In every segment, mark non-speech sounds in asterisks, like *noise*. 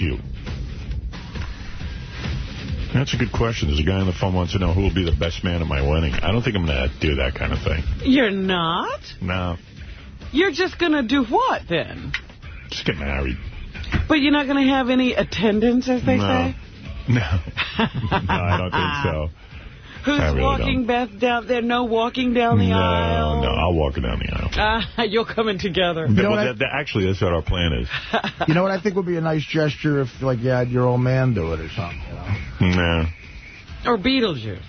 Thank you. That's a good question. There's a guy on the phone wants to know who will be the best man at my wedding. I don't think I'm going to do that kind of thing. You're not? No. You're just going to do what, then? Just get married. But you're not going to have any attendance, as they no. say? No. *laughs* no, I don't think so. *laughs* Who's really walking Beth down there? No walking down the no, aisle? No, I'll walk her down the aisle. Ah, *laughs* you're coming together. You know well, that, that, actually, that's what our plan is. *laughs* you know what I think would be a nice gesture if, like, you had your old man do it or something, you know? Nah. Or Beetlejuice.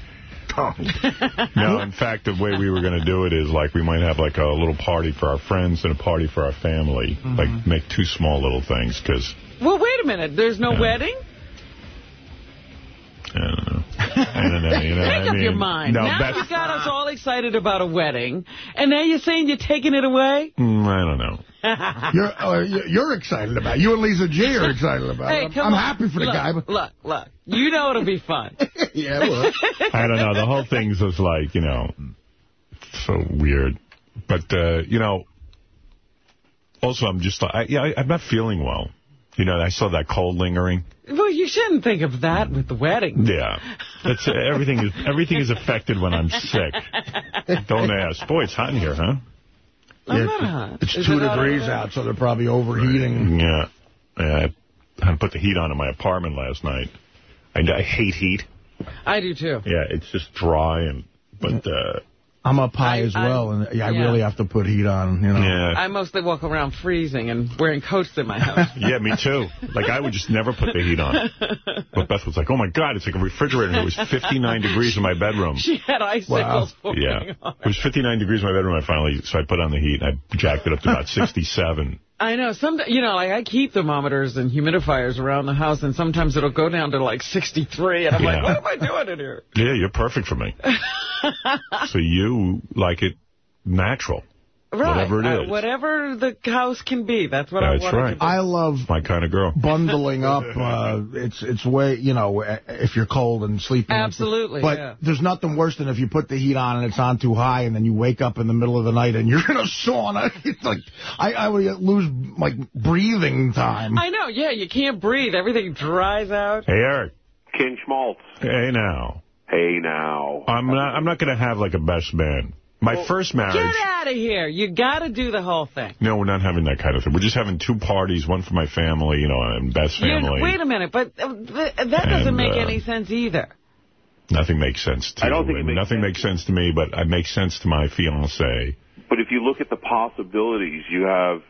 Oh. *laughs* no, in fact, the way we were going to do it is, like, we might have, like, a little party for our friends and a party for our family. Mm -hmm. Like, make two small little things, because... Well, wait a minute. There's no yeah. wedding? I don't know. I don't know. You know Make up I mean, your mind. No, now you got us all excited about a wedding, and now you're saying you're taking it away? Mm, I don't know. *laughs* you're, uh, you're excited about it. You and Lisa G are excited about hey, it. Come I'm on. happy for the look, guy. But... Look, look. You know it'll be fun. *laughs* yeah, well. *laughs* I don't know. The whole thing's just like, you know, so weird. But, uh, you know, also I'm just, I, yeah, I, I'm not feeling well. You know, I saw that cold lingering. Well, you shouldn't think of that with the wedding. Yeah. That's, uh, everything is everything is affected when I'm sick. Don't ask. Boy, it's hot in here, huh? I'm yeah, not hot. It's is two it degrees out, so they're probably overheating. Yeah. yeah. I put the heat on in my apartment last night. I, I hate heat. I do, too. Yeah, it's just dry, and but... Uh, I'm up high I, as well, I, and I yeah. really have to put heat on, you know. Yeah. I mostly walk around freezing and wearing coats in my house. *laughs* yeah, me too. Like, I would just never put the heat on. *laughs* But Beth was like, oh, my God, it's like a refrigerator. It was 59 degrees in my bedroom. She had icicles wow. Yeah. It was 59 degrees in my bedroom. I finally, so I put on the heat, and I jacked it up to about *laughs* 67. I know. Some, you know, like I keep thermometers and humidifiers around the house, and sometimes it'll go down to like 63, and I'm yeah. like, what am I doing in here? Yeah, you're perfect for me. *laughs* so you like it natural. Right. Whatever it is. Uh, whatever the house can be. That's what That's I want right. I love my kind of girl. Bundling up. *laughs* Uh, it's it's way, you know, if you're cold and sleeping. Absolutely, But yeah. there's nothing worse than if you put the heat on and it's on too high and then you wake up in the middle of the night and you're in a sauna. *laughs* It's like, I, I would lose, like, breathing time. I know, yeah, you can't breathe. Everything dries out. Hey, Eric. King Schmaltz. Hey, now. Hey, now. I'm not, I'm not going to have, like, a best man. My well, first marriage... Get out of here. You got to do the whole thing. No, we're not having that kind of thing. We're just having two parties, one for my family, you know, and best family. You're, wait a minute, but uh, th that doesn't and, make uh, any sense either. Nothing makes sense to I don't think it makes Nothing sense. makes sense to me, but it makes sense to my fiancée. But if you look at the possibilities, you have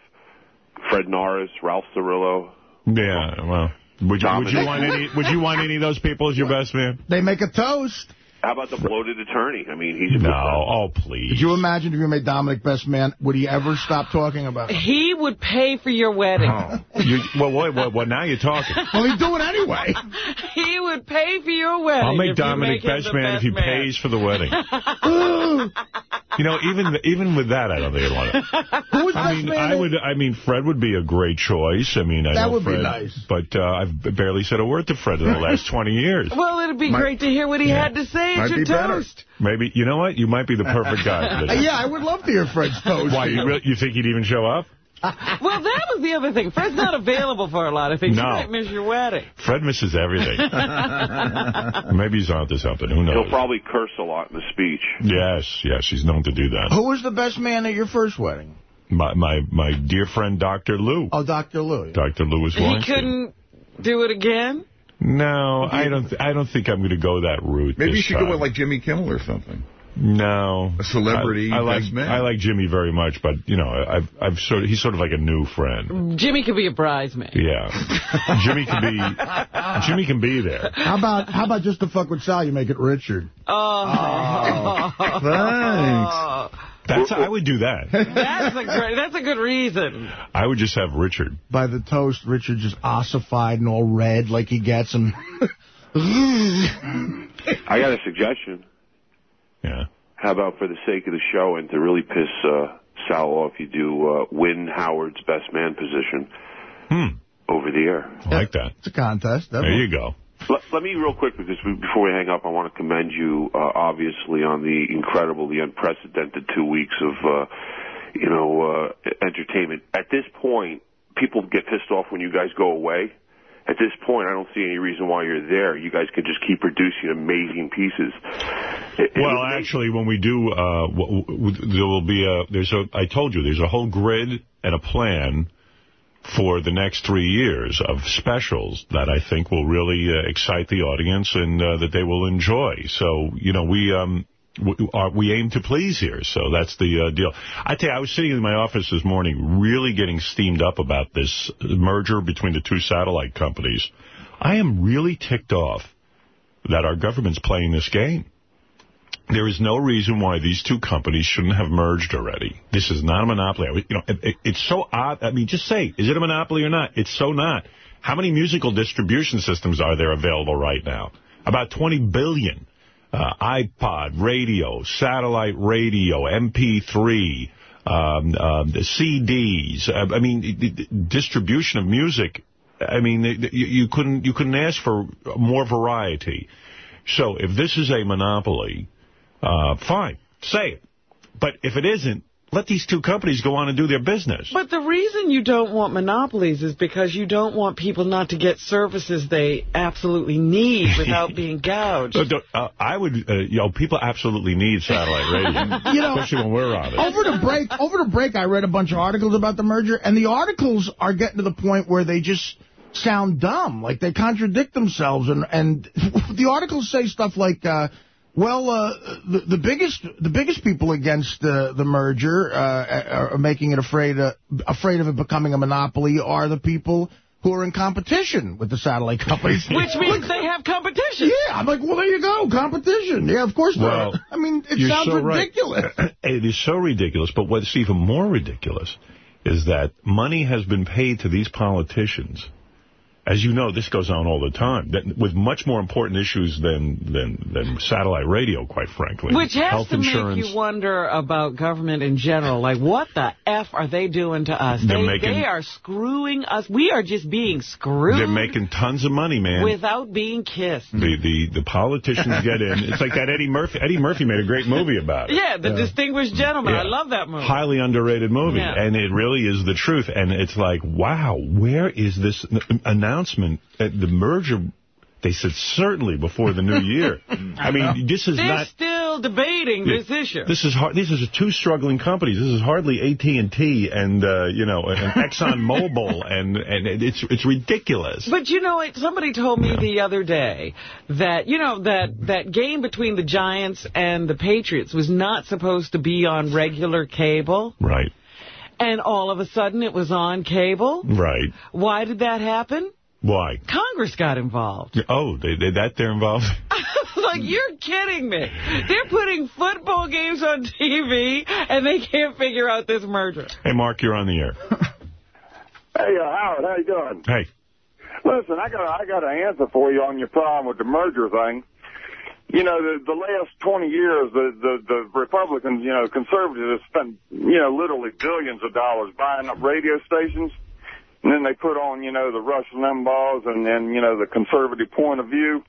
Fred Norris, Ralph Cirillo. Yeah, well... Would you, would you want any? Would you want any of those people as your best man? They make a toast. How about the bloated attorney? I mean, he's no. Oh, please. Could you imagine if you made Dominic best man? Would he ever stop talking about it? He would pay for your wedding. Oh. you, well, what, what, what, now you're talking. *laughs* well, he'd do it anyway. *laughs* he would pay for your wedding. I'll make Dominic make best man best if he man. pays for the wedding. *laughs* you know, even even with that, I don't think I'd want it. Who's I mean, I would. I mean, Fred would be a great choice. I mean, I that know would Fred, be nice. But uh, I've barely said a word to Fred in the last 20 years. Well, it'd be might, great to hear what he yeah. had to say at your toast. Better. Maybe, you know what? You might be the perfect guy for this. *laughs* yeah, I would love to hear Fred's *laughs* toast. Why, you, you think he'd even show up? *laughs* well, that was the other thing. Fred's not available for a lot of things. No. You might miss your wedding. Fred misses everything. Maybe he's on to something. Who knows? He'll probably curse a lot in the speech. Yes, yes, he's known to do that. Who was the best man at your first wedding? My my my dear friend, Dr. Lou. Oh, Dr. Lou. Yeah. Dr. Lewis Weinstein. He couldn't do it again? No, I don't. Th I don't think I'm going to go that route. Maybe you should time. go with like Jimmy Kimmel or something. No, a celebrity I, I like man. I like Jimmy very much, but you know, I've I've sort of he's sort of like a new friend. Jimmy could be a bridesmaid. Yeah, *laughs* Jimmy can be Jimmy can be there. How about how about just to fuck with Sal? You make it Richard. Oh, oh thanks. *laughs* That's I would do that. *laughs* That's a great. That's a good reason. I would just have Richard. By the toast, Richard just ossified and all red like he gets him. *laughs* I got a suggestion. Yeah. How about for the sake of the show and to really piss uh, Sal off, you do uh, win Howard's best man position hmm. over the air. I like that. It's a contest. There you go. Let, let, me real quick, because we, before we hang up, I want to commend you, uh, obviously, on the incredible, the unprecedented two weeks of, uh, you know, uh, entertainment. At this point, people get pissed off when you guys go away. at this point, I don't see any reason why you're there. You guys could just keep producing amazing pieces. It, well, it actually, when we do, uh, there will be a, there's a, I told you, there's a whole grid and a plan for the next three years of specials that I think will really uh, excite the audience and uh, that they will enjoy. So, you know, we um, we, are, we aim to please here, so that's the uh, deal. I tell you, I was sitting in my office this morning really getting steamed up about this merger between the two satellite companies. I am really ticked off that our government's playing this game. There is no reason why these two companies shouldn't have merged already. This is not a monopoly. You know, it, it's so odd. I mean, just say, is it a monopoly or not? It's so not. How many musical distribution systems are there available right now? About 20 billion. Uh, iPod, radio, satellite radio, MP3, um, uh, CDs. I mean, distribution of music. I mean, you, you couldn't you couldn't ask for more variety. So if this is a monopoly, uh, fine, say it. But if it isn't, let these two companies go on and do their business. But the reason you don't want monopolies is because you don't want people not to get services they absolutely need *laughs* without being gouged. Uh, I would, uh, you know, people absolutely need satellite radio, *laughs* you know, especially when we're on it. Over the break, over the break, I read a bunch of articles about the merger, and the articles are getting to the point where they just sound dumb, like they contradict themselves, and and *laughs* the articles say stuff like. Uh, well, uh, the, the biggest the biggest people against the the merger uh, are making it afraid uh, afraid of it becoming a monopoly are the people who are in competition with the satellite companies. *laughs* Which means they have competition. Yeah, I'm like, well, there you go, competition. Yeah, of course. Well, I mean, it sounds so ridiculous. Right. *laughs* It is so ridiculous. But what's even more ridiculous is that money has been paid to these politicians as you know, this goes on all the time, that, with much more important issues than, than, than satellite radio, quite frankly. Which has Health to insurance. make you wonder about government in general. Like, what the F are they doing to us? They, making, they, are screwing us. We are just being screwed. They're making tons of money, man. Without being kissed. The the, the politicians get in. It's like that Eddie Murphy. Eddie Murphy made a great movie about it. Yeah, The yeah. Distinguished Gentleman. Yeah. I love that movie. Highly underrated movie. Yeah. And it really is the truth. And it's like, wow, where is this announcement the merger, they said certainly before the new year. *laughs* I mean, this is They're not... still debating this issue. This is hard. These are two struggling companies. This is hardly AT&T and, uh, you know, and *laughs* Exxon Mobil, and, and it's it's ridiculous. But, you know, somebody told me yeah. the other day that, you know, that, that game between the Giants and the Patriots was not supposed to be on regular cable. Right. And all of a sudden it was on cable. Right. Why did that happen? Why? Congress got involved. Oh, they, they that they're involved? *laughs* like, you're kidding me. They're putting football games on TV, and they can't figure out this merger. Hey, Mark, you're on the air. *laughs* hey, uh, Howard, how you doing? Hey. Listen, I got I got an answer for you on your problem with the merger thing. You know, the, the last 20 years, the, the, the Republicans, you know, conservatives have spent, you know, literally billions of dollars buying up radio stations. And then they put on, you know, the Rush Limbaughs and then, you know, the conservative point of view.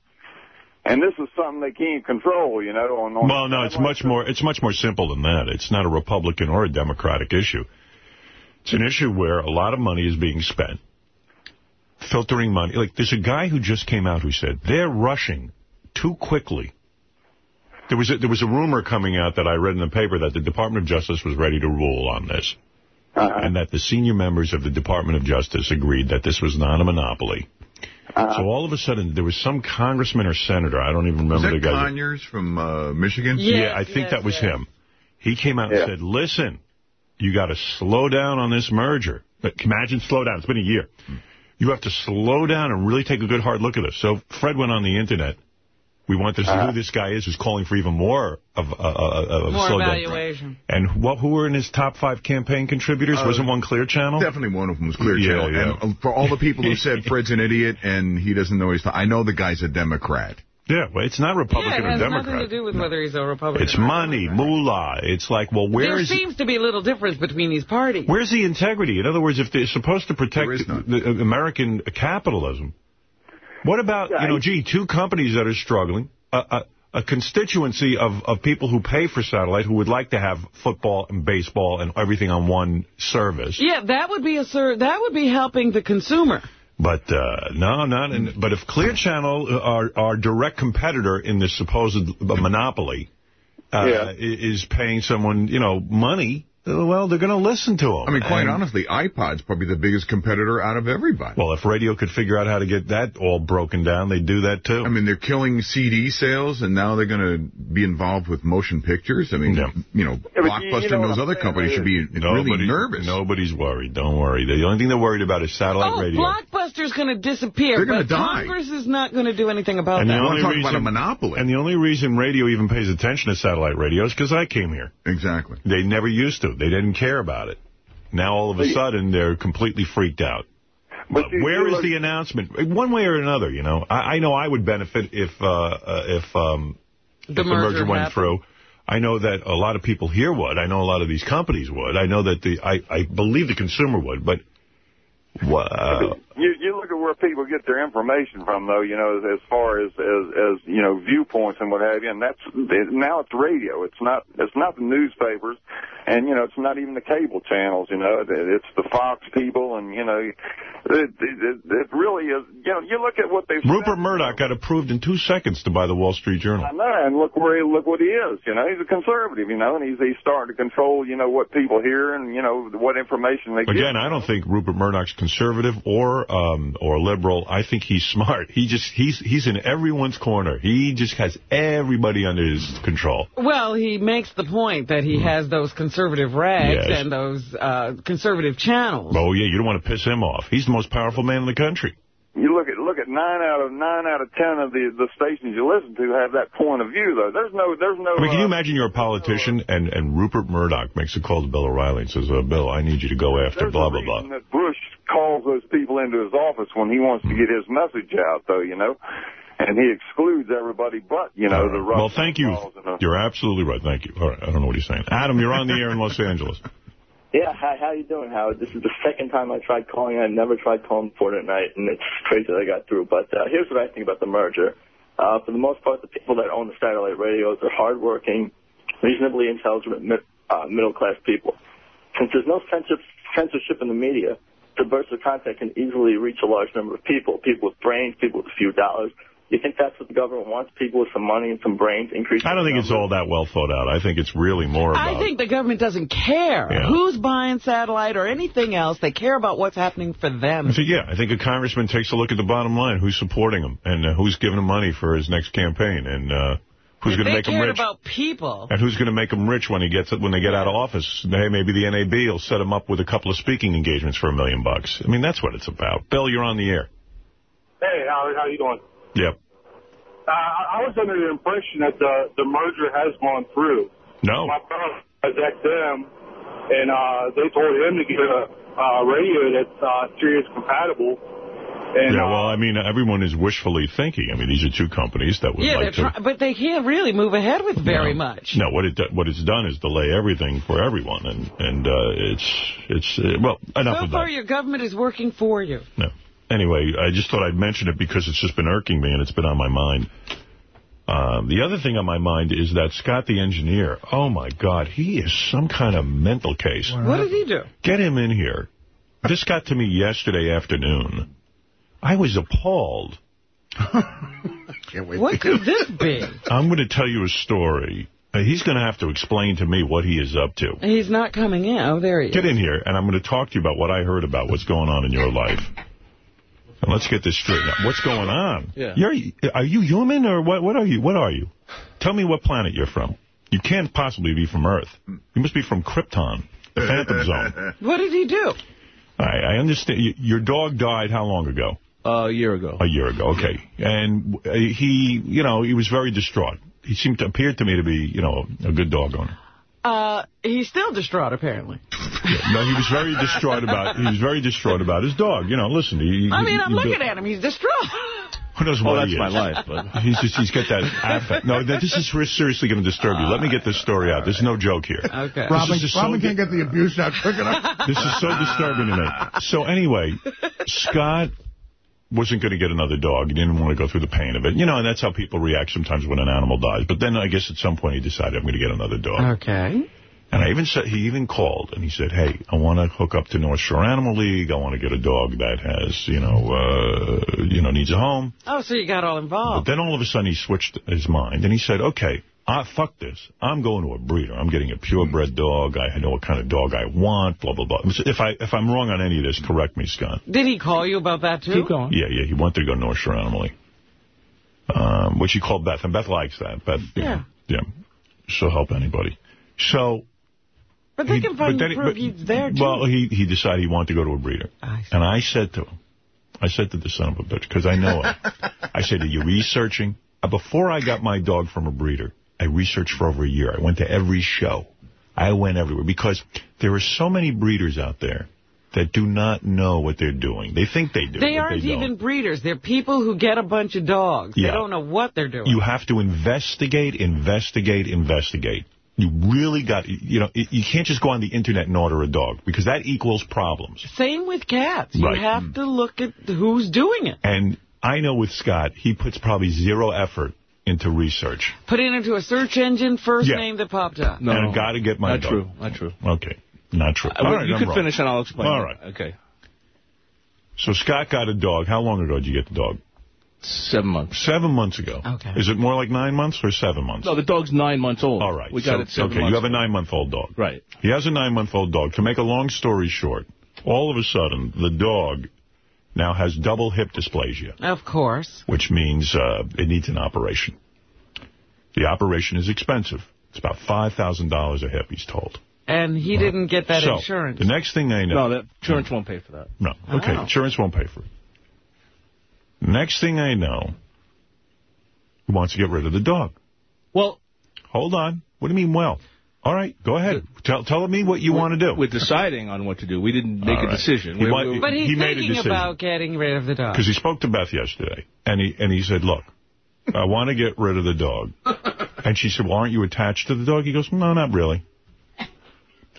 And this is something they can't control, you know. On, on well, no, it's much more it's much more simple than that. It's not a Republican or a Democratic issue. It's an issue where a lot of money is being spent, filtering money. Like, there's a guy who just came out who said, they're rushing too quickly. There was a, there was a rumor coming out that I read in the paper that the Department of Justice was ready to rule on this. Uh -huh. and that the senior members of the Department of Justice agreed that this was not a monopoly. Uh -huh. So all of a sudden, there was some congressman or senator, I don't even remember the guy. Conyers from uh, Michigan? Yes, yeah, I think yes, that was yes. him. He came out yeah. and said, listen, you got to slow down on this merger. But imagine slow down. It's been a year. You have to slow down and really take a good hard look at this. So Fred went on the Internet we want to see uh, who this guy is who's calling for even more of uh, uh, more evaluation. And what, who were in his top five campaign contributors? Uh, Wasn't one Clear Channel? Definitely one of them was Clear yeah, Channel. Yeah. And uh, for all the people who said *laughs* Fred's an idiot and he doesn't know he's... I know the guy's a Democrat. Yeah, well, it's not Republican yeah, or Democrat. it has nothing to do with whether he's a Republican It's money, moolah. It's like, well, where there is... There seems to be a little difference between these parties. Where's the integrity? In other words, if they're supposed to protect the, American capitalism, what about, you know, gee, two companies that are struggling, a, a constituency of, of people who pay for satellite who would like to have football and baseball and everything on one service. Yeah, that would be a that would be helping the consumer. But uh, no, not in, but if Clear Channel, our our direct competitor in this supposed monopoly, uh, Yeah. is paying someone, you know, money, uh, well, they're going to listen to them. I mean, quite honestly, iPod's probably the biggest competitor out of everybody. Well, if radio could figure out how to get that all broken down, they'd do that too. I mean, they're killing CD sales, and now they're going to be involved with motion pictures. I mean, Yeah. you know, but you- Blockbuster you know and those other companies should be really nervous. Nobody's worried. Don't worry. The only thing they're worried about is satellite Oh, radio. Blockbuster's going to disappear. They're gonna die. Congress is not going to do anything about And that. the I want only to talk reason, about a monopoly. And the only reason radio even pays attention to satellite radio is because I came here. exactly. They never used to. They didn't care about it. Now, all of a sudden, they're completely freaked out. But But you- where you the announcement? One way or another, you know. I, I know I would benefit if uh, uh, if um, the if the merger, merger went happened. through. I know that a lot of people here would. I know a lot of these companies would. I know that the I, I believe the consumer would, but wow. You you look at where people get their information from, though. You know, as, as far as, as as you know viewpoints and what have you, and that's now it's radio. It's not it's not the newspapers, and you know it's not even the cable channels. You know, it's the Fox people, and you know, it, it, it, it really is. You know, you look at what they. Rupert Murdoch got approved in two seconds to buy the Wall Street Journal. I know, and look where he, look what he is. You know, he's a conservative. You know, and he's he's starting to control. You know what people hear, and you know what information they get. Again, I don't think Rupert Murdoch's conservative or um, or liberal. I think he's smart. He just he's he's in everyone's corner. He just has everybody under his control. Well, he makes the point that he has those conservative rags Hmm. Yes. and those uh, conservative channels. Oh yeah, you don't want to piss him off. He's the most powerful man in the country. You look at look at nine out of nine out of ten of the the stations you listen to have that point of view though. There's no there's no. I mean, can you uh, imagine you're a politician and, and Rupert Murdoch makes a call to Bill O'Reilly and says, uh, Bill, I need you to go after there's blah, a blah, reason blah. that Bush calls those people into his office when he wants to get his message out though. You know, and he excludes everybody but you know the Russian well, thank you. calls and, uh, You're absolutely right. Thank you. All right. I don't know what he's saying. Adam, you're on the air in Los Angeles. *laughs* Yeah, hi, how you doing, Howard? This is the second time I tried calling. I never tried calling before tonight, and it's crazy that I got through. But uh, here's what I think about the merger. Uh, for the most part, the people that own the satellite radios are hardworking, reasonably intelligent, mid, uh, middle-class people. Since there's no censorship, censorship in the media, the burst of content can easily reach a large number of people, people with brains, people with a few dollars. You think that's what the government wants? People with some money and some brains increase. I don't think it's all that well thought out. I think it's really more about... I think the government doesn't care Yeah. who's buying satellite or anything else. They care about what's happening for them. I think, yeah, I think a congressman takes a look at the bottom line, who's supporting him, and uh, who's giving him money for his next campaign, and uh, who's going to make him cared rich. about people. And who's going to make him rich when he gets when they get out of office? Hey, maybe the NAB will set him up with a couple of speaking engagements for a million bucks. I mean, that's what it's about. Bill, you're on the air. Hey, Howard, how are you doing? Yep. Uh, I I was under the impression that the the merger has gone through. No. My brother was at them, and uh, they told him to get a uh, radio that's uh, Sirius compatible. And, yeah, uh, well, I mean, everyone is wishfully thinking. I mean, these are two companies that would Yeah, like to... try- but they can't really move ahead with very No. much. No, what it what it's done is delay everything for everyone, and and uh, it's it's uh, well enough So of far, that. your government is working for you. No. Anyway, I just thought I'd mention it because it's just been irking me and it's been on my mind. Um, the other thing on my mind is that Scott the engineer, oh my God, he is some kind of mental case. What did he do? Get him in here. This got to me yesterday afternoon. I was appalled. *laughs* Can't wait. What could this be? I'm going to tell you a story. Uh, he's going to have to explain to me what he is up to. He's not coming in. Oh, there he is. Get in here, and I'm going to talk to you about what I heard about what's going on in your life. And let's get this straight. Now, what's going on? Yeah. You're, are you human, or what? What are you? What are you? Tell me what planet you're from. You can't possibly be from Earth. You must be from Krypton, the Phantom *laughs* Zone. What did he do? I, I understand. Your dog died how long ago? Uh, a year ago. A year ago, okay. And uh, he, you know, he was very distraught. He seemed to appeared to me to be, you know, a good dog owner. Uh, he's still distraught, apparently. No, he was very distraught about. He was very distraught about his dog. You know, listen. He, I mean, I'm you- looking at him. He's distraught. Who knows Oh, what that's he is? my life, but- *laughs* He's just, he's got that affect. No, this is seriously going to disturb you. Let me get this story out. There's no joke here. Okay. Robin, This is just so Robin can't get the abuse out quick enough. This is so disturbing to me. So anyway, Scott wasn't going to get another dog. He didn't want to go through the pain of it. You know, and that's how people react sometimes when an animal dies. But then I guess at some point he decided, I'm going to get another dog. Okay. And I even said he even called and he said, "Hey, I want to hook up to North Shore Animal League. I want to get a dog that has, you know, uh, you know, needs a home." Oh, so you got all involved. But involved. then all of a sudden he switched his mind and he said, "Okay, ah, fuck this. I'm going to a breeder. I'm getting a purebred dog. I know what kind of dog I want. Blah blah blah." If I if I'm wrong on any of this, correct me, Scott. Did he call you about that, too? Keep going. Yeah, yeah, he wanted to go North Shore Animal League. Um, which he called Beth, and Beth likes that. Beth, you Yeah. know, yeah, she'll help anybody. So, But they he- can find but then but- he's there, too. Well, he he decided he wanted to go to a breeder, I see. and I said to him, I said to the son of a bitch because I know him. *laughs* I said, "Are you researching?" Uh, Before I got my dog from a breeder, I researched for over a year. I went to every show. I went everywhere because there are so many breeders out there that do not know what they're doing. They think they do. They aren't they even breeders. They're people who get a bunch of dogs. Yeah. They don't know what they're doing. You have to investigate, investigate, investigate. You really got, you know, you can't just go on the internet and order a dog because that equals problems. Same with cats. Right. You have to look at who's doing it. And I know with Scott, he puts probably zero effort into research. Put it into a search engine, first Yeah. name that popped up. No, and I got to get my not dog. true. Not true. Okay, not true. Uh, All well, right, you I'm can wrong. finish and I'll explain. All it. right. Okay. So Scott got a dog. How long ago did you get the dog? Seven months. Seven months ago. Okay. Is it more like nine months or seven months? No, the dog's nine months old. All right. We got so, it seven Okay, months you have a nine-month-old dog. Right. He has a nine-month-old dog. To make a long story short, all of a sudden, the dog now has double hip dysplasia, Of course. which means uh, it needs an operation. The operation is expensive. It's about $5,000 a hip, he's told. And he didn't get that so, insurance. the next thing I know... No, that insurance won't pay for that. No. Okay, Oh. insurance won't pay for it. Next thing I know, he wants to get rid of the dog. Well, Hold on. What do you mean, well? All right, go ahead. Tell tell me what you want to do. we're deciding on what to do. We didn't make All a decision. He We're- but he's he made a thinking decision. about getting rid of the dog. Because he spoke to Beth yesterday, and he and he said, look, I want to get rid of the dog. *laughs* And she said, well, aren't you attached to the dog? He goes, no, not really.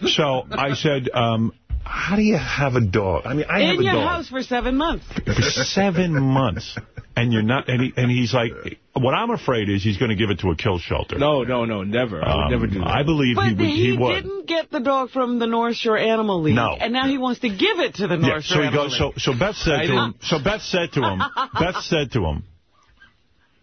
So I said, um, how do you have a dog? I mean, I have a dog. In a your dog house for seven months. for seven *laughs* months, and you're not. And, he, and he's like, what I'm afraid is he's going to give it to a kill shelter. No, no, no, never. I would Um, never do that. I believe But he would. he, He would. didn't get the dog from the North Shore Animal League. No. And now he wants to give it to the North Yeah, North so he Animal goes. So League. so Beth said I to him. So Beth said to him. *laughs* Beth said to him.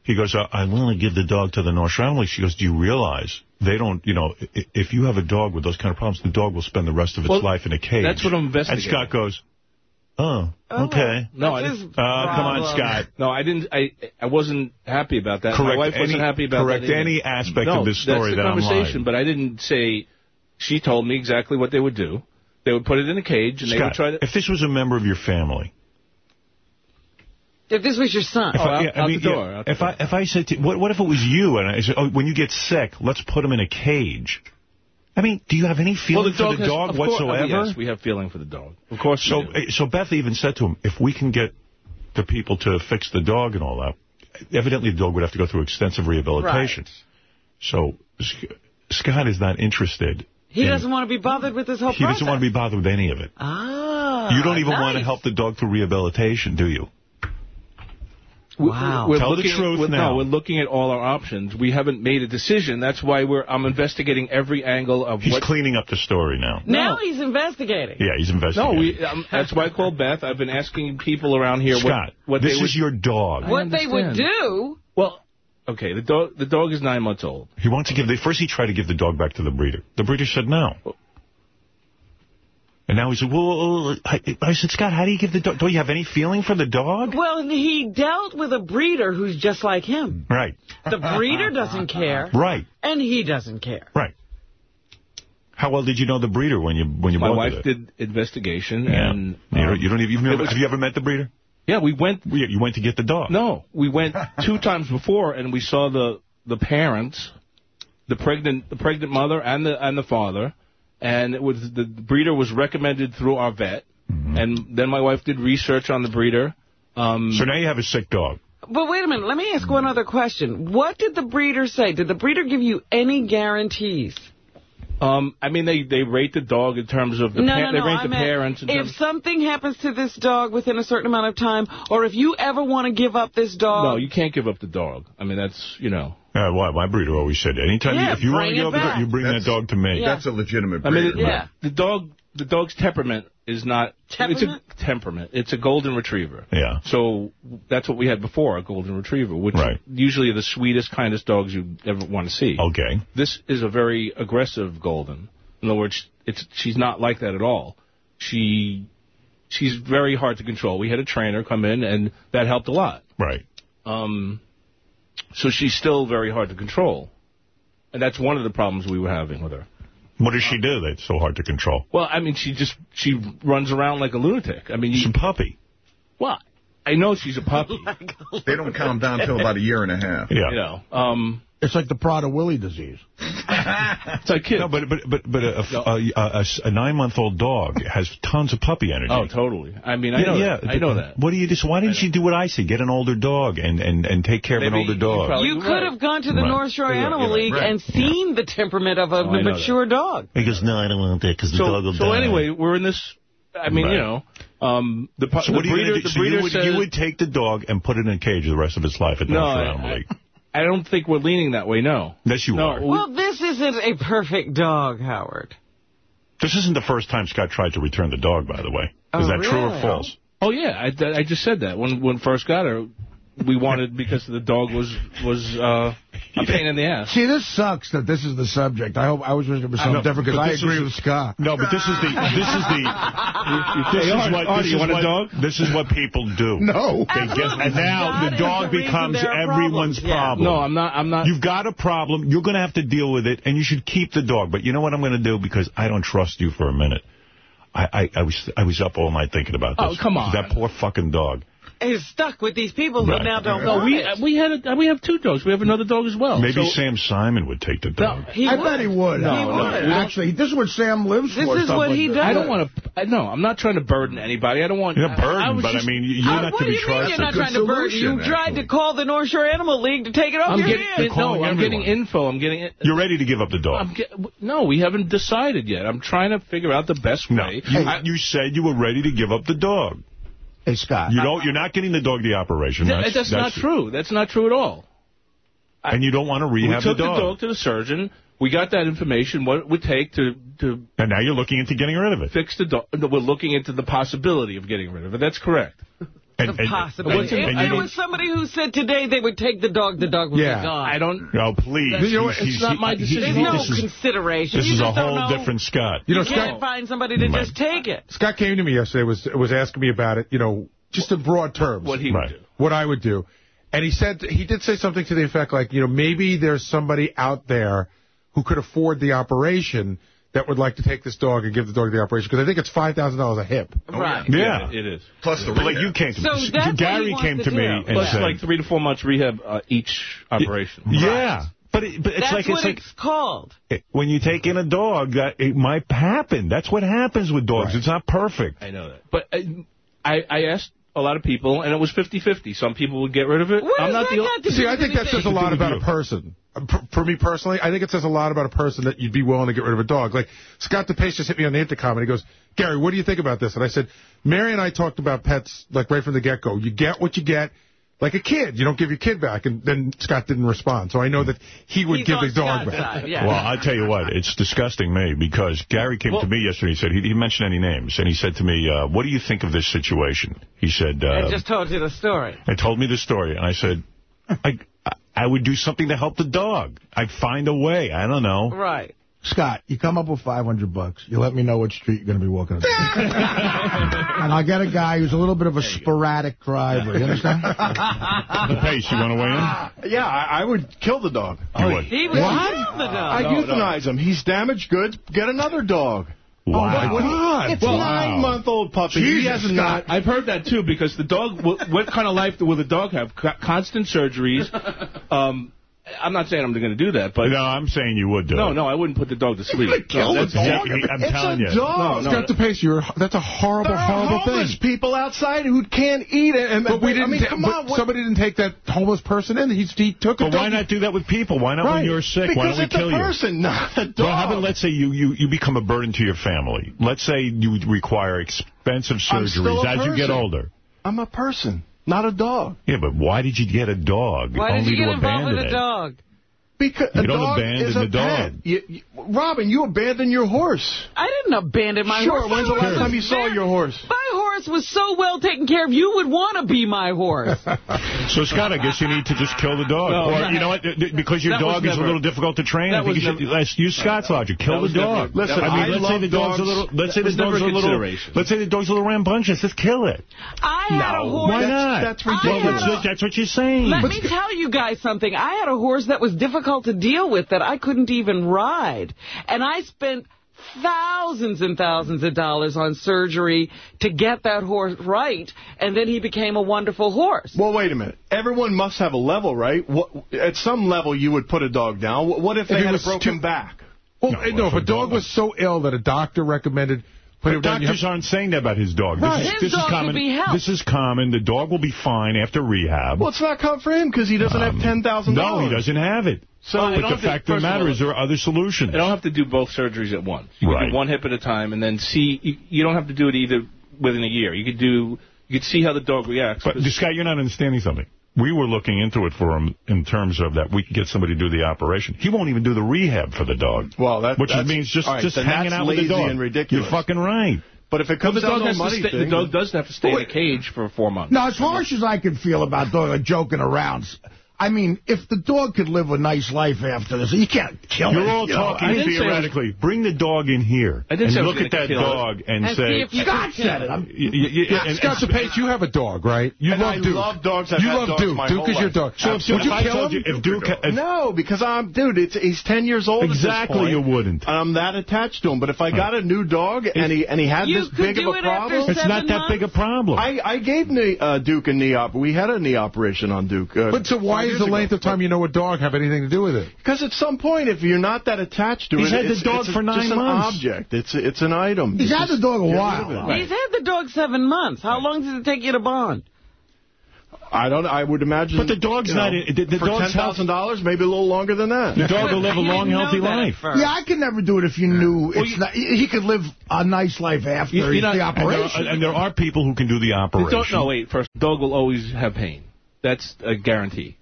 He goes, "I- I'm willing to give the dog to the North Shore Animal She goes, do you realize they don't, you know, if you have a dog with those kind of problems, the dog will spend the rest of its Well, life in a cage. that's what I'm investigating. And Scott goes, oh, Oh, okay. No, I didn't- Uh, come on. Scott. No, I didn't. I I wasn't happy about that. Correct My wife wasn't any- happy about correct that. either. any aspect no, of this story that's the that I'm conversation. lying. But I didn't say. She told me exactly what they would do. They would put it in a cage, and they would try to. if this was a member of your family, If this was your son. If Oh, I, out- I mean, the door, yeah, out the if I if I said, to, what what if it was you and I said, oh, when you get sick, let's put him in a cage. I mean, do you have any well, feeling the dog for the has, dog of course- whatsoever? yes, we have feeling for the dog. Of course. so we do. eh, so Beth even said to him, if we can get the people to fix the dog and all that, evidently the dog would have to go through extensive rehabilitation. Right. So Scott is not interested. He in- doesn't want to be bothered with this whole He process. doesn't want to be bothered with any of it. Ah, you don't even want to help the dog through rehabilitation, do you? We- Wow. We're Tell the looking, truth we're, now. No, we're looking at all our options. We haven't made a decision. That's why we're. I'm investigating every angle of He's what. cleaning up the story now. Now No. he's investigating. Yeah, he's investigating. No, investigating. we. Um, that's why I called Beth. I've been asking people around here Scott, what, what this they would. is your dog. What they would do... Well, okay. The dog. The dog is nine months old. He wants to give the first he tried to give the dog back to the breeder. The breeder said no. And now he said, well, I, I said, Scott, how do you give the dog? Do you have any feeling for the dog? Well, he dealt with a breeder who's just like him. Right, The breeder doesn't care, right, and he doesn't care. right. How well did you know the breeder when you when you My bought wife it? did investigation, Yeah. and you, don't, um, you don't even. You've was- have you ever met the breeder? yeah, we went. You you went to get the dog. No, we went *laughs* two times before, and we saw the the parents, the pregnant the pregnant mother and the and the father, and it was the breeder was recommended through our vet, and then my wife did research on the breeder. Um, So now you have a sick dog. But wait a minute, let me ask one other question. What did the breeder say? Did the breeder give you any guarantees? um, I mean, they they rate the dog in terms of the no, pa- no, they no. rate I the meant parents. In if terms, something happens to this dog within a certain amount of time, or if you ever want to give up this dog, no, you can't give up the dog. I mean, that's you know. Uh, why? My breeder always said, anytime Yeah, you, if you want to bring give it up the back. dog, you bring that dog to me. Yeah. That's a legitimate I mean, it- Yeah. the dog, the dog's temperament is not. Temperament? It's a temperament. It's a golden retriever. Yeah. So that's what we had before, a golden retriever, which Right. usually are the sweetest, kindest dogs you ever want to see. Okay. This is a very aggressive golden. In other words, it's she's not like that at all. She she's very hard to control. We had a trainer come in, and that helped a lot. Right. Um, so she's still very hard to control, and that's one of the problems we were having with her. What does she do that's so hard to control? Well, I mean, she just she runs around like a lunatic. I mean, you, She's a puppy. well, I know she's a puppy. *laughs* They don't calm down until about a year and a half. Yeah. You know, um, It's like the Prader-Willi disease. it's like kids. No, but but but but a, a, a, a nine-month-old dog has tons of puppy energy. oh, totally. I mean, I yeah, know yeah. that. I know that. What do you just? Why didn't you do what I say? Get an older dog and and and take care of Maybe an older you dog. You You're could right. have gone to the Right. North Shore You're Animal you're. League Right. and seen the temperament of a Oh, I know mature dog. He goes, no, I don't want that because the So, dog will so die. anyway, we're in this. I mean, Right. you know, um, the, So the what you breeder, gonna do? the So breeder you would, says, you would take the dog and put it in a cage the rest of its life at no, North Shore Animal League. I don't think we're leaning that way. No. Yes, you no, are. Well, this isn't a perfect dog, Howard. This isn't the first time Scott tried to return the dog, by the way. Is Oh, that true or false? Oh yeah, I, I just said that when when first got her, we wanted because the dog was was uh, a pain in the ass. See, this sucks that this is the subject. I hope I was wishing it was I know, different because I agree is- with Scott. No, but this is the this is the *laughs* this Hey, is Artie, what Artie, this is want a what dog? this is what people do. No. They get, and now Scott the dog the becomes there are everyone's. Yeah. problem. No, I'm not. I'm not. You've got a problem. You're going to have to deal with it, and you should keep the dog. But you know what I'm going to do? Because I don't trust you for a minute. I, I, I was I was up all night thinking about this. Oh, this. come on. That poor fucking dog. Is stuck with these people Right. who now don't know. want we it. we had a, we have two dogs. We have another dog as well. Maybe So- Sam Simon would take the dog. He I would. bet he would. No, He no, would. Actually, this is what Sam lives This for. is what like he this. does. I don't want to. No, I'm not trying to burden anybody. I don't want. You're I- not I burdened, but just- I mean, you're Uh, not what to be you mean trusted. you're not trying to burden? solution, You tried actually. to call the North Shore Animal League to take it off I'm your getting hands. no. calling I'm getting info. I'm getting. You're ready to give up the dog. I'm get, no, we haven't decided yet. I'm trying to figure out the best way. No, you said you were ready to give up the dog. Hey, Scott. You don't. You're not getting the dog the operation. Th- that's, not true. That's not true at all. And you don't want to We rehab took the dog. We took the dog to the surgeon. We got that information, what it would take to, to And now you're looking into getting rid of it. fix the dog. We're looking into the possibility of getting rid of it. That's correct. And, The possibility. what's in- If and there you- was somebody who said today they would take the dog, the dog would Yeah. be gone. I don't... No, please. You know it's not my he- he- decision. There's no this is, consideration. this you is a whole different Scott. You know, You can't Scott, find somebody mm, to Right. just take it. Scott came to me yesterday, was was asking me about it, you know, just in broad terms. What he Right. would do. what I would do. And he said he did say something to the effect like, you know, maybe there's somebody out there who could afford the operation that would like to take this dog and give the dog the operation because I think it's five thousand dollars a hip. Right. Yeah. It is. Plus the But like you came to So me. that's what Gary he wants came to to me and Plus said, like three to four months rehab uh, each operation. yeah. But it, but it's That's like what it's like it's called. it- when you take in a dog, that it might happen. That's what happens with dogs. It's not perfect. I know that. But uh, I, I asked a lot of people, and it was 50-50. Some people would get rid of it. What I'm not the got to See, I with think that says a lot about a person. Uh, For, for me personally, I think it says a lot about a person that you'd be willing to get rid of a dog. Like, Scott DePace just hit me on the intercom, and he goes, Gary, what do you think about this? And I said, Mary and I talked about pets, like, right from the get-go. You get what you get. Like a kid, you don't give your kid back, and then Scott didn't respond. So I know that he would He's give on the dog Scott's back. side, yeah. Well, I'll tell you what, it's disgusting me because Gary came to me yesterday. He said, he didn't mention any names, and he said to me, uh, what do you think of this situation? He said, I uh, just told you the story. I told me the story, and I said, I, I would do something to help the dog. I'd find a way. I don't know. Right. Scott, you come up with 500 bucks. You let me know what street you're going to be walking on. *laughs* and I'll get a guy who's a little bit of a sporadic driver. You understand? *laughs* DePace, you want to weigh in? Yeah, I, I would kill the dog. You would. He would What? kill the dog. I'd euthanize him. He's damaged goods. Get another dog. Wow. God. It's Well, nine-month-old puppy. he Jesus, has not. I've heard that too because the dog. What, what kind of life will the dog have? Constant surgeries. Um, I'm not saying I'm going to do that, but No, I'm saying you would do no, it. no, I wouldn't put the dog to sleep. kill no, the that's dog? Jackie, I'm it's telling a you. dog. No, Scott DePace, you're, that's a horrible, horrible thing. There are homeless thing. people outside who can't eat it. And, But we I didn't. mean, come but on. what- somebody didn't take that homeless person in. He, he took a But why not do that with people? Why not Right. when you're sick? because why don't we kill you it's kill a you? person, not a dog. Well, how about let's say you, you, you become a burden to your family. Let's say you require expensive surgeries a as you get older. I'm a person, not a dog. Yeah, but why did you get a dog Why only did you to get involved abandon with a it? dog? Because You a don't dog abandon is a the dog. You, you, Robin, you abandoned your horse. I didn't abandon my Sure, horse. when's the last time you saw your horse? My horse was so well taken care of, you would want to be my horse. *laughs* So, Scott, I guess you need to just kill the dog. No, or, that- you know what, because your that was dog is a little difficult to train, I that think you was should never- let's use Scott's logic. Kill That the was never- dog. Listen, I mean, I let's say love the dog's a dogs. little, let's say That the was never dog's a a little, consideration. let's say the dog's a little rambunctious. Just kill it. I had a horse. Why That's- not? that's Well, ridiculous. that's, that's what you're saying. Let me tell you guys something. I had a horse that was difficult to deal with that I couldn't even ride. And I spent thousands and thousands of dollars on surgery to get that horse right, and then he became a wonderful horse. Well, wait a minute. Everyone must have a level, right? What, at some level, you would put a dog down. What, what if they If had a was broken back? Well, No, no, if a dog was so ill that a doctor recommended putting him But down, doctors have- aren't saying that about his dog. Right. This, is, His this dog is could common. be helped. This is common. The dog will be fine after rehab. Well, it's not common for him because he doesn't have $10,000. Um, no, he doesn't have it. So Well, But the have to- fact of the matter all- is there are other solutions. You don't have to do both surgeries at once. You can Right. do one hip at a time and then see. You, you don't have to do it either within a year. You could do. You could see how the dog reacts. But, Scott, you're not understanding something. We were looking into it for him in terms of that we could get somebody to do the operation. He won't even do the rehab for the dog. Well, that- Which that's- means just, all right, just hanging out with the lazy dog. and ridiculous. You're fucking right. But if it Well, comes the down dog to a to money stay, thing, the dog doesn't have to stay in a cage for four months. Now, as harsh as I can feel about dog, like joking around, I mean, if the dog could live a nice life after this, you can't kill it. You're all you talking I didn't say it was- theoretically. Bring the dog in here I didn't and say look at that kill it. dog and, And say... if you Scott can kill said it. it. I'm- Y- y- y- Yeah, and- Scott and- DePace, you have a dog, right? You love I Duke. love dogs. I've you love dogs Duke. Duke is your dog. So if, Would you I kill him? you, if Duke... If, No, because I'm, dude, it's, he's 10 years old Exactly at this point, you wouldn't. And I'm that attached to him. But if I got a new dog and he and he had this big of a problem, It's not that big a problem. I, I gave uh, Duke a knee op. We had a knee operation on Duke. Uh, But so why is the length of time you know a dog have anything to do with it? Because at some point, if you're not that attached to He's it, had the it's, dog it's a- for nine just months. an object. It's it's an item. He's It's had the dog a get while. of it. He's had the dog seven months. How long does it take you to bond? I don't. I would imagine. But the dog's you know, not- the- the for dog's ten thousand dollars, maybe a little longer than that. the dog will live a *laughs* long, healthy life. Yeah, I could never do it if you knew it's not, he could live a nice life after You- you're not- the And there, operation. are, and there are people who can do the The operation. dog, no, wait. First, dog will always have pain. That's a guarantee.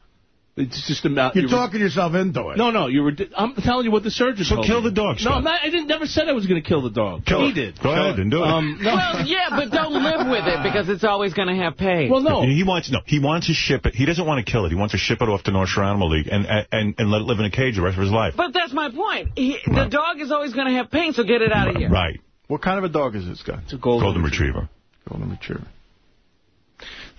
It's just about. You're you- talking yourself into it. No, no, you were. I'm telling you what the surgeon So told kill me. the dog, No, Scott. I'm not, I didn't. Never said I was going to kill the dog. Kill he it. did. Go ahead and do it. Um, *laughs* no. Well, yeah, but don't live with it because it's always going to have pain. well, no. He wants no. He wants to ship it. He doesn't want to kill it. He wants to ship it off to North Shore Animal League and and and let it live in a cage the rest of his life. But that's my point. He, The dog is always going to have pain, so get it out of here. Right. What kind of a dog is this guy? It's a golden, Golden retriever. Golden retriever.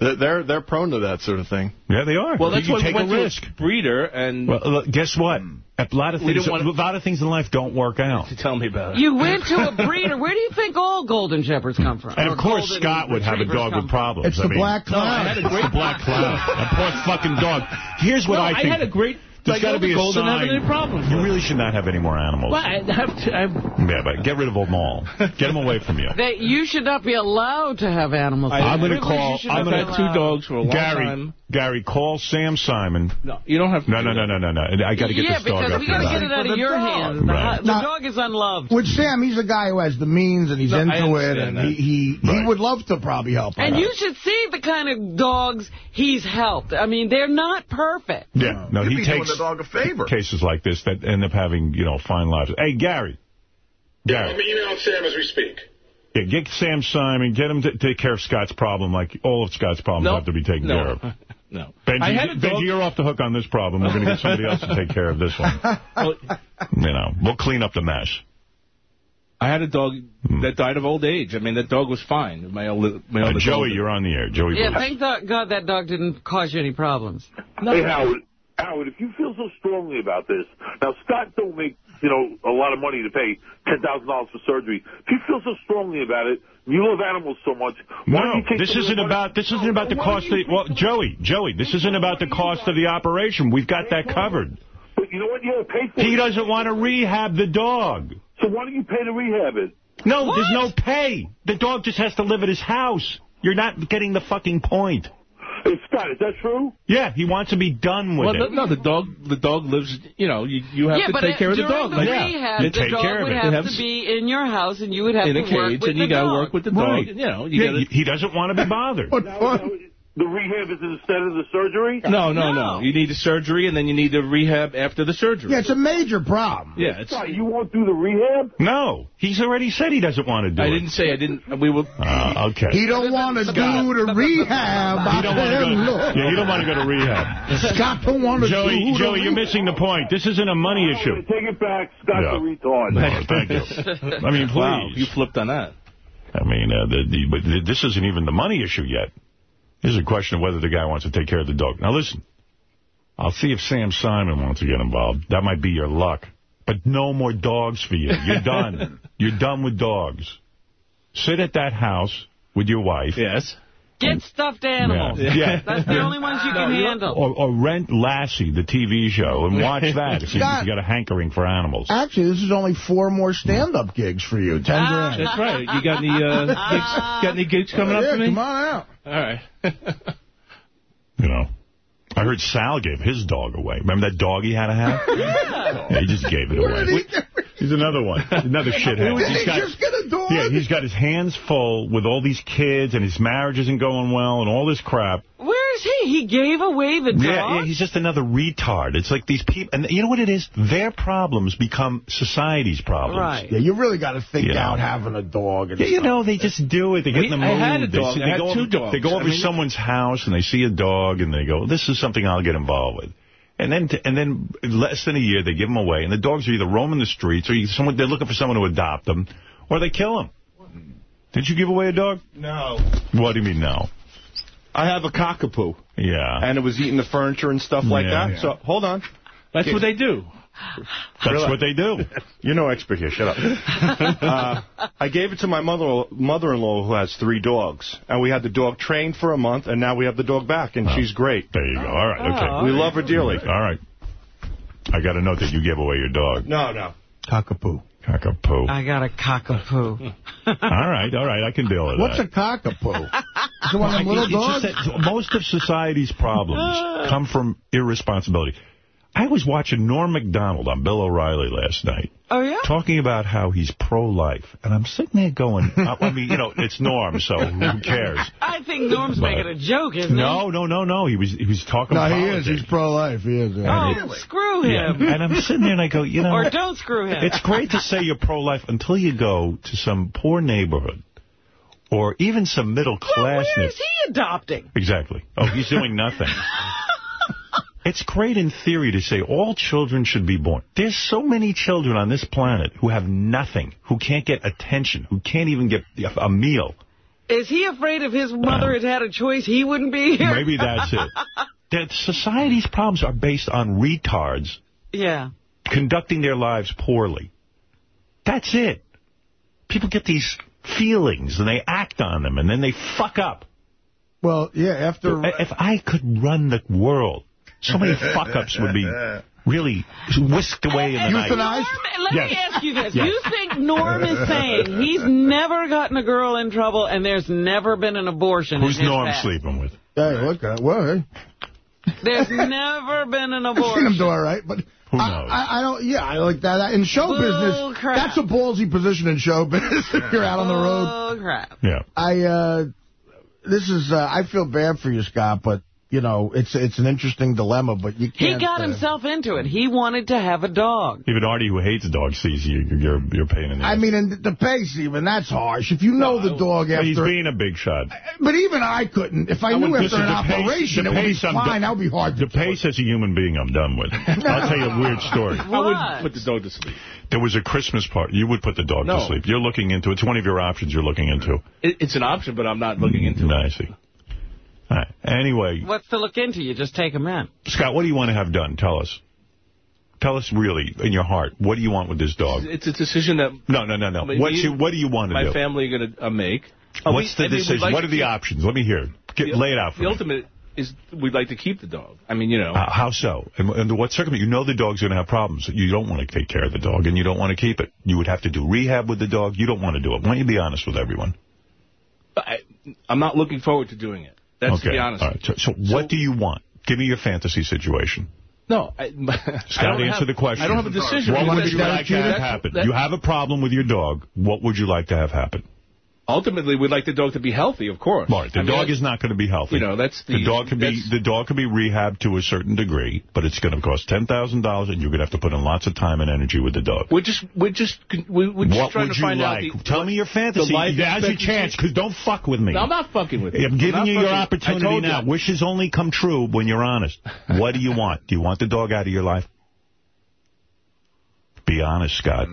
They're, they're they're prone to that sort of thing. Yeah, they are. Well, that's you what take we a went to risk. a breeder, and Well, look, guess what? Hmm. A lot of things. A lot of things in life don't work out. *laughs* tell me about it. You went to a breeder. Where do you think all golden shepherds come from? And of course, golden Scott would have a dog with problems. It's I the mean, black No, I had a great the black *laughs* cloud. a poor fucking dog. Here's what No, I I think. had a great. There's like, got to be a golden sign. have any problems. You really should not have any more animals. Well, I have to. I, Yeah, but get rid of them all. Get them away from you. *laughs* That you should not be allowed to have animals. I- I'm going to call. I'm not going be I've to had two dogs for a long Gary. time. Gary, call Sam Simon. No, you don't have to. No, no, no, no, no, no. I got to get yeah, this dog Yeah, because we here. got to get it out of your dog. hands. The, Right. the Now- dog is unloved. With Sam, he's a guy who has the means and he's No, into it, and that. he he, he would love to probably help. And out. you should see the kind of dogs he's helped. I mean, they're not perfect. Yeah, no, You'd he be takes doing the dog a favor. cases like this that end up having, you know, fine lives. Hey, Gary. Gary. I'm emailing Sam as we speak. Yeah, get Sam Simon. Get him to take care of Scott's problem like all of Scott's problems No. have to be taken No. care of. *laughs* No. Benji, I had a dog. Benji, you're off the hook on this problem. We're going to get somebody else to take care of this one. *laughs* Well, You know, we'll clean up the mess. I had a dog that died of old age. I mean, that dog was fine. My old, my Uh, Joey, golden. you're on the air. Joey Yeah, Bruce. thank God that dog didn't cause you any problems. Hey, Howard. Howard, if you feel so strongly about this, now Scott don't make you know a lot of money to pay ten thousand dollars for surgery. If you feel so strongly about it, you love animals so much. No, this some of the isn't about this isn't about the cost. Of, you well, Joey, Joey, this isn't about the cost of the operation. We've got that covered. But you know what? You gotta pay for He doesn't want to rehab the dog. So why don't you pay to rehab it? No, there's no pay. The dog just has to live at his house. You're not getting the fucking point. Hey, Scott, is that true? Yeah, he wants to be done with Well, it. no, the dog. The dog lives. You know, you, you have yeah, to take uh, care of the during dog. the Like, rehab, You the take dog care of would it. have It to be in your house, and you would have in to a cage, and you got to work with the dog. Right. You know, you Yeah, got he, to. he doesn't want to be bothered. What fun. The rehab is instead of the surgery? No, no, no, You need the surgery, and then you need the rehab after the surgery. Yeah, it's a major problem. Yeah, it's. you won't do the rehab? No, he's already said he doesn't want to do I it. didn't say I didn't. We were. Uh, okay. He don't want to do the rehab. He don't want to go. *laughs* Look. Yeah, you don't want to go to rehab. Scott don't want to Joey, do the Joey, you're missing the point. This isn't a money issue. Take it back, Scott's Yeah. a retard. No, thank you. *laughs* I mean, please. Wow, you flipped on that. I mean, uh, the, the, but this isn't even the money issue yet. This is a question of whether the guy wants to take care of the dog. Now, listen. I'll see if Sam Simon wants to get involved. That might be your luck. But no more dogs for you. You're done. *laughs* You're done with dogs. Sit at that house with your wife. Yes. Get stuffed animals. Yeah. Yeah. That's the only ones you can handle. Or, or rent Lassie, the TV show, and watch *laughs* that if you, Scott. if you got a hankering for animals. Actually, this is only four more stand-up gigs for you. Ten grand. That's right. You got any uh, *laughs* gigs, got any gigs coming up yeah, for me? come on out. All right. *laughs* You know. I heard Sal gave his dog away. Remember that dog he had to have? *laughs* yeah. he just gave it away. He's another one. *laughs* Another shithead. Did He's he got- *laughs* just get a dog? Yeah, he's got his hands full with all these kids, and his marriage isn't going well, and all this crap. Where is he? He gave away the dog? Yeah, yeah, he's just another retard. It's like these people, and you know what it is? Their problems become society's problems. Right. Yeah, you really got to think You know. out having a dog. And Yeah, you stuff. know, they just do it. They get We- in the I mood. had a They dog. see- I they had go two over, dogs. They go I over mean- to someone's house and they see a dog and they go, "This is something I'll get involved with." And then, and then, in less than a year, they give them away, and the dogs are either roaming the streets or you- someone they're looking for someone to adopt them, or they kill them. Did you give away a dog? No. What do you mean no? I have a cockapoo, Yeah, and it was eating the furniture and stuff like Yeah. that. So, hold on. That's what they do. that's Really? what they do. *laughs* You're no expert here. Shut up. *laughs* uh, I gave it to my mother mother-in-law who has three dogs, and we had the dog trained for a month, and now we have the dog back, and she's great. There you go. All right, okay. We love her dearly. All right. I got to note that you gave away your dog. No, no. cockapoo. Cockapoo. I got a cockapoo. *laughs* all right, all right. I can deal with it. What's that. a cockapoo? *laughs* Is it one of them little It's dogs? most of society's problems *laughs* come from irresponsibility. I was watching Norm MacDonald on Bill O'Reilly last night. Oh, yeah? Talking about how he's pro-life. And I'm sitting there going, *laughs* uh, I mean, you know, it's Norm, so who cares? I think Norm's But- making a joke, isn't No, no, no, no. He was he was talking No, he is. He's pro-life. He is. yeah. Oh, screw Yeah, him. and I'm sitting there and I go, you know, Or don't screw him. it's great to say you're pro-life until you go to some poor neighborhood or even some middle well, class. where is he adopting? Exactly. Oh, he's doing nothing. *laughs* it's great in theory to say all children should be born. There's so many children on this planet who have nothing, who can't get attention, who can't even get a meal. Is he afraid if his mother had had a choice, he wouldn't be here? Maybe that's it. *laughs* That society's problems are based on retards yeah. conducting their lives poorly. That's it. People get these feelings and they act on them and then they fuck up. Well, yeah, after... If I could run the world, so many *laughs* fuck-ups would be really whisked away in the night. Norm, let Yes. me ask you this. Yes. You think Norm is saying he's never gotten a girl in trouble and there's never been an abortion Who's in his Norm past? sleeping with? Hey, look at Well, hey. There's never been an *laughs* I've seen him abortion. do all right, but Who I, knows? I, I don't. Yeah, I like that. In show Bull business, crap. that's a ballsy position in show *laughs* business. if you're out on the road. Oh, crap. Yeah. I uh, this is. Uh, I feel bad for you, Scott, but you know it's it's an interesting dilemma. But you He can't. He got uh, himself into it. He wanted to have a dog. Even Artie, who hates dogs, sees you. You're, you're paying in the I ass. mean, and the pace even that's harsh. If you know the dog But he's after, being a big shot. but even I couldn't. If I, I knew after an the pace- operation the it would be pace I'm fine, that would be hard. DePace as a human being, I'm done with. I'll tell you a weird story. *laughs* I wouldn't put the dog to sleep. There was a Christmas party. You would put the dog to sleep. You're looking into It's one of your options you're looking into. It, it's an option, but I'm not looking into it. I see. All right. Anyway, What's to look into? You just take him in. Scott, what do you want to have done? Tell us. Tell us really, in your heart, what do you want with this dog? It's a decision that No, no, no, no. Me- What's you, what do you want to my do? family are going to uh, make. What's we- the I decision? like what are the keep- options? Let me hear. Get, the- lay it out for The me. ultimate is we'd like to keep the dog. I mean, you know. Uh, how so? And under what circumstances? You know the dog's going to have problems. You don't want to take care of the dog, and you don't want to keep it. You would have to do rehab with the dog. You don't want to do it. Why don't you be honest with everyone? I, I'm not looking forward to doing it. That's okay. to be honest. All right. So, so what do you want? Give me your fantasy situation. No, I, *laughs* I Scott, don't answer have, the question. I don't have a decision. What would you like to have happen? that- You have a problem with your dog. What would you like to have happen? Ultimately, we'd like the dog to be healthy, of course. Right, the I dog that's- is not going to be healthy. You know, that's the... The dog can be the dog can be rehabbed to a certain degree, but it's going to cost ten thousand dollars, and you're going to have to put in lots of time and energy with the dog. We're just, we're just, we're, we're just what trying to find like? out the, Tell me your fantasy. Now's your chance, because don't fuck with me. No, I'm not fucking with you. I'm giving not you your opportunity now. You. Wishes only come true when you're honest. What do you want? Do you want the dog out of your life? Be honest, Scott.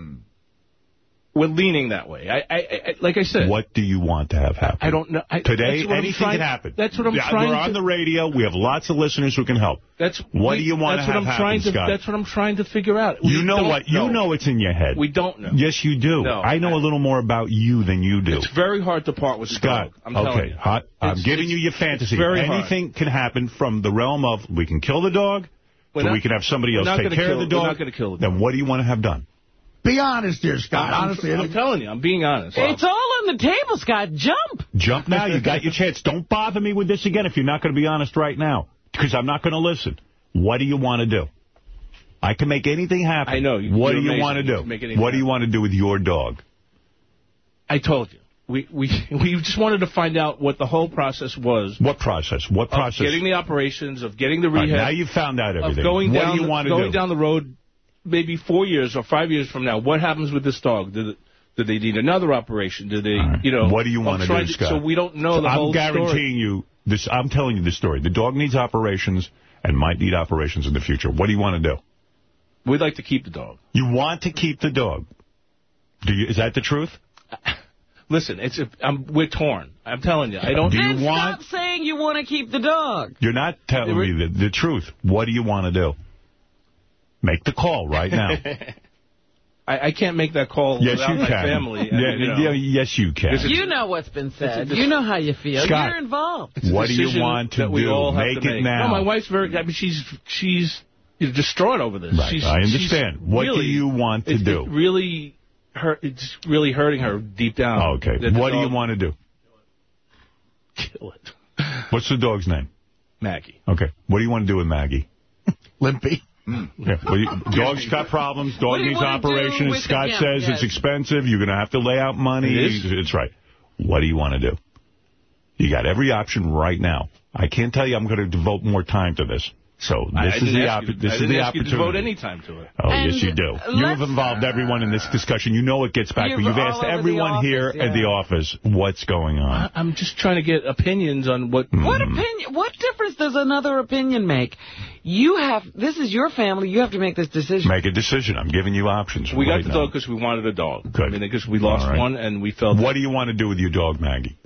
We're leaning that way. I, I, I, like I said. What do you want to have happen? I don't know. I, Today, that's what I'm anything trying- can happen. That's what I'm Yeah, trying We're to... on the radio. We have lots of listeners who can help. That's What we- do you want to have I'm happen, trying to, Scott? That's what I'm trying to figure out. You know what? You know it's in your head. We don't know. Yes, you do. No, I know a little more about you than you do. It's very hard to part with Scott. I'm telling okay. I'm It's- giving you your fantasy. Very hard. Anything can happen from the realm of we can kill the dog, We're so not- we can have somebody else take care kill- of the we're dog. not gonna kill the dog. Then what do you want to have done? Be honest here, Scott. I'm, Honestly, I'm telling you, I'm being honest. It's all on the table, Scott. Jump. Jump now. You got your chance. Don't bother me with this again if you're not going to be honest right now, because I'm not going to listen. What do you want to do? I can make anything happen. I know. What do you're want to do? can make What do you want to do with your dog? I told you. We we *laughs* we just wanted to find out what the whole process was. What process? What Of process? getting the operations, of getting the All right, rehab. now you found out of everything. going what down do you the- want to going do? down the road, maybe four years or five years from now. What happens with this dog? Did it, did they need another operation? Do they, you know? What do you want to trying do, Scott? So we don't know So the I'm whole guaranteeing you this. I'm telling you the story. The dog needs operations and might need operations in the future. What do you want to do? We'd like to keep the dog. You want to keep the dog. Do you? Is that the truth? *laughs* Listen, it's a, I'm, we're torn. I'm telling you, I don't. Do you Then want? stop saying you want to keep the dog. You're not telling me the, the truth. What do you want to do? Make the call right now. *laughs* I, I can't make that call yes, without you my can. family. Yeah, and, you know, yeah, yes, you can. You know what's been said. You know how you feel. Scott. You're involved. it's What do you want to that we do? all Make to it make. now. No, my wife's very. I mean, she's she's you distraught over this. Right, she's, I understand. she's What do you want to it- do? It really hurt. It's really hurting her deep down. Oh, okay. What do you want to do? Kill it, What's the dog's name? Maggie. Okay. What do you want to do with Maggie? *laughs* Limpy. Mm. Yeah. Well, you, dog's got problems. Dog needs operation. with Scott the- yeah, says yes. it's expensive. You're going to have to lay out money. It is? It's right. What do you want to do? You got every option right now. I can't tell you I'm going to devote more time to this. So this I is the ask op- you, this I is the ask you to opportunity. devote any time to it. Oh, And yes, you do. You have let's- involved everyone in this discussion. You know it gets back. You're but you've asked everyone office, here yeah. at the office what's going on. I- I'm just trying to get opinions on what. What Mm. opinion? What difference does another opinion make? You have. This is your family. You have to make this decision. Make a decision. I'm giving you options. We right got the now. dog because we wanted a dog. Good. I mean, because we lost All right. one and we felt What do you want to do with your dog, Maggie?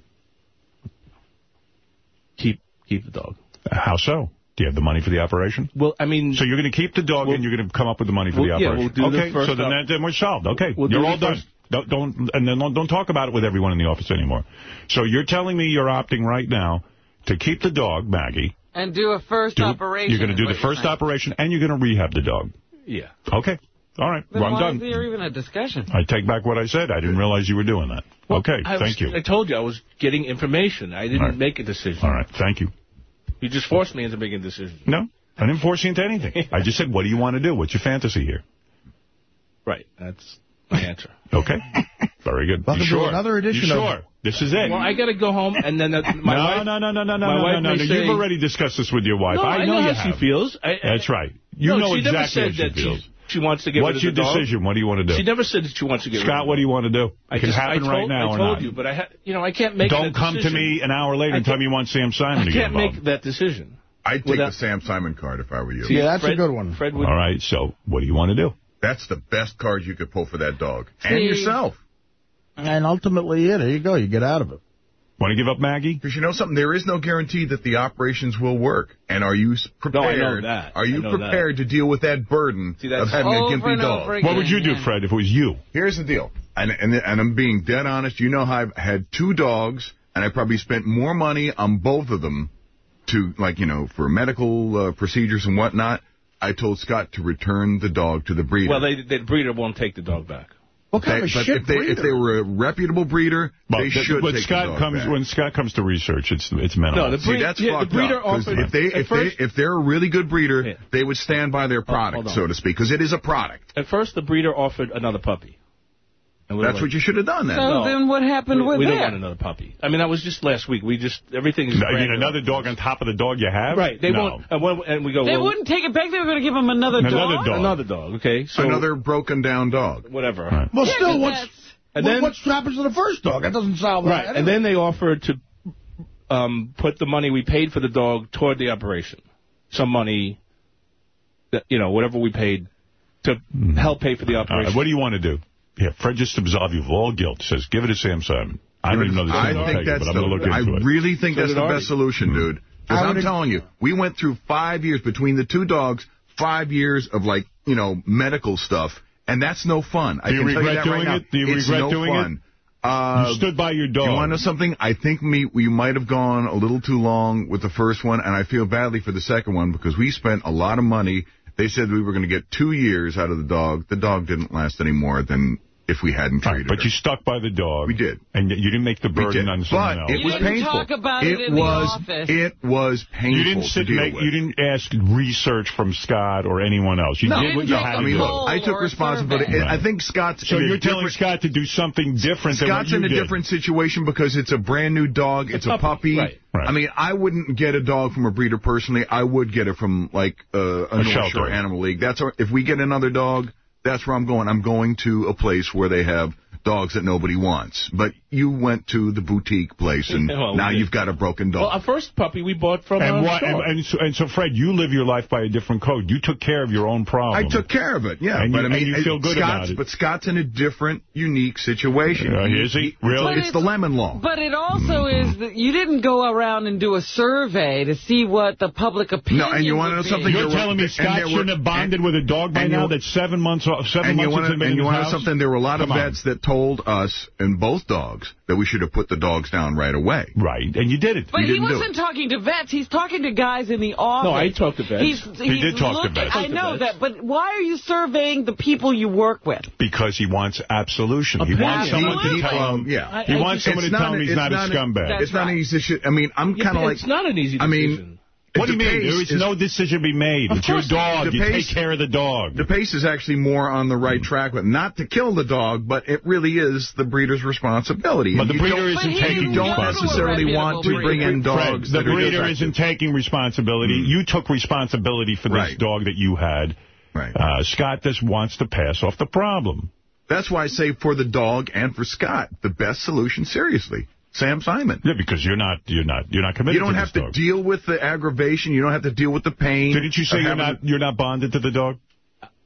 keep keep the dog. How so? Do you have the money for the operation? Well, I mean, So you're going to keep the dog and you're going to come up with the money for Well, the yeah, operation. we'll do the okay, first so then, op- that, then we're solved. Okay, We'll you're the all done. first- Don't, don't and then don't, don't talk about it with everyone in the office anymore. So you're telling me you're opting right now to keep the dog, Maggie. And do a first Do- operation. You're going to do the first saying. operation and you're going to rehab the dog. yeah. Okay. All right. Then well, I'm why done. is there even a discussion? I take back what I said. I didn't realize you were doing that. okay. I was- Thank you. I told you I was getting information. I didn't All right. make a decision. All right. Thank you. You just forced me into making a decision. No, I didn't force you into anything. *laughs* I just said, what do you want to do? What's your fantasy here? Right. That's my answer. *laughs* Okay. Very good. Welcome you sure? another edition you of- sure? This is it. Well, I got to go home and then my no, wife. no, no, no, no, no, no, no, no, no. You've already discussed this with your wife. No, I know, you how have. she feels. I, I- That's right. You no, know exactly how that she feels. She, she wants to get What's rid your of the dog. decision? What do you want to do? She never said that she wants to get rid of Scott, what do you want to do? I It can just, happen I told, right now I or told not. you, but I, ha you know, I can't make Don't that come to me an hour later I and tell me you want Sam Simon I to get can't involved. make that decision. I'd take Without- the Sam Simon card if I were you. See, Yeah, that's a good one. Fred would. All right, so what do you want to do? That's the best card you could pull for that dog. And yourself. And ultimately, yeah, there you go. You get out of it. Want to give up Maggie? Because you know something, there is no guarantee that the operations will work. And are you s- No, prepared? I know that. Are you I know prepared to deal with that burden See, that's of having a over gimpy dog? again. What would you do, yeah. Fred, if it was you? Here's the deal, and, and and I'm being dead honest. You know how I've had two dogs, and I probably spent more money on both of them to, like, you know, for medical uh, procedures and whatnot. I told Scott to return the dog to the breeder. Well, they, the breeder won't take the dog back. What kind They- of but shit if they if they were a reputable breeder, Well, they th- should but take Scott the dog comes back. when Scott comes to research, it's it's mental. No, the See, breed- that's yeah, the fucked breeder up. 'cause offered- if they, if, first, they, if they're a really good breeder, Yeah. they would stand by their oh, product, hold on. so to speak, because it is a product. At first, the breeder offered another puppy. And That's like, what you should have done then. So No. then what happened we, with we that? don't want another puppy. I mean, that was just last week. We just, everything is No, you mean another dog on top of the dog you have? Right. They no. won't, and, when, and we go, They well, wouldn't take it back. They were going to give him another, Another dog? dog. another dog, okay? So, Another broken down dog. whatever. Right. Well, Yeah, still, 'cause what's, that's- And what, then- what happens to the first dog? That doesn't solve Right, that. and then they offered to um, put the money we paid for the dog toward the operation. Some money, that, you know, whatever we paid to help pay for the All right, operation. what do you want to do? Yeah, Fred just absolve you of all guilt. Says, give it to Sam Simon. I don't even know this I thing will think take that's but I'm going to look the, I into it. really think So that's the Artie. best solution, dude. Because I I'm telling you, we went through five years between the two dogs, five years of like, you know, medical stuff, and that's no fun. I Do you can tell regret you that doing right now. it? Do you it's regret no doing it? fun. Uh, you stood by your dog. You want to know something? I think me we might have gone a little too long with the first one, and I feel badly for the second one because we spent a lot of money. They said we were going to get two years out of the dog. The dog didn't last any more than if we hadn't Right, treated but her. you stuck by the dog. We did. And you didn't make the burden on someone but else. it You was didn't painful. talk about it in the was, office. It was painful You didn't to sit deal make, with. you didn't ask research from Scott or anyone else. You No, did what you had to I mean, look, I took responsibility. survey. and I think Scott's So you're telling Scott to do something different than what Scott's in a did. different situation because it's a brand new dog. It's a puppy, puppy. right. Right. I mean, I wouldn't get a dog from a breeder personally. I would get it from like uh, a, A North shelter. Shore Animal League. That's our, if we get another dog. That's where I'm going. I'm going to a place where they have dogs that nobody wants. But you went to the boutique place, and Yeah, *laughs* well, now you've got a broken dog. Well, our first puppy we bought from And, a what, store. and, and, so, and so, Fred, you live your life by a different code. You took care of your own problem. I took care of it, yeah. And but you- I mean, and you feel good Scott's, about it. But Scott's in a different, unique situation. Uh, is he? Really? But It's, the lemon law. But it also is that you didn't go around and do a survey to see what the public opinion No, and you wanna know something? You're There were- telling me Scott shouldn't have bonded and- with a dog by now that's seven months off, seven and you months want since to it's and you want to know something? There were a lot of vets that told us and both dogs that we should have put the dogs down right away. Right, and you did it. But You he didn't do wasn't talking to vets. He's talking to guys in the office. No, I talked to vets. He's, He he's did talk to vets. I know that, but why are you surveying the people you work with? Because he wants absolution. He wants Opinion. someone to tell him. Yeah. He wants someone to tell him he's not a not a- scumbag. That's it's not an easy. I mean, I'm kind of but like. it's not an easy I mean, decision. What do you mean? There is is- no decision to be made. Of It's your course, dog. You DePace- take care of the dog. DePace is actually more on the right track, but not to kill the dog, but it really is the breeder's responsibility. But And the breeder isn't taking didn't You don't go to a responsibility. necessarily want to reputable bring in breeder. Fred, dogs the that breeder defective. isn't taking responsibility. You took responsibility for this Right. dog that you had. Right. Uh, Scott just wants to pass off the problem. That's why I say for the dog and for Scott, the best solution, seriously, Sam Simon. Yeah, because you're not you're not you're not committed You don't to have this to dog. deal with the aggravation. You don't have to deal with the pain. Didn't you say you're not you're not bonded to the dog?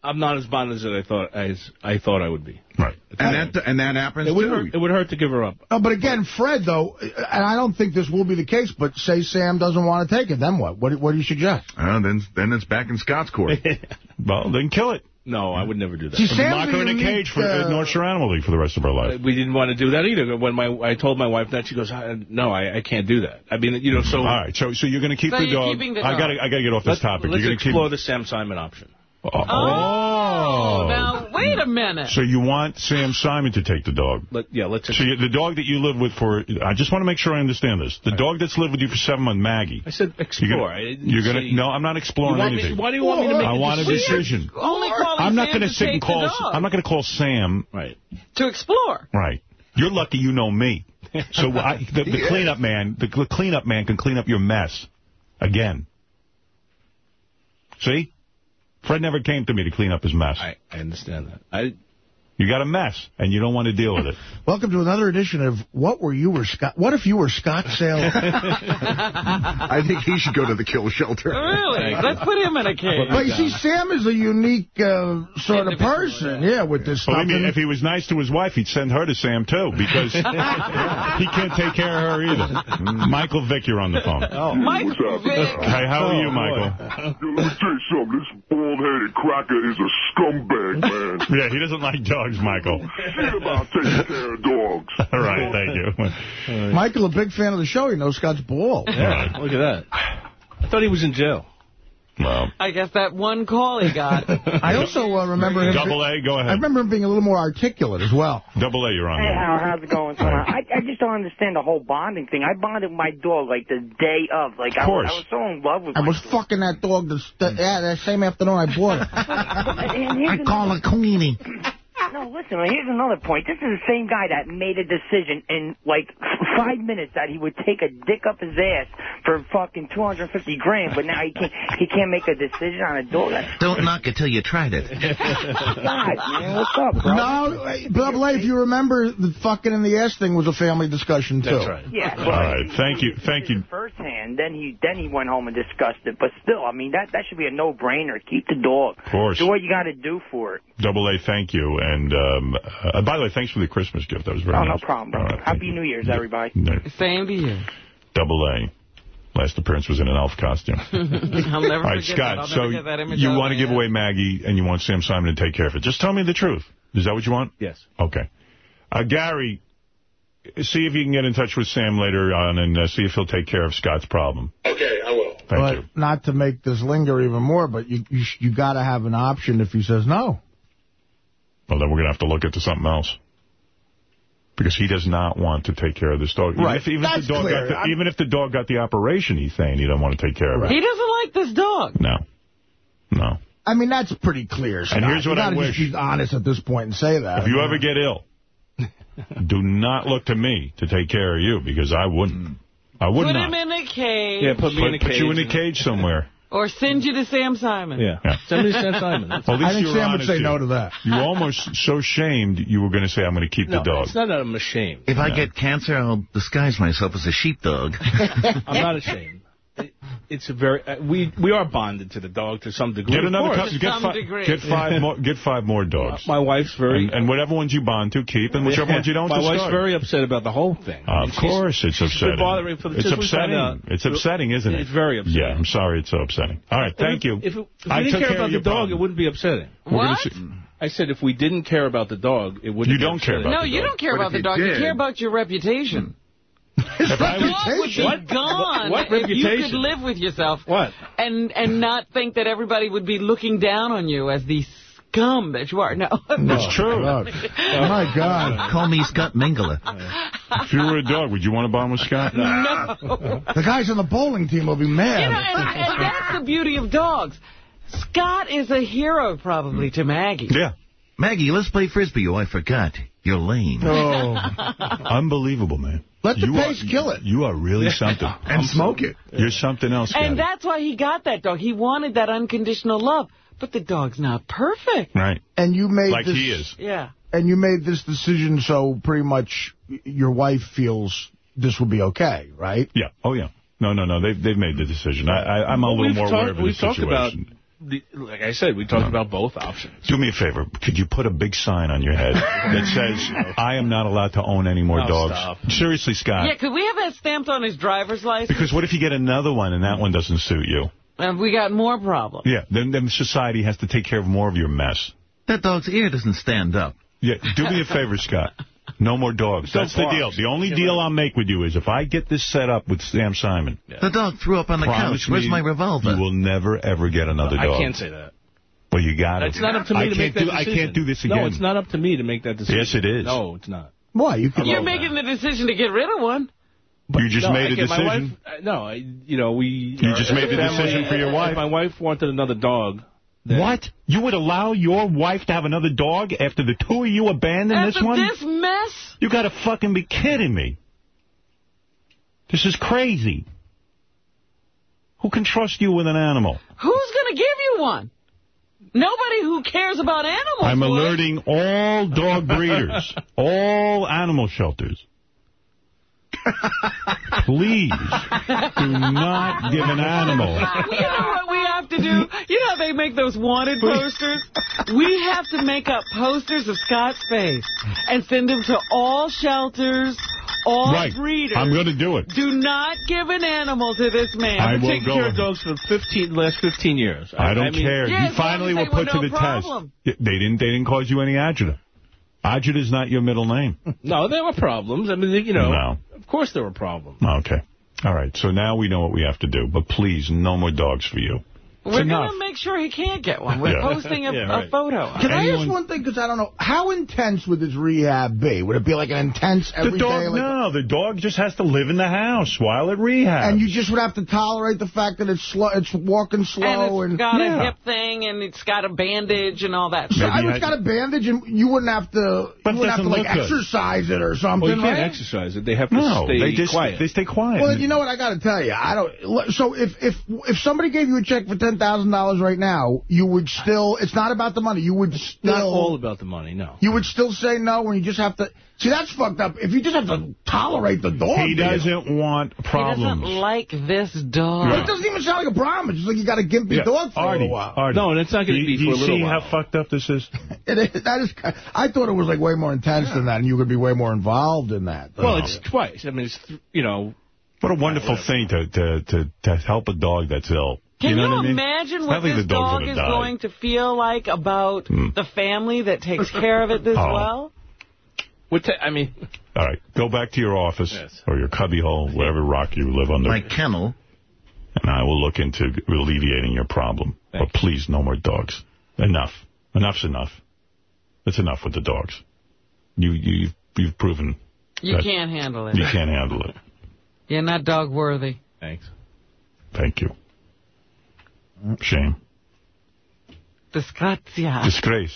I'm not as bonded as I thought as I thought I would be. Right. And that and that happens It would too. hurt. It would hurt to give her up. No, but again, Fred, though, and I don't think this will be the case, but say Sam doesn't want to take it, then what? What, what do you suggest? Uh, then then it's back in Scott's court. *laughs* Well, then kill it. No, I would never do that. See, Sam's Lock her in a cage for uh, North Shore Animal League for the rest of her life. we didn't want to do that either. When my I told my wife that, she goes, "I- "No, I, I can't do that." I mean, you know, so All right, so so you're going to keep So the you're dog. keeping the I got to I got to get off this let's, topic. let's you're explore keep. the Sam Simon option. Oh. oh, now, wait a minute. So you want Sam Simon to take the dog? Let, yeah, let's. So you, the dog that you live with for, I just want to make sure I understand this. The dog that's lived with you for seven months, Maggie. I said You're explore. gonna, you're gonna no, I'm not exploring You want me- anything. why do you want me to make I a want a decision? decision. Only calling I'm not going to sit and call. I'm not going to call Sam. Right. To explore. Right. You're lucky you know me. So *laughs* I, the, the cleanup man, the, the cleanup man can clean up your mess again. See? Fred never came to me to clean up his mess. I, I understand that. I You got a mess, and you don't want to deal with it. *laughs* Welcome to another edition of What Were You Were Scott? What if you were Scott Sale? *laughs* I think he should go to the kill shelter. Really? Let's put him in a cage. but you see, Sam is a unique uh, sort of person, yeah, with this stuff. Believe me, if he was nice to his wife, he'd send her to Sam, too, because *laughs* he can't take care of her either. Michael Vick, you're on the phone. Mike Vick. Hey, how are you, Oh, Michael? Yo, let me tell you something. This bald-headed cracker is a scumbag, man. Yeah, he doesn't like dogs, Michael. Shit about taking care of dogs. *laughs* All right, thank you. Michael, a big fan of the show. He knows Scott's bald. yeah, look at that. I thought he was in jail. Well, I guess that one call he got. *laughs* I also uh, remember him. double A, go ahead. I remember him being a little more articulate as well. Double A, you're on Hey. Al, how's it going? So I, I just don't understand the whole bonding thing. I bonded with my dog like the day of. Like I, course. I was so in love with I was dog. fucking that dog the, the, yeah, that same afternoon I bought it. *laughs* I call her Queenie. No, No, listen, here's another point. This is the same guy that made a decision in, like, five minutes that he would take a dick up his ass for fucking 250 grand, but now he can't, he can't make a decision on a dog. Don't knock it till you tried it. *laughs* God, man. What's up, bro? No, hey, Double A, if you remember, the fucking in the ass thing was a family discussion, too. That's right. Yeah. All right. Thank you. Thank you. Firsthand, then he then he went home and discussed it. But still, I mean, that that should be a no-brainer. Keep the dog. Of course. Do what you got to do for it. Double A, thank you. And um, uh, by the way, thanks for the Christmas gift. That was very oh, nice. no problem, bro. All right, Happy. New Year's, everybody. No. Same to you. Double A. Last appearance was in an elf costume. *laughs* I'll never All right, forget Scott, that. I'll so never get that you want to give away Maggie and you want Sam Simon to take care of it. Just tell me the truth. Is that what you want? Yes. Okay. Uh, Gary, see if you can get in touch with Sam later on and uh, see if he'll take care of Scott's problem. Okay, I will. Thank but you. not to make this linger even more, but you you, you got to have an option if he says no. Well, then we're going to have to look into something else. Because he does not want to take care of this dog. Even Right. if, even, if That's the dog clear. got the, even if the dog got the operation, he's saying he doesn't want to take care of it. He doesn't like this dog. No. No. I mean, that's pretty clear, Scott. here's what you I gotta wish. just be honest at this point and say that. If you ever get ill, *laughs* do not look to me to take care of you because I wouldn't. I would Put not. him in a cage. Yeah, put me in a put cage. you in a cage somewhere. Or send you to Sam Simon. Yeah. Yeah. Send me to Sam Simon. Well, I think Sam would say here. no to that. You were almost so shamed you were going to say, I'm going to keep no, the dog. it's not that I'm ashamed. If I get cancer, I'll disguise myself as a sheepdog. *laughs* I'm not ashamed. It, it's a very uh, we we are bonded to the dog to some degree. Get of another course. get, some fi- degree. get five more get five more dogs. My wife's very And, and whatever ones you bond to, keep, and whichever ones you don't, My discard. wife's very upset about the whole thing. Of She's- course, it's she's upsetting. bothering for the- it's since we found upsetting. out. It's upsetting, isn't it? It's very upsetting. Yeah, I'm sorry it's so upsetting. All right, thank if, you. If, it, if I we didn't took care care about of the dog, problem. it wouldn't be upsetting. What? I said if we didn't care about the dog, it wouldn't You be don't care upsetting. about No, the you don't care about the dog. You care about your reputation. If I The was- dog would be What? gone What if you could live with yourself What? and and not think that everybody would be looking down on you as the scum that you are. No. It's true. God. Oh, my God. Call me Scott Mingler. If you were a dog, would you want to bond with Scott? No. The guys on the bowling team will be mad. You know, and, and that's the beauty of dogs. Scott is a hero, probably, to Maggie. Yeah. Maggie, let's play Frisbee. Oh, I forgot. You're lame. Oh. *laughs* Unbelievable, man. Let the You pace are- kill it. You are really something. *laughs* And smoke it. You're something else, Scotty. And that's why he got that dog. He wanted that unconditional love. But the dog's not perfect. Right. And you made Like this, he is. Yeah. And you made this decision so pretty much your wife feels this will be okay, right? Yeah. Oh, yeah. No, no, no. They've, they've made the decision. I, I, I'm a Well, little we've more talked- aware of the situation. We've talked about, situation. the, like I said, we talked about both options. Do me a favor. Could you put a big sign on your head *laughs* that says, I am not allowed to own any more No, dogs? stop. Seriously, Scott. Yeah, could we have that stamped on his driver's license? Because what if you get another one and that one doesn't suit you? And we got more problems. Yeah, then, then society has to take care of more of your mess. That dog's ear doesn't stand up. Yeah, do me a favor, Scott. *laughs* No more dogs. Don't That's the deal. The only deal I'll make with you is if I get this set up with Sam Simon, The dog threw up on the couch. Where's my revolver? you will never, ever get another I dog. I can't say that. Well, you got it. It's not up to me I to make that do, decision. I can't do this again. No, it's not up to me to make that decision. Yes, it is. No, it's not. Why? You could You're making the decision to get rid of one. you just no, made a I get- my decision. wife- uh, no, I, you know, we... You just made the decision for your if wife? my wife wanted another dog... What? You would allow your wife to have another dog after the two of you abandoned After this one? this mess, You gotta fucking be kidding me. This is crazy. Who can trust you with an animal? who's going to give you one? Nobody who cares about animals. I'm would. alerting all dog breeders, *laughs* all animal shelters. Please do not give an animal. You know what we have to do? You know how they make those wanted posters? We have to make up posters of Scott's face and send them to all shelters, all Right. breeders. I'm going to do it. Do not give an animal to this man. I I've will been taking go care of dogs for 15, last 15 years. I don't mean, care. Yeah, you finally as were they put were to the problem. test. They didn't. They didn't cause you any agita. Agita is not your middle name. *laughs* No, there were problems. I mean, you know, No. of course there were problems. Okay. All right. So now we know what we have to do. But please, no more dogs for you. We're going to make sure he can't get one. We're Yeah. posting a, *laughs* Yeah, a photo. Can I ask one thing? Because I don't know. How intense would this rehab be? Would it be like an intense every The day? dog, like, no, the dog just has to live in the house while at rehab. And you just would have to tolerate the fact that it's slow, it's walking slow, and and, it's got Yeah. a hip thing, and it's got a bandage and all that. So stuff. I was got a bandage, and you wouldn't have to. But you wouldn't have to doesn't like look good. exercise it or something, Well, you can't right? exercise it. They have to No, stay they just quiet. they stay quiet. Well, you know what? I got to tell you, I don't. So if if if somebody gave you a check for ten thousand dollars right now, you would still. It's not about the money. You would still. Not all about the money, no. You would still say no when you just have to. See, that's fucked up. If you just have to tolerate the dog. he being- doesn't want problems. He doesn't like this dog. But it doesn't even sound like a problem. It's just like you got a gimpy Yeah, dog for a Artie, little while. Artie, No, and it's not gonna do be you- for do a you see how fucked up this is? *laughs* It is, that is. I thought it was like way more intense than that, and you could be way more involved in that. Well, it's twice. I mean, it's, th- you know... What a wonderful thing to, to, to, to help a dog that's ill. Can you, know what I mean? imagine what this the dog is die. going to feel like about hmm. the family that takes care of it this *laughs* Oh. well? What I mean... All right, go back to your office or your cubby hole, whatever rock you live under. My kennel. And I will look into alleviating your problem. but please, no more dogs. Enough. Enough's enough. It's enough with the dogs. You, you, you've, you've proven You can't handle it. you can't handle it. You're not dog worthy. Thanks. Thank you. Shame. Disgrazia. Disgrace.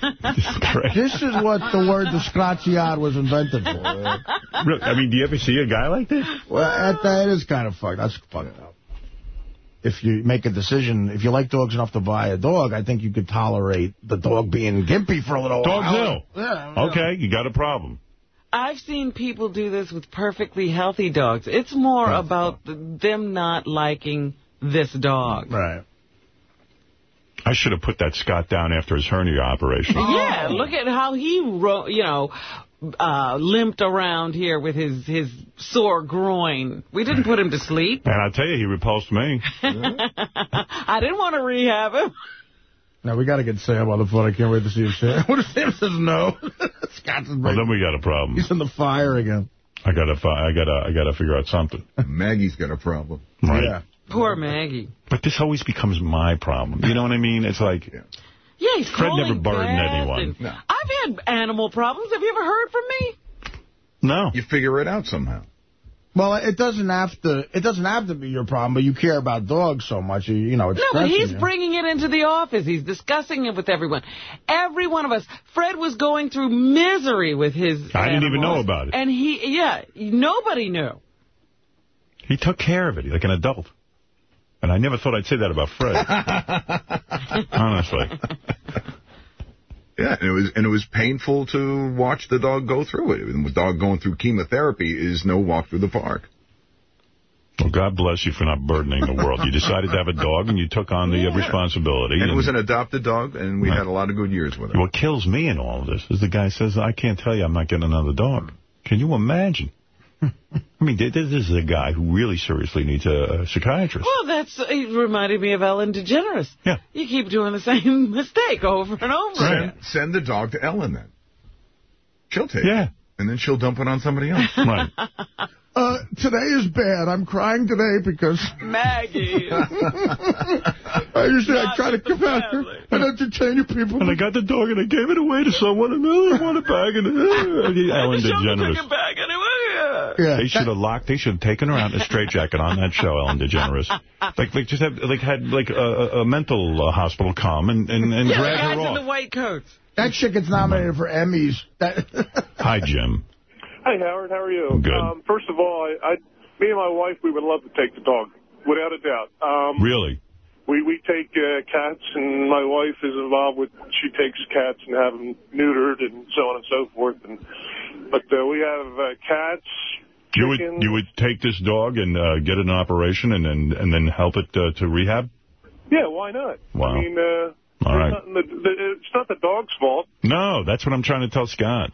*laughs* Disgrace. This is what the word disgraziad was invented for. Eh? Really? I mean, do you ever see a guy like this? Well, that, that is kind of fucked. That's fucked up. If you make a decision, if you like dogs enough to buy a dog, I think you could tolerate the dog being gimpy for a little Dog's while. ill. Yeah, Okay, you got a problem. I've seen people do this with perfectly healthy dogs. It's more oh. about th- them not liking this dog. Right. I should have put that Scott down after his hernia operation. Yeah, look at how he, ro you know, uh, limped around here with his, his sore groin. We didn't put him to sleep. And I'll tell you, he repulsed me. *laughs* I didn't want to rehab him. Now, we got to get Sam on the phone. I can't wait to see him Sam... *laughs* What if Sam says no? *laughs* Scott's Well, then we got a problem. He's in the fire again. I gotta, fi- I gotta, I gotta figure out something. Maggie's got a problem. Right. Yeah. Poor Maggie. But this always becomes my problem. You know what I mean? It's like, Yeah, he's Fred never burdened anyone. No. I've had animal problems. Have you ever heard from me? no. You figure it out somehow. Well, it doesn't have to. It doesn't have to be your problem, but you care about dogs so much. You, you know, it's No, but he's you. bringing it into the office. He's discussing it with everyone. Every one of us. Fred was going through misery with his I didn't even know about it. And he, yeah, nobody knew. He took care of it like an adult. And I never thought I'd say that about Fred. *laughs* Honestly. Yeah, and it was and it was painful to watch the dog go through it. And the dog going through chemotherapy is no walk through the park. Well, God bless you for not burdening the world. You *laughs* decided to have a dog, and you took on the uh, responsibility. And it was an adopted dog, and we had a lot of good years with it. What kills me in all of this is the guy says, I can't tell you I'm not getting another dog. Can you imagine? *laughs* I mean, this is a guy who really seriously needs a, a psychiatrist. Well, that's it reminded me of Ellen DeGeneres. Yeah. You keep doing the same *laughs* mistake over and over again. Send, send the dog to Ellen then. She'll take Yeah. it. And then she'll dump it on somebody else. *laughs* Right. Uh, today is bad. I'm crying today because Maggie. *laughs* I usually I try to come out here and entertain you people. And I got the dog, and I gave it away to someone, and I want it back. And uh, *laughs* Ellen DeGeneres. back anyway. Yeah. They should have locked. They should have taken her out in a straitjacket on that show, Ellen DeGeneres. Like, like just have like had like a, a- a mental uh, hospital come and and, and Yeah, drag her in off. the white coats. That shit gets nominated for Emmys. That Hi, Jim. Hi, Howard. How are you? Good. Um, first of all, I, I, me and my wife, we would love to take the dog, without a doubt. Um, Really? we we take uh, cats, and my wife is involved with. She takes cats and have them neutered and so on and so forth. And but uh, we have uh, cats. You would you would take this dog and uh, get it an operation and then and then help it uh, to rehab? Yeah, why not? Wow. I mean, uh, All right. nothing that- that- it's not the dog's fault. No, that's what I'm trying to tell Scott.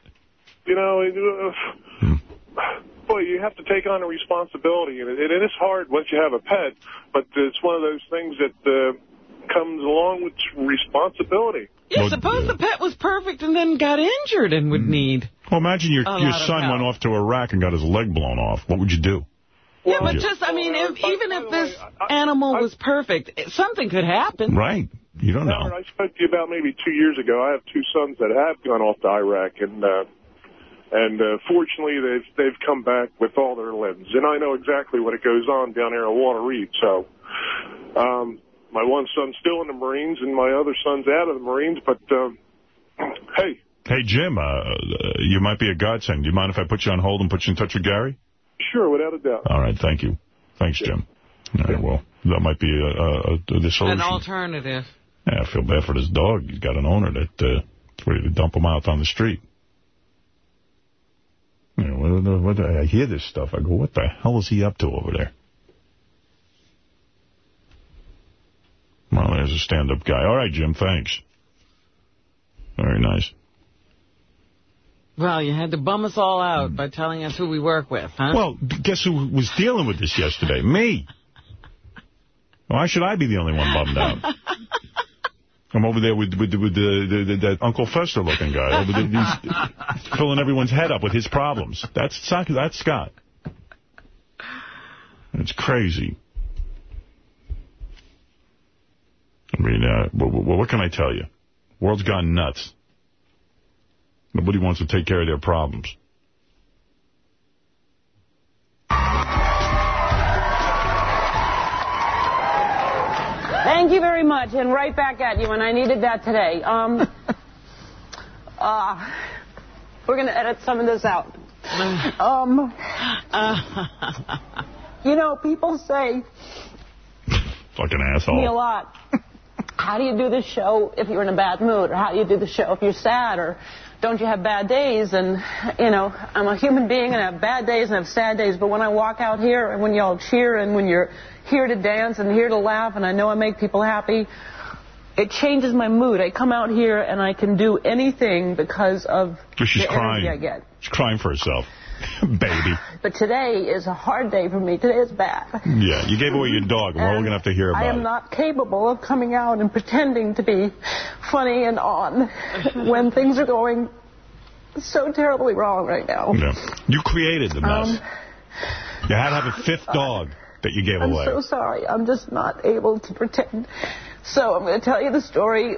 You know, Hmm. uh, boy, you have to take on a responsibility, and it, it is hard once you have a pet. But it's one of those things that uh, comes along with responsibility. Yeah, Well, suppose yeah. the pet was perfect and then got injured and would need. Well, imagine your your son went off to Iraq and got his leg blown off. What would you do? Yeah, but just, I mean, if, even if this animal was perfect, something could happen. Right. You don't know. I spoke to you about maybe two years ago. I have two sons that have gone off to Iraq, and uh, and uh, fortunately they've they've come back with all their limbs, and I know exactly what it goes on down there in Walter Reed. So, um, my one son's still in the Marines, and my other son's out of the Marines. But um, *clears throat* hey, Hey, Jim, uh, uh, you might be a godsend. Do you mind if I put you on hold and put you in touch with Gary? sure, without a doubt. All right, thank you. Thanks, Jim. All right, well, that might be a, a, a, the solution. An alternative. Yeah, I feel bad for this dog. He's got an owner that uh, is ready to dump him out on the street. You know, what, what, I hear this stuff. I go, what the hell is he up to over there? Well, there's a stand-up guy. All right, Jim, thanks. Very nice. Well, you had to bum us all out by telling us who we work with, huh? Well, guess who was dealing with this yesterday? Me. Why should I be the only one bummed out? *laughs* I'm over there with with, with the, the, the, that Uncle Fester looking guy. Over there, he's filling everyone's head up with his problems. That's. That's Scott. It's crazy. I mean, uh, what, what, what can I tell you? World's gone nuts. Nobody wants to take care of their problems. Thank you very much, and right back at you, and I needed that today. Um, *laughs* uh, we're going to edit some of this out. Um, you know, people say Fucking to me a lot, *laughs* how do you do this show if you're in a bad mood? Or how do you do the show if you're sad? Or don't you have bad days? And, you know, I'm a human being and I have bad days and I have sad days. But when I walk out here and when y'all cheer and when you're here to dance and here to laugh and I know I make people happy, it changes my mood. I come out here and I can do anything because of She's the crying. energy I get. She's crying for herself. *laughs* Baby. But today is a hard day for me. Today is bad. Yeah, you gave away your dog, and we're all going to have to hear about it. I am it. not capable of coming out and pretending to be funny and on when *laughs* things are going so terribly wrong right now. Yeah. You created the mess. Um, you had to have a fifth dog that you gave away. I'm so sorry. I'm just not able to pretend. So I'm going to tell you the story.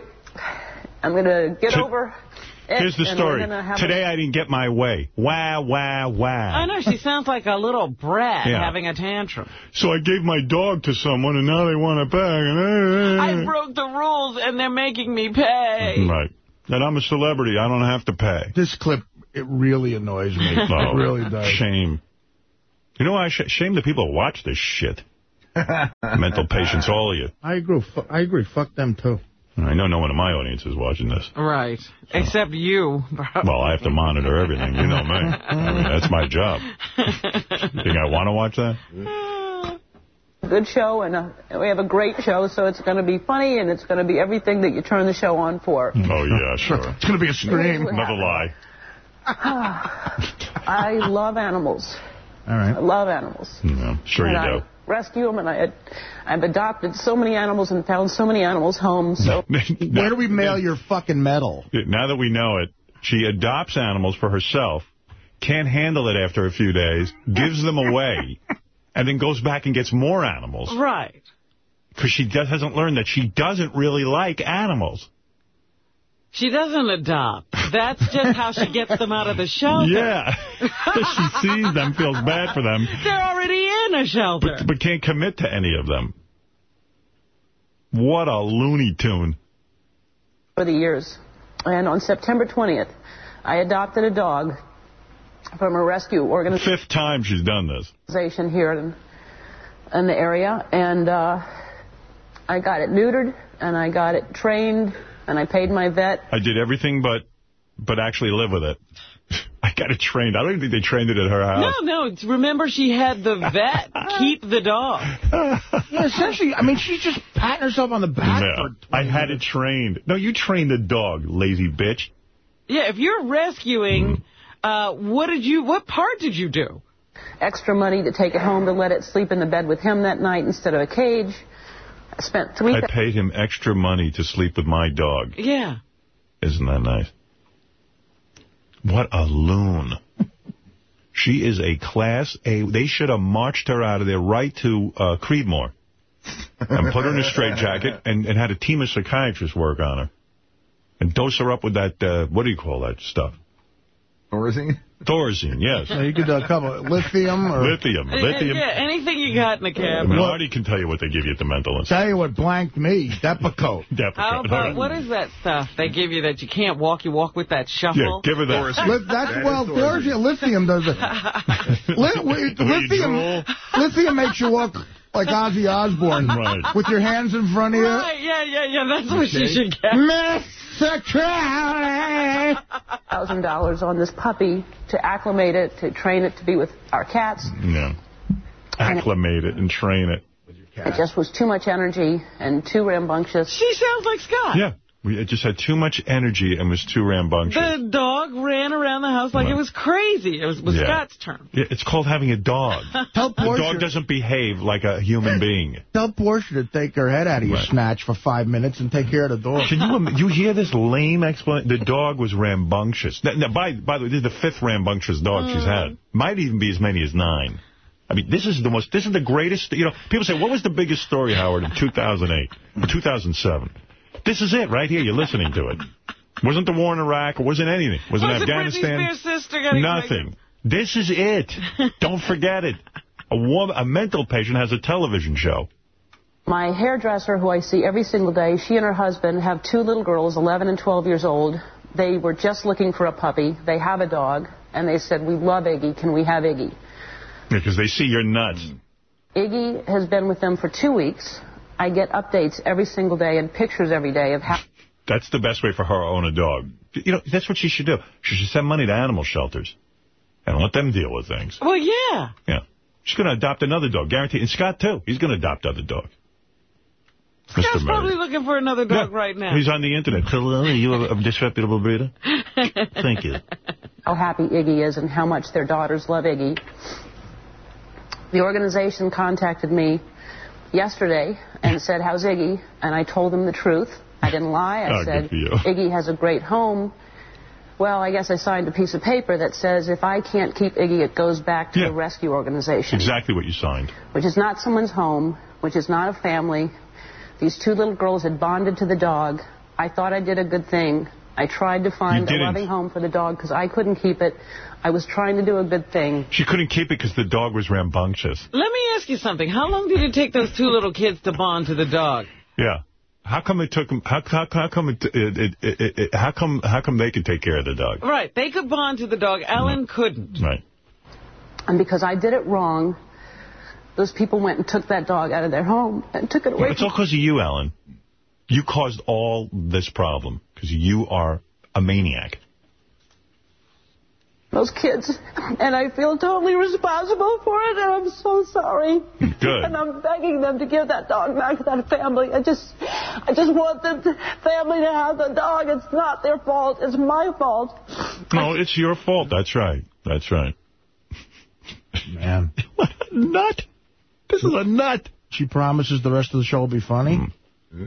I'm going to get To- over it. Here's the story. we're gonna have a- Today I didn't get my way. Wah, wah, wah. I know, she sounds like a little brat Yeah. having a tantrum. So I gave my dog to someone, and now they want it back. And I broke the rules, and they're making me pay. Right. And I'm a celebrity. I don't have to pay. This clip, it really annoys me. *laughs* Oh, It really does. Shame. You know, I sh shame the people who watch this shit. *laughs* Mental patients, all of you. I agree. Fu- I agree. Fuck them, too. I know no one in my audience is watching this. Right. Except you. Well, I have to monitor everything. You know me. I mean, that's my job. You think I want to watch that? good show, and uh, we have a great show, so it's going to be funny, and it's going to be everything that you turn the show on for. Oh, yeah, sure. It's going to be a scream. Another lie. *sighs* I love animals. All right. I love animals. Yeah, sure and you I do. Rescue them, and I had, I've adopted so many animals and found so many animals homes. So *laughs* Where do we mail your fucking medal? Now that we know it, she adopts animals for herself, can't handle it after a few days, gives them away, *laughs* and then goes back and gets more animals. Right. Because she does, hasn't learned that she doesn't really like animals. She doesn't adopt. That's just how she gets them out of the shelter. Yeah. she *laughs* sees them, feels bad for them, They're already in a shelter. but, but can't commit to any of them. What a Looney Tune. for the years, and on September 20th, I adopted a dog from a rescue organization. Fifth time she's done this. organization here in, in the area, and uh, I got it neutered, and I got it trained, and I paid my vet. I did everything but but actually live with it. *laughs* I got it trained. I don't even think they trained it at her house. No, no. Remember, she had the vet *laughs* keep the dog. *laughs* Yeah, essentially, I mean, she's just patting herself on the back. No, for I had it trained. No, you trained the dog, lazy bitch. Yeah, if you're rescuing, uh, what did you? What part did you do? Extra money to take it home to let it sleep in the bed with him that night instead of a cage. I spent three. I paid him extra money to sleep with my dog. Yeah. Isn't that nice? What a loon. She is a class A. They should have marched her out of there right to uh, Creedmoor and put her in a straitjacket *laughs* and, and had a team of psychiatrists work on her and dose her up with that, uh, what do you call that stuff? Thorazine? Thorazine, yes. So you could do a couple lithium or Lithium. Lithium. Yeah, anything you got in the I cabinet. mean, Artie can tell you what they give you at the mental institute. Tell you what blanked me, Depakote. *laughs* How about, what is that stuff they give you that you can't walk? You walk with that shuffle? Yeah, give her that. Li- that's well, Thorazine, lithium does it. *laughs* Li- lithium, lithium makes you walk like Ozzy Osbourne, *laughs* Right. with your hands in front of you. Right, yeah, yeah, yeah, that's what you Okay. should get. Mr. Crowley. thousand dollars on this puppy to acclimate it, to train it to be with our cats. Yeah. Acclimate it and train it. It just was too much energy and too rambunctious. She sounds like Scott. Yeah. We it just had too much energy and was too rambunctious. The dog ran around the house like it was crazy. It was, was Yeah. Scott's term. Yeah, it's called having a dog. *laughs* Tell A Portia, dog doesn't behave like a human *laughs* being. tell Portia to take her head out of your Right. snatch for five minutes and take care of the dog. Can you you hear this lame explanation? The dog was rambunctious. Now, now, by by the way, this is the fifth rambunctious dog she's mm. had. Might even be as many as nine. I mean, this is the most. This is the greatest. You know, people say, what was the biggest story, Howard, in 2008 or 2007? This is it right here. You're listening to it. Wasn't the war in Iraq? It wasn't anything. Wasn't Wasn't Britney Afghanistan? Spears' sister getting Nothing. This is it. Don't forget it. A woman, a mental patient has a television show. My hairdresser, who I see every single day, she and her husband have two little girls, 11 and 12 years old. They were just looking for a puppy. They have a dog, and they said, we love Iggy. Can we have Iggy? Because they see you're nuts. Iggy has been with them for two weeks. I get updates every single day and pictures every day of how... That's the best way for her to own a dog. You know, that's what she should do. She should send money to animal shelters and let them deal with things. Well, yeah. Yeah. She's going to adopt another dog, guaranteed. And Scott, too. He's going to adopt other dogs. Scott's Mr. Probably looking for another dog right now. He's on the internet. Hello, are you a, a disreputable breeder? *laughs* Thank you. how happy Iggy is and how much their daughters love Iggy. The organization contacted me yesterday and *laughs* said, how's Iggy? And I told them the truth. I didn't lie. I Oh, said. Iggy has a great home. Well, I guess I signed a piece of paper that says if I can't keep Iggy, it goes back to Yeah. the rescue organization, Exactly what you signed. which is not someone's home, which is not a family. These two little girls had bonded to the dog. I thought I did a good thing. I tried to find a loving home for the dog because I couldn't keep it. I was trying to do a good thing. She couldn't keep it because the dog was rambunctious. Let me ask you something. How long did it take those two little kids to bond to the dog? Yeah. How come it took them? How, how, how come it, it, it, it, it? How come? How come they could take care of the dog? Right. They could bond to the dog. Mm-hmm. Ellen couldn't. Right. And because I did it wrong, those people went and took that dog out of their home and took it away Well, it's all because of you, Alan. You caused all this problem because you are a maniac. From those kids. And I feel totally responsible for it, and I'm so sorry. Good. And I'm begging them to give that dog back to that family. I just, I just want the family to have the dog. It's not their fault. It's my fault. No, it's your fault. That's right. That's right. Man. *laughs* What a nut. This is a nut. She promises the rest of the show will be funny. Hmm.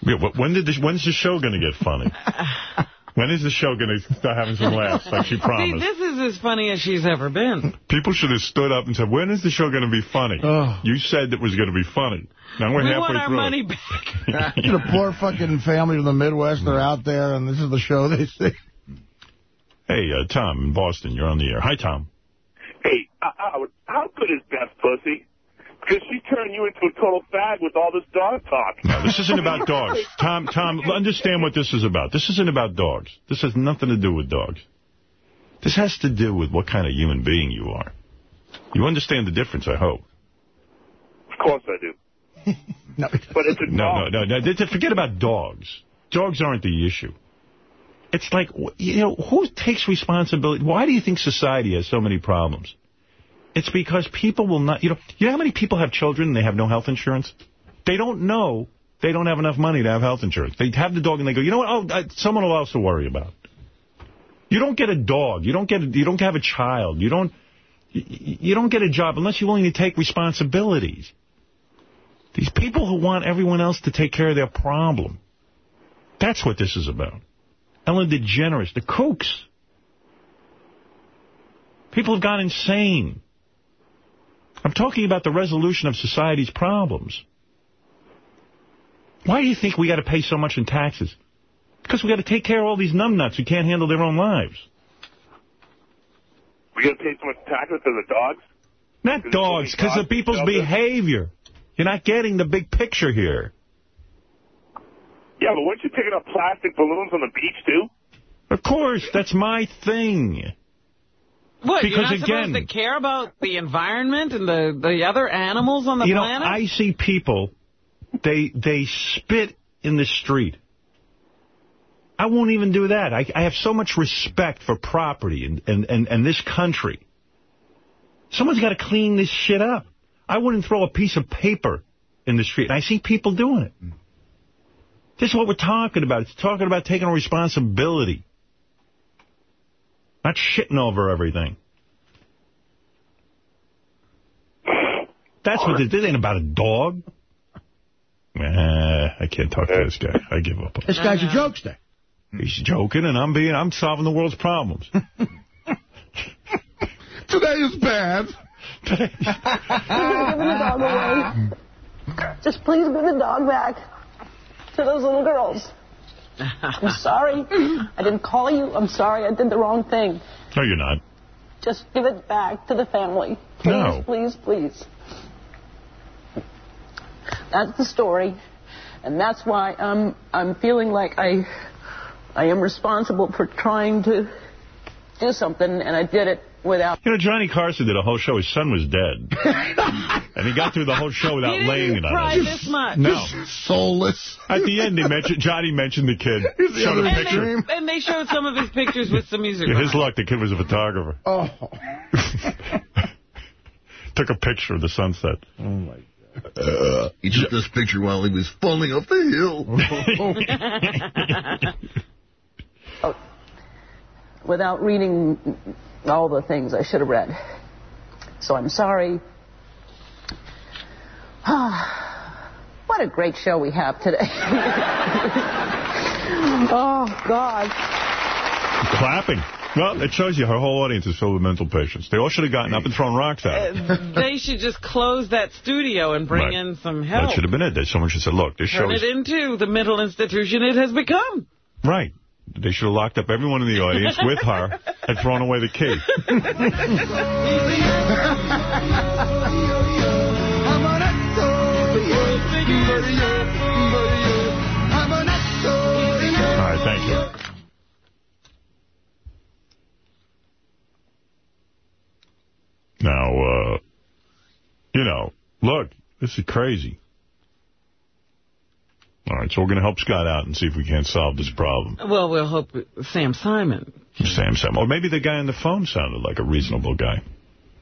Yeah, wh- when did this, when's the show going to get funny? *laughs* when is the show going to start having some laughs like she *laughs* promised? See, this is as funny as she's ever been. People should have stood up and said, when is the show going to be funny? You said it was going to be funny. Now we're we halfway want our through money it. back. *laughs* the poor fucking family from the Midwest are out there, and this is the show they see. Hey, uh, Tom in Boston, you're on the air. Hi, Tom. Hey, uh, Howard, how good is Beth Pussy? Because she turned you into a total fag with all this dog talk. No, this isn't about dogs. *laughs* Tom, Tom, understand what this is about. This isn't about dogs. This has nothing to do with dogs. This has to do with what kind of human being you are. You understand the difference, I hope. Of course I do. *laughs* no, but it's a No, dog. no, no, no. Forget about dogs. Dogs aren't the issue. It's like, you know, who takes responsibility? Why do you think society has so many problems? It's because people will not, you know, you know how many people have children and they have no health insurance? They don't know they don't have enough money to have health insurance. They have the dog and they go, you know what, oh, someone else to worry about. You don't get a dog. You don't get a, you don't have a child. You don't, you, you don't get a job unless you're willing to take responsibilities. These people who want everyone else to take care of their problem. That's what this is about. Ellen DeGeneres, the kooks. People have gone insane. I'm talking about the resolution of society's problems. Why do you think we got to pay so much in taxes? Because we got to take care of all these numbnuts who can't handle their own lives. We got to pay so much taxes to the dogs? Not dogs, because of people's behavior. You're not getting the big picture here. Yeah, but weren't you picking up plastic balloons on the beach, too? Of course, that's my thing. What, you're Because not again- supposed to care about the environment and the, the other animals on the you know, planet? I see people, they they spit in the street. I won't even do that. I, I have so much respect for property and, and, and, and this country. Someone's got to clean this shit up. I wouldn't throw a piece of paper in the street. And I see people doing it. This is what we're talking about. It's talking about taking responsibility. Not shitting over everything. That's what this, this ain't about a dog. Uh, I can't talk to this guy. I give up. This guy's a jokester. He's joking, and I'm being I'm solving the world's problems. *laughs* Today is bad. Please give the dog away. Just please give the dog back to those little girls. *laughs* I'm sorry. I didn't call you. I'm sorry. I did the wrong thing. No, you're not. Just give it back to the family. Please, No. please, please. That's the story. And that's why I'm I'm feeling like I I am responsible for trying to do something and I did it without You know, Johnny Carson did a whole show. His son was dead. *laughs* and he got through the whole show without He didn't laying it on cry us. this much. No. Soulless. At the end, he mentioned, Johnny mentioned the kid. Showed a and, picture. they, and they showed some of his pictures with some music. Yeah, his it. luck, the kid was a photographer. Oh. *laughs* Took a picture of the sunset. Oh, my Uh, he took this picture while he was falling off the hill. *laughs* without reading all the things I should have read. So I'm sorry. *sighs* what a great show we have today. *laughs* oh, God. Clapping. Well, it shows you her whole audience is filled with mental patients. They all should have gotten up and thrown rocks at her. Uh, they should just close that studio and bring Right. in some help. That should have been it. Someone should have said, look, this show Turn it into the mental institution it has become. Right. They should have locked up everyone in the audience with her and thrown away the key. All right, thank you. Now, uh, you know, look, this is crazy. All right, so we're going to help Scott out and see if we can't solve this problem. Well, we'll hope Sam Simon. Sam Simon. Or maybe the guy on the phone sounded like a reasonable guy.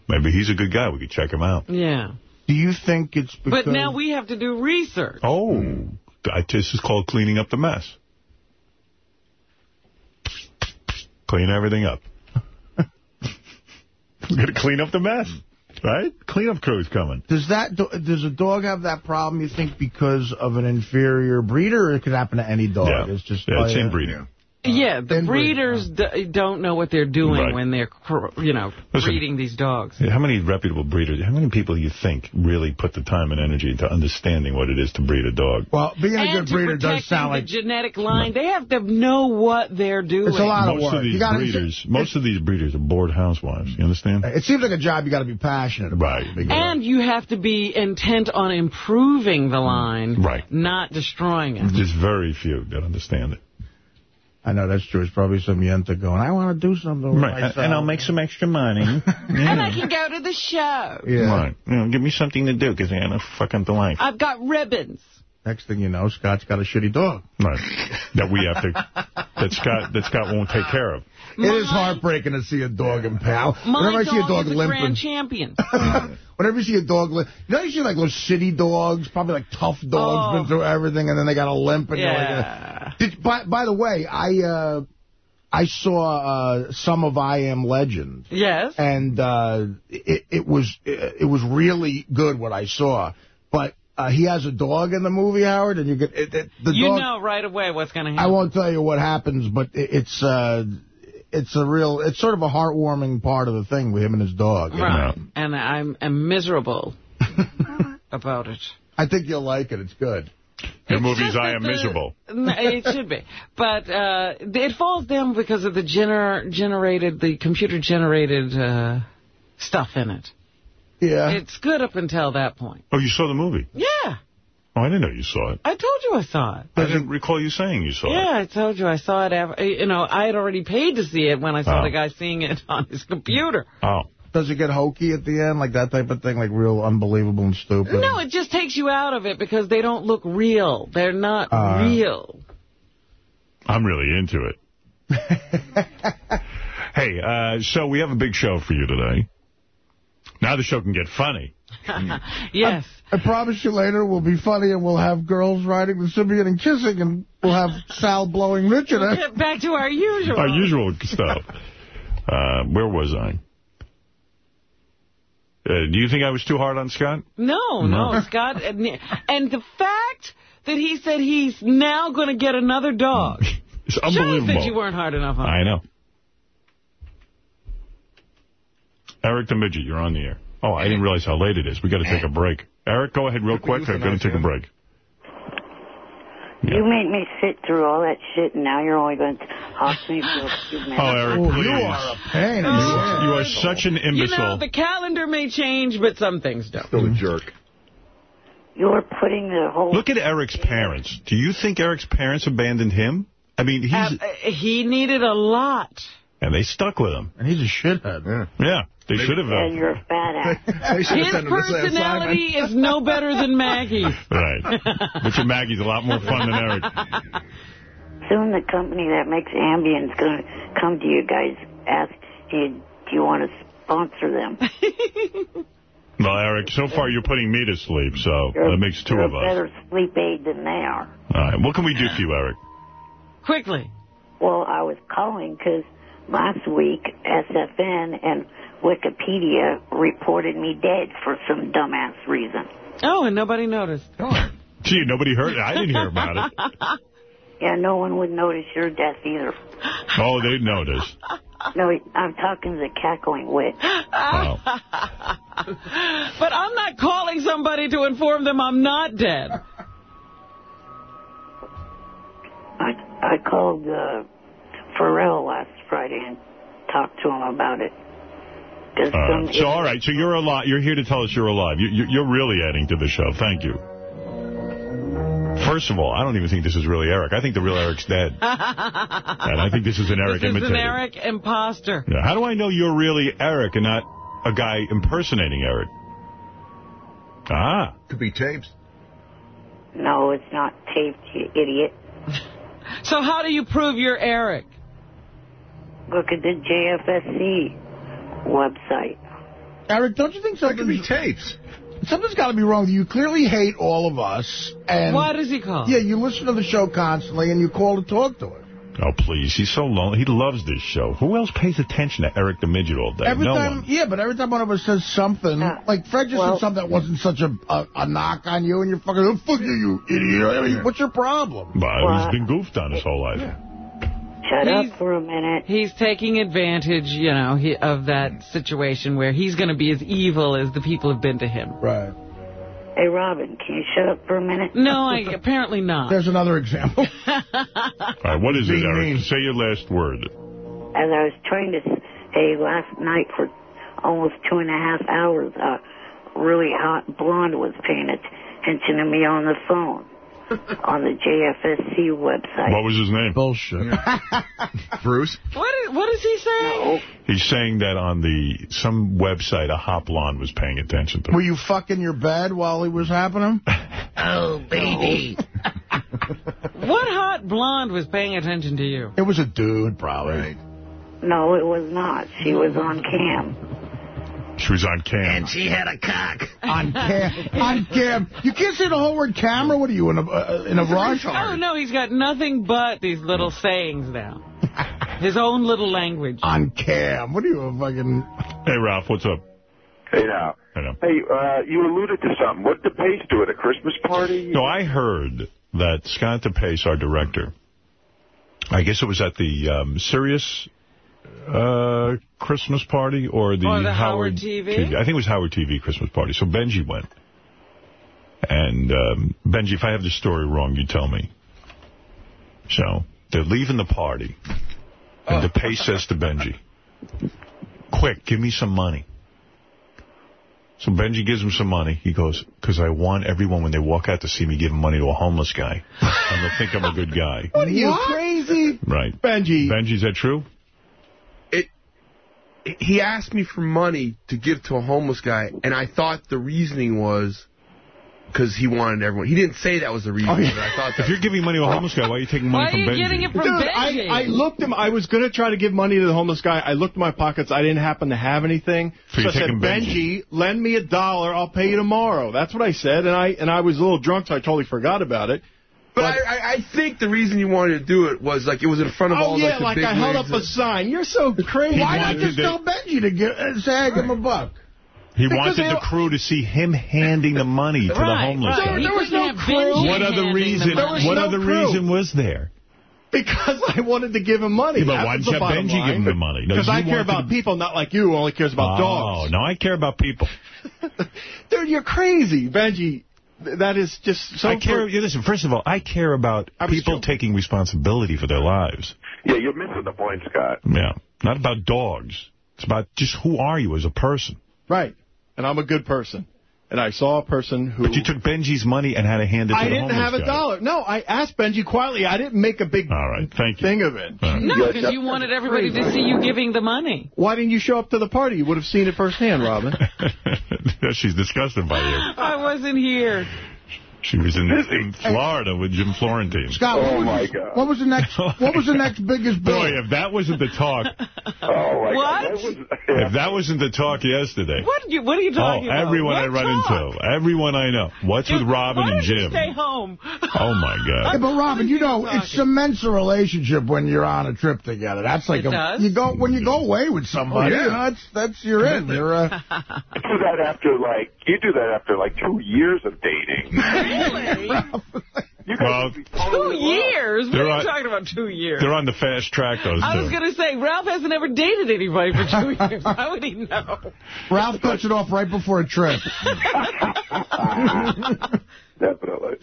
Maybe he's a good guy. We could check him out. Yeah. Do you think it's because... But now we have to do research. Oh, I, this is called cleaning up the mess. Clean everything up. *laughs* We're going to clean up the mess, right? Cleanup crew's coming. Does that does a dog have that problem? You think because of an inferior breeder, or it could happen to any dog? Yeah. It's just Yeah, it's inbreeding. Uh, yeah, the Inbreeding, breeders d- don't know what they're doing Right. when they're, you know, Listen. breeding these dogs. How many reputable breeders, how many people you think really put the time and energy into understanding what it is to breed a dog? Well, being a good breeder does protecting sound the like genetic line, they have to know what they're doing. It's a lot of most work. of these You gotta- breeders, most of these breeders are bored housewives. You understand? It seems like a job you got to be passionate about. Right. And you have to be intent on improving the line, Right. not destroying it. There's very few that understand it. I know that's true. It's probably some yenta going, I want to do something with Right, myself. and I'll make some extra money. *laughs* And I can go to the show. Yeah. Right. You know, give me something to do, because I got no fucking life. I've got ribbons. Next thing you know, Scott's got a shitty dog. Right. That we have to, that Scott, that Scott won't take care of. It is heartbreaking to see a dog in pal. Whenever I see a dog limping, grand champion. *laughs* whenever you see a dog, li- you know, you see like those city dogs, probably like tough dogs, Oh. been through everything, and then they got a limp. And like, Yeah. uh, did, by, by the way, I uh, I saw uh, some of I Am Legend. Yes. and uh, it, it was it was really good what I saw. But uh, he has a dog in the movie, Howard, and you get it, it, the you dog. know right away what's going to happen. I won't tell you what happens, but it, it's uh, it's a real, it's sort of a heartwarming part of the thing with him and his dog. you Right. know? And I'm, I'm miserable *laughs* about it. I think you'll like it. It's good. Your It's movie's I Am the- Miserable. *laughs* It should be. But uh, it falls down because of the gener generated, the computer-generated uh, stuff in it. Yeah. It's good up until that point. Oh, you saw the movie? Yeah. Oh, I didn't know you saw it. I told you I saw it. I didn't recall you saying you saw it. Yeah, I told you I saw it. After, you know, I had already paid to see it when I saw Oh. the guy seeing it on his computer. Oh. Does it get hokey at the end, like that type of thing, like real unbelievable and stupid? No, it just takes you out of it because they don't look real. They're not Uh. real. I'm really into it. *laughs* hey, uh, so we have a big show for you today. Now the show can get funny. *laughs* yes. I promise you later we'll be funny and we'll have girls riding the Sybian and kissing and we'll have Sal blowing Richard. We'll *laughs* get back to our usual. Our usual stuff. *laughs* Uh, where was I? Uh, do you think I was too hard on Scott? No, no, No. Scott. And and the fact that he said he's now going to get another dog *laughs* It's shows that you weren't hard enough on. I know. Eric the Midget, you're on the air. Oh, I didn't realize how late it is. We got to take a break. Eric, go ahead real quick. I'm going to take a break. You made me sit through all that shit, and now you're only going to ask me for a few *laughs* minutes. Oh, Eric, please. You are a pain. You are, you are such an You imbecile. know, the calendar may change, but some things don't. Still a jerk. You're putting the whole... Look at Eric's parents. Do you think Eric's parents abandoned him? I mean, he's... Uh, he needed a lot. And they stuck with him. And he's a shithead. Yeah. Yeah, they should have... Yeah, Uh, you're a fat ass. *laughs* They should have His sent him this last personality is no better than Maggie's. *laughs* right. But your Maggie's a lot more fun than Eric. *laughs* Soon the company that makes Ambien's going to come to you guys, ask you, do you want to sponsor them? Well, Eric, so far you're putting me to sleep, so You're, that makes 2 you're of a us. better sleep aid than they are. All right. What can we do for you, Eric? Quickly. Well, I was calling because last week SFN and Wikipedia reported me dead for some dumbass reason. Oh, and nobody noticed. Gee, nobody heard it. I didn't hear about it. *laughs* Yeah, no one would notice your death either. Oh, they noticed. No, I'm talking to the cackling witch. Wow. *laughs* But I'm not calling somebody to inform them I'm not dead. I I called uh, Pharrell last Friday and talked to him about it. Uh, so, all right. So you're alive. You're here to tell us you're alive. You, you, you're really adding to the show. Thank you. First of all, I don't even think this is really Eric. I think the real Eric's dead. *laughs* And I think this is an Eric this is imitator. an Eric imposter. Yeah. How do I know you're really Eric and not a guy impersonating Eric? Ah. Could be tapes. No, it's not taped, you idiot. *laughs* So how do you prove you're Eric? Look at the JFSC website. Eric, don't you think That could be tapes. something's got to be wrong with you? You clearly hate all of us. And Why does he call? Yeah, you listen to the show constantly and you call to talk to us. Oh, please. He's so lonely. He loves this show. Who else pays attention to Eric the Midget all day? Every no time, one. yeah, but every time one of us says something, like Fred just well- said something that wasn't such a, a a knock on you, and you're fucking, oh, fuck you, you idiot. I mean, what's your problem? Well, Well, he's been goofed on his whole life. Shut He's- up for a minute. He's taking advantage, you know, he, of that situation where he's going to be as evil as the people have been to him. Right. Hey, Robin, can you shut up for a minute? No, I, apparently not. There's another example. *laughs* All right, what is it, Being Eric? mean. Say your last word. As I was trying to say last night for almost two and a half hours, a really hot blonde was paying attention to me on the phone *laughs* on the JFSC website. What was his name? Bullshit. *laughs* Bruce? What is, what is he saying? He's saying that on the some website, a hot blonde was paying attention to him. Were you fucking your bed while he was happening? *laughs* Oh, baby. What hot blonde was paying attention to you? It was a dude, probably. No, it was not. She was on cam. She was on cam. And she had a cock. On *laughs* cam. on cam. You can't say the whole word camera. What are you, in a, uh, in a rush? Oh, no, he's got nothing but these little sayings now. *laughs* His own little language. On cam. What are you, a fucking... Hey, Ralph, what's up? Hey, now. Hey, uh, you alluded to something. What did Pace do at a Christmas party? No, I heard that Scott DePace, our director, I guess it was at the um, Sirius uh, Christmas party or the, Or the Howard TV? I think it was Howard TV Christmas party. So Benji went. And um, Benji, if I have the story wrong, you tell me. So they're leaving the party. And DePace says to Benji, quick, give me some money. So Benji gives him some money. He goes, because I want everyone, when they walk out to see me, giving money to a homeless guy. And they'll think I'm a good guy. *laughs* What are you, crazy? Right. Benji. Benji, is that true? It. He asked me for money to give to a homeless guy, and I thought the reasoning was because he wanted everyone. He didn't say that was the reason, Oh, yeah. but I thought If you're giving money to a homeless guy, why are you taking money from Benji? Why are you getting it Dude, I, I looked him. I was going to try to give money to the homeless guy. I looked in my pockets. I didn't happen to have anything. So you're I said, Benji. Benji, lend me a dollar. I'll pay you tomorrow. That's what I said. And I and I was a little drunk, so I totally forgot about it. But I, I, I think the reason you wanted to do it was like it was in front of Oh all yeah, like, the like big I held up a sign. You're so crazy. Why not just tell Benji to get, uh, say, hey, give him a buck? He Because wanted the crew to see him handing the money to the homeless right. guy. There was no crew. What other reason? Was What no other crew. reason was there? Because I wanted to give him money. Yeah, but That why didn't you have Benji line. give him the money? Because you I care about to- people, not like you who only cares about oh, dogs. no, I care about people. *laughs* Dude, you're crazy, Benji. Th- That is just so. I care. yeah, listen, first of all, I care about people taking responsibility for their lives. Yeah, you're missing the point, Scott. Yeah, not about dogs. It's about just who are you as a person. Right. And I'm a good person. And I saw a person who... But you took Benji's money and had to hand it to I the didn't have a guy. dollar. No, I asked Benji quietly. I didn't make a big All right, thank you. thing of it. No, because you wanted everybody to see you giving the money. Why didn't you show up to the party? You would have seen it firsthand, Robin. *laughs* She's disgusted by you. I wasn't here. She was in, in Florida with Jim Florentine. Scott, what, was, what was the next? *laughs* What was the next biggest bill? Boy, if that wasn't the talk, *laughs* Oh, my What? God. That was, *laughs* if that wasn't the talk yesterday. What, are you, what are you talking oh, about? everyone What I run talk? into, everyone I know. What's with Robin Why and don't you Jim? stay home? Oh my Yeah, God! but Robin, you know, it cements a relationship when you're on a trip together. That's like It a, does? you go when you go away with somebody. Oh, yeah. You know, that's that's you're in. You're uh, you do that after like you do that after like two years of dating. You guys Well, Two totally in love. years? What They're you on- talking about, two years? They're on the fast track, those I was going to say, Ralph hasn't ever dated anybody for two *laughs* years. How would he know? Ralph cuts it off right before a trip. *laughs* Definitely.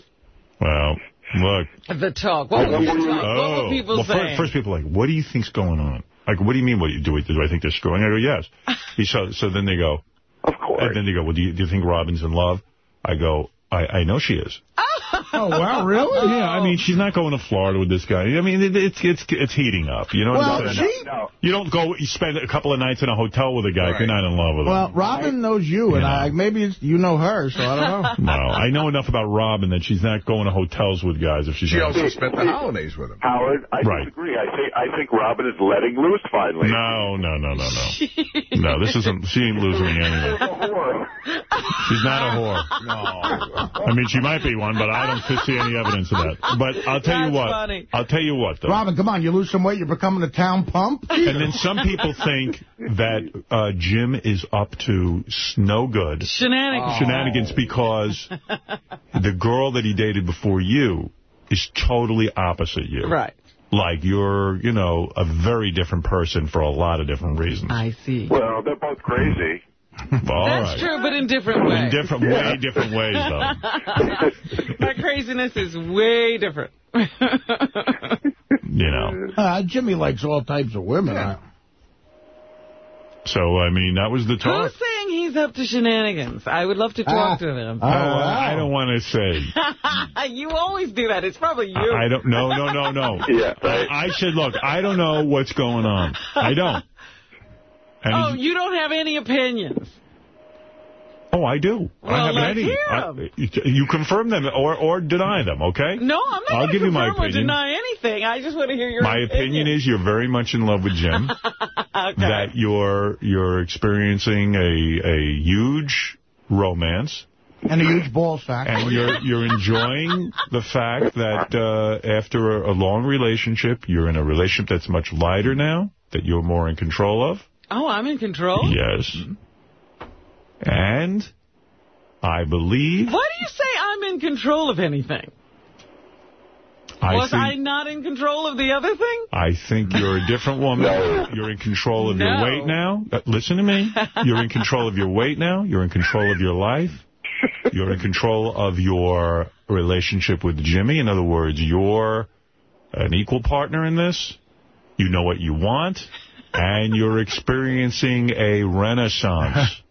Well, look. The talk. What were, you talk? what Oh, were people well, saying? First, first people are like, what do you think's going on? Like, what do you mean? What do you do? Do I think they're screwing? I go, yes. *laughs* He so so then they go, of course. And then they go, well, do you, do you think Robin's in love? I go, I, I know she is. Oh Oh, wow, really? *laughs* Yeah, I mean, she's not going to Florida with this guy. I mean, it, it's it's it's heating up. You know what I'm saying? she- You don't go. You spend a couple of nights in a hotel with a guy if you're not in love with him. Well, Robin knows you, and I maybe it's, you know her, so I don't *laughs* know. No, I know enough about Robin that she's not going to hotels with guys if she's She not. also spent the holidays with him. Howard, I Right. disagree. I think I think Robin is letting loose finally. No, no, no, no, no. No, this isn't. She ain't losing me anything. *laughs* She's not a whore. No. I mean, she might be one, but I don't see *laughs* any evidence of that. But I'll tell you what. funny. I'll tell you what, though. Robin, come on, you lose some weight, you're becoming a town pump. And then some people think that uh, Jim is up to s- no good. Shenanigans. Shenanigans because the girl that he dated before you is totally opposite you. Right. Like you're, you know, a very different person for a lot of different reasons. I see. Well, they're both crazy. All That's right. true, but in different ways. In ways. different, way different ways, though. *laughs* My craziness is way different. You know. Uh, Jimmy likes all types of women. Uh, So, I mean, that was the talk. Who's saying he's up to shenanigans? I would love to talk Ah. to him. Uh, I don't want to say. *laughs* you always do that. It's probably you. I don't. No, no, no, no. *laughs* Yeah, I, I should look. I don't know what's going on. I don't. And oh, you don't have any opinions. oh, I do. I have let's any. hear I- you confirm them or or deny them. Okay. No, I'm not I'll going give to you my confirm or opinion. deny anything. I just want to hear your My opinion is you're very much in love with Jim. *laughs* That you're you're experiencing a a huge romance. and a huge ball sack. And you're you're enjoying *laughs* the fact that uh, after a, a long relationship, you're in a relationship that's much lighter now, that you're more in control of. Oh, I'm in control? Yes. And I believe Why do you say I'm in control of anything? I Was think, I not in control of the other thing? I think you're a different woman. You're in control of your weight now. Uh, Listen to me. You're in control of your weight now. You're in control of your life. You're in control of your relationship with Jimmy. In other words, you're an equal partner in this. You know what you want. And you're experiencing a renaissance. *laughs*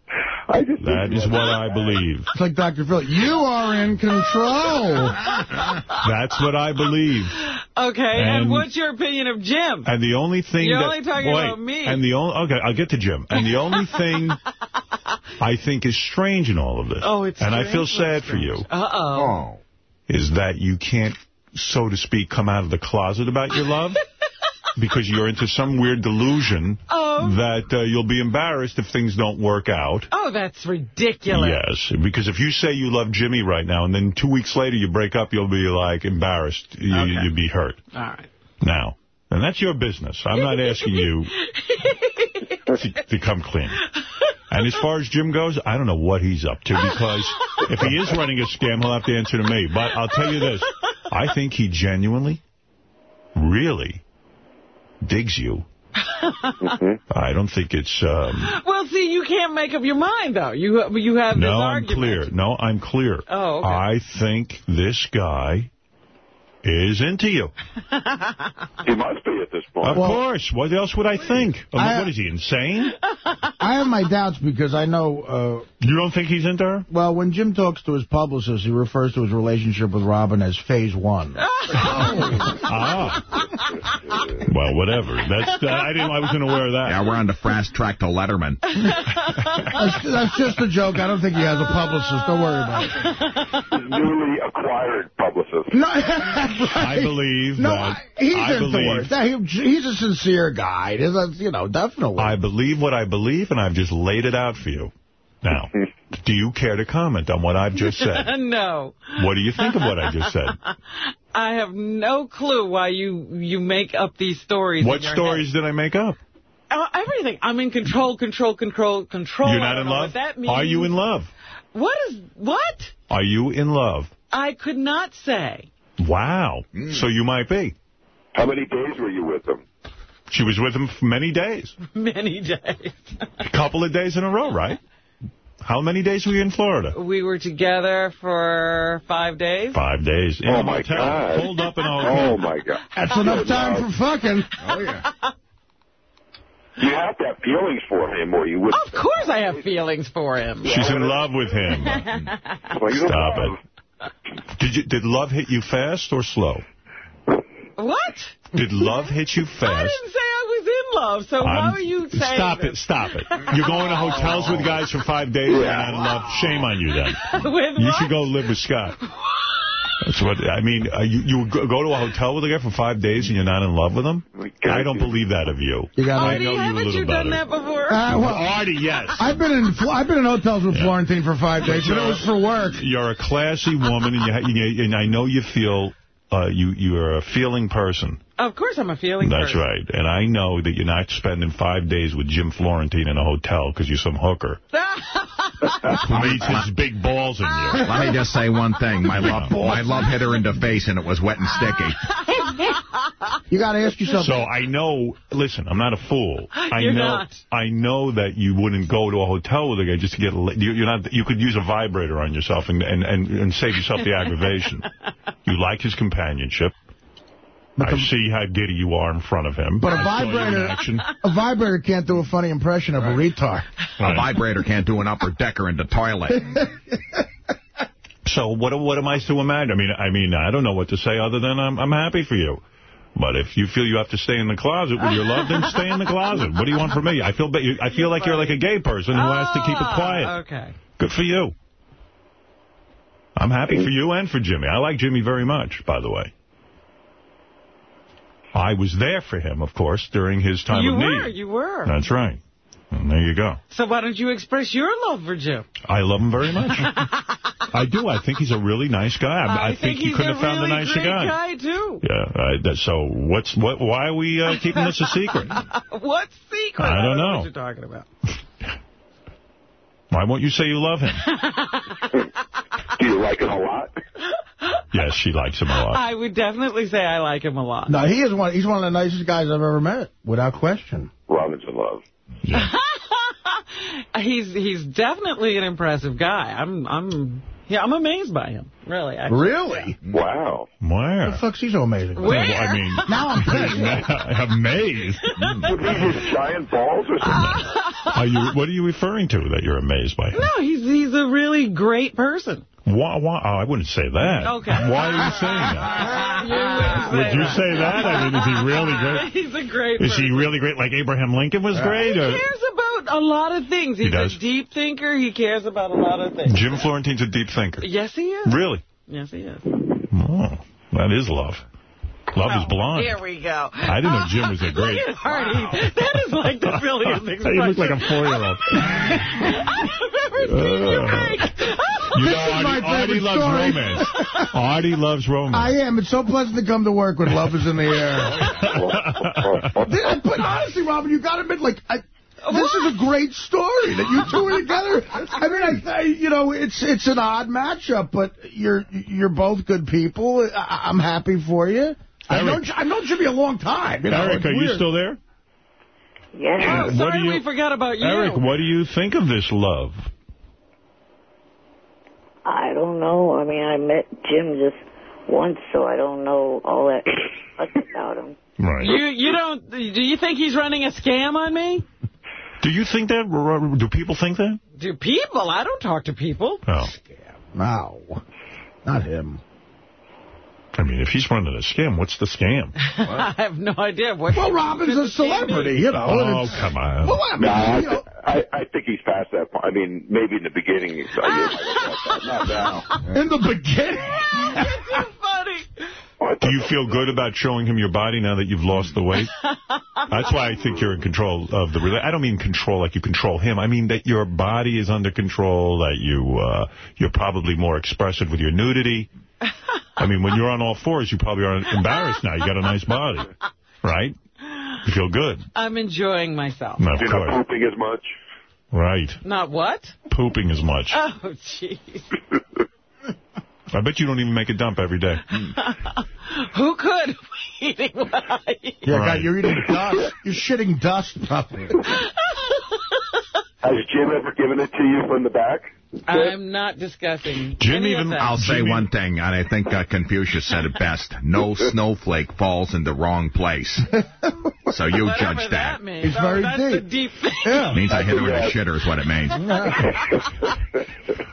That is what I believe. It's like Dr. Phil. You are in control. That's what I believe. Okay, and, And- what's your opinion of Jim? And the only thing You're that... only talking wait, about me. And the only... Okay, I'll get to Jim. And the only thing *laughs* I think is strange in all of this... Oh, it's And I feel sad for you, Uh-oh. Oh. is that you can't, so to speak, come out of the closet about your love. *laughs* because you're into some weird delusion Oh. that uh, you'll be embarrassed if things don't work out. Oh, that's ridiculous. Yes, because if you say you love Jimmy right now and then two weeks later you break up, you'll be, like, embarrassed. You, You'd be hurt. All right. Now, and that's your business. I'm not asking you to, to come clean. And as far as Jim goes, I don't know what he's up to because if he is running a scam, he'll have to answer to me. But I'll tell you this. I think he genuinely, really digs you. I don't think it's... Um, Well, see, you can't make up your mind, though. You you have this no, I'm argument. clear. No, I'm clear. Oh, okay. I think this guy is into you. He must be at this point. Of course. What else would I think? I mean, I- what is he, insane? *laughs* I have my doubts because I know... Uh, you don't think he's into her? Well, when Jim talks to his publicist, he refers to his relationship with Robin as phase one. *laughs* Ah. Well, whatever. That's uh, I didn't. I wasn't aware of that. Yeah, we're on the fast track to Letterman. *laughs* that's, that's just a joke. I don't think he has a publicist. Don't worry about it. Newly acquired publicist. No, *laughs* I believe No, that. he's I into believe. That- he- He's a sincere guy. He's a- You know, definitely. I believe what I believe, and I've just laid it out for you. Now, *laughs* do you care to comment on what I've just said? *laughs* no. What do you think of what I just said? I have no clue why you you make up these stories. What stories did I make up? Uh, everything. I'm in control, control, control, control. You're not in love? That means. Are you in love? What is what? Are you in love? I could not say. Wow. Mm. So you might be. How many days were you with him? She was with him for many days. *laughs* Many days. A couple of days in a row, right? How many days were you in Florida? We were together for five days. Five days. In Oh, my hotel. God. Hold up in a Oh, hotel. my God. That's enough time for fucking. Oh, yeah. You have to have feelings for him, or you would. Of course I have feelings for him. She's in love with him. Well, you don't Stop it. Did you did love hit you fast or slow? What? Did love hit you *laughs* fast? I didn't say I was in love, so why I'm- are you saying Stop this? it, stop it. You're going to hotels with guys for five days and you're not in love. Shame on you then. *laughs* With You what? should go live with Scott. *laughs* That's what I mean. Uh, you you go go to a hotel with a guy for five days and you're not in love with him? I don't believe that of you. You gotta- I know you a haven't little you done better. that before? Uh, well, Artie, yes. I've been in I've been in hotels with Florentine for five days, but it was for work. You're a classy woman, and you, you and I know you feel uh, you you're a feeling person. Of course I'm a feeling That's person. right, and I know that you're not spending five days with Jim Florentine in a hotel because you're some hooker *laughs* who needs his big balls in you. Let me just say one thing. My love, my love hit her in the face, and it was wet and sticky. *laughs* You got to ask yourself. So I know. Listen, I'm not a fool. *laughs* I You're know. not. I know that you wouldn't go to a hotel with a guy just to get. A, you- you're not. You could use a vibrator on yourself and and and, and save yourself the aggravation. You like his companionship. I see how giddy you are in front of him. But a I saw you in vibrator, *laughs* a vibrator can't do a funny impression of a retard. A vibrator can't do an upper decker in the toilet. *laughs* So what what am I to imagine? I mean, I mean, I don't know what to say other than I'm I'm happy for you. But if you feel you have to stay in the closet with your love, then stay in the closet. What do you want from me? I feel ba- I feel like you're like a gay person who has to keep it quiet. Ah, Okay. Good for you. I'm happy for you and for Jimmy. I like Jimmy very much, by the way. I was there for him, of course, during his time you of were, need. you were. That's right. And there you go. So why don't you express your love for Jim? I love him very much. *laughs* I do. I think he's a really nice guy. I, I think, you he's couldn't a have found really a nicer great guy. guy, too. Yeah. I, that, so what's what? Why are we uh, keeping this a secret? *laughs* what secret? I don't know. what you're talking about. Why won't you say you love him? *laughs* Do you like him a lot? Yes, she likes him a lot. I would definitely say I like him a lot. No, he is one. He's one of the nicest guys I've ever met, without question. Robin's in love. *laughs* he's he's definitely an impressive guy. I'm I'm yeah I'm amazed by him. Really. Actually. Really? Wow. Where? The fuck's he so amazing? Where? I mean, *laughs* Now I'm *laughs* pissed. *laughs* amazed. Would he his giant balls or something? Are you? What are you referring to that you're amazed by him? No, he's he's a really great person. Why? why oh, I wouldn't say that. Okay. Why are you saying that? Would you say that? I mean, is he really great? He's a great Is person. he really great? Like Abraham Lincoln was great? He Or? cares about a lot of things. He He's does. a deep thinker. He cares about a lot of things. Jim Florentine's a deep thinker. Yes, he is. Really? Yes, he is. Oh, that is love. Love is blind. Here we go. I didn't know Jim was a *laughs* great. Look at Artie. That is like the *laughs* brilliant thing. you look like a four-year-old. *laughs* I've never seen you break. Uh. You know, This is my Artie, Artie loves story. romance. Artie loves romance. I am. It's so pleasant to come to work when love is in the air. But honestly, Robin, you got to admit, like, I, this is a great story that you two are *laughs* together. I mean, I, I, you know, it's it's an odd matchup, but you're you're both good people. I, I'm happy for you. I've known, I've known Jimmy a long time. You know, Eric, are you still there? Yeah. Oh, What sorry do you- we forgot about you. Eric, what do you think of this love? I don't know. I mean, I met Jim just once, so I don't know all that *laughs* much about him. Right. You you don't do you think he's running a scam on me? Do you think that? Do people think that? Do people? I don't talk to people. Oh. No, not him. I mean, if he's running a scam, what's the scam? I have no idea what. Well, Robin's a celebrity, you know. Oh, it's- come on. Well, I mean, No, I, you know, I, I think he's past that point. I mean, maybe in the beginning, he's like, yeah, not now. in the beginning. You're too funny. Do you feel good about showing him your body now that you've lost the weight? *laughs* That's why I think you're in control of the rela- I don't mean control like you control him. I mean that your body is under control, that you, uh, you're probably more expressive with your nudity. I mean, when you're on all fours, you probably aren't embarrassed now. You got a nice body, right? You feel good. I'm enjoying myself. No, of You're not pooping as much. Right. Not what? Pooping as much. Oh, jeez. *laughs* I bet you don't even make a dump every day. *laughs* Who could eating what I eat? Yeah, Right. God, you're eating dust. You're shitting dust, probably. Has Jim ever given it to you from the back? I'm not discussing Jim any even- of that. I'll say Jimmy- one thing, and I think uh, Confucius said it best. No *laughs* snowflake falls in the wrong place. So you Whatever judge that. that means. It's Oh, very that's the deep. deep thing. Yeah. Means I hit her in the shitter is what it means.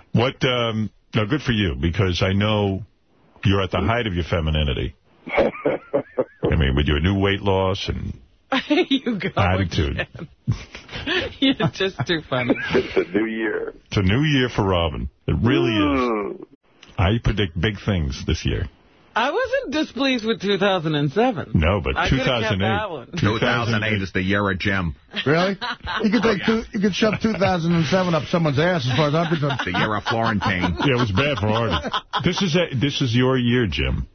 *laughs* What, um, no, good for you, because I know you're at the height of your femininity. *laughs* I mean, with your new weight loss and *laughs* you go. attitude. *laughs* You're just too funny. It's a new year. It's a new year for Robin. It really is. Mm. I predict big things this year. I wasn't displeased with 2007. No, but I could've kept 2008. that one. 2008 is the year of Jim. Really? You could take two, you could shove 2007 up someone's ass, as far as I'm concerned. The year of Florentine. *laughs* Yeah, it was bad for Artie. This is a, this is your year, Jim.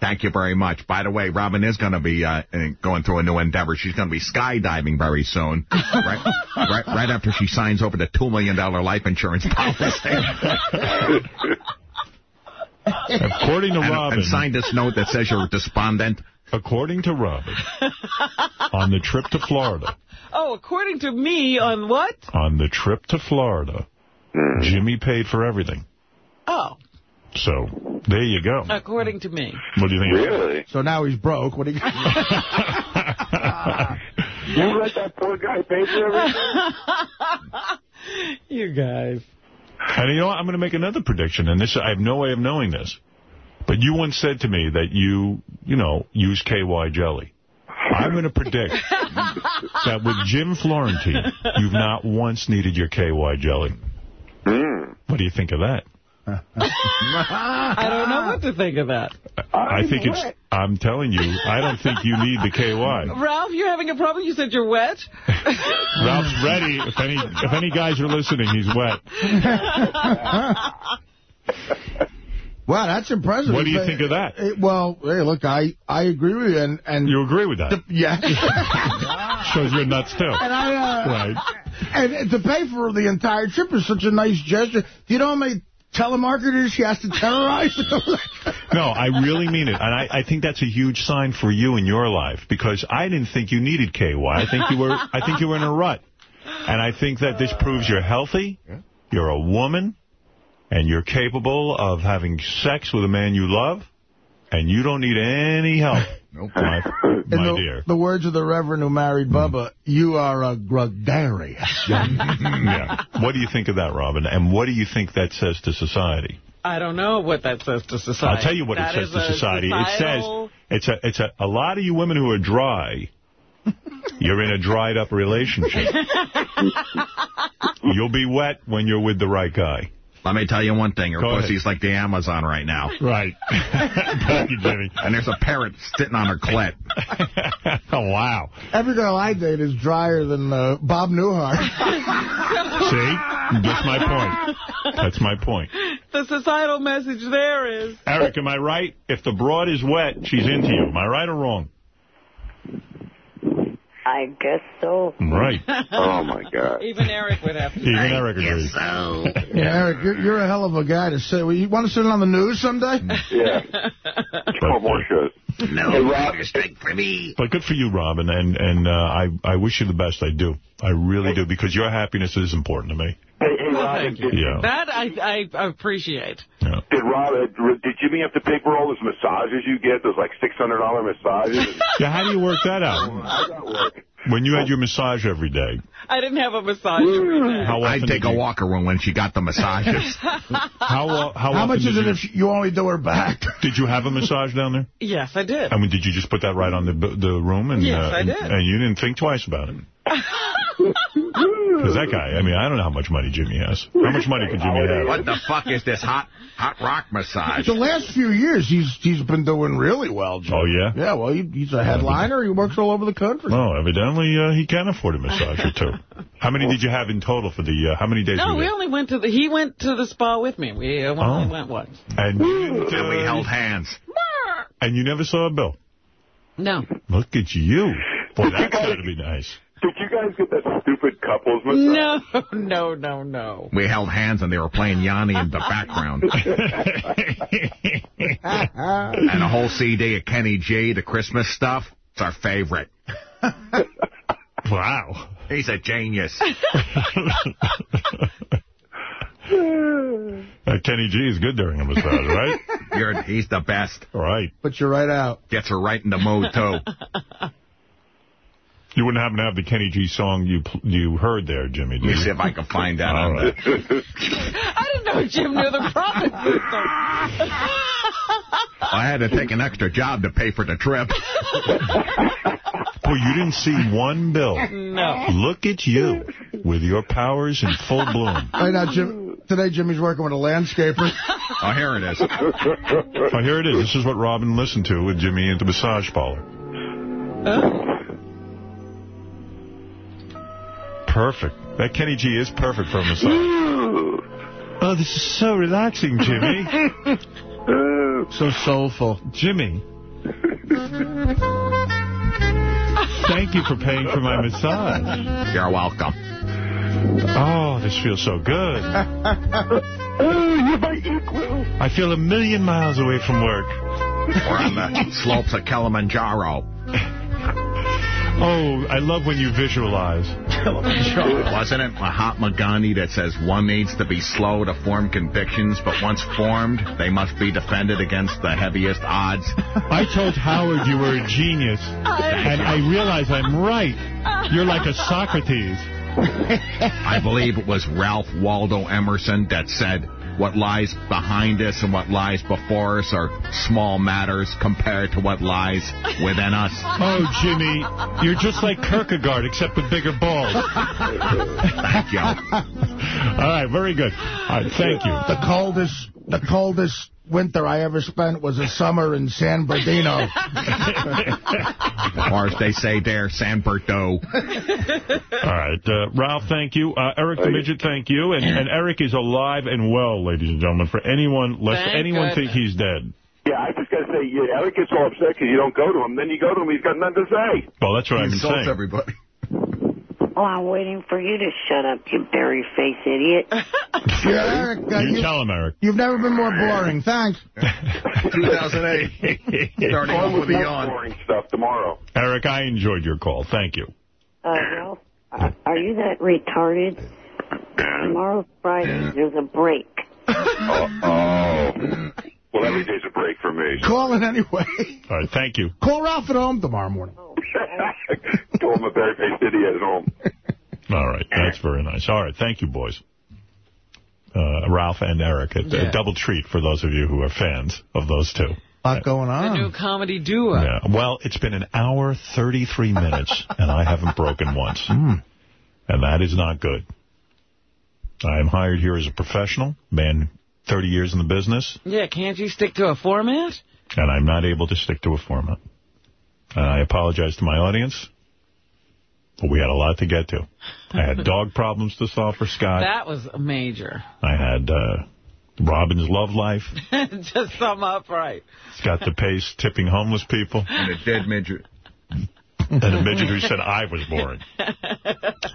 Thank you very much. By the way, Robin is going to be uh, going through a new endeavor. She's going to be skydiving very soon, right, right, right after she signs over the $2 million life insurance policy. *laughs* According to and, Robin, and sign this note that says you're despondent. according to Robin, on the trip to Florida, Oh, according to me, on what? on the trip to Florida, mm. Jimmy paid for everything. Oh, So, there you go. according to me. What do you think? Really? So now he's broke. What do you... *laughs* You let that poor guy pay for everything? *laughs* you guys. And you know what? I'm going to make another prediction, and this I have no way of knowing this. But you once said to me that you, you know, use KY jelly. I'm going to predict that with Jim Florentine, you've not once needed your KY jelly. Hmm. What do you think of that? *laughs* I don't know what to think of that. I think it's, I'm telling you, I don't think you need the KY. Ralph, you're having a problem? You said you're wet? *laughs* Ralph's ready. If any, if any guys are listening, he's wet. *laughs* Wow, that's impressive. What do you think of that? Eh, well, hey, look, I, I agree with you. And, and You agree with that? yeah. Shows you're nuts too. And I, uh, Right. And to pay for the entire trip is such a nice gesture. Do you know how many telemarketers she has to terrorize? *laughs* No, I really mean it. And I, I think that's a huge sign for you in your life because I didn't think you needed KY. I think you were I think you were in a rut. And I think that this proves you're healthy, you're a woman, and you're capable of having sex with a man you love, and you don't need any help. Oh, nope. *laughs* My, my the, dear. the words of the Reverend who married hmm. Bubba, you are a gregarious. *laughs* yeah. What do you think of that, Robin? And what do you think that says to society? I don't know what that says to society. I'll tell you what That it says to society. societal- It says it's a it's a a lot of you women who are dry. You're in a dried up relationship. *laughs* You'll be wet when you're with the right guy. Let me tell you one thing. Her Go ahead. pussy's like the Amazon right now. *laughs* Right. *laughs* Thank you, Jimmy. And there's a parrot sitting on her clit. *laughs* oh, wow. Every girl I date is drier than uh, Bob Newhart. See? That's my point. That's my point. The societal message there is... Eric, am I right? If the broad is wet, she's into you. Am I right or wrong? I guess so. Right. *laughs* Oh, my God. Even Eric would have to Even Eric agrees. *laughs* Yeah, Eric, you're, you're a hell of a guy to say. Well, you want to sit on the news someday? Yeah. Twelve more shows. No, Hey, Rob. strike for me. But good for you, Robin, and and uh, I I wish you the best. I do. I really do, because your happiness is important to me. Hey, hey Robin, did, Yeah. That I, I appreciate. did, Rob, uh, did Jimmy have to pay for all those massages you get, those like $600 massages? *laughs* Yeah, how do you work that out? How's? When you had your massage every day, I didn't have a massage every day. how often I'd did take a you- walker when, when she got the massages. *laughs* How uh, how, How often much is it you, if you only do her back? *laughs* Did you have a massage down there? Yes, I did. I mean, did you just put that right on the the room? And, Yes, uh, I and, did. and you didn't think twice about it? Because that guy, I mean, I don't know how much money Jimmy has. How much money could Jimmy have? what the fuck is this hot hot rock massage? The last few years, he's he's been doing really well, Jim. Oh, yeah? Yeah, well, he, he's a headliner. He works all over the country. No, evidently uh, he can afford a massage or two. How many did you have in total for the, uh, how many days No, were we you only went to the, he went to the spa with me. We uh, only Oh. went once. And you, And we held hands. and you never saw a bill? No. Look at you. Boy, that's *laughs* got to be nice. Did you guys get that stupid couples massage? No, *laughs* no, no, no. We held hands and they were playing Yanni in the background. *laughs* *laughs* and a whole CD of Kenny G, the Christmas stuff. It's our favorite. Wow. He's a genius. Uh, Kenny G is good during a massage, right? You're, he's the best. All right. But you're right out. Gets her right in the mood, too. You wouldn't happen to have the Kenny G song you you heard there, Jimmy, do Let me see if I can find that All on right. the... *laughs* I didn't know Jim knew the profit system. I had to take an extra job to pay for the trip. Boy, you didn't see one bill. No. Look at you with your powers in full bloom. Right now, Jim. Today, Jimmy's working with a landscaper. Oh, here it is. Oh, here it is. This is what Robin listened to with Jimmy at the massage parlor. Perfect. That Kenny G is perfect for a massage. Oh, this is so relaxing, Jimmy. *laughs* so soulful. Jimmy. Thank you for paying for my massage. You're welcome. Oh, this feels so good. oh, you're my equal. I feel a million miles away from work. We're on the slopes of Kilimanjaro. Oh, I love when you visualize. *laughs* Wasn't it Mahatma Gandhi that says one needs to be slow to form convictions, but once formed, they must be defended against the heaviest odds? I told Howard you were a genius, and I realize I'm right. You're like a Socrates. I believe it was Ralph Waldo Emerson that said, what lies behind us and what lies before us are small matters compared to what lies within us. *laughs* Oh, Jimmy, you're just like Kierkegaard, except with bigger balls. Thank you. *laughs* All right, very good. All right, thank you. The coldest, the coldest winter I ever spent was a summer in San Bernardino. *laughs* or as they say there, San Berdoo. All right, uh, Ralph, thank you. Uh, Eric the Midget, thank you. And, and Eric is alive and well, ladies and gentlemen. For anyone, lest Thank anyone think he's dead. Yeah, I just got to say, yeah, Eric gets all upset because you don't go to him. Then you go to him, he's got nothing to say. Well, that's what He I've been insults saying. everybody. Oh, I'm waiting for you to shut up, you berry face idiot. *laughs* Yeah, Eric, uh, You you, tell him, Eric. you've never been more boring. Thanks. *laughs* 2008. Starting off with a yawn. Boring stuff tomorrow. Eric, I enjoyed your call. Thank you. Uh, Ralph, are, are you that retarded? Tomorrow's Friday. There's a break. Oh, oh. Well, every day's a break for me. Call it anyway. *laughs* All right, thank you. Call Ralph at home tomorrow morning. *laughs* Told him a barefaced idiot at home. All right, that's very nice. All right, thank you, boys. Uh, Ralph and Eric. A, a double treat for those of you who are fans of those two. A lot going The on. new comedy duo. Yeah. Well, it's been an hour, 33 minutes, *laughs* and I haven't broken once. And that is not good. I am hired here as a professional, man 30 years in the business, Yeah, can't you stick to a format? and I'm not able to stick to a format. And I apologize to my audience, but we had a lot to get to. I had *laughs* dog problems to solve for Scott. That was a major. I had uh, Robin's love life. *laughs* Just sum up right. Scott DePace tipping homeless people. And a dead midget. *laughs* And a midget who said I was boring. *laughs* All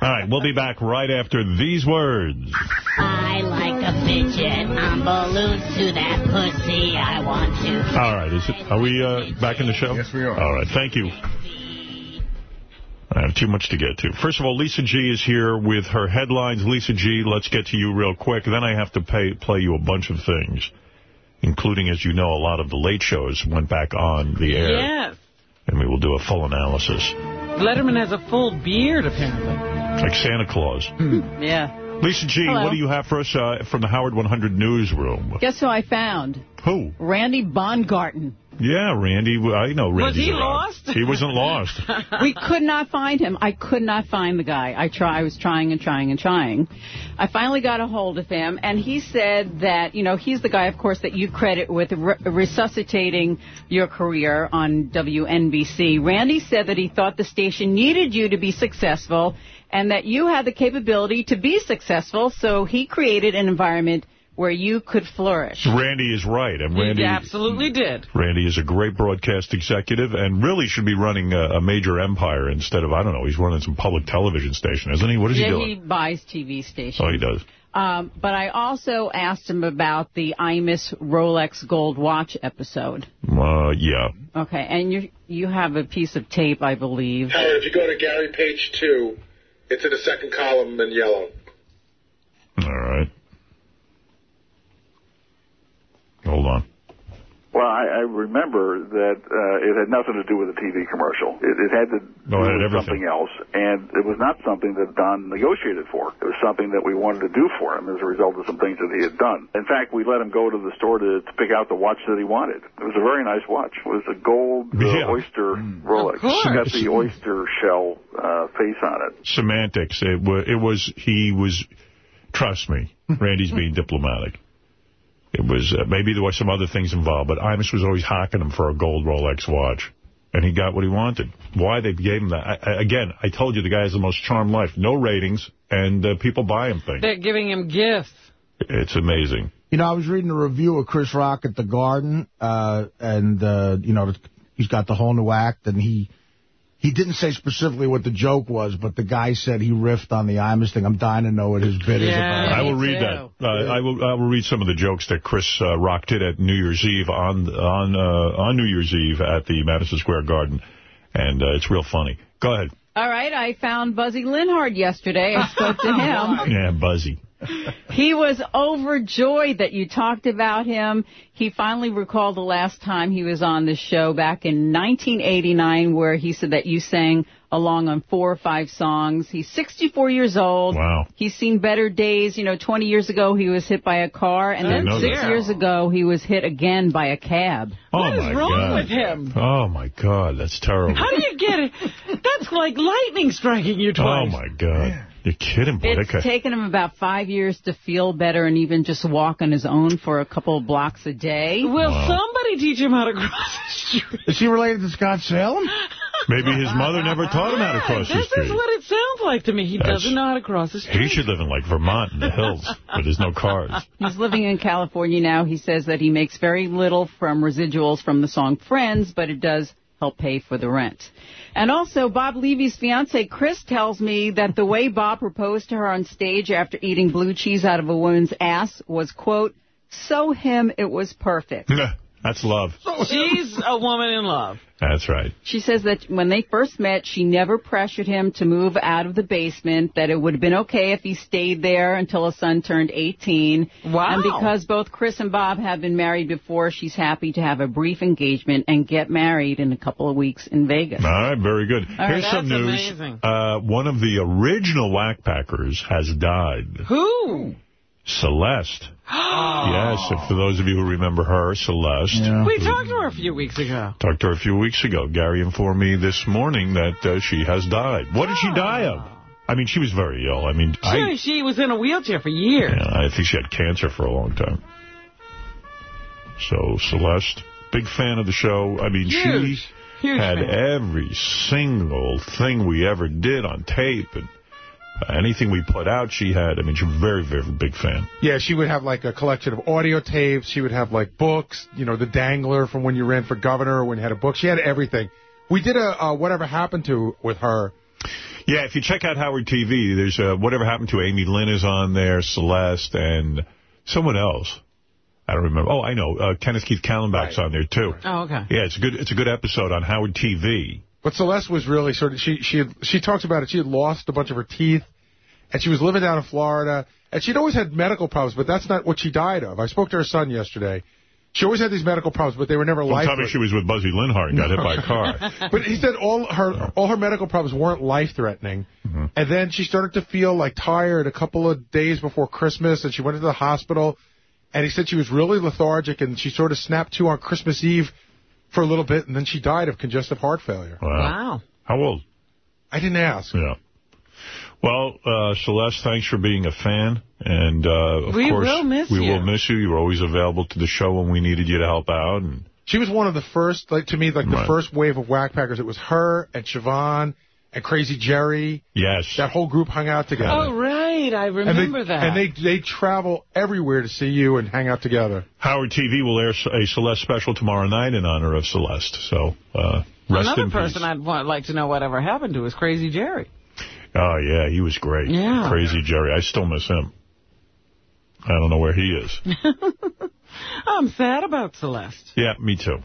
right, we'll be back right after these words. I like a midget. I'm balloons to that pussy. I want to. All right, is it? Are we uh, back in the show? Yes, we are. All right, thank you. I have too much to get to. First of all, Lisa G is here with her headlines. Lisa G, let's get to you real quick. Then I have to pay, play you a bunch of things, including, as you know, a lot of the late shows went back on the air. Yes. And we will do a full analysis, Letterman has a full beard, apparently. like Santa Claus. Yeah. Lisa G, Hello. what do you have for us uh, from the Howard 100 newsroom? Guess who I found? Who? Randy Bongarten. Yeah, Randy. I know Randy. Was he lost? He wasn't lost. *laughs* we could not find him. I could not find the guy. I try. I was trying and trying and trying. I finally got a hold of him, and he said that you know he's the guy, of course, that you credit with re- resuscitating your career on WNBC. Randy said that he thought the station needed you to be successful, and that you had the capability to be successful. So he created an environment where you could flourish. Randy is right, and Randy He absolutely did. Randy is a great broadcast executive and really should be running a, a major empire instead of I don't know. He's running some public television station, isn't he? What is yeah, he doing? he buys TV stations. Oh, he does. Um, but I also asked him about the Imus Rolex Gold Watch episode. Uh, yeah. Okay, and you you have a piece of tape, I believe. Howard, if you go to Gary page two, it's in the second column in yellow. All right. Hold on. Well, I, I remember that uh, it had nothing to do with a TV commercial. It, it had to do No, it had with everything. something else, and it was not something that Don negotiated for. It was something that we wanted to do for him as a result of some things that he had done. In fact, we let him go to the store to, to pick out the watch that he wanted. It was a very nice watch. It was a gold uh, Yeah. oyster Rolex. course. It got the oyster shell uh, face on it. Semantics. It was. It was. He was. Trust me, Randy's being diplomatic. It was uh, maybe there were some other things involved, but Imus was always hocking him for a gold Rolex watch, and he got what he wanted. Why they gave him that? I, I, again, I told you the guy has the most charmed life. No ratings, and uh, people buy him things. They're giving him gifts. It's amazing. You know, I was reading a review of Chris Rock at the Garden, uh, and, uh, you know, he's got the whole new act, and he he didn't say specifically what the joke was, but the guy said he riffed on the Imus thing. I'm dying to know what his bit is about. I will read that. Uh, I will. I will read some of the jokes that Chris uh, Rock did at New Year's Eve on on uh, on New Year's Eve at the Madison Square Garden, and uh, it's real funny. Go ahead. All right, I found Buzzy Linhart yesterday. I spoke to *laughs* him. Yeah, Buzzy. *laughs* He was overjoyed that you talked about him. He finally recalled the last time he was on the show back in 1989 where he said that you sang along on four or five songs. He's 64 years old. Wow. He's seen better days. You know, 20 years ago he was hit by a car, and then six that. years ago he was hit again by a cab. Oh What is my wrong God. with him? Oh my God, that's terrible. How do you get it? That's like lightning striking you oh, twice. Oh my God, you're kidding, boy. It's That taken him about five years to feel better and even just walk on his own for a couple of blocks a day. Will somebody teach him how to cross the street? Is he related to Scott Salem? Maybe his mother never taught him how to cross the This is what it sounds like to me. He That's- doesn't know how to cross the street. He should live in like Vermont in the hills where there's no cars. He's living in California now. He says that he makes very little from residuals from the song Friends, but it does help pay for the rent. And also, Bob Levy's fiance, Chris, tells me that the way Bob proposed to her on stage after eating blue cheese out of a woman's ass was, quote, so him it was perfect. That's love. *laughs* She's a woman in love. That's right. She says that when they first met, she never pressured him to move out of the basement, that it would have been okay if he stayed there until his son turned 18. Wow. And because both Chris and Bob have been married before, she's happy to have a brief engagement and get married in a couple of weeks in Vegas. All right, very good. All right, Here's some that's news. amazing. Uh, one of the original Whack Packers has died. Who? Celeste. *gasps* yes, and for those of you who remember her, Celeste. We talked to her a few weeks ago. Talked to her a few weeks ago. Gary informed me this morning that uh, she has died. What did she die of? I mean, she was very ill. I mean, I, She, she was in a wheelchair for years. yeah, I think she had cancer for a long time. So, Celeste, big fan of the show. I mean, Huge. she Huge had fan. every single thing we ever did on tape and anything we put out, she had. I mean, she's a very, very big fan. Yeah, she would have like a collection of audio tapes. She would have like books, you know, the dangler from when you ran for governor or when you had a book. She had everything. We did a uh, Whatever Happened to with her. Yeah, if you check out Howard TV, there's uh, Whatever Happened to Amy Lynn is on there, Celeste, and someone else. I don't remember. Oh, I know. Uh, Kenneth Keith Kallenbach's on there, too. Oh, okay. Yeah, it's a good it's a good episode on Howard TV. But Celeste was really sort of, she she had, she talks about it. She had lost a bunch of her teeth, and she was living down in Florida, and she'd always had medical problems, but that's not what she died of. I spoke to her son yesterday. She always had these medical problems, but they were never life. me she was with Buzzy Linhart and got hit by a car. *laughs* but he said all her all her medical problems weren't life threatening, Mm-hmm. and then she started to feel like tired a couple of days before Christmas, and she went to the hospital, and he said she was really lethargic, and she sort of snapped to on Christmas Eve for a little bit, and then she died of congestive heart failure. Wow. How old? I didn't ask. Yeah. Well, uh, Celeste, thanks for being a fan. And, uh, of We course, will miss we you. will miss you. You were always available to the show when we needed you to help out. And She was one of the first, like to me, like the first wave of Whack Packers. It was her and Siobhan and Crazy Jerry. Yes. That whole group hung out together. Oh, right. I and remember they, that. And they they travel everywhere to see you and hang out together. Howard TV will air a Celeste special tomorrow night in honor of Celeste. So, uh, rest Another in person peace. I'd want, like to know whatever happened to is Crazy Jerry. Oh, yeah, he was great. Yeah. Crazy Jerry. I still miss him. I don't know where he is. *laughs* I'm sad about Celeste. Yeah, me too.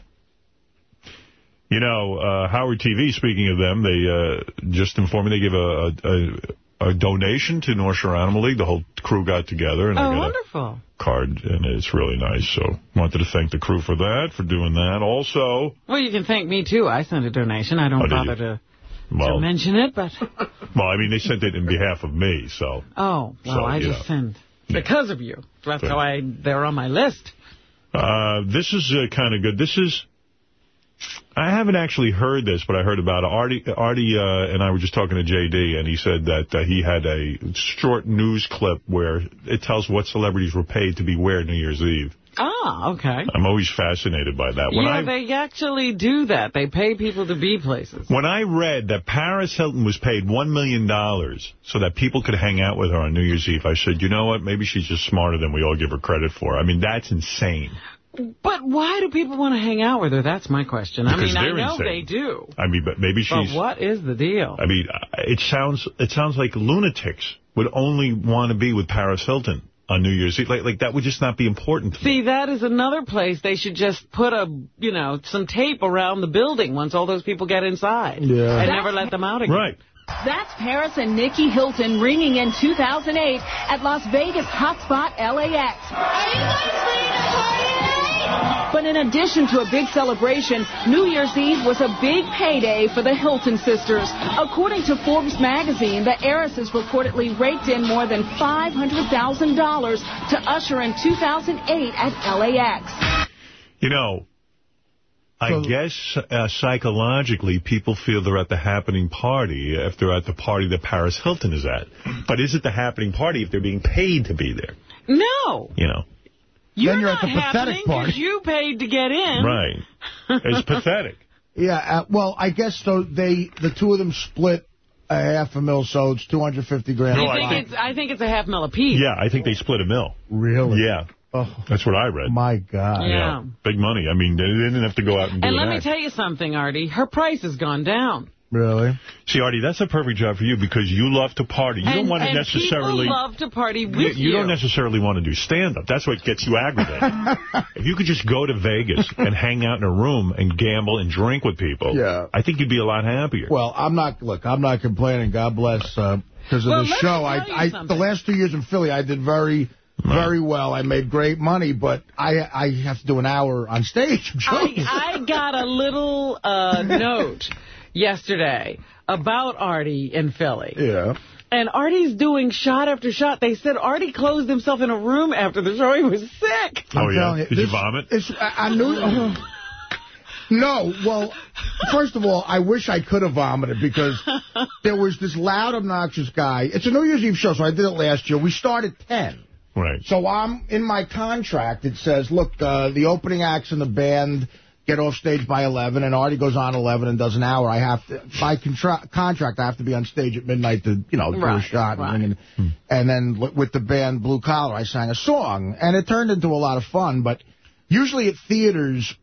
You know, uh, Howard TV, speaking of them, they uh, just informed me they give a, a, a, a donation to North Shore Animal League. The whole crew got together and Oh, got wonderful. card, and it's really nice. So wanted to thank the crew for that, for doing that. Also, Well, you can thank me, too. I sent a donation. I don't Oh, bother to, well, to mention it, but... *laughs* well, I mean, they sent it in behalf of me, so. Oh, well, So, I just know. sent because of you. That's Good. how I they're on my list. Uh, this is uh, kind of good. This is, I haven't actually heard this, but I heard about it. Artie, Artie uh, and I were just talking to J.D., and he said that uh, he had a short news clip where it tells what celebrities were paid to be where New Year's Eve. Ah, okay. I'm always fascinated by that. When yeah, I they actually do that. They pay people to be places. when I read that Paris Hilton was paid $1 million so that people could hang out with her on New Year's Eve, I said, you know what, maybe she's just smarter than we all give her credit for. I mean, that's insane. But why do people want to hang out with her? That's my question. I mean, I know insane. they do. I mean, but maybe But she's... what is the deal? I mean, uh, it sounds it sounds like lunatics would only want to be with Paris Hilton on New Year's Eve. Like, like that would just not be important to me. See, that is another place they should just put a, you know, some tape around the building once all those people get inside. Yeah. And never let them out again. Right. That's Paris and Nicky Hilton ringing in 2008 at Las Vegas hotspot LAX. But in addition to a big celebration, New Year's Eve was a big payday for the Hilton sisters. According to Forbes magazine, the heiresses reportedly raked in more than $500,000 to usher in 2008 at LAX. You know, I guess uh, psychologically people feel they're at the happening party if they're at the party that Paris Hilton is at. But is it the happening party if they're being paid to be there? No. You know, You're Then you're at the pathetic part. you paid to get in. right. It's *laughs* pathetic. Yeah, uh, well, I guess so. They the two of them split a half a mil, so it's 250 grand. No, I think it's, I think it's a half mil apiece. Yeah, I think they split a mill. Really? Yeah. Oh, That's what I read. My God. Yeah. Big money. I mean, they didn't have to go out and do And let an me act. tell you something, Artie. Her price has gone down. Really? See, Artie, that's a perfect job for you because you love to party. You and, don't want to necessarily... people love to party with you, you. you don't necessarily want to do stand-up. That's what gets you aggravated. *laughs* if you could just go to Vegas and hang out in a room and gamble and drink with people, Yeah. I think you'd be a lot happier. Well, I'm not, look, I'm not complaining. God bless. Because of Well, the show, tell I, you I, the last two years in Philly, I did very, very well. I made great money, but I, I have to do an hour on stage. I, I got a little uh, *laughs* note yesterday about Artie in Philly. Yeah. And Artie's doing shot after shot. They said Artie closed himself in a room after the show. He was sick. oh, yeah? telling you, Did you vomit? It's, I, I knew. no, well, first of all, I wish I could have vomited because there was this loud, obnoxious guy. It's a New Year's Eve show, so I did it last year. We start at 10. Right. So I'm in my contract. It says, look, uh, the opening acts in the band get off stage by 11, and Artie goes on 11 and does an hour. I have to, by contra contract, I have to be on stage at midnight to, you know, do a shot. right. And, and, and then with the band Blue Collar, I sang a song, and it turned into a lot of fun. But usually at theaters,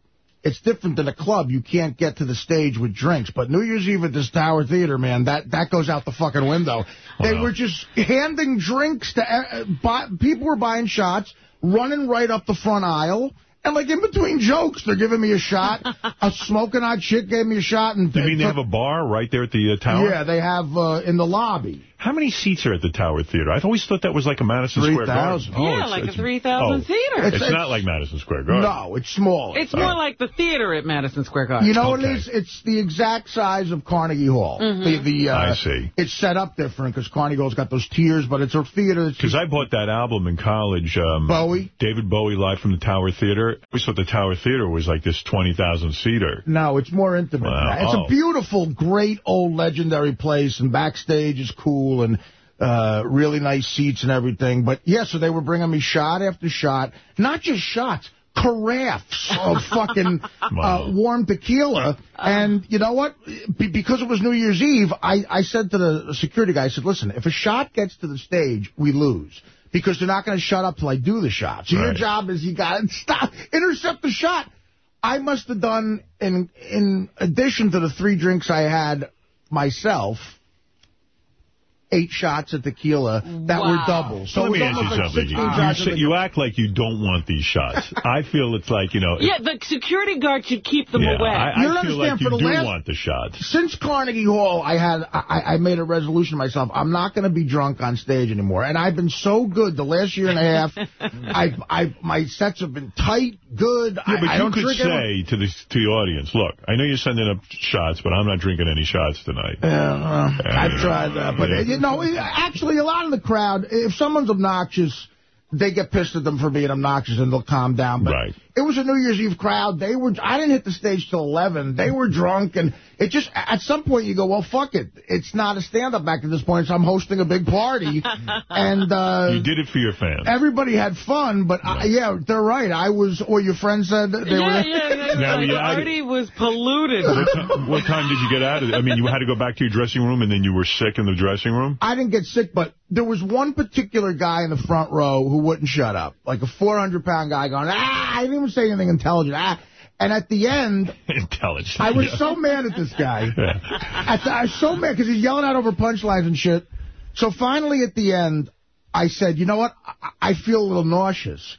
it's different than a club. You can't get to the stage with drinks. But New Year's Eve at this Tower Theater, man, that, that goes out the fucking window. They were just handing drinks to... Uh, buy, people were buying shots, running right up the front aisle. And, like, in between jokes, they're giving me a shot. *laughs* a smoking hot chick gave me a shot. And You mean they have a bar right there at the uh, tower? Yeah, they have uh, in the lobby. How many seats are at the Tower Theater? I've always thought that was like a Madison Square Garden. Oh, yeah, it's- like it's- a 3,000 oh, seater. It's, not like Madison Square Garden. No, it's small. It's more like the theater at Madison Square Garden. You know what it is? It's the exact size of Carnegie Hall. Mhm. The, the, uh, I see. It's set up different because Carnegie Hall's got those tiers, but it's a theater. Because I bought that album in college. Um, Bowie? David Bowie live from the Tower Theater. We thought the Tower Theater was like this 20,000-seater. No, it's more intimate. Wow. It's Oh. a beautiful, great, old, legendary place, and backstage is cool, and uh, really nice seats and everything. But, yeah, so they were bringing me shot after shot. Not just shots, carafes of *laughs* fucking uh, warm tequila. And you know what? Be because it was New Year's Eve, I, I said to the security guy, I said, listen, if a shot gets to the stage, we lose. Because they're not going to shut up till I do the shot. So your job is you got to *laughs* stop, intercept the shot. I must have done, in in addition to the three drinks I had myself, eight shots of tequila that were double. So Let it was me ask you like something. 16 You, say- you act like you don't want these shots. *laughs* I feel it's like, you know... Yeah, the security guard should keep them yeah, away. I, You don't I feel like understand, you for the do last- want the shots. Since Carnegie Hall, I had I, I made a resolution to myself. I'm not going to be drunk on stage anymore. And I've been so good the last year and a half. *laughs* I I my sets have been tight, good. Yeah, I, but I you don't could drink any- say to the to the audience, look, I know you're sending up shots, but I'm not drinking any shots tonight. Yeah, uh, I've tried that. But, Yeah. you know, actually, a lot of the crowd, if someone's obnoxious, they get pissed at them for being obnoxious and they'll calm down. But Right. It was a New Year's Eve crowd. They were. I didn't hit the stage till 11. They were drunk. And it just, at some point, you go, well, fuck it. It's not a stand-up act at this point. So I'm hosting a big party. *laughs* and uh, You did it for your fans. everybody had fun. But, I, yeah, they're right. I was, or your friend said they yeah, were. yeah, yeah. *laughs* Now, like you had- was polluted. What, what time did you get out of it? I mean, you had to go back to your dressing room and then you were sick in the dressing room? I didn't get sick, but there was one particular guy in the front row who wouldn't shut up. Like a 400-pound guy going, ah, I didn't say anything intelligent. Ah. And at the end, *laughs* Intelligent. I was yeah. so mad at this guy. *laughs* Yeah. At the, I was so mad because he's yelling out over punchlines and shit. So finally at the end, I said, you know what? I, I feel a little nauseous.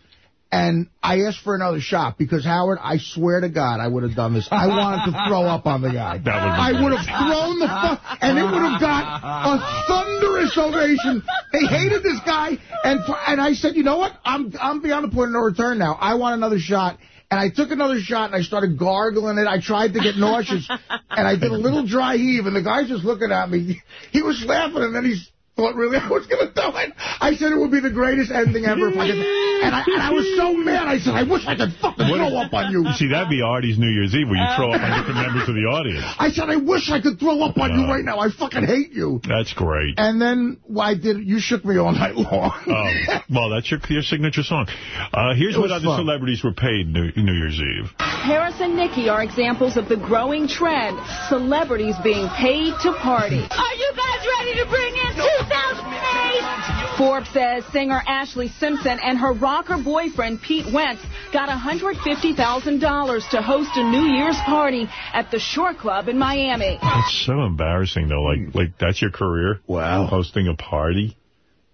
And I asked for another shot because, Howard, I swear to God, I would have done this. I wanted to throw up on the guy. That would've I would have thrown the fuck, and it would have got a thunderous ovation. They hated this guy, and and I said, you know what? I'm I'm beyond the point of no return now. I want another shot. And I took another shot, and I started gargling it. I tried to get nauseous, and I did a little dry heave, and the guy's just looking at me. *laughs* He was laughing, and then he thought really *laughs* I was going to do it. I said it would be the greatest ending ever if I could. And I, and I was so mad. I said, I wish I could fucking What- throw up on you. See, that'd be Artie's New Year's Eve where you throw up on different members of the audience. I said, I wish I could throw up on you Uh. right now. I fucking hate you. That's great. And then well, I did. You shook me all night long. Oh, well, that's your, your signature song. Uh, here's what was other fun. celebrities were paid New, New Year's Eve. Paris and Nicky are examples of the growing trend, celebrities being paid to party. Are you guys ready to bring in 2008? Right. Forbes says singer Ashlee Simpson and her rocker boyfriend Pete Wentz got $150,000 to host a New Year's party at the Shore Club in Miami. It's so embarrassing, though. Like, like that's your career? Wow. Hosting a party?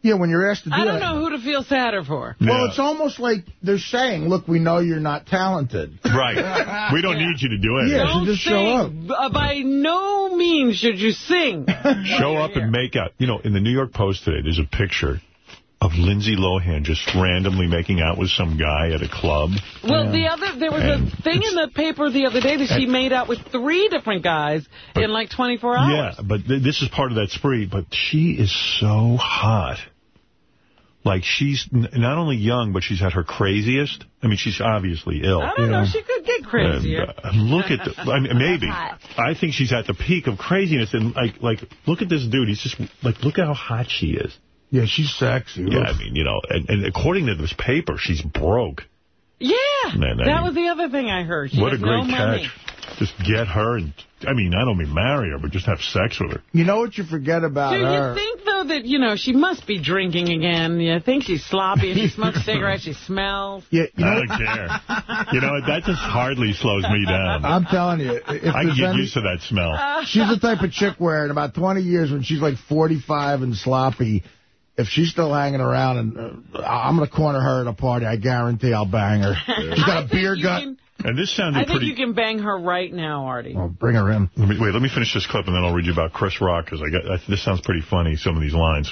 Yeah, when you're asked to do it. I don't that. know who to feel sadder for. Well, it's almost like they're saying, look, we know you're not talented. *laughs* Right. We don't need you to do it. Yeah, so Don't just show up. Uh, by no means should you sing. Show up and make out. You know, in the New York Post today, there's a picture of Lindsay Lohan just randomly making out with some guy at a club. Well, the other there was And a thing in the paper the other day that she made out with three different guys in like 24 hours. Yeah, but th this is part of that spree. But she is so hot. Like, she's n not only young, but she's at her craziest. I mean, she's obviously ill. I don't know. She could get crazier. And, uh, look at the, I mean, maybe. *laughs* I think she's at the peak of craziness. And, like, like, look at this dude. He's just, like, look at how hot she is. Yeah, she's sexy. Yeah, I mean, you know, and, and according to this paper, she's broke. Yeah, Man, that mean- was the other thing I heard. She what a great no money. catch. Just get her and, I mean, I don't mean marry her, but just have sex with her. You know what you forget about Do her? you think, though, that, you know, she must be drinking again? You think she's sloppy? If she *laughs* smokes cigarettes, she smells? Yeah, you know, I don't *laughs* care. You know, that just hardly slows me down. I'm telling you. If I can get any- used to that smell. She's the type of chick where in about 20 years, when she's like 45 and sloppy, if she's still hanging around, and uh, I'm going to corner her at a party, I guarantee I'll bang her. *laughs* She's got a beer gut. can- And this sounded I sounded think pretty... you can bang her right now, Artie. Oh, bring her in. Let me, wait, let me finish this clip, and then I'll read you about Chris Rock, because I got, I, this sounds pretty funny, some of these lines.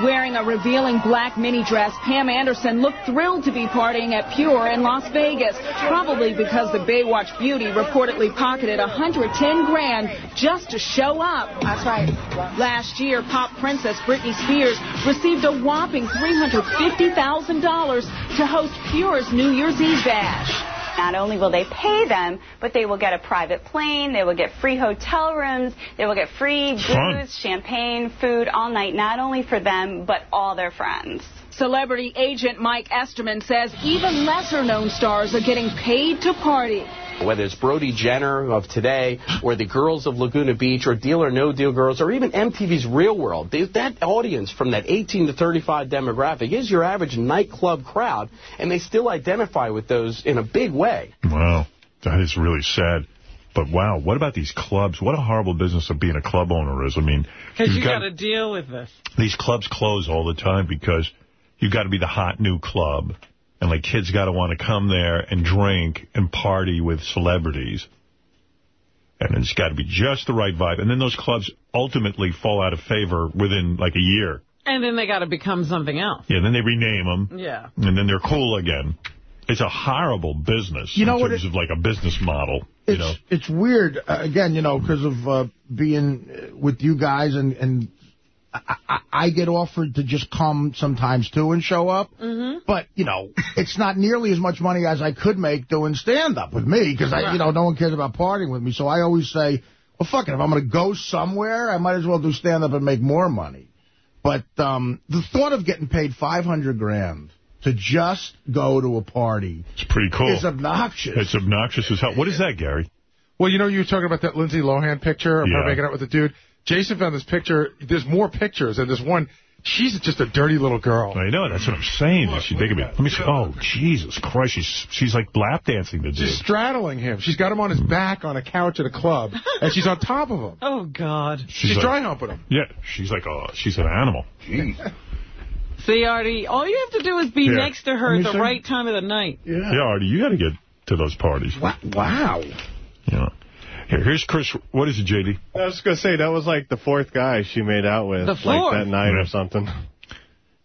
Wearing a revealing black mini dress, Pam Anderson looked thrilled to be partying at Pure in Las Vegas, probably because the Baywatch beauty reportedly pocketed 110 grand just to show up. That's right. Last year, pop princess Britney Spears received a whopping $350,000 to host Pure's New Year's Eve bash. Not only will they pay them, but they will get a private plane, they will get free hotel rooms, they will get free Fun. booze, champagne, food all night, not only for them, but all their friends. Celebrity agent Mike Esterman says even lesser known stars are getting paid to party. Whether it's Brody Jenner of today, or the girls of Laguna Beach, or Deal or No Deal girls, or even MTV's Real World, they, that audience from that 18 to 35 demographic is your average nightclub crowd, and they still identify with those in a big way. Wow, that is really sad. But wow, what about these clubs? What a horrible business of being a club owner is. I mean, Because you've got to deal with this. these clubs close all the time because you've got to be the hot new club. And, like, kids got to want to come there and drink and party with celebrities. And it's got to be just the right vibe. And then those clubs ultimately fall out of favor within, like, a year. And then they got to become something else. Yeah, then they rename them. Yeah. And then they're cool again. It's a horrible business You know in terms it- of, like, a business model. You It's know? it's weird, uh, again, you know, because of uh, being uh, with you guys, and, and I, I, I get offered to just come sometimes, too, and show up. Mm-hmm. But, you know, it's not nearly as much money as I could make doing stand-up with me, because, I, you know, no one cares about partying with me. So I always say, well, fuck it, if I'm going to go somewhere, I might as well do stand-up and make more money. But um, the thought of getting paid 500 grand to just go to a party It's pretty cool. is obnoxious. It's obnoxious as hell. What is that, Gary? Well, you know, you were talking about that Lindsay Lohan picture of her Yeah. making out with a dude. Jason found this picture. There's more pictures, and there's one. She's just a dirty little girl. I know, that's what I'm saying. Is she big of it? Let me see. Oh, Jesus Christ. She's she's like lap dancing the dude. She's straddling him. She's got him on his back on a couch at a club, and she's on top of him. *laughs* Oh, God. She's, like- dry humping him. Yeah, she's like, oh, she's an animal. Jeez. *laughs* See, Artie, all you have to do is be Yeah. next to her at the see. right time of the night. Yeah, Artie, you got to get to those parties. Wow. Yeah. Here, here's Chris. What is it, JD? I was going to say, that was like the fourth guy she made out with, The like that night or something.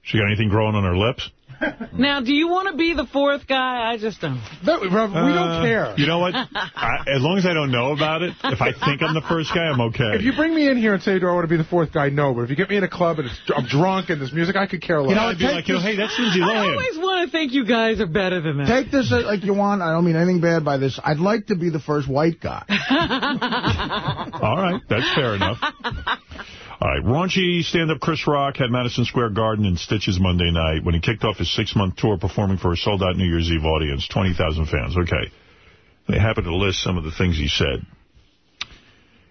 She got anything growing on her lips? *laughs* Now, do you want to be the fourth guy? I just don't. No, Rob, we don't Uh, care. You know what? *laughs* I, as long as I don't know about it, if I think I'm the first guy, I'm okay. If you bring me in here and say, do I want to be the fourth guy? No. But if you get me in a club and it's, I'm drunk and there's music, I could care less. You know, I'd be like, you know, hey, that's Lindsay Lohan. I always want to think you guys are better than that. Take this uh, like you want. I don't mean anything bad by this. I'd like to be the first white guy. *laughs* All right, that's fair enough. All right, raunchy stand-up Chris Rock had Madison Square Garden in stitches Monday night when he kicked off his six-month tour performing for a sold-out New Year's Eve audience, 20,000 fans. Okay. They happen to list some of the things he said.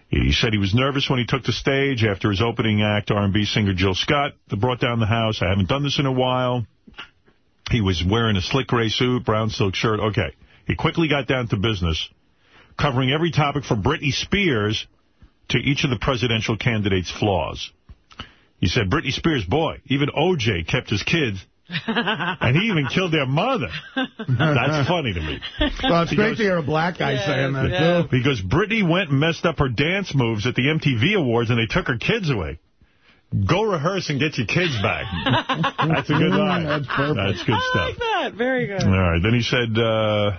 He said he was nervous when he took the stage after his opening act, R&B singer Jill Scott, that brought down the house. I haven't done this in a while. He was wearing a slick gray suit, brown silk shirt. Okay. He quickly got down to business, covering every topic from Britney Spears to each of the presidential candidates' flaws. He said, Britney Spears, boy, even O.J. kept his kids, and he even killed their mother. That's funny to me. Well, it's He great goes- to hear a black guy saying that, too. He goes, Britney went and messed up her dance moves at the MTV Awards, and they took her kids away. Go rehearse and get your kids back. That's a good line. That's perfect. That's good I stuff. like that. Very good. All right. Then he said uh,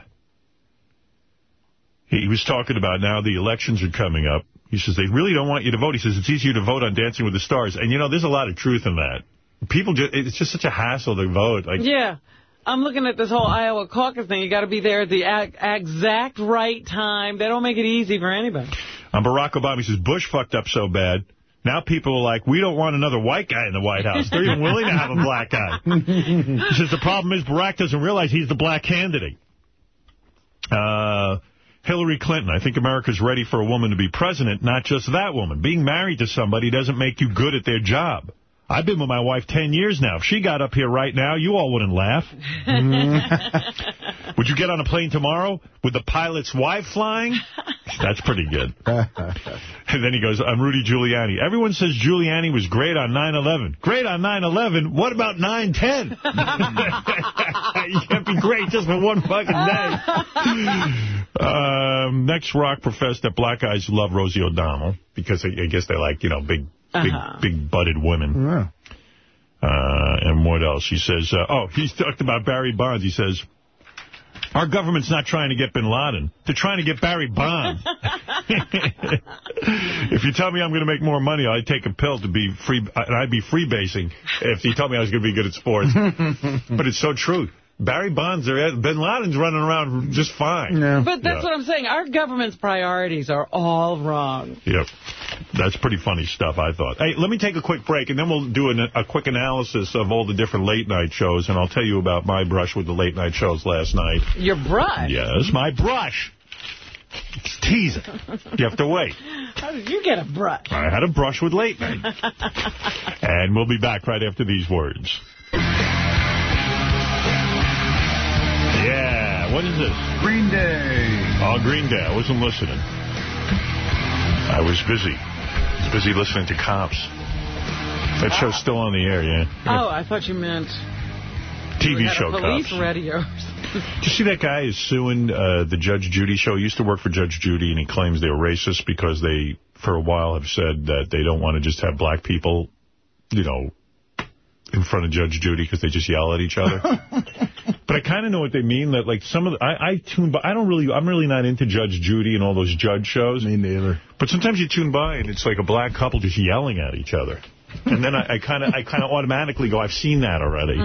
he, he was talking about now the elections are coming up. He says they really don't want you to vote. He says it's easier to vote on Dancing with the Stars. And, you know, there's a lot of truth in that. People just, it's just such a hassle to vote. Like, Yeah. I'm looking at this whole Iowa caucus thing. You got to be there at the exact right time. They don't make it easy for anybody. On Barack Obama, he says Bush fucked up so bad. Now people are like, we don't want another white guy in the White House. They're even willing to have a black guy. *laughs* He says the problem is Barack doesn't realize he's the black candidate. Uh, Hillary Clinton, I think America's ready for a woman to be president, not just that woman. Being married to somebody doesn't make you good at their job. I've been with my wife 10 years now. If she got up here right now, you all wouldn't laugh. *laughs* Would you get on a plane tomorrow with the pilot's wife flying? That's pretty good. *laughs* And then he goes, I'm Rudy Giuliani. Everyone says Giuliani was great on 9-11. Great on 9-11? What about 9-10? *laughs* you can't be great just for one fucking day. um, next rock professed that black guys love Rosie O'Donnell because I, I guess they like, you know, big, big, Uh-huh. big butted women. Uh, and what else? He says, uh, oh, he's talked about Barry Bonds. He says, our government's not trying to get Bin Laden. They're trying to get Barry Bonds. *laughs* if you tell me I'm going to make more money, I'd take a pill to be free, and I'd be freebasing if you told me I was going to be good at sports. *laughs* but it's so true. Barry Bonds, are, uh, Bin Laden's running around just fine. But that's what I'm saying. Our government's priorities are all wrong. Yep. That's pretty funny stuff, I thought. Hey, let me take a quick break, and then we'll do an, a quick analysis of all the different late-night shows, and I'll tell you about my brush with the late-night shows last night. Your brush? Yes, my brush. It's teasing. You have to wait. How did you get a brush? I had a brush with late night. *laughs* and we'll be back right after these words. Yeah, what is this? Green Day. Oh, Green Day. I wasn't listening. I was busy. I was busy listening to Cops. That show's still on the air, yeah? Oh, I thought you meant TV show a police Cops. radio. *laughs* Did you see that guy is suing uh, the Judge Judy show? He used to work for Judge Judy, and he claims they're racist because they, for a while, have said that they don't want to just have black people, you know, in front of Judge Judy because they just yell at each other. *laughs* but I kind of know what they mean. That like some of the, I, I tune, but I don't really, I'm really not into Judge Judy and all those judge shows. Me neither. But sometimes you tune by and it's like a black couple just yelling at each other. And then I kind of, I kind of automatically go, I've seen that already.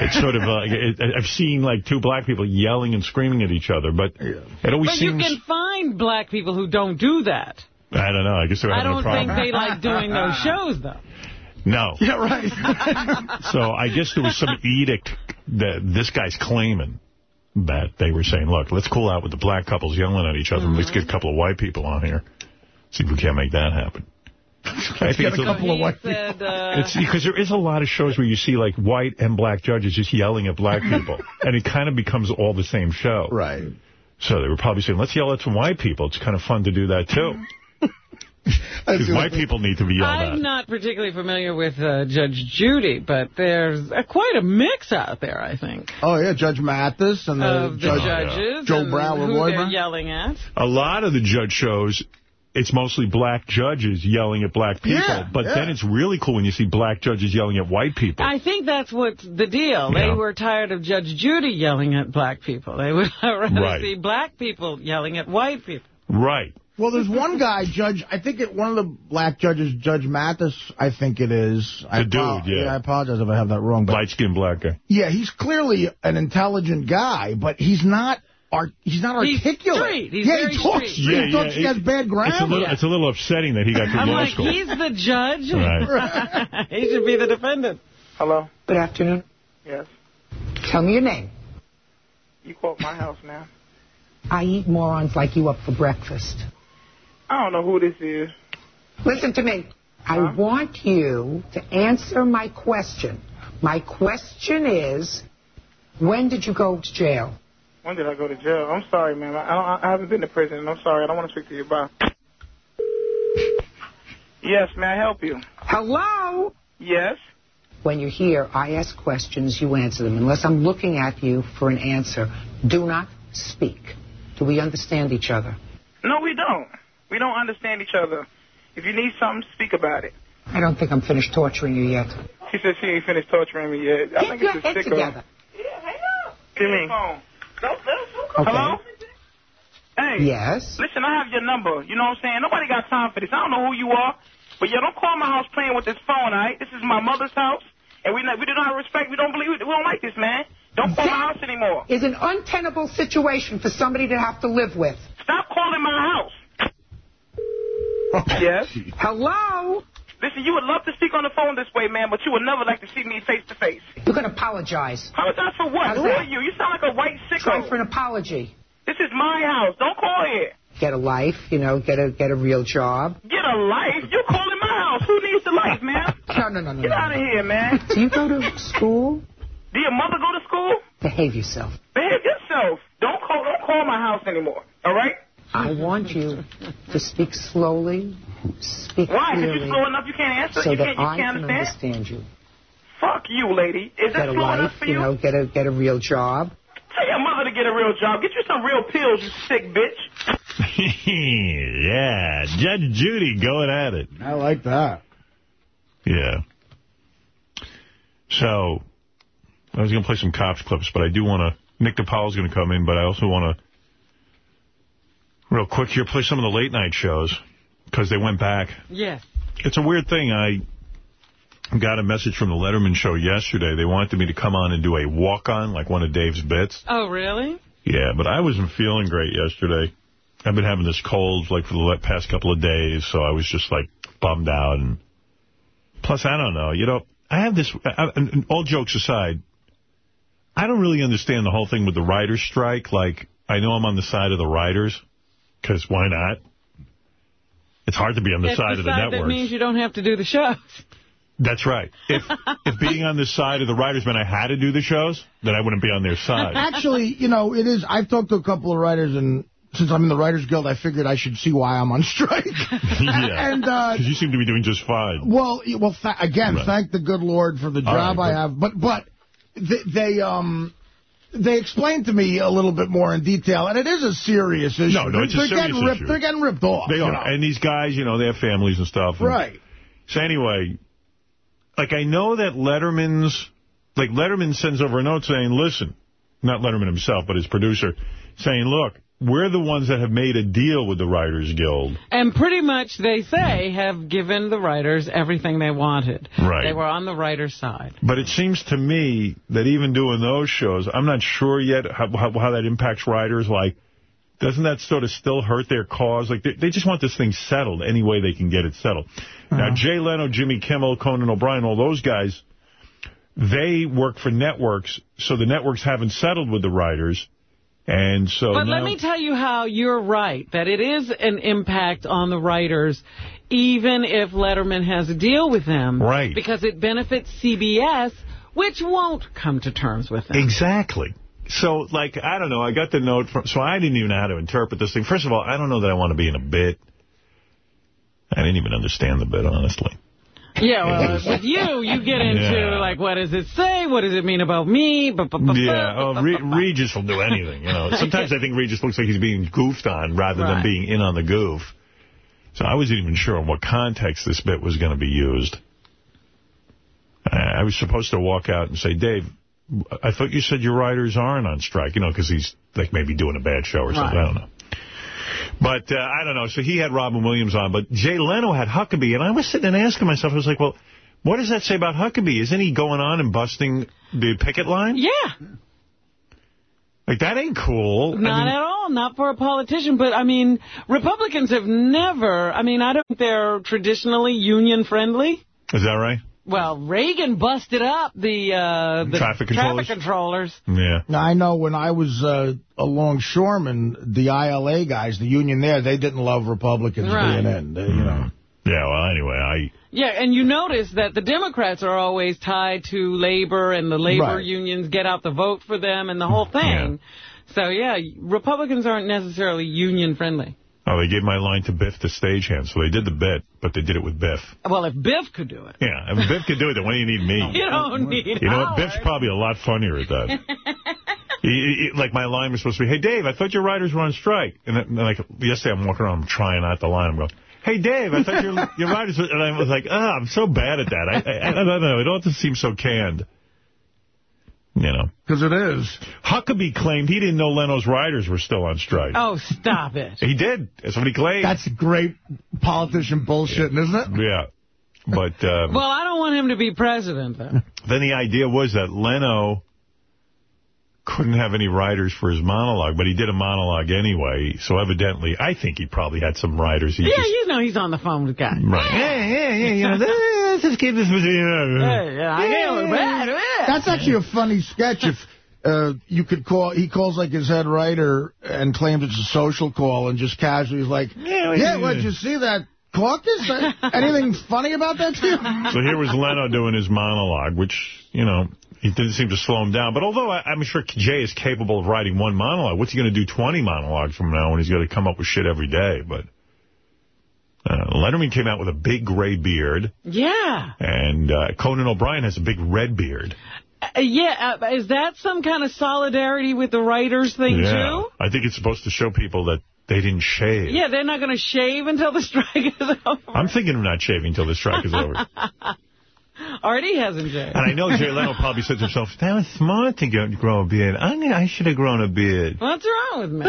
It's sort of, uh, it, I've seen like two black people yelling and screaming at each other, but it always But you can find black people who don't do that. I don't know, I guess they're I don't think they like doing those *laughs* shows, though. No. *laughs* Yeah, right. *laughs* So I guess there was some edict that this guy's claiming that they were saying, look, let's cool out with the black couples yelling at each other. and Let's get a couple of white people on here. See if we can't make that happen. *laughs* I get a couple of white Said, uh, It's because there is a lot of shows where you see like white and black judges just yelling at black people, and it kind of becomes all the same show. Right. So they were probably saying, let's yell at some white people. It's kind of fun to do that too. Because white people need to be yelled I'm at. not particularly familiar with uh, Judge Judy, but there's uh, quite a mix out there, I think, Oh, yeah, Judge Mathis and the, of the judge, judges Joe and Brown with who they're Royber. yelling at. A lot of the judge shows, it's mostly black judges yelling at black people. Yeah, but yeah. then it's really cool when you see black judges yelling at white people. I think that's what's the deal. They were tired of Judge Judy yelling at black people. They would *laughs* rather Right. see black people yelling at white people. Right. Well, there's one guy, Judge, I think it, one of the black judges, Judge Mathis, I think it is. I The dude, apo- yeah. I apologize if I have that wrong. But Light-skinned black guy. Yeah, he's clearly an intelligent guy, but he's not art. He's not He's articulate. straight. He's yeah, very he talks. straight. He talks. he has bad grammar. It's a, little, it's a little upsetting that he got through I'm law like, school. he's the judge. Right. *laughs* he should be the defendant. Hello? Good afternoon. Yes. Tell me your name. You called my house, ma'am. I eat morons like you up for breakfast. I don't know who this is. Listen to me. I want you to answer my question. My question is, when did you go to jail? When did I go to jail? I'm sorry, man. I, I haven't been to prison. I'm sorry. I don't want to speak to you. Bye. Yes, may I help you? Hello? Yes. When you're here, I ask questions, you answer them. Unless I'm looking at you for an answer, do not speak. Do we understand each other? No, we don't. We don't understand each other. If you need something, speak about it. I don't think I'm finished torturing you yet. She said she ain't finished torturing me yet. I Keep think your it's a head sicko. together. Give me. Okay. Hello? Hey. Yes? Listen, I have your number. You know what I'm saying? Nobody got time for this. I don't know who you are. But yeah, don't call my house playing with this phone, all right? This is my mother's house. And we not, we do not respect, we don't believe, we don't like this, man. Don't call my house anymore. Is an untenable situation for somebody to have to live with. Stop calling my house. *laughs* yes? Hello? Listen, you would love to speak on the phone this way, man, but you would never like to see me face to face. You're going to apologize. Apologize for what? How's Who that? are you? You sound like a white sicko. Try for an apology. This is my house. Don't call here. Get a life, you know, get a get a real job. Get a life? You're calling my house. Who needs the life, man? *laughs* No, no, no, no. Get no, out of no. here, man. Do you go to school? Do your mother go to school? Behave yourself. Behave yourself. Don't call, don't call my house anymore. All right? I want you to speak slowly, speak Why? Because clearly, you're slow enough you can't answer. so you that can't, you I can't can understand? understand you. Fuck you, lady. Is that Get a slow life, enough for you you? know, get a get a real job. Tell your mother to get a real job. Get you some real pills, you sick bitch. *laughs* yeah, Judge Judy going at it. I like that. Yeah. So, I was going to play some cops clips, but I do want to... Nick DiPaolo's going to come in, but I also want to, real quick here, play some of the late-night shows, because they went back. Yes. It's a weird thing. I got a message from the Letterman show yesterday. They wanted me to come on and do a walk-on, like one of Dave's bits. Oh, really? Yeah, but I wasn't feeling great yesterday. I've been having this cold, like, for the past couple of days, so I was just, like, bummed out. And Plus, I don't know. You know, I have this, I, all jokes aside, I don't really understand the whole thing with the writer's strike. Like, I know I'm on the side of the writers, because why not? It's hard to be on the If side the of the side that means you don't have to do the shows. That's right. If if *laughs* being on the side of the writers meant I had to do the shows, then I wouldn't be on their side. Actually, you know, it is. I've talked to a couple of writers, and since I'm in the Writers Guild, I figured I should see why I'm on strike. *laughs* yeah. *laughs* And, uh, Because you seem to be doing just fine. Well, well, th again, Right. thank the good Lord for the job right, I have. But but they, they um they explained to me a little bit more in detail, and it is a serious issue. No, no, it's a they're serious getting ripped, issue. They're getting ripped off. They are. know. And these guys, you know, they have families and stuff. and- Right. So anyway, like I know that Letterman's, like Letterman sends over a note saying, listen, not Letterman himself, but his producer, saying, look, we're the ones that have made a deal with the Writers Guild. And pretty much, they say, have given the writers everything they wanted. Right. They were on the writer's side. But it seems to me that even doing those shows, I'm not sure yet how, how, how that impacts writers. Like, doesn't that sort of still hurt their cause? Like, they, they just want this thing settled any way they can get it settled. Uh-huh. Now, Jay Leno, Jimmy Kimmel, Conan O'Brien, all those guys, they work for networks, so the networks haven't settled with the writers. And so But now, let me tell you how you're right, that it is an impact on the writers, even if Letterman has a deal with them. Right. Because it benefits CBS, which won't come to terms with them. Exactly. So, like, I don't know, I got the note from, so I didn't even know how to interpret this thing. First of all, I don't know that I want to be in a bit. I didn't even understand the bit, honestly. Yeah, well, *laughs* with you, you get into, Yeah. like, what does it say? What does it mean about me? Bu- Yeah, oh, Re Regis will do anything, you know. *laughs* Sometimes I think Regis looks like he's being goofed on rather than being in on the goof. So I wasn't even sure in what context this bit was going to be used. I I was supposed to walk out and say, Dave, I thought you said your writers aren't on strike, you know, because he's like maybe doing a bad show or something. I don't know. But uh, I don't know. So he had Robin Williams on, but Jay Leno had Huckabee, and I was sitting and asking myself, I was like, well, what does that say about Huckabee? Isn't he going on and busting the picket line? Yeah. Like, that ain't cool. I Not mean- at all. Not for a politician. But, I mean, Republicans have never, I mean, I don't think they're traditionally union-friendly. Is that right? Well, Reagan busted up the, uh, the Traffic controllers? traffic controllers. Yeah. Now, I know when I was uh, a longshoreman, the ILA guys, the union there, they didn't love Republicans Right. being in. They, you know. Yeah, well, anyway, I... Yeah, and you notice that the Democrats are always tied to labor, and the labor Right. unions get out the vote for them, and the whole thing. Yeah. So, yeah, Republicans aren't necessarily union-friendly. Oh, they gave my line to Biff, the stagehand, so they did the bit, but they did it with Biff. Well, if Biff could do it. Yeah, if Biff could do it, then why do you need me? *laughs* You don't need You know what? Biff's probably a lot funnier at that. *laughs* He- he- like my line was supposed to be, hey, Dave, I thought your writers were on strike. And then, like yesterday I'm walking around, I'm trying out the line. I'm going, hey, Dave, I thought your, *laughs* your writers were... And I was like, oh, I'm so bad at that. I, I, I don't know. It don't have to seem so canned. You know. Because it is. Huckabee claimed he didn't know Leno's riders were still on strike. Oh, stop it. *laughs* He did. That's what he claimed. That's great politician bullshit, isn't it? Yeah. But um, Well, I don't want him to be president, though. *laughs* then the idea was that Leno couldn't have any writers for his monologue, but he did a monologue anyway. So evidently, I think he probably had some writers. He yeah, just, you know he's on the phone with guys. Right. Yeah, yeah, yeah. You know, let's just keep this between Yeah, yeah, I know. Yeah. That's actually a funny sketch if uh, you could call, he calls like his head writer and claims it's a social call and just casually is like, yeah, yeah. what, did you see that caucus? Anything funny about that to you? So here was Leno doing his monologue, which, you know, he didn't seem to slow him down. But although I, I'm sure Jay is capable of writing one monologue, what's he going to do 20 monologues from now when he's going to come up with shit every day? But uh, Letterman came out with a big gray beard, Yeah. and uh, Conan O'Brien has a big red beard. Uh, yeah, uh, is that some kind of solidarity with the writers thing, yeah. too? I think it's supposed to show people that they didn't shave. Yeah, they're not going to shave until the *laughs* strike is over. I'm thinking of not shaving until the strike is over. *laughs* Artie hasn't shaved. And I know Jay Leno probably said to himself, that was smart to go, grow a beard. I, I should have grown a beard. What's wrong with me?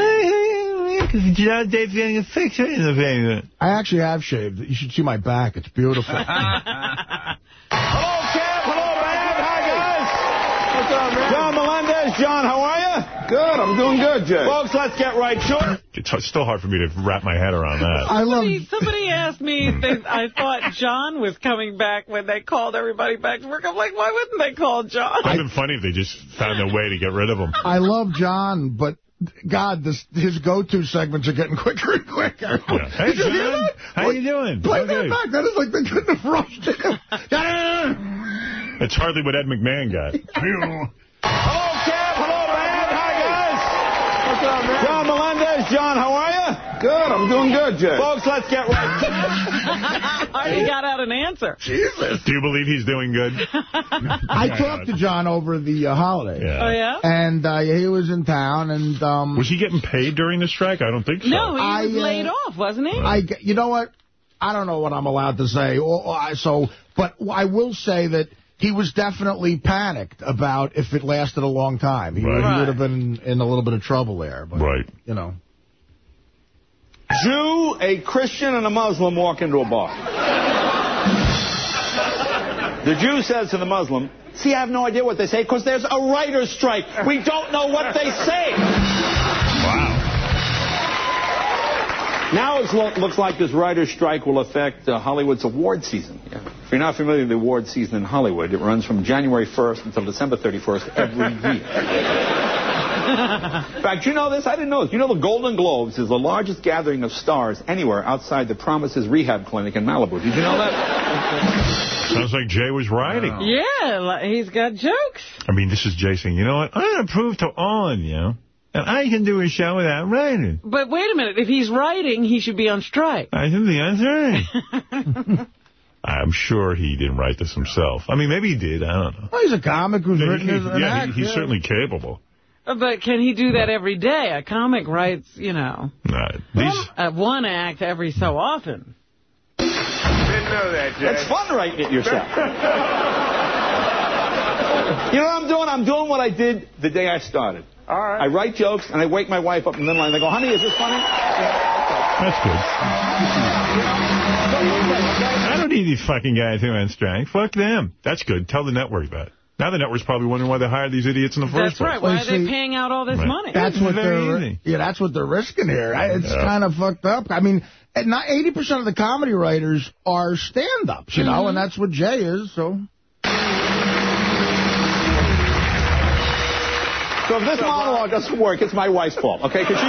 Because Dave's getting a picture in the finger. I actually have shaved. You should see my back. It's beautiful. *laughs* Hello, Cap. Hello, Rand. Hi, guys. What's up, man? John Melendez. John, how are you? Good. I'm doing good, Jay. Folks, let's get right to it. It's still hard for me to wrap my head around that. Somebody, somebody asked me if they, I thought John was coming back when they called everybody back to work. I'm like, why wouldn't they call John? It would have been funny if they just found a way to get rid of him. I love John, but God, this, his go-to segments are getting quicker and quicker. Yeah. Hey, Did you hear John. that? How you doing? Play Okay. that back. That is like they couldn't have rushed him. It's hardly what Ed McMahon got. *laughs* Hello, Cap. Hello, Rand. Hi, guys. What's up, man? John Melendez. John, how are you? Good. I'm doing good, Jay. Folks, let's get right to it. *laughs* Already got out an answer. Jesus. Do you believe he's doing good? *laughs* I talked to John over the uh, holiday. Yeah. Oh, yeah? And uh, he was in town, and um, Was he getting paid during the strike? I don't think so. No, he I, was uh, laid off, wasn't he? I, g- you know what? I don't know what I'm allowed to say. Or, or I, so, but I will say that he was definitely panicked about if it lasted a long time. He, Right. he would have been in a little bit of trouble there. But, Right. you know. Jew, a Christian, and a Muslim walk into a bar. The Jew says to the Muslim, see, I have no idea what they say because there's a writer's strike. We don't know what they say. Wow. Now it lo- looks like this writer's strike will affect uh, Hollywood's award season. If you're not familiar with the award season in Hollywood, it runs from January 1st until December 31st every *laughs* year. In fact, you know this? I didn't know this. You know the Golden Globes is the largest gathering of stars anywhere outside the Promises Rehab Clinic in Malibu. Did you know that? Sounds like Jay was writing. Yeah, he's got jokes. I mean, this is Jay saying, you know what? I'm going to prove to all of you that I can do a show without writing. But wait a minute. If he's writing, he should be on strike. I can be on strike. I'm sure he didn't write this himself. I mean, maybe he did. I don't know. Well, he's a comic who's Yeah, written he- as an yeah, act. he- he's yeah. certainly capable. But can he do that every day? A comic writes, you know, Nah, these, uh, one act every so often. Didn't know that, Jay. It's fun writing it yourself. *laughs* you know what I'm doing? I'm doing what I did the day I started. All right. I write jokes, and I wake my wife up in the middle, and I go, honey, is this funny? that's good. I don't need these fucking guys who are on strike. Fuck them. That's good. Tell the network that. Now the network's probably wondering why they hired these idiots in the first That's place. right. Why are they paying out all this Right. money? That's what they're easy. yeah. That's what they're risking here. I- It's Yeah. kind of fucked up. I mean, eh, not 80% of the comedy writers are stand-ups, you know, mm-hmm. and that's what Jay is. So So if this monologue doesn't work, it's my wife's fault, okay? Because she,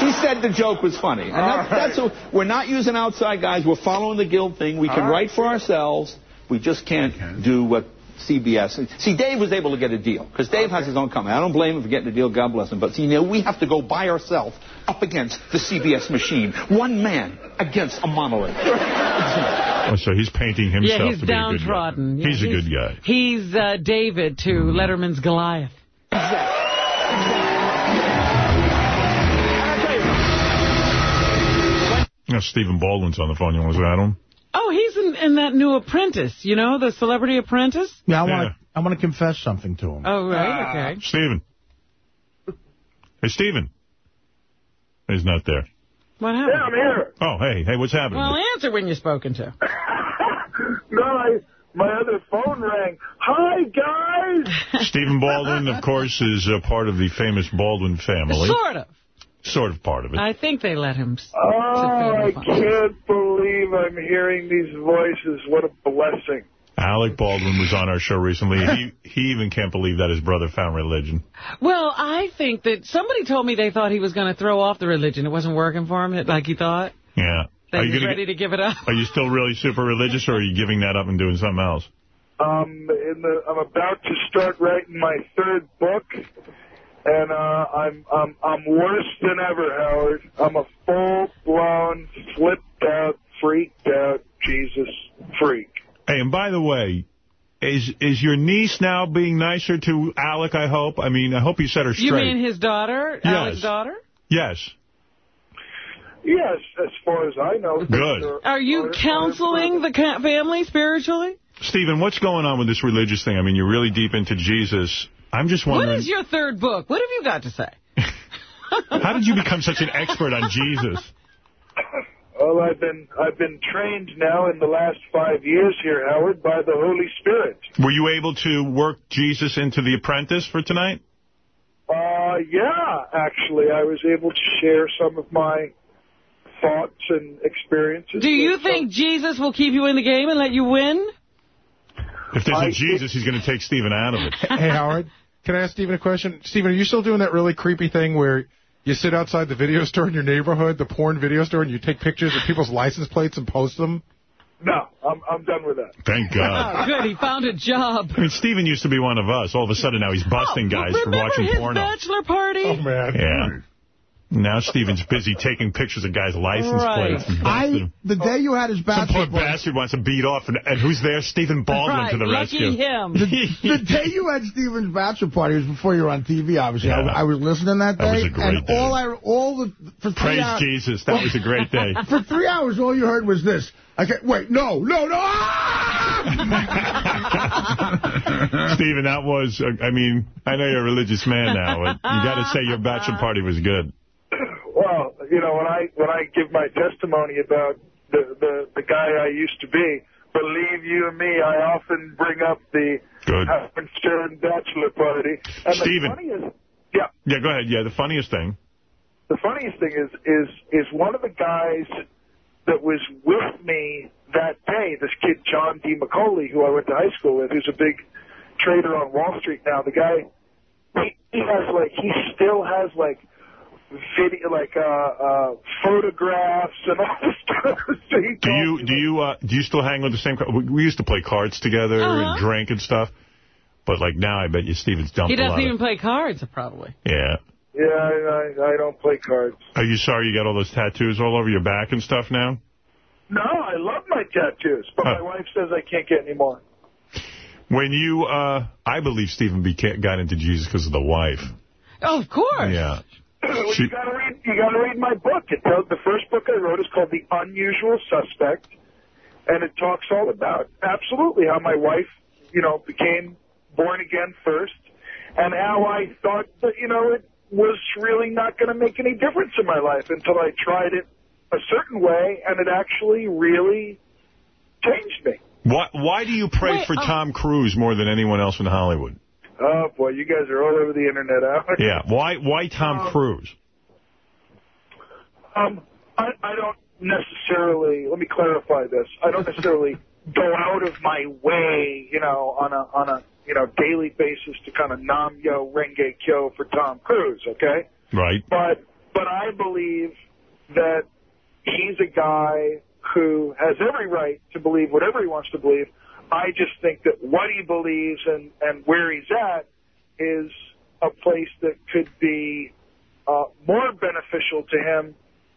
she said the joke was funny. And that's, that's a, we're not using outside guys. We're following the guild thing. We can All right. write for ourselves. We just can't do what CBS. See, Dave was able to get a deal because Dave has his own company. I don't blame him for getting a deal. God bless him. But see, now we have to go by ourselves up against the CBS machine. One man against a monolith. Oh, so he's painting himself Yeah, he's to be a good guy. downtrodden. Yeah, he's a good guy. He's uh, David to Letterman's Goliath. You know, Stephen Baldwin's on the phone. You want to say him? Oh, he's in, in that new Apprentice, you know, the Celebrity Apprentice? yeah, I want to I want to confess something to him. Oh, right, okay. Uh, Stephen. Hey, Stephen. He's not there. What happened? Yeah, I'm here. Oh, hey, hey, what's happening? Well, answer when you're spoken to. *laughs* No, I, my other phone rang. Hi, guys. Stephen Baldwin, of *laughs* course, is a part of the famous Baldwin family. Sort of. Sort of part of it. I think they let him. Oh, I sit there and can't believe I'm hearing these voices. What a blessing. Alec Baldwin was on our show recently. He he even can't believe that his brother found religion. Well, I think that somebody told me they thought he was going to throw off the religion. It wasn't working for him like he thought. Yeah. That Are you was gonna ready to give it up. Are you still really super religious, or are you giving that up and doing something else? Um, in the, I'm about to start writing my third book, and uh, I'm I'm I'm worse than ever, Howard. I'm a full blown, flipped out, freaked out Jesus freak. Hey, and by the way, is is your niece now being nicer to Alec? I hope. I mean, I hope you set her straight. You mean his daughter, Yes. Alec's daughter? yes. Yes, as far as I know. Good. Are you counseling the family spiritually? Stephen, what's going on with this religious thing? I mean, you're really deep into Jesus. I'm just wondering, is your third book? What have you got to say? *laughs* how did you become such an expert on Jesus? Well, I've been I've been trained now in the last five years here, Howard, by the Holy Spirit. Were you able to work Jesus into The Apprentice for tonight? Uh, yeah, actually, I was able to share some of my thoughts and experiences. Do you with think Jesus will keep you in the game and let you win? If there's a I- Jesus, he's going to take Stephen out of it. Hey, Howard, can I ask Stephen a question? Stephen, are you still doing that really creepy thing where you sit outside the video *laughs* store in your neighborhood, the porn video store, and you take pictures of people's license plates and post them? No, I'm I'm done with that. Thank *laughs* God. Oh, good. He found a job. I mean, Stephen used to be one of us. All of a sudden, now he's busting oh, guys for Oh, Remember watching his porno. bachelor party? Oh, man. Yeah. Now Stephen's busy taking pictures of guys' license Right. plates. I the day you had his bachelor Some bachelor poor party, bastard wants to beat off, and, and who's there? Stephen Baldwin right. to the Lucky rescue. him. the, *laughs* the day you had Steven's bachelor party was before you were on TV. Obviously, Yeah. I, I was listening that day, That was a great and day. all I all the for three Praise hours, Jesus. That was a great day. *laughs* For three hours, all you heard was this. Okay, wait, no, no, no. Ah! *laughs* Stephen, that was, uh, I mean, I know you're a religious man now, but you got to say your bachelor party was good. Well, you know, when I when I give my testimony about the the, the guy I used to be, believe you and me, I often bring up the Good. Howard Stern bachelor party. And Stephen. the funniest, yeah, Yeah, go ahead. Yeah, the funniest thing. the funniest thing is is is one of the guys that was with me that day, this kid John D. McCauley, who I went to high school with, who's a big trader on Wall Street now. The guy, he, he has like, he still has like video, like uh, uh, photographs and all this stuff. So he Do you do you uh, do you still hang with the same? we- We used to play cards together Uh-huh. and drink and stuff, but like now, I bet you Stephen's dumped He a lot. doesn't even of, play cards, probably. yeah. Yeah, I, I, I don't play cards. Are you sorry you got all those tattoos all over your back and stuff now? No, I love my tattoos, but my wife says I can't get any more. When you, uh, I believe Stephen beca- got into Jesus because of the wife. Oh, of course. Yeah. Well, She- you gotta read. You gotta read my book. It tells the first book I wrote is called The Unusual Suspect, and it talks all about absolutely how my wife, you know, became born again first, and how I thought that you know it was really not going to make any difference in my life until I tried it a certain way, and it actually really changed me. Why, why do you pray Wait, for uh, Tom Cruise more than anyone else in Hollywood? Oh, boy, you guys are all over the internet, Alex. *laughs* Yeah, why why Tom Um, Cruise? Um, I, I don't necessarily, let me clarify this. I don't necessarily *laughs* go out of my way, you know, on a, on a, you know, daily basis to kind of nam yo renge kyo for Tom Cruise, okay? Right. But, but I believe that he's a guy who has every right to believe whatever he wants to believe. I just think that what he believes and, and where he's at is a place that could be uh, more beneficial to him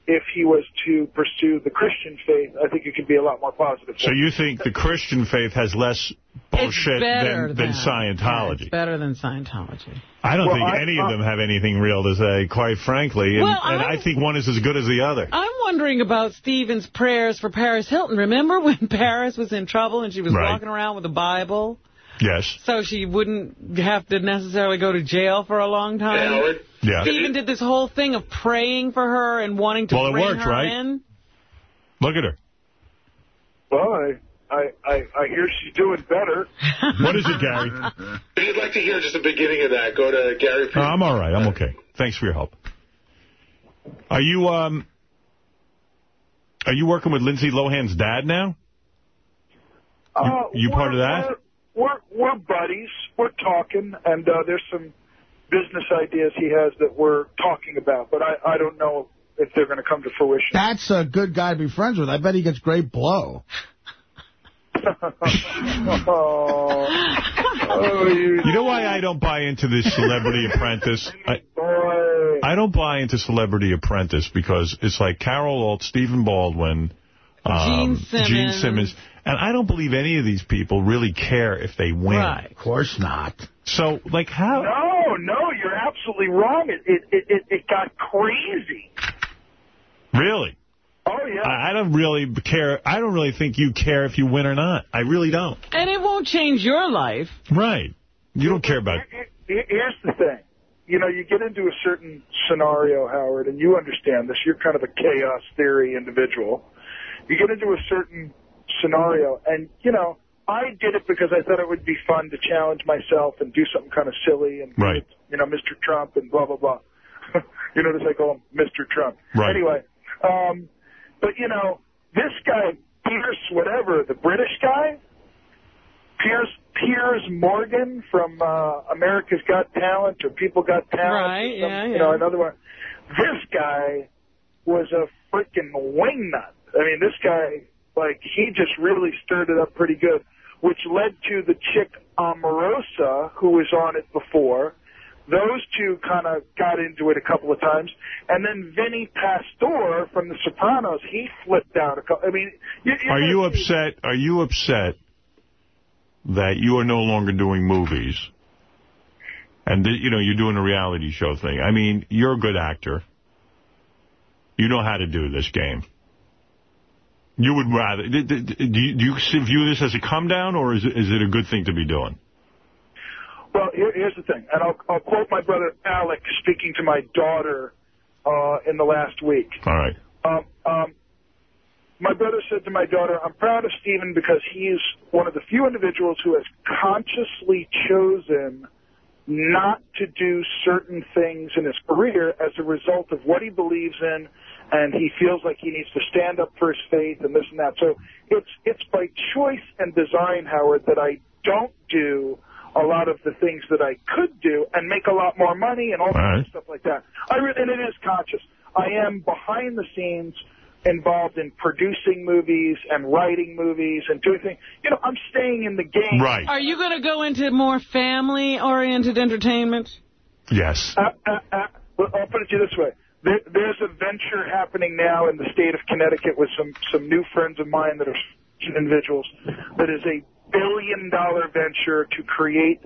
if he was to pursue the Christian faith. I think it could be a lot more positive. So you think the Christian faith has less bullshit better than, than than- Scientology? It's better than Scientology. I don't Well, think I- any I- of them have anything real to say, quite frankly. And, Well, and I think one is as good as the other. I'm wondering about Stephen's prayers for Paris Hilton. Remember when *laughs* Paris was in trouble and she was Right. walking around with a Bible? Yes. So she wouldn't have to necessarily go to jail for a long time? Yeah. Stephen did this whole thing of praying for her and wanting to Well, it worked, her right? in. Look at her. Well, I, I, I, I hear she's doing better. *laughs* What is it, Gary? If you'd like to hear just the beginning of that, go to Gary. No, I'm all right. I'm okay. Thanks for your help. Are you um? Are you working with Lindsay Lohan's dad now? Uh, you part of that? We're, we're, we're buddies. We're talking, and uh, there's some business ideas he has that we're talking about, but I, I don't know if they're going to come to fruition. That's a good guy to be friends with. I bet he gets great blow. Oh, *laughs* you, *laughs* You know why I don't buy into this Celebrity *laughs* Apprentice? I, I don't buy into Celebrity Apprentice because it's like Carol Alt, Stephen Baldwin, um, Gene Simmons. Gene Simmons, and I don't believe any of these people really care if they win. Right. Of course not. So, like, how? No, no, you're absolutely wrong. It, it, it, it, it got crazy. Really? Oh, yeah. I, I don't really care. I don't really think you care if you win or not. I really don't. And it won't change your life. Right. You don't care about Here- Here's the thing. You know, you get into a certain scenario, Howard, and you understand this. You're kind of a chaos theory individual. You get into a certain scenario, and, you know, I did it because I thought it would be fun to challenge myself and do something kind of silly and, Right. you know, Mr. Trump and blah, blah, blah. *laughs* you notice I call him Mr. Trump. Right. Anyway, um, but, you know, this guy, Pierce, whatever, the British guy, Piers Piers Morgan from uh, America's Got Talent or People Got Talent. Right, some- yeah, You know, another one. This guy was a freaking wingnut. I mean, this guy, like, he just really stirred it up pretty good, which led to the chick Omarosa, who was on it before. Those two kind of got into it a couple of times. And then Vinny Pastore from The Sopranos, he flipped out a couple. I mean, you, Are you upset? Are you upset that you are no longer doing movies? And, that, you know, you're doing a reality show thing. I mean, you're a good actor. You know how to do this game. You would rather... Do you, do you view this as a come down, or is it, is it a good thing to be doing? Well, here, here's the thing, and I'll, I'll quote my brother Alec speaking to my daughter uh, in the last week. All right. Um, um, my brother said to my daughter, I'm proud of Stephen because he is one of the few individuals who has consciously chosen not to do certain things in his career as a result of what he believes in, and he feels like he needs to stand up for his faith and this and that. So it's it's by choice and design, Howard, that I don't do a lot of the things that I could do and make a lot more money and all that All right. stuff like that. I re- and it is conscious. I am behind the scenes involved in producing movies and writing movies and doing things. You know, I'm staying in the game. Right. Are you going to go into more family-oriented entertainment? Yes. Uh, uh, uh, well, I'll put it to you this way. There, there's a venture happening now in the state of Connecticut with some, some new friends of mine that are individuals that is a billion dollar venture to create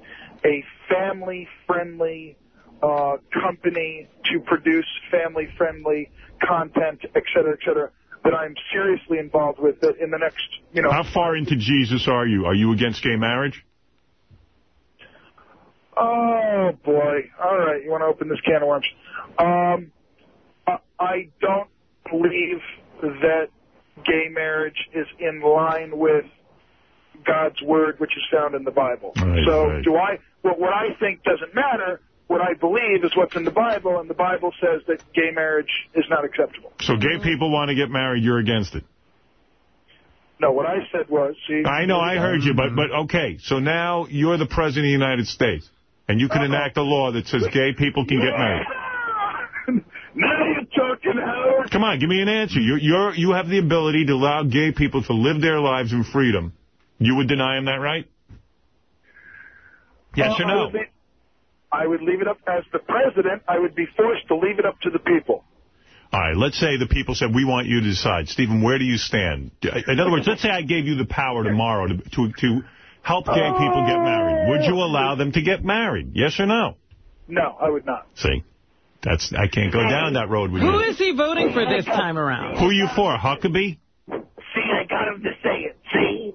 a family friendly uh, company to produce family friendly content, et cetera, et cetera, that I'm seriously involved with that in the next, you know. How far into Jesus are you? Are you against gay marriage? Oh, boy. All right, you want to open this can of worms. Um, I- I don't believe that gay marriage is in line with God's word, which is found in the Bible. Right, so right. do I? What, what I think doesn't matter. What I believe is what's in the Bible, and the Bible says that gay marriage is not acceptable. So gay people want to get married, you're against it. No, what I said was, see, I know, I heard you, but mm-hmm. but okay. So now you're the president of the United States, and you can uh-huh. enact a law that says gay people can get married. *laughs* Now you're talking, Howard. Come on, give me an answer. You you're you have the ability to allow gay people to live their lives in freedom. You would deny him that right? Yes Uh, or I no? would, leave, I would leave it up as the president. I would be forced to leave it up to the people. All right, let's say the people said, we want you to decide. Stephen, where do you stand? In other words, let's say I gave you the power tomorrow to, to, to help gay people get married. Would you allow them to get married? Yes or no? No, I would not. See, that's I can't go down that road with you. Who is he voting for this time around? Who are you for, Huckabee? See, I got him to say it. See?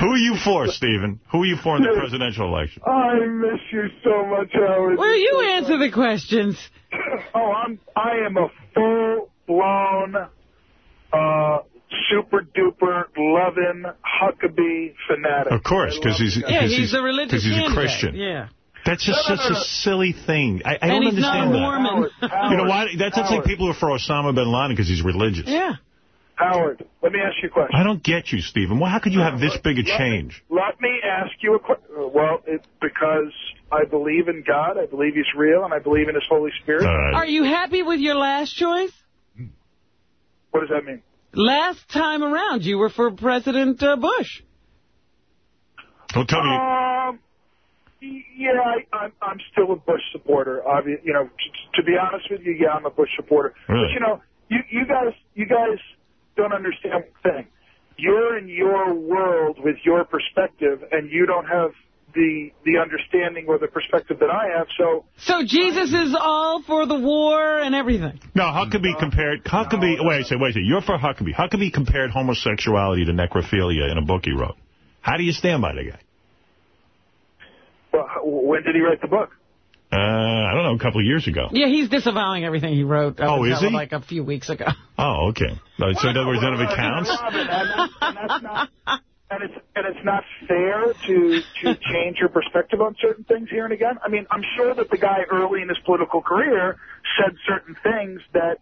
Who are you for, Stephen? Who are you for in the presidential election? I miss you so much, Howard. Will you answer the questions? *laughs* Oh, I'm I am a full blown uh super duper loving Huckabee fanatic. Of course, because he's Yeah, cause he's a religious 'cause he's a. Christian. Yeah. That's just No, no, such no, a silly thing. I, I And don't he's not understand that. Mormon. Howard, You know why? That's just like people who are for Osama bin Laden because he's religious. Yeah. Howard, let me ask you a question. I don't get you, Stephen. Well, how could you have this big a change? Let me ask you a question. Well, it's because I believe in God, I believe He's real, and I believe in His Holy Spirit. All right. Are you happy with your last choice? What does that mean? Last time around, you were for President uh, Bush. Don't tell me. Um, yeah, I, I'm I'm still a Bush supporter. Obvi- you know, to be honest with you, yeah, I'm a Bush supporter. Really? But you know, you you guys you guys don't understand one thing. You're in your world with your perspective, and you don't have the the understanding or the perspective that I have. So So Jesus is all for the war and everything. No, Huckabee compared... Huckabee... Wait a second, wait a second. You're for Huckabee. Huckabee compared homosexuality to necrophilia in a book he wrote. How do you stand by the guy? well, when did he write the book? Uh, I don't know, a couple of years ago. Yeah, he's disavowing everything he wrote. up Oh, is until, he? Like a few weeks ago. Oh, okay. Uh, So in other words, none of it counts? Robin, and, that's, and that's not. And it's and it's not fair to to change your perspective on certain things here and again. I mean, I'm sure that the guy early in his political career said certain things that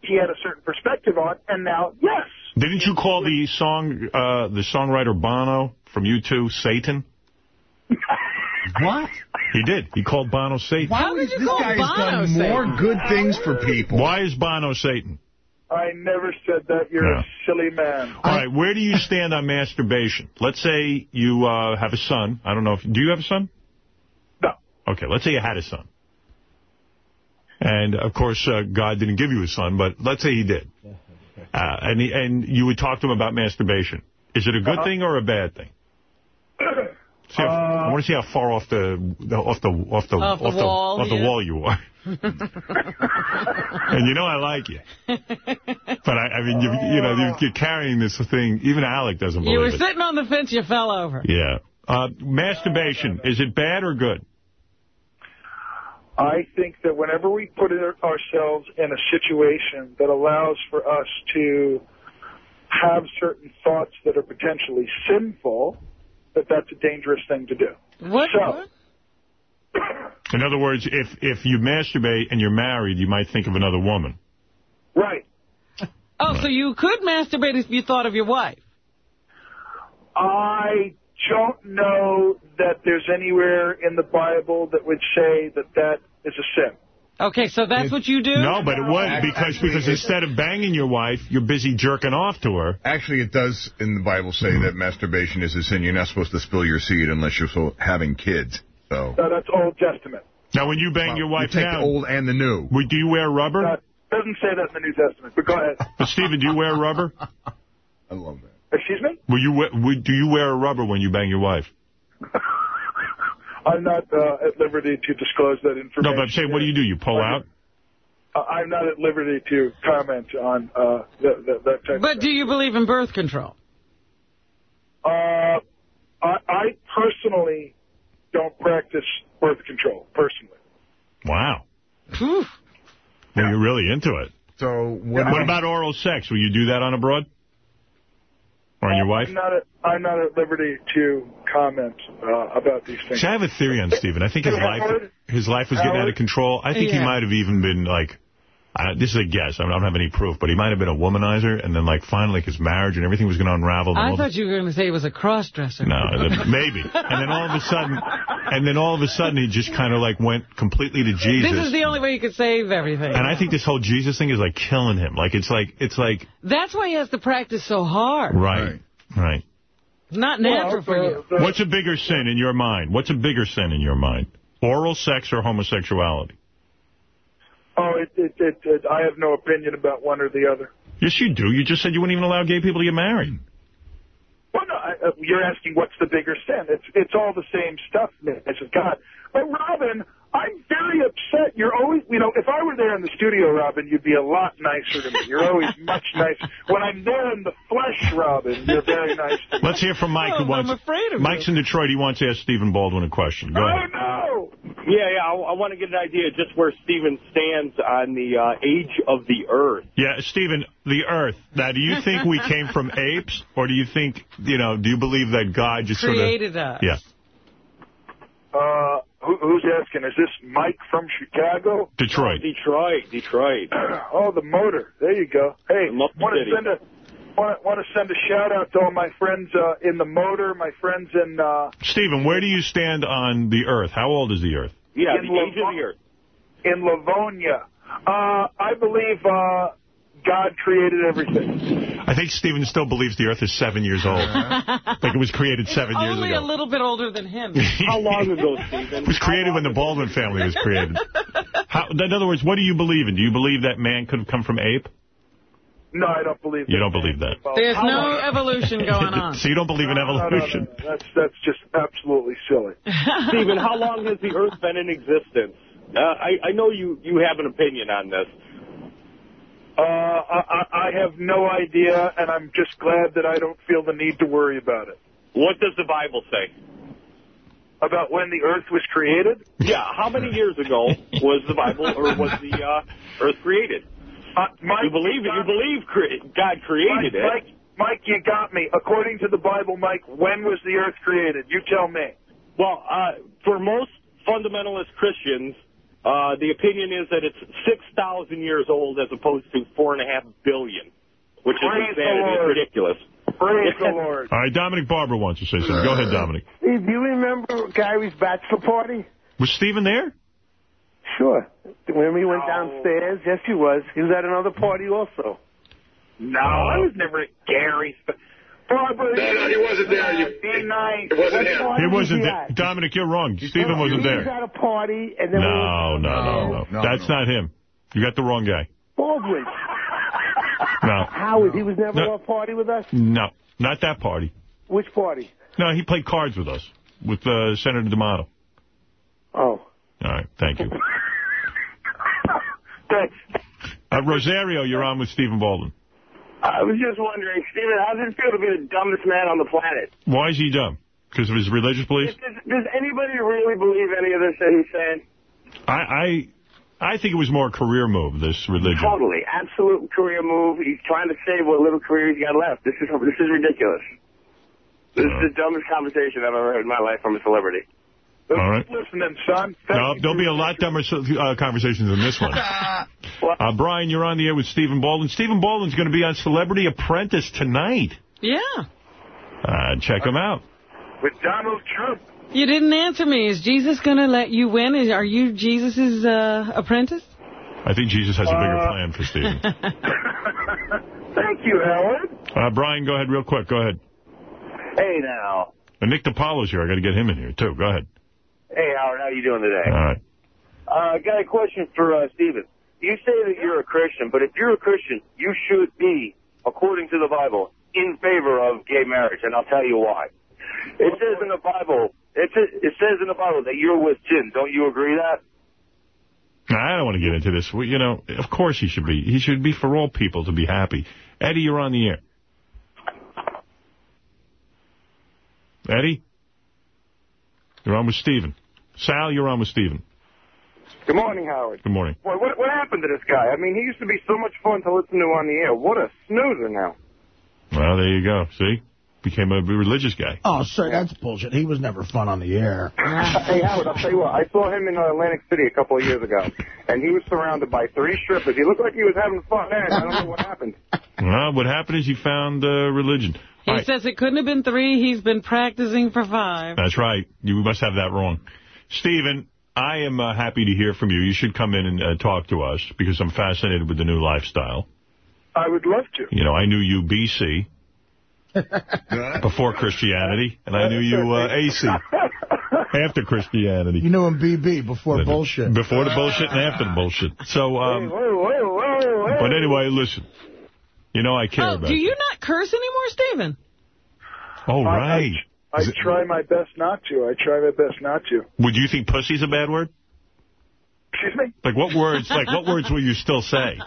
he had a certain perspective on, and now, yes, Didn't you call the song, uh, the songwriter Bono from U2 Satan? *laughs* What? He did. He called Bono Satan. How did you This call guy has Bono done more good things for people. Why is Bono Satan? I never said that. You're Yeah. a silly man. All right, where do you stand on masturbation? Let's say you uh, have a son. I don't know if... Do you have a son? No. Okay, let's say you had a son. And, of course, uh, God didn't give you a son, but let's say he did. *laughs* Uh, and, he, and you would talk to him about masturbation. Is it a good thing or a bad thing? *clears throat* See how, I want to see how far off the, the off the off the Off the wall, off the wall you are. *laughs* and you know I like you, but I, I mean you you know you- you're carrying this thing. Even Alec doesn't believe it. You were it. sitting on the fence, you fell over. Yeah. Uh, masturbation is it bad or good? I think that whenever we put ourselves in a situation that allows for us to have certain thoughts that are potentially sinful, that that's a dangerous thing to do. What? So, In other words, if if you masturbate and you're married, you might think of another woman. right. Oh, so you could masturbate if you thought of your wife. I don't know that there's anywhere in the Bible that would say that that is a sin. Okay, so that's what you do? No, but it would because Actually, because instead of banging your wife, you're busy jerking off to her. Actually, it does in the Bible say that masturbation is a sin. You're not supposed to spill your seed unless you're so having kids. So No, that's Old Testament. Now, when you bang your wife you wife take now, the old and the new. would- do you wear rubber? That doesn't say that in the New Testament, but go ahead. But Stephen, do you wear rubber? *laughs* I love that. Excuse me? Will you we- would, do you wear a rubber when you bang your wife? *laughs* I'm not uh, at liberty to disclose that information. No, but I'm saying, what do you do? You pull out? Uh, I'm not at liberty to comment on uh, that, that, that type But do you believe in birth control? uh, I, I personally don't practice birth control, personally. Wow. Well, you're really into it. So What, what, about oral sex? Will you do that on a broad? Or on your wife? I'm not, at, I'm not at liberty to comment uh, about these things. See, I have a theory on Stephen. I think his life his life was getting out of control. I think he might have even been like, I, this is a guess. I don't have any proof, but he might have been a womanizer, and then like finally his marriage and everything was going to unravel. I thought you were going to say it was a cross-dresser. No, maybe. And then all of a sudden, and then all of a sudden he just kind of like went completely to Jesus. This is the only way you could save everything. and I think this whole Jesus thing is like killing him. Like it's like it's like That's why he has to practice so hard. right, right. It's not natural for you. What's a bigger sin in your mind? What's a bigger sin in your mind? Oral sex or homosexuality? Oh, it, it, it, it, I have no opinion about one or the other. Yes, you do. You just said you wouldn't even allow gay people to get married. Well, no, I, uh, you're asking what's the bigger sin. It's it's all the same stuff, Mrs. God. But Robin, I'm very upset. You're always, you know, if I were there in the studio, Robin, you'd be a lot nicer to me. You're always *laughs* much nicer. When I'm there in the flesh, Robin, you're very nice to me. Let's hear from Mike. who Oh, wants, I'm afraid of Mike's in Detroit. He wants to ask Stephen Baldwin a question. Go ahead. no! Yeah, yeah. I, I want to get an idea just where Stephen stands on the uh, age of the Earth. Yeah, Stephen, the Earth. Now, do you think we came from *laughs* apes, or do you think, you know, do you believe that God just Created sort of... us. Yeah. Uh, who, who's asking? Is this Mike from Chicago? Detroit. Detroit, Detroit. *clears throat* oh, the motor. There you go. Hey, want to send a want want to send a shout out to all my friends uh, in the motor, my friends in uh, Stephen, where do you stand on the Earth? How old is the Earth? Yeah, in the age of the Earth. in Livonia. Uh, I believe uh, God created everything. I think Stephen still believes the Earth is seven years old. *laughs* like it was created seven years ago. Only a little bit older than him. *laughs* How long ago, Stephen? It was created when the Baldwin family was created. *laughs* How, in other words, what do you believe in? Do you believe that man could have come from ape? No, I don't believe. That. You don't believe that. There's no evolution going on. so you don't believe in No, no, no, evolution? no. That's that's just absolutely silly. Stephen, how long has the Earth been in existence? Uh, I, I know you, you have an opinion on this. Uh, I, I I have no idea, and I'm just glad that I don't feel the need to worry about it. What does the Bible say? About when the Earth was created? Yeah, how many years ago was the Bible or was the uh, Earth created? Uh, Mike, you believe it? You believe cre- God created Mike, it? Mike, Mike, you got me. According to the Bible, Mike, when was the Earth created? You tell me. Well, uh, for most fundamentalist Christians, uh, the opinion is that it's 6,000 years old as opposed to 4.5 billion, which Praise is the insanity. It's Lord. ridiculous. Praise the Lord. All right, Dominic Barbara wants to say something. Go ahead, Dominic. Steve, do you remember Gary's bachelor party? Was Stephen there? Sure. When we went downstairs, yes, he was. He was at another party also. No, I was never at Gary's. But Barbara, No, no, he wasn't there. You- Be nice. It wasn't him. He was wasn't there. Dominic, you're wrong. Stephen wasn't He was at a party, and then No, no, no, no. No, That's not him. You got the wrong guy. Baldwin. No. Howard, he was never No. at a party with us? No, not that party. Which party? No, he played cards with us, with uh, Senator D'Amato. Oh. All right, thank you. *laughs* Uh, Rosario, you're on with Stephen Baldwin. I was just wondering, Stephen, how does it feel to be the dumbest man on the planet? Why is he dumb? Because of his religious beliefs? Does, does anybody really believe any of this that he's saying? I, I, I think it was more a career move, this religion. Totally. Absolute career move. He's trying to save what little career he's got left. This is this is ridiculous. This is uh-huh. the dumbest conversation I've ever heard in my life from a celebrity. All right. Listening, son. No, there'll be a lot dumber uh, conversations than this one. *laughs* Uh, Brian, you're on the air with Stephen Baldwin. Stephen Baldwin's going to be on Celebrity Apprentice tonight. Yeah. Uh, check him out. With Donald Trump. You didn't answer me. Is Jesus going to let you win? Are you Jesus' uh, apprentice? I think Jesus has a bigger Uh, plan for Stephen. *laughs* *laughs* Thank you, Howard. Uh, Brian, go ahead real quick. Go ahead. Hey now. And Nick DiPaolo's here. I got to get him in here, too. Go ahead. Hey Howard, how you doing today? All right. Uh, I got a question for uh, Stephen. You say that you're a Christian, but if you're a Christian, you should be, according to the Bible, in favor of gay marriage, and I'll tell you why. It says in the Bible, it says, it says in the Bible that you're with sin. Don't you agree that? I don't want to get into this. You know, of course he should be. He should be for all people to be happy. Eddie, you're on the air. Eddie? You're on with Stephen. Sal, you're on with Stephen. Good morning, Howard. Good morning. Boy, what, what happened to this guy? I mean, he used to be so much fun to listen to on the air. What a snoozer now. Well, there you go. See? became a religious guy. Oh, sir, that's bullshit. He was never fun on the air. *laughs* hey, Howard, I'll tell you what. I saw him in uh, Atlantic City a couple of years ago, and he was surrounded by three strippers. He looked like he was having fun there. I don't know what happened. Well, what happened is he found uh, religion. He All right. says it couldn't have been three. He's been practicing for five. That's right. You must have that wrong. Stephen, I am uh, happy to hear from you. You should come in and uh, talk to us because I'm fascinated with the new lifestyle. I would love to. You know, I knew you BC *laughs* before Christianity, and I knew you uh, AC *laughs* after Christianity. You knew him BB before bullshit. Before the bullshit and after the bullshit. So, um, but anyway, listen. You know I care Oh, about do you not curse anymore, Stephen? Oh, I- right. I try my best not to. I try my best not to. Would you think pussy's a bad word? Excuse me? Like what words? Like what words will you still say?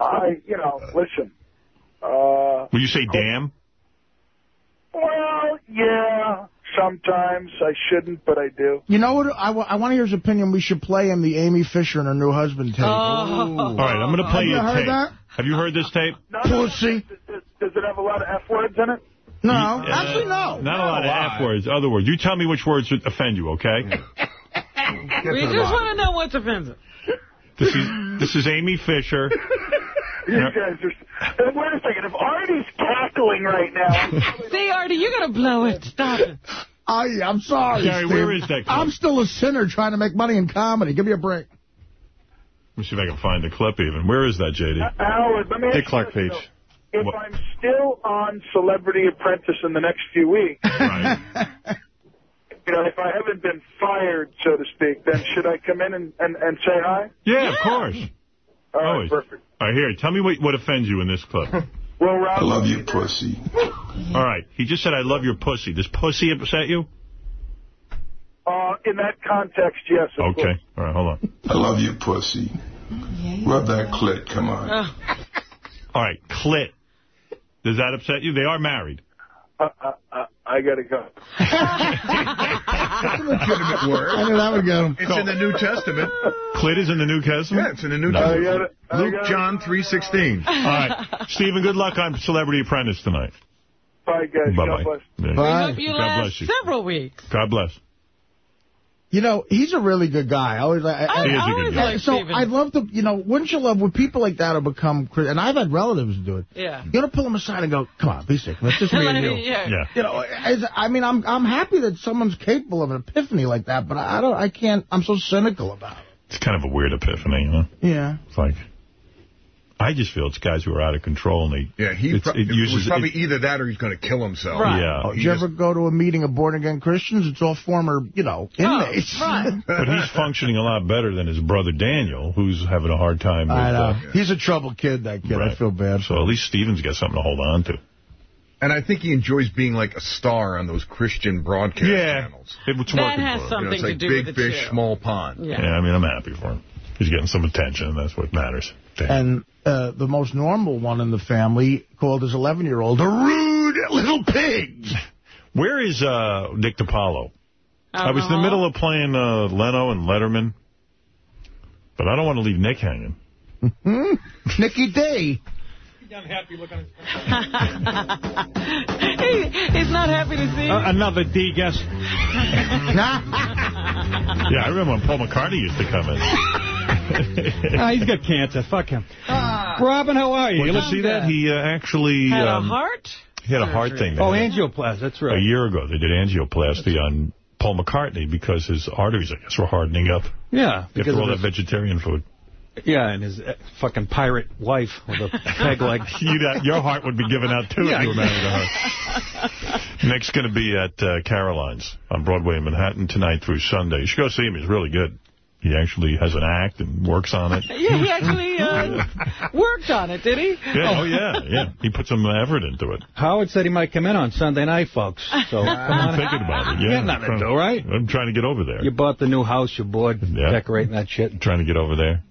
I, you know, listen. Uh, Will you say damn? well, yeah, sometimes I shouldn't, but I do. You know what? I, want to hear his opinion. We should play him the Amy Fisher and her new husband tape. All right, I'm going to play Have you you a heard tape. that? Have you heard this tape? No, Pussy. Does, does it have a lot of F words in it? No, Uh, actually, no. Not a lot of F words, other words. You tell me which words would offend you, okay? *laughs* We just want to know what's offensive. This is this is Amy Fisher. *laughs* You guys are... Uh, Wait a second. If Artie's cackling right now... *laughs* See, Artie, you got to blow it. Stop it. Yeah, I'm sorry, Gary, Steve. where is that clip? I'm still a sinner trying to make money in comedy. Give me a break. Let me see if I can find the clip even. Where is that, JD? Howard, let me ask Hey, you Clark this, Page. Though. If What? I'm still on Celebrity Apprentice in the next few weeks, *laughs* you know, if I haven't been fired, so to speak, then should I come in and, and, and say hi? Yeah, of course. All right, Always. perfect. All right, here, tell me what, what offends you in this clip. *laughs* Well, Rob, I love you, pussy. All right, he just said, I love your pussy. Does pussy upset you? Uh, in that context, yes, of Okay, all right, hold on. I love you, pussy. Rub that clit, come on. All right, clit. Does that upset you? They are married. Uh, uh, uh, I got to go. That's a legitimate *laughs* word. I knew that would get him. It's in the New Testament. Clit is in the New Testament? Yeah, it's in the New No. Testament. Luke, John 3.16. All right, Stephen, good luck on Celebrity Apprentice tonight. Bye, guys. Bye-bye. God bless. Yeah. Bye. Hope you God last bless you. several weeks. God bless. You know, he's a really good guy. I always, I, I, He is a good guy. like so Stephen. I'd love to, you know, wouldn't you love when people like that have become, and I've had relatives do it. Yeah. You got to pull them aside and go, come on, be sick. It's just me and you. Yeah. Yeah. You know, as, I mean, I'm I'm happy that someone's capable of an epiphany like that, but I don't, I can't, I'm so cynical about it. It's kind of a weird epiphany, you know? Yeah. It's like, I just feel it's guys who are out of control and they... Yeah, he it's- pro- it uses, was probably it- either that or he's going to kill himself. Yeah. Oh, did you just- ever go to a meeting of born-again Christians? It's all former, you know, inmates. *laughs* but he's functioning a lot better than his brother Daniel, who's having a hard time with... I know. Uh, He's a troubled kid, that kid. I Right. feel bad so at least Stephen's got something to hold on to. And I think he enjoys being like a star on those Christian broadcast Yeah. channels. It's That has for him. You know, something it's like to do big with it, fish, too. small pond. Yeah. Yeah, I mean, I'm happy for him. He's getting some attention, and that's what matters. And uh, the most normal one in the family called his 11-year-old a rude little pig. Where is uh, Nick DiPaolo? I I was in the middle of playing uh, Leno and Letterman, but I don't want to leave Nick hanging. *laughs* Nicky D. *laughs* he, he's not happy to see. Uh, another D guest. *laughs* Yeah, I remember when Paul McCartney used to come in. Ah, he's got cancer. Fuck him. Robin, how are you? Well, You you look- see that? He uh, actually... Had a um, heart? He had a heart thing. Oh, angioplasty. That's right. A year ago, they did angioplasty on Paul McCartney because his arteries, I guess, were hardening up Yeah, after all that his, vegetarian food. yeah, and his uh, fucking pirate wife with a peg leg. *laughs* You'd, your heart would be given out, too, Yeah. if you were married to her. Nick's going to be at uh, Caroline's on Broadway in Manhattan tonight through Sunday. You should go see him. He's really good. He actually has an act and works on it. *laughs* Yeah, he actually uh, worked on it, did he? Yeah, oh, yeah, yeah. He put some effort into it. Howard said he might come in on Sunday night, folks. *laughs* So come I'm thinking about it. You Yeah, got nothing to trying- do, right? I'm trying to get over there. You bought the new house, you're bored Yeah. decorating that shit. trying to get over there.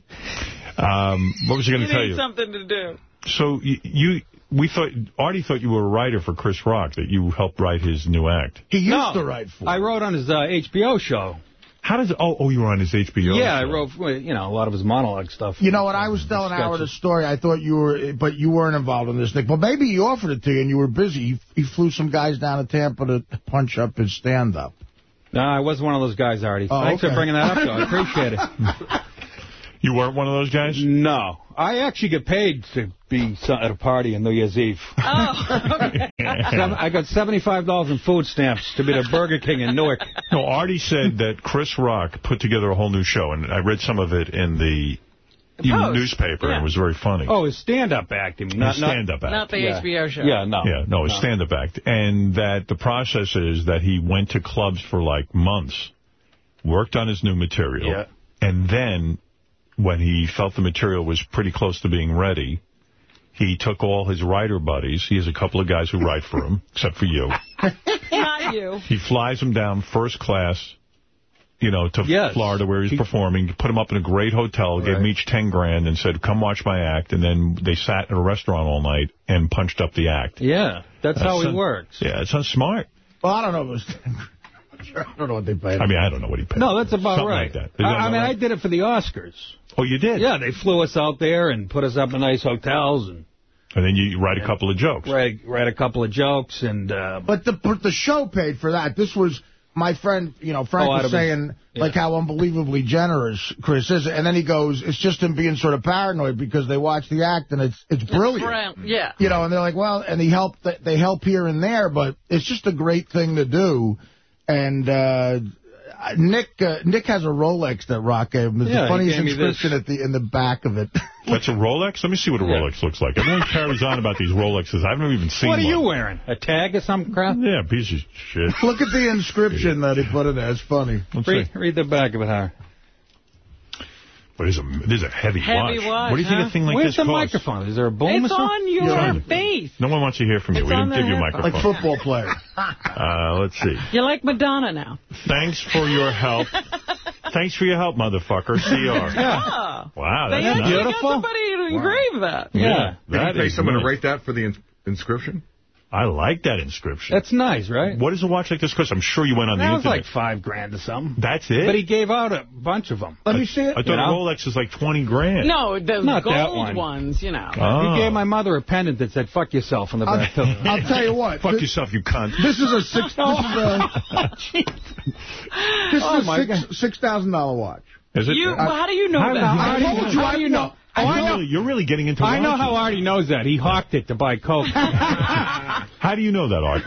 Um, what was I going to tell you? something to do. So you, you, we thought, Artie thought you were a writer for Chris Rock, that you helped write his new act. He used No, to write for I wrote on his uh, HBO show. How does? Oh, oh, you were on his HBO. Yeah, I wrote, you know, a lot of his monologue stuff. You know what? I was telling Howard a Sketches. story. I thought you were, but you weren't involved in this, Nick. But maybe he offered it to you and you were busy. He, he flew some guys down to Tampa to punch up his stand-up. No, I wasn't one of those guys, Artie. Oh, Thanks okay. for bringing that up, though. I *laughs* appreciate it. *laughs* You weren't one of those guys? No. I actually get paid to be at a party on New Year's Eve. Oh, *laughs* *laughs* Seven- I got $75 in food stamps to be the Burger King in Newark. *laughs* No, Artie said that Chris Rock put together a whole new show, and I read some of it in the Post. newspaper, and Yeah. it was very funny. Oh, his stand-up acting. Not, His stand-up act. Not the Yeah. HBO show. Yeah, no. Yeah, no, a stand-up act. And that the process is that he went to clubs for like months, worked on his new material, Yeah. and then when he felt the material was pretty close to being ready, he took all his writer buddies. He has a couple of guys who write for him, *laughs* except for you. Not you. He flies them down first class, you know, to Yes. Florida where he's performing, put them up in a great hotel, gave them each 10 grand and said, come watch my act. And then they sat in a restaurant all night and punched up the act. Yeah, that's how he sounds- works. Yeah, it sounds smart. Well, I don't know if it was... *laughs* I don't know what they paid. I mean, I don't know what he paid. No, that's about Something right. like that. Is I, that I about mean, I did it for the Oscars. Oh, you did? Yeah, they flew us out there and put us up in nice hotels and And then you write a couple of jokes. write, write a couple of jokes and... Uh, But the but the show paid for that. This was my friend, you know, Frank Oh, was of his- saying like how unbelievably generous Chris is, and then he goes, it's just him being sort of paranoid because they watch the act and it's it's brilliant. Brown- Yeah. You know, and they're like, well, and he helped. They help here and there, but it's just a great thing to do. And uh, Nick uh, Nick has a Rolex that Rock gave him. There's Yeah, the funniest gave me this. inscription at the in the back of it. *laughs* That's a Rolex? Let me see what a Yeah. Rolex looks like. Everyone carries on about these Rolexes. I've never even seen what are one. you wearing? A tag or some crap? Yeah, piece of shit. Look at the inscription that he put in there. It's funny. Let's Read, see. read the back of it, Howard. But it's a, this is a heavy, Heavy watch. watch, What do you think huh? a thing like Where's this the costs? microphone? Is there a boom or It's on your Yeah. face. No one wants to hear from you. It's we on didn't give you a head- microphone. Like football player. *laughs* Uh, let's see. You're like Madonna now. Thanks for your help. *laughs* Thanks for your help, motherfucker. *laughs* CR. Yeah. Wow, They that's actually nice. got somebody to engrave that. Yeah. Did That you pay someone nice. to write that for the in- inscription? I like that inscription. That's nice, right? what does a watch like this cost? I'm sure you went on That the was internet. like five grand or something. That's it? But he gave out a bunch of them. Let me see it. I thought You a know? Rolex is like 20 grand. No, the Not that gold one. ones, you know. Oh. He gave my mother a pendant that said, fuck yourself on the back. I'll, *laughs* I'll tell you what. Fuck this, yourself, you cunt. this is a six. *laughs* Oh, this is a, *laughs* this Oh, is my a six six thousand dollar watch. Is it? You, well, how do you know How- that? how- I do told know? you. How I do you know. Know? I You're know. really, you're really getting into I know how Artie knows that. He hawked it to buy Coke. *laughs* *laughs* How do you know that, Art?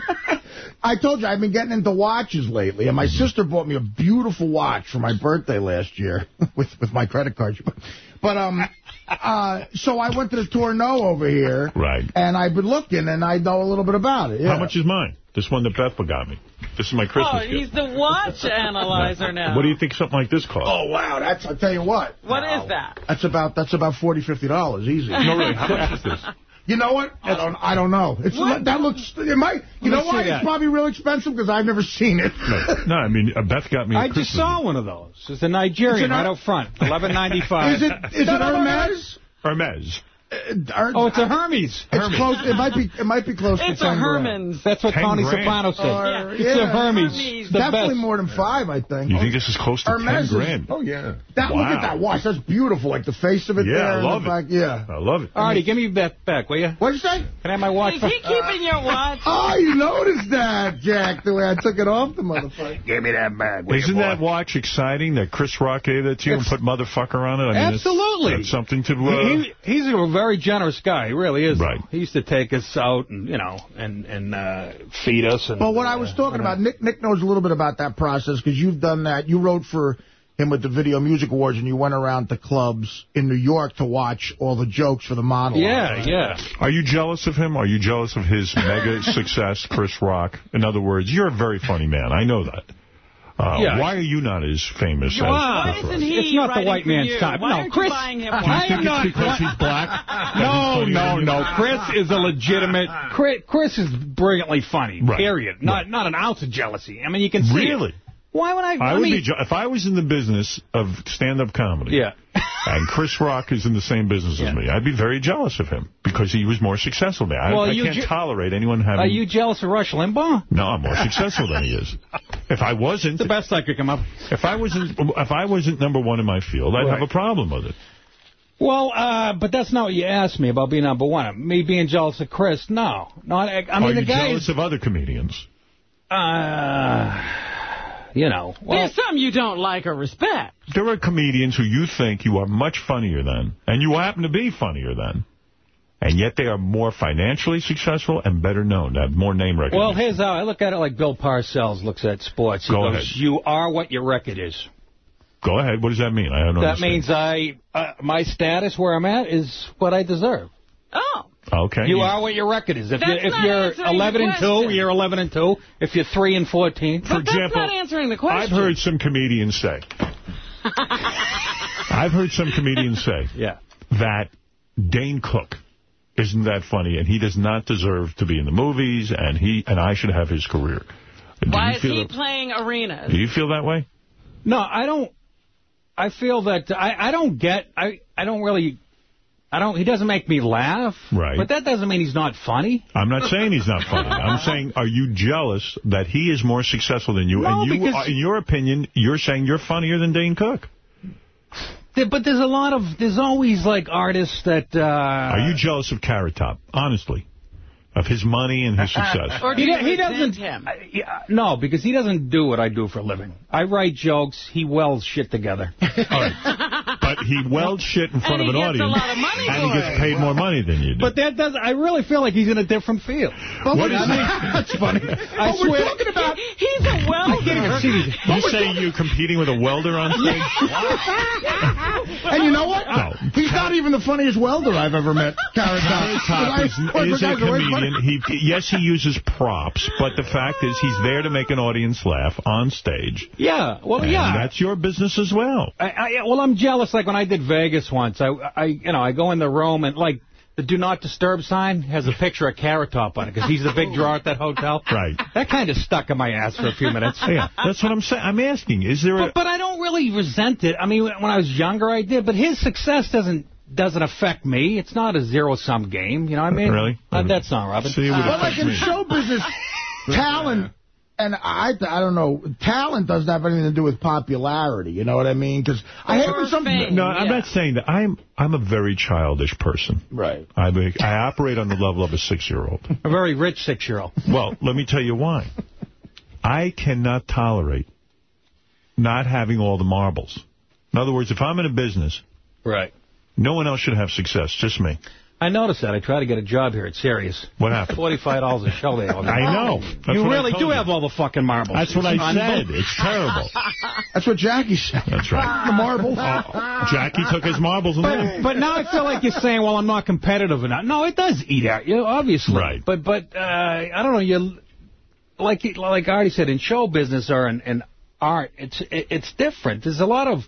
I told you I've been getting into watches lately, and my sister bought me a beautiful watch for my birthday last year *laughs* with with my credit card. But, but um, uh, so I went to the Tourneau over here, Right. and I've been looking, and I know a little bit about it. Yeah. How much is mine? This one that Beth got me. This is my Christmas Oh, he's gift. the watch *laughs* analyzer now. What do you think something like this costs? Oh wow, that's I'll tell you what. What is that? That's about that's about forty fifty dollars easy. No, really, how much is this? *laughs* You know what? I don't. I don't know. It's What? that looks. It might. You Let know me see why? that. It's probably real expensive because I've never seen it. No, no, I mean, uh, Beth got me a I just saw gift. one of those. It's a Nigerian It's an- right out front. Eleven ninety five. Is it? Is it Hermes? Hermes. Oh, it's a Hermes. It's close. It might be. It might be close It's to a 10 grand. Herman's. That's what 10 Tony grand. Soprano said. Or- it's yeah, a Hermes. Hermes. Definitely best. more than five, I think. You think this is close to Hermes 10 is- grand? Oh, yeah. That, Look at that watch. That's beautiful. Like the face of it Yeah, there. I love the it. back. Yeah. I love it. Artie, give me that back, will you? What'd you say? Can I have my watch? Is for- he keeping your watch? *laughs* Oh, you noticed that, Jack, the way I took it off the motherfucker. Give me that bag. will Isn't boy? that watch exciting that Chris Rock gave that to you and put motherfucker on it? I mean, Absolutely. That's something to... Uh, He, he's a very generous guy. He really is. Right. He used to take us out and you know and and uh, feed us. And, But what I was uh, talking about, Nick Nick knows a little bit about that process because you've done that. You wrote for him with the Video Music Awards, and you went around to clubs in New York to watch all the jokes for the model. Yeah, yeah. Are you jealous of him? Are you jealous of his mega *laughs* success, Chris Rock? In other words, you're a very funny man. I know that. Uh, Yeah. Why are you not as famous Wow. as Why Chris isn't he It's not the white man's you? time. Why No, aren't Chris- you I am think it's not- because he's black? *laughs* No, no, no. Chris is a legitimate. *laughs* Chris, Chris is brilliantly funny. Right. Period. Not Right. not an ounce of jealousy. I mean, you can see. it. Why would I? I I would mean, be if I was in the business of stand-up comedy. Yeah. And Chris Rock is in the same business Yeah. as me. I'd be very jealous of him because he was more successful than me. I, Well, I you can't tolerate anyone having. Are you jealous of Rush Limbaugh? No, I'm more successful than he is. If I wasn't... the best I could come up If I wasn't if I wasn't number one in my field, I'd Right. have a problem with it. Well, uh, but that's not what you asked me about being number one. Me being jealous of Chris, no. no I, I mean, Are the you guy jealous is, of other comedians? uh, you know. Well, There's some you don't like or respect. There are comedians who you think you are much funnier than, and you happen to be funnier than, and yet they are more financially successful and better known, have more name recognition. well, here's how I look at it like Bill Parcells looks at sports. He Go goes, ahead. you are what your record is. Go ahead. What does that mean? I don't know. That understand. means I, uh, my status where I'm at is what I deserve. Oh. Okay. You are what your record is. If That's you're if not you're 11 and 2, you're 11 and 2. If you're 3 and 14, For That's example, not answering the question. I've heard some comedians say, *laughs* I've heard some comedians say yeah. that Dane Cook isn't that funny and he does not deserve to be in the movies and he and I should have his career. Do Why is he that- playing arenas? Do you feel that way? No, I don't. I feel that I, I don't get. I I don't really. I don't. He doesn't make me laugh. Right. But that doesn't mean he's not funny. I'm not saying he's not funny. *laughs* I'm saying, are you jealous that he is more successful than you? No, and you, because- in your opinion, you're saying you're funnier than Dane Cook. But there's a lot of. There's always like artists that. Uh, Are you jealous of Carrot Top? Honestly. Of his money and his *laughs* success. Or do He, you he resent doesn't. him? Yeah, no, because he doesn't do what I do for a living. I write jokes. He welds shit together. *laughs* But he welds shit in front And of he an gets a audience. lot of money and for he gets it. paid more money than you do. But that does. I really feel like he's in a different field. What is I mean, *laughs* That's funny. I What we're talking about... He's a welder. you say you're competing with a welder on stage? *laughs* And you know what? No. He's not even the funniest welder I've ever met, Carrot Carrot Top is, *laughs* is a comedian. He, yes, he uses props, but the fact is he's there to make an audience laugh on stage. Yeah. Well, And yeah. that's your business as well. I, I, well, I'm jealous. Like when I did Vegas once, I, I, you know, I go in the room and like the "Do Not Disturb" sign has a picture of Carrot Top on it because he's the big *laughs* draw at that hotel. Right. That kind of stuck in my ass for a few minutes. *laughs* Yeah, that's what I'm saying. I'm asking, is there a... But, but I don't really resent it. I mean, when I was younger, I did. But his success doesn't doesn't affect me. It's not a zero sum game. You know what I mean? Really? Uh, that's not Robin. See, it would But like in me. show business, *laughs* talent, and I I don't know, talent doesn't have anything to do with popularity. You know what I mean? Because I hate when some... No, I'm not saying that. I'm I'm a very childish person. Right. I I operate on the level of a six-year-old. a very rich six year old. Well, let me tell you why. I cannot tolerate not having all the marbles. In other words, if I'm in a business, Right. no one else should have success, just me. I noticed that. I tried to get a job here at Sirius. What happened? Forty-five dollars a show. They all I know. That's you really do you. have all the fucking marbles. That's what I said. It's terrible. *laughs* That's what Jackie said. That's right. The marbles. Jackie took his marbles and But, but now I feel like you're saying, well, I'm not competitive enough. No, it does eat at you, obviously. Right. But, but uh, I don't know, you like like I already said, in show business or in, in art, it's it, it's different. There's a lot of,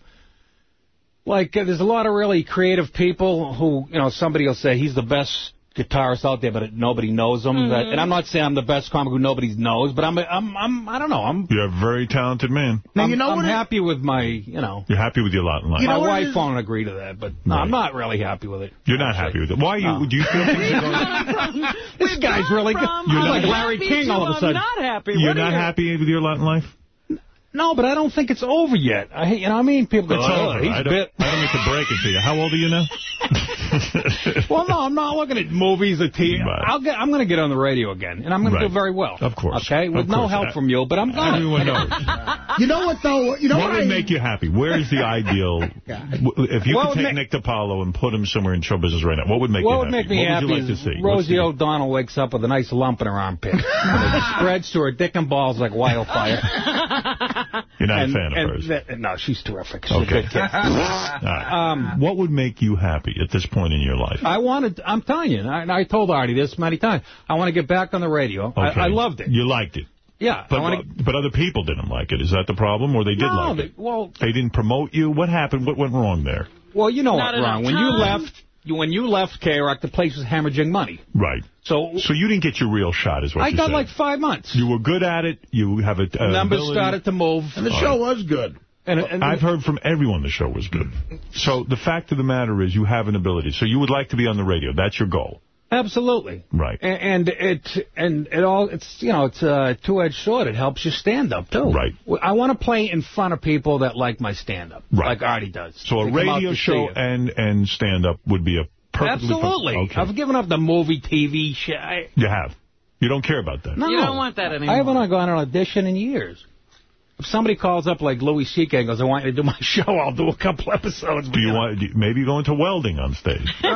like, uh, there's a lot of really creative people who, you know, somebody will say he's the best guitarist out there, but nobody knows him. Mm-hmm. That, and I'm not saying I'm the best comic who nobody knows, but I'm, I'm, I'm I don't know. I'm, You're a very talented man. I'm, you know I'm what it- happy with my, you know. You're happy with your lot in life. You know my wife is? won't agree to that, but no, I'm not really happy with it. You're not happy with it. Why are you? No. Do you feel *laughs* things are going? This guy's really good. You're I'm not like Larry King all of a I'm sudden. not happy. You're What are not you- happy with your lot in life? No, but I don't think it's over yet. I, you know, I mean, people go, It's oh, over. he's I don't, bit. I don't mean to break it to you. How old are you now? *laughs* Well, no, I'm not looking at movies or TV. Right. I'll get, I'm going to get on the radio again, and I'm going Right. to do very well. Of course. Okay, with Of no course. help from you, but I'm going. Everyone *laughs* knows. You know what, though? You know what what, would I, make you happy? Where is the ideal? *laughs* If you What could take make- Nick DiPaolo and put him somewhere in show business right now, what would make what you would happy? make me what happy would you like is to see? Rosie the- O'Donnell wakes up with a nice lump in her armpit. and it spreads to her dick and balls like wildfire. *laughs* You're not and, a fan of and hers. that- no, she's terrific. She's Okay. a good kid. *laughs* All right. Um, what would make you happy at this point in your life? I wanted, I'm telling you, and I, I told Artie this many times, I want to get back on the radio. Okay. I, I loved it. You liked it. Yeah. But, I wanna, but other people didn't like it. Is that the problem? Or they did no, like they, it? well, They didn't promote you? What happened? What went wrong there? well, you know Not what wrong. enough When you left, you, when you left K-Rock, the place was hemorrhaging money. Right. So, So you didn't get your real shot, is what I you got said. like five months. You were good at it. You have a uh, Numbers ability. started to move. and the show was good. And, and I've heard from everyone the show was good. So the fact of the matter is you have an ability. So you would like to be on the radio. That's your goal. Absolutely. Right. A- And it and it all it's you know it's a two-edged sword. It helps you stand up too. Right. I want to play in front of people that like my stand up, Right. like Artie does. So a They come out radio show and and stand up would be a perfectly fun- Absolutely. Okay. I've given up the movie, TV shit. You have. You don't care about that. no, You don't want that anymore. I haven't gone on an audition in years. If somebody calls up like Louis C.K. and goes, I want you to do my *laughs* show, I'll do a couple episodes. Do you want do you- maybe go into welding on stage? *laughs* No.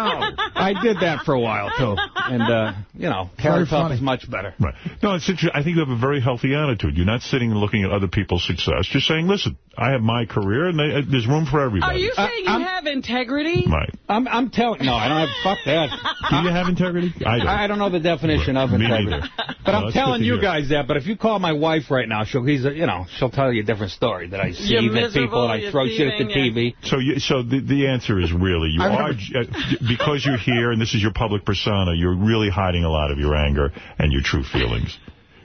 I did that for a while, too. And, uh, you know, Very Carrot is much better. Right. No, it's interesting. I think you have a very healthy attitude. You're not sitting and looking at other people's success. You're saying, listen, I have my career, and they, uh, there's room for everybody. Are everybody. you saying you have integrity? Right. I'm, I'm telling... No, I don't have... Fuck that. Do you have integrity? I don't. I don't know the definition of integrity. But No, I'm telling you hear. guys that. But if you call my wife right now, she'll, he's, you know, she'll tell you a different story. That I see You're that people and I throw shit at the thieving, TV. So, you, so the the answer is really you are uh, because you're here and this is your public persona. You're really hiding a lot of your anger and your true feelings.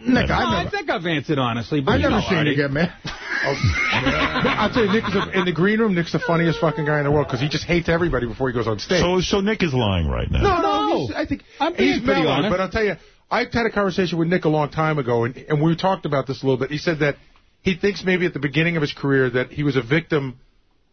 Nick, No, I I think I've answered honestly. But I've never know, seen Artie. you get mad. *laughs* I'll tell you, Nick is a, in the green room. Nick's the funniest fucking guy in the world because he just hates everybody before he goes on stage. So so Nick is lying right now. no, no, No. I think I'm being he's pretty mellow, honest. But I'll tell you, I had a conversation with Nick a long time ago, and, and we talked about this a little bit. He said that he thinks maybe at the beginning of his career that he was a victim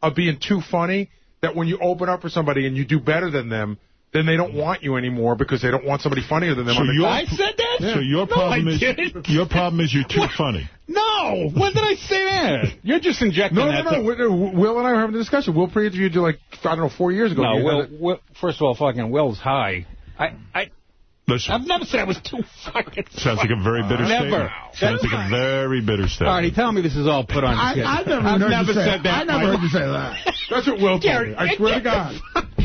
of being too funny. That when you open up for somebody and you do better than them, then they don't want you anymore because they don't want somebody funnier than them. So on the your- I said that? So your No, problem I is didn't. your problem is you're too funny. No! When did I say that? You're just injecting No, that. no, no. to- Will Will and I were having a discussion. Will pre-interviewed you like, I don't know, four years ago. No, Will, Will, first of all, fucking Will's high. I, I, Listen, I've never said I was too fucking sounds like a very bitter Never. statement. Sounds like a very bitter statement. Artie, tell me this is all put on I, shit. I've never, I've heard never you say said that. I've never heard you say that. That's what Will told me. I swear to God.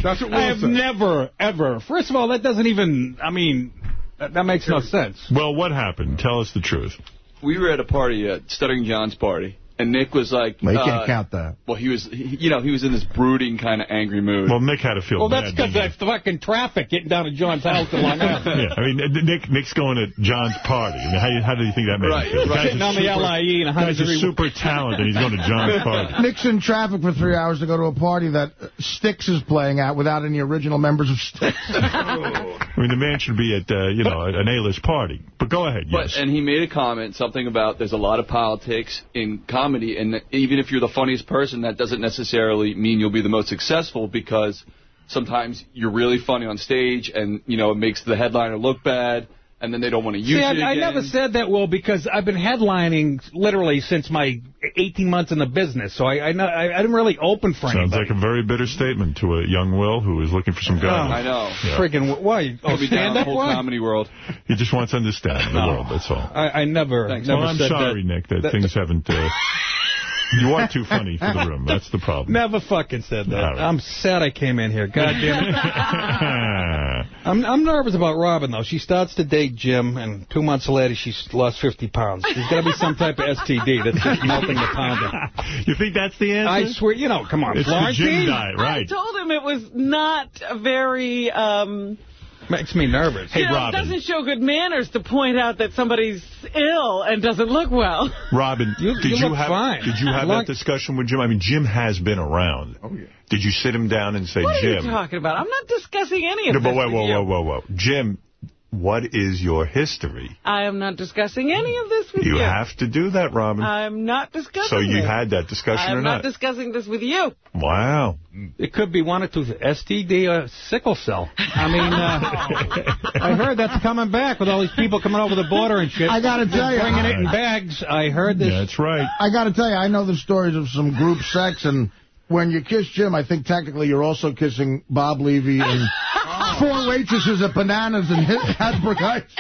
That's what Will I have said. never, ever. First of all, that doesn't even, I mean, that, that makes no sense. Well, what happened? Tell us the truth. we were at a party at Stuttering John's party, and Nick was like, Well, you uh, can't count that. Well, he was, he, you know, he was in this brooding kind of angry mood. Well, Nick had to feel Well, bad. that's because didn't fucking traffic getting down to John's house in Long? Island. *laughs* yeah, I mean, Nick Nick's going to John's party. I mean, how, how do you think that made Right, him feel? right. Guy's a Sitting on the super- LIE and a hundred Guy's a degree- super talented. and he's going to John's *laughs* party. Nick's in traffic for three hours to go to a party that uh, Styx is playing at without any original members of Styx. *laughs* I mean, the man should be at, uh, you know, an A-list party. But go ahead, But, yes. and he made a comment, something about there's a lot of politics in comedy, and even if you're the funniest person, that doesn't necessarily mean you'll be the most successful because sometimes you're really funny on stage, and you know it makes the headliner look bad, and then they don't want to use See, I, it I again. never said that, Will, because I've been headlining literally since my 18 months in the business, so I I, know, I, I didn't really open for Sounds anybody. like a very bitter statement to a young Will who is looking for some guidance. I know. Yeah. Friggin' why? Oh, He'll be down the whole why? comedy world. He just wants to understand the No. world, that's all. I, I never, Thanks. never well, I'm sorry, that. Nick, that, that- things haven't... Uh, *laughs* you are too funny for the room. That's the problem. Never fucking said that. All right. I'm sad I came in here. God damn it. *laughs* I'm, I'm nervous about Robin, though. She starts to date Jim, and two months later, she's lost 50 pounds. There's got to be some type of STD that's just melting the pounder. you think that's the answer? I swear, you know, come on, It's the Florentine. gym diet, I told him it was not a very, um, Makes me nervous. Hey, you know, it doesn't show good manners to point out that somebody's ill and doesn't look well. *laughs* Robin, You- did you you, look have fine. did you have Like- that discussion with Jim? I mean, Jim has been around. Oh yeah. Did you sit him down and say, What are you talking about? I'm not discussing any of No, this but whoa, with whoa, you. whoa, whoa, whoa, Jim, what is your history? I am not discussing any of this with you. You have to do that, Robin. I'm not discussing so you it. had that discussion I'm or not I'm not? discussing this with you. wow. It could be one or two, STD or sickle cell. I mean, uh, I heard that's coming back with all these people coming over the border and shit. I gotta tell you. Bringing it in bags. I heard this. That's right. I got to tell you, I know the stories of some group sex, and when you kiss Jim, I think technically you're also kissing Bob Levy and four waitresses at Bananas and *laughs* Hasbrouck Heights.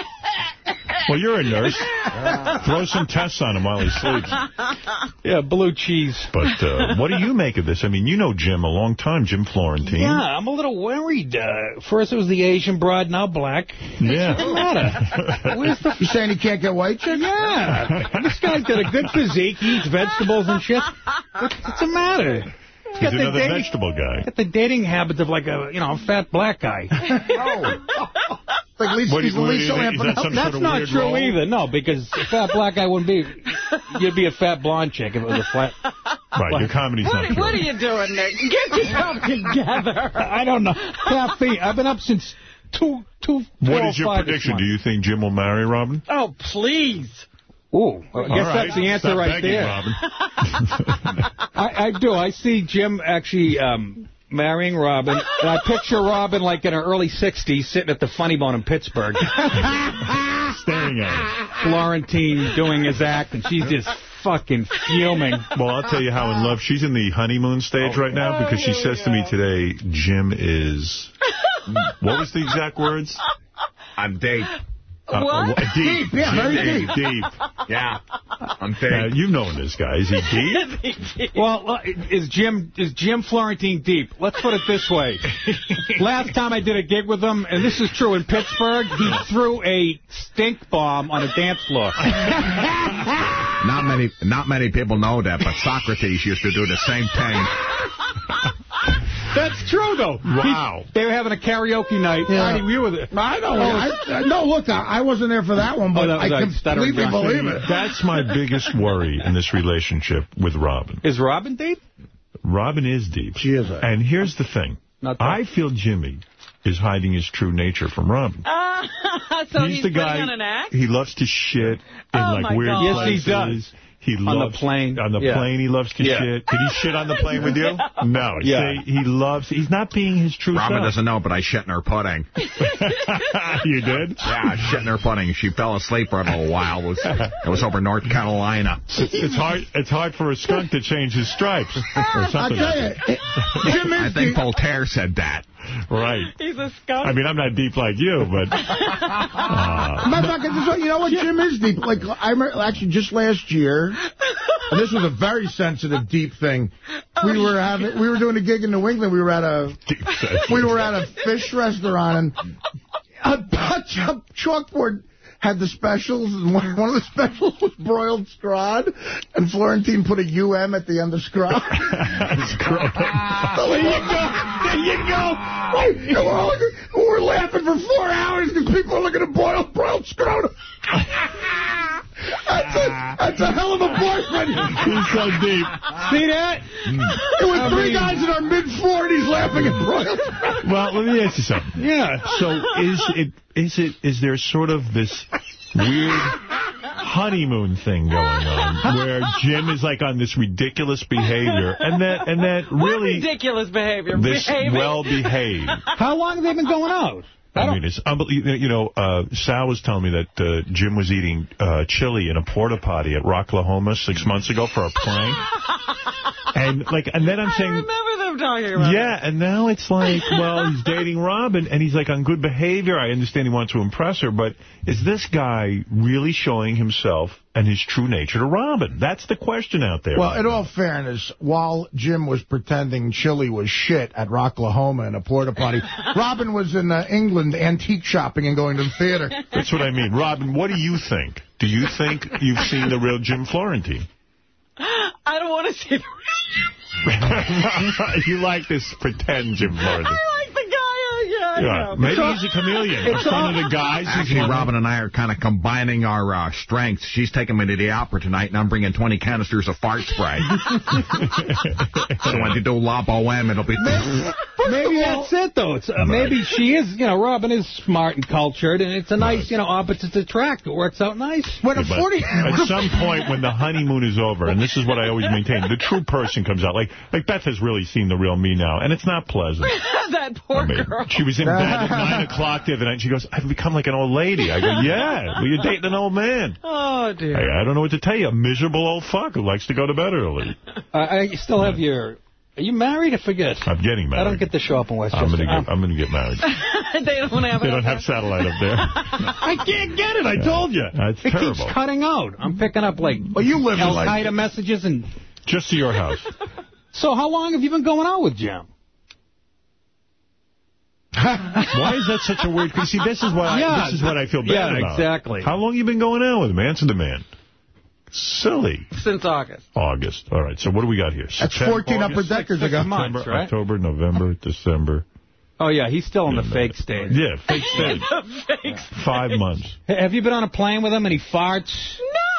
Well, you're a nurse. Throw some tests on him while he sleeps. Yeah, blue cheese. But uh, what do you make of this? I mean, you know Jim a long time, Jim Florentine. Yeah, I'm a little worried. Uh, first it was the Asian broad, now black. Yeah. What's the matter? Where's the... You saying he can't get white chicks? Yeah. this guy's got a good physique. He eats vegetables and shit. What's, what's the matter? He's got the another dating- vegetable guy. Got the dating habits of like a, you know, a fat black guy. *laughs* Oh. *laughs* Like Lisa, What he's what Lisa you? Is that That's sort of not true role? either. No, because a fat black guy wouldn't be. You'd be a fat blonde chick if it was a flat. Right, your comedy's What, not true. what are you doing, Nick? Get yourself together. *laughs* I don't know. Caffeine. I've been up since two, two, What is your prediction? Do you think Jim will marry Robin? Oh, please. Ooh, I guess right. that's the answer Stop right begging, there. *laughs* I, I do. I see Jim actually um, marrying Robin, and I picture Robin like in her early 60s sitting at the Funny Bone in Pittsburgh. *laughs* Staring at it. Florentine doing his act, and she's just fucking fuming. Well, I'll tell you how in love. She's in the honeymoon stage right now because she says to me today, Jim is... *laughs* What was the exact words? I'm deep. Uh, What? uh, deep. Yeah, very deep. deep. Deep. Yeah. I'm deep. Uh, you've known this guy. Is he *laughs* deep? Well, uh, is Jim is Jim Florentine deep? Let's put it this way. *laughs* Last time I did a gig with him, and this is true in Pittsburgh, he threw a stink bomb on a dance floor. *laughs* Not many, not many people know that, but Socrates used to do the same thing. That's true, though. Wow. He- they were having a karaoke night. Yeah. Artie, we were there. I know. I, I- no, look, I, I wasn't there for that one, but Oh, that I uh, like Stuttering completely believe it. That's my biggest worry in this relationship with Robin. Is Robin deep? Robin is deep. She is. A, And here's the thing. Not that. I feel Jimmy is hiding his true nature from Robin. Ah, *laughs* so he's, he's, the guy. on an act? He loves to shit in Oh, like my weird God. Yes, he does. He the loves plane. On the Yeah. plane, he loves to Yeah. shit. Did he shit on the plane with you? *laughs* No. Yeah. See, he loves. He's not being his true Robin self. doesn't know, but I shit in her pudding. *laughs* you did? Yeah, I shit in her pudding. She fell asleep for a little while. It was, it was over North Carolina. It's, it's hard. It's hard for a skunk to change his stripes *laughs* or I'll something. tell you, it, Jim I think. Voltaire said that. *laughs* Right. He's a skunk. I mean, I'm not deep like you, but uh, Matter of fact, this is- you know what, Jim is deep. Like, I remember, actually, just last year, and this was a very sensitive, deep thing. We were having, we were doing a gig in New England. We were at a, we were at a fish restaurant, and a, a chalkboard had the specials, and *laughs* one, one of the specials was broiled scrod, and Florentine put a UM at the end of scrod. *laughs* So there you go. There you go. We're, all, we're laughing for four hours because people are looking at boiled, broiled scrotum. *laughs* That's a, that's a hell of a boyfriend. he's so deep. See that? Hmm. It was three guys in our mid-40s laughing at broiled. Well, let me ask you something. Yeah. So is it is it is there sort of this weird honeymoon thing going on where Jim is like on this ridiculous behavior and that and that What really ridiculous behavior. this Behaving. well behaved. How long have they been going out? I mean, it's unbelievable. You know, uh, Sal was telling me that uh, Jim was eating uh, chili in a porta potty at Rocklahoma six months ago for a prank. *laughs* and like, and then I'm saying, I remember them talking about yeah, and now it's like, well, he's dating Robin, and he's like on good behavior. I understand he wants to impress her, but is this guy really showing himself and his true nature to Robin? That's the question out there. Well, in all fairness, while Jim was pretending chili was shit at Rocklahoma in a porta potty, *laughs* Robin was in uh, England antique shopping and going to the theater. That's what I mean. Robin, what do you think? Do you think you've seen the real Jim Florentine? I don't want to see the real *laughs* you like this pretend Jim Florentine. I like the guy. Yeah, I Yeah, know. maybe he's a chameleon. In front of the guys, he's Actually, Robin and I are kind of combining our uh, strengths. She's taking me to the opera tonight, and I'm bringing 20 canisters of fart spray. *laughs* so when you do La Boheme, it'll be... Maybe *laughs* that's it, though. It's, uh, maybe she is, you know, Robin is smart and cultured, and it's a nice, you know, opposites attract. It works out nice. When a But 40... at some point when the honeymoon is over, and this is what I always maintain, the true person comes out. Like like Beth has really seen the real me now, and it's not pleasant. *laughs* that poor I mean, girl. she was in bed at 9 *laughs* o'clock the other night, and she goes, I've become like an old lady. I go, *laughs* yeah, well, you're dating an old man. Oh, dear. I, I don't know what to tell you. A miserable old fuck who likes to go to bed early. Uh, I still have your... Are you married? I forget. I'm getting married. I don't get to show up in Westchester. I'm gonna Um, get, I'm gonna get married. *laughs* they don't have They don't have satellite up there. I can't get it. I told you. That's it terrible. keeps cutting out. I'm picking up, like, Well, you live in, Al like- Qaeda messages and... Just to your house. So how long have you been going out with Jim? Why is that such a weird? Because see, this is what I, this is what I feel bad Yeah, about. exactly. How long you been going out with him? Answer the man. Silly. Since August. August. All right. So what do we got here? That's September, 14 upper August, deckers ago. September, right? October, November, *laughs* December. Oh, yeah, he's still in the fake stage. Yeah, fake *laughs* stage. Five months. Hey, Have you been on a plane with him and he farts?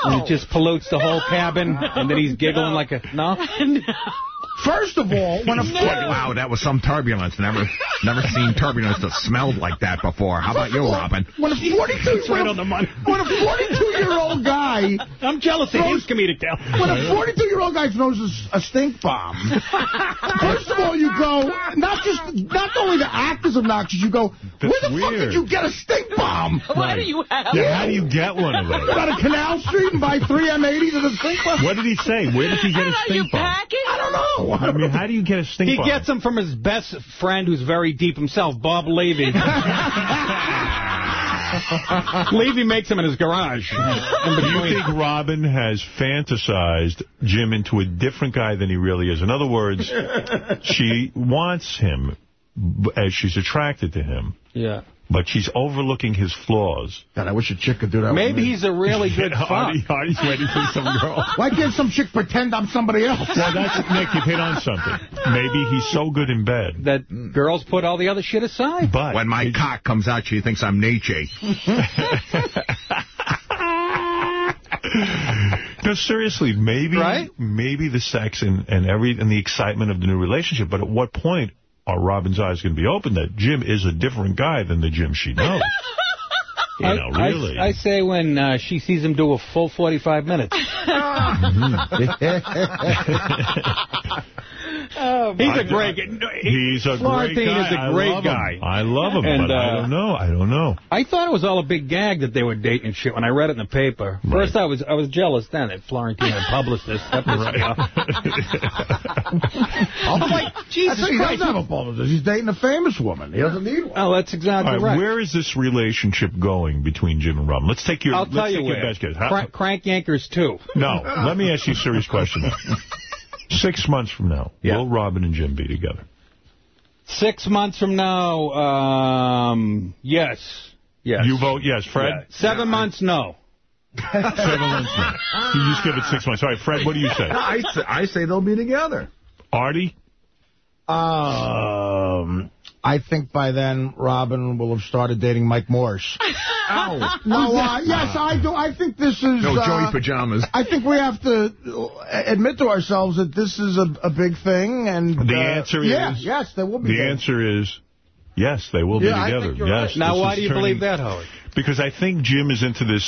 No. And it just pollutes the whole cabin, and then he's giggling like a... No? *laughs* no. First of all, when a Wow, that was some turbulence. Never never seen turbulence that smelled like that before. How about you, Robin? when a 42 right on the money. when a 42 year old guy I'm jealous of his comedic talent. when a 42 year old guy throws a, a stink bomb, *laughs* first of all you go not just not only the act is obnoxious, you go where the fuck did you get a stink bomb? Why do you have Yeah, how do you get one of Go those? down to Canal Street and buy three M80s and a stink bomb? What did he say? Where did he get a Are you stink bomb? packing? I don't know. *laughs* I mean, how do you get a stink He bomb? gets them from his best friend who's very deep himself, Bob Levy. *laughs* *laughs* Levy makes them in his garage. In Do you think Robin has fantasized Jim into a different guy than he really is? In other words, she wants him as she's attracted to him, Yeah. But she's overlooking his flaws. God, I wish a chick could do that. Maybe he's a really good *laughs* fuck. Artie, Artie's waiting for some girl. *laughs* Why can't some chick pretend I'm somebody else? Well, that's Nick. You've hit on something. Maybe he's so good in bed. That girls put all the other shit aside. But When my cock comes out, she thinks I'm Nietzsche. *laughs* No, seriously, maybe Right? maybe the sex and, and every and the excitement of the new relationship, but at what point are Robin's eyes going to be open that Jim is a different guy than the Jim she knows? *laughs* you I, know, I- really. I, say when uh, she sees him do a full 45 minutes. *laughs* *laughs* Oh, He's I- a great He's a Florentine great guy. is a I great love him. guy. I love him, And, but I uh, don't know. I don't know. I thought it was all a big gag that they were dating shit when I read it in the paper. First, I was I was jealous then that Florentine had published this. That pissed me. I'm like, Jesus he Christ. doesn't have a publicist. He's dating a famous woman. He doesn't need one. Oh, that's exactly All right, right. where is this relationship going between Jim and Robin? Let's take your I'll let's tell you take your best guess. How- Crank, crank Yankers 2. No, let me ask you a serious question. *laughs* Six months from now, will Robin and Jim be together? Six months from now, um, yes. Yes. You vote yes, Fred? Yeah. Seven months, no. Seven months no. You just give it six months. All right, Fred, what do you say? I say, I say they'll be together. Artie? Um, I think by then Robin will have started dating Mike Morse. *laughs* Ow. *laughs* No, uh, yes, I do. I think this is. No, uh, Joey pajamas. I think we have to admit to ourselves that this is a, a big thing, and The uh, answer yeah, is- yes, they will be. The together. answer is yes, they will Yeah, be together. think you're yes. right. Now, why do you turning- believe that, Howard? Because I think Jim is into this,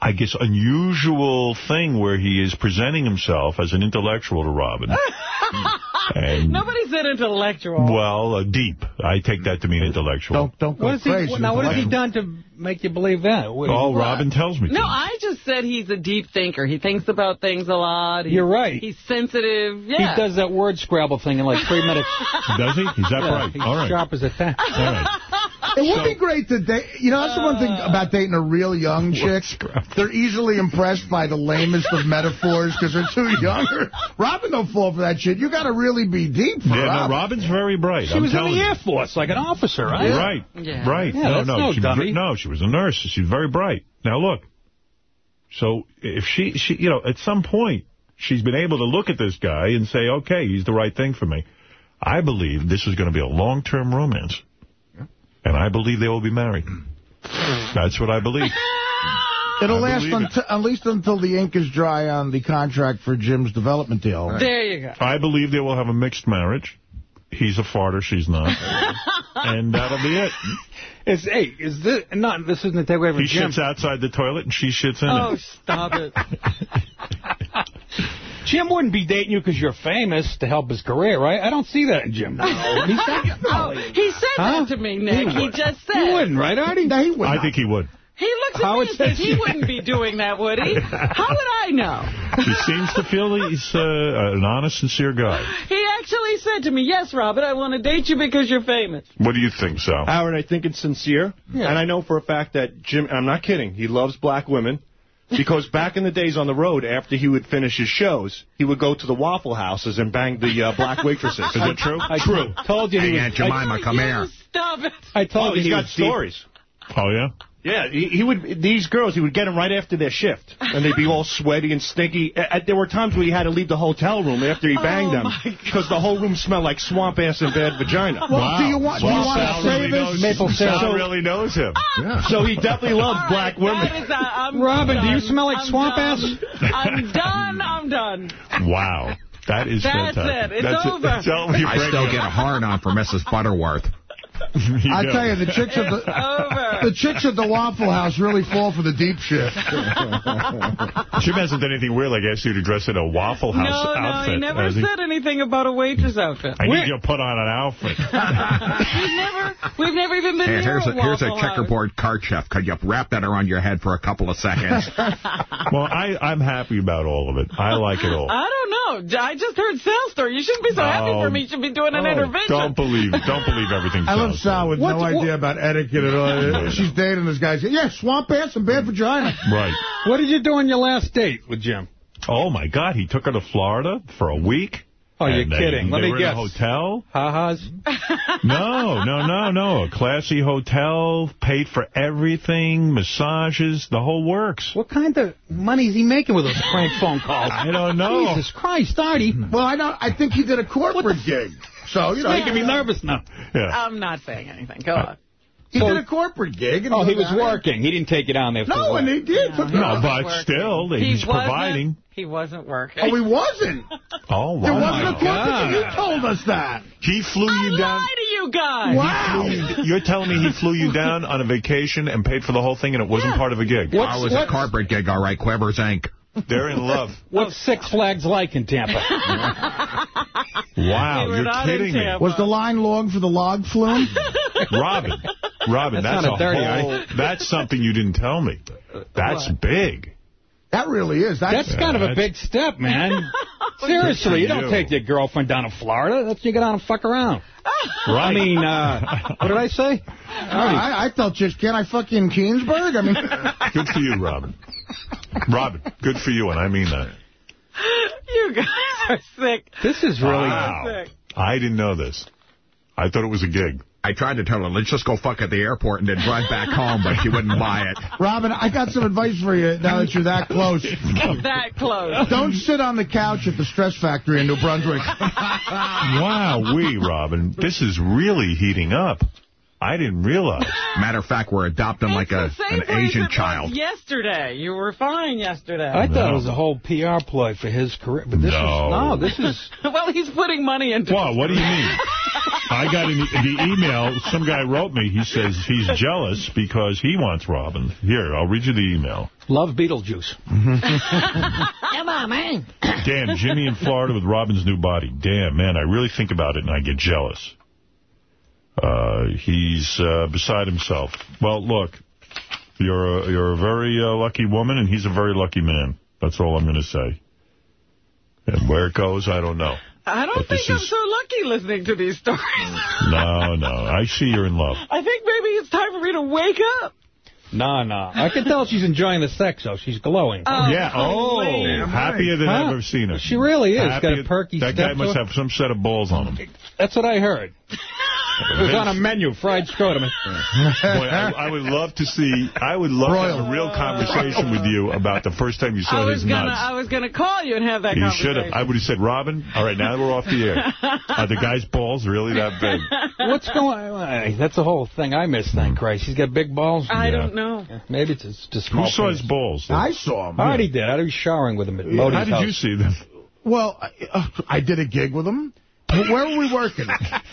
I guess, unusual thing where he is presenting himself as an intellectual to Robin. *laughs* and, Nobody said intellectual. well, uh, deep. I take that to mean intellectual. Don't don't go What has he, crazy. now, what has he done to make you believe that? What- Oh, what? Robin tells me. No, to. I just said he's a deep thinker. He thinks about things a lot. He's, You're right. He's sensitive. Yeah. He does that word Scrabble thing in like three minutes. Does he? He's that Yeah, bright. he's All right. sharp as a tack. All right. It would be great to date. You know, that's the one thing Uh. about dating a real young chick. They're easily impressed by the lamest of metaphors because they're too young. Robin don't fall for that shit. You got to really be deep for Yeah, Robin. no, Robin's very bright. She I'm was in the you. Air Force, like an officer, right? Right. Yeah. Right. Yeah, no, that's no, no she, dummy. No, she was a nurse. She's very bright. Now, look. So, if she, she, you know, at some point, she's been able to look at this guy and say, okay, he's the right thing for me. I believe this is going to be a long-term romance. And I believe they will be married. That's what I believe. *laughs* It'll I last it. until, at least until the ink is dry on the contract for Jim's development deal. There you go. I believe they will have a mixed marriage. He's a farter, she's not. *laughs* and that'll be it. it. Is hey, is this not? This isn't a take away from He Jim. shits outside the toilet and she shits in Oh, it. stop it. *laughs* Jim wouldn't be dating you because you're famous to help his career, right? I don't see that in Jim. No, he said, Oh, he said *laughs* Huh? that to me, Nick. He, would. just said. You wouldn't, right, Artie? No, he would I not. think he would. He looks at Howard me and says says he wouldn't be doing that, would he? *laughs* How would I know? He seems to feel he's uh, an honest, sincere guy. *laughs* He actually said to me, yes, Robert, I want to date you because you're famous. What do you think, Sal? Howard, I think it's sincere. Yeah. And I know for a fact that Jim, and I'm not kidding, he loves black women. Because back in the days on the road, after he would finish his shows, he would go to the Waffle Houses and bang the uh, black waitresses. Is it true? I true. told you he was. Aunt Jemima, I, come here. Stop it. I told Oh, you he's he got stories. deep. Stories. Oh, yeah? Yeah, he, he would. These girls, he would get them right after their shift, and they'd be all sweaty and stinky. There were times where he had to leave the hotel room after he banged Oh, them because the whole room smelled like swamp ass and bad vagina. Well, do you want, do you Well, want Sal to say really this? knows, Maple Sal syrup. really knows him. Yeah. So he definitely loves All black women. that is, uh, I'm Robin, do you smell like I'm swamp done. ass? I'm done. I'm done. Wow. That is That's fantastic. it. It's That's over. It. Tell me you I break still it. get a hard on for Mrs. Butterworth. *laughs* I tell you, the chicks at the the chicks at the Waffle House really fall for the deep shit. *laughs* Jim hasn't done anything weird like asked you to dress in a Waffle House no, no, outfit. he never has he? said anything about a waitress outfit. I need you to put on an outfit. *laughs* we've never, we've never even been Hey, near here's a a, here's a Waffle House. checkerboard card chef. Could you wrap that around your head for a couple of seconds? well, I, I'm happy about all of it. I like it all. I don't know. I just heard Sal's story. You shouldn't be so happy Oh. for me. You should be doing an Oh, intervention. Don't believe, don't believe everything. I love Sal Sal with What's- no idea about etiquette at all. *laughs* *laughs* She's dating this guy. Yeah, swamp ass and bad vagina. Right. What did you do on your last date with Jim? Oh, my God. He took her to Florida for a week. Oh, you're and they- kidding. Let they me were guess. in a hotel. Ha-has? *laughs* No, no, no, no. A classy hotel, paid for everything, massages, the whole works. What kind of money is he making with those prank phone calls? I don't know. Jesus Christ, Artie. Well, I know. I think he did a corporate gig. So, you know. making me nervous now. Yeah. I'm not saying anything. Go uh, on. He So- did a corporate gig. And Oh, he goes was out. working. He didn't take it down there No, work. and he did. Took No, her- but working. still, he's wasn't- providing. He wasn't working. Oh, he wasn't. Oh, There wow. wasn't a corporate God. gig. You told us that. He flew I you down. lied to you guys. Wow. You- You're telling me he flew you down on a vacation and paid for the whole thing and it wasn't part of a gig? I was a corporate gig, all right. Quivers Inc. They're in love. *laughs* What's Six Flags like in Tampa? *laughs* Wow, They you're kidding me. Was the line long for the log flume? *laughs* Robin, Robin, That's that's, kinda a whole, that's something you didn't tell me. That's big. That really is. That's, That's kind of a big step, man. Seriously, you don't you. take your girlfriend down to Florida. That's you get out and fuck around. I mean, uh, what did I say? I, I tell chicks, can I fuck you in Keansburg? I mean, Good for you, Robin. *laughs* Robin, good for you, and I mean that. You guys are sick. This is really... Wow. Sick. I didn't know this. I thought it was a gig. I tried to tell her, let's just go fuck at the airport and then drive back home, but she wouldn't buy it. Robin, I got some advice for you now that you're that close. *laughs* that close. Don't sit on the couch at the stress factory in New Brunswick. *laughs* Wow, we, Robin, this is really heating up. I didn't realize. *laughs* Matter of fact, we're adopting like a It's the same an Asian child. yesterday. You were fine yesterday. I thought it was a whole PR ploy for his career, but this No. is no. This is *laughs* well, he's putting money into What? What do you mean? *laughs* I got in the, the email, some guy wrote me, he says he's jealous because he wants Robin. Here, I'll read you the email. love Beetlejuice. Mm-hmm. Come on, man. Damn, Jimmy in Florida with Robin's new body. Damn, man, I really think about it and I get jealous. Uh, he's uh, beside himself. Well, look, you're a, you're a very uh, lucky woman and he's a very lucky man. That's all I'm going to say. And where it goes, I don't know. I don't But think this I'm is- so lucky listening to these stories. *laughs* No, no, I see you're in love. I think maybe it's time for me to wake up. No, no. I can tell she's enjoying the sex, though. She's glowing. Oh, yeah, oh, please. happier than Huh? I've ever seen her. She really is. Got a perky That guy must have some set of balls on him. That's what I heard. *laughs* It was on a menu, fried scrotum. Boy, I, I would love to see, I would love to have a real conversation with you about the first time you saw his gonna, nuts. I was gonna call you and have that You conversation. should have. I would have said, Robin, all right, now that we're off the air, are the guy's balls really that big? What's going on? That's the whole thing I miss, thank Christ. He's got big balls. I don't know. Maybe it's just, just Who small. saw his penis. balls? I saw him. I already did. I was showering with him at Modi's How did house. you see them? Well, I, uh, I did a gig with him. But where were we working?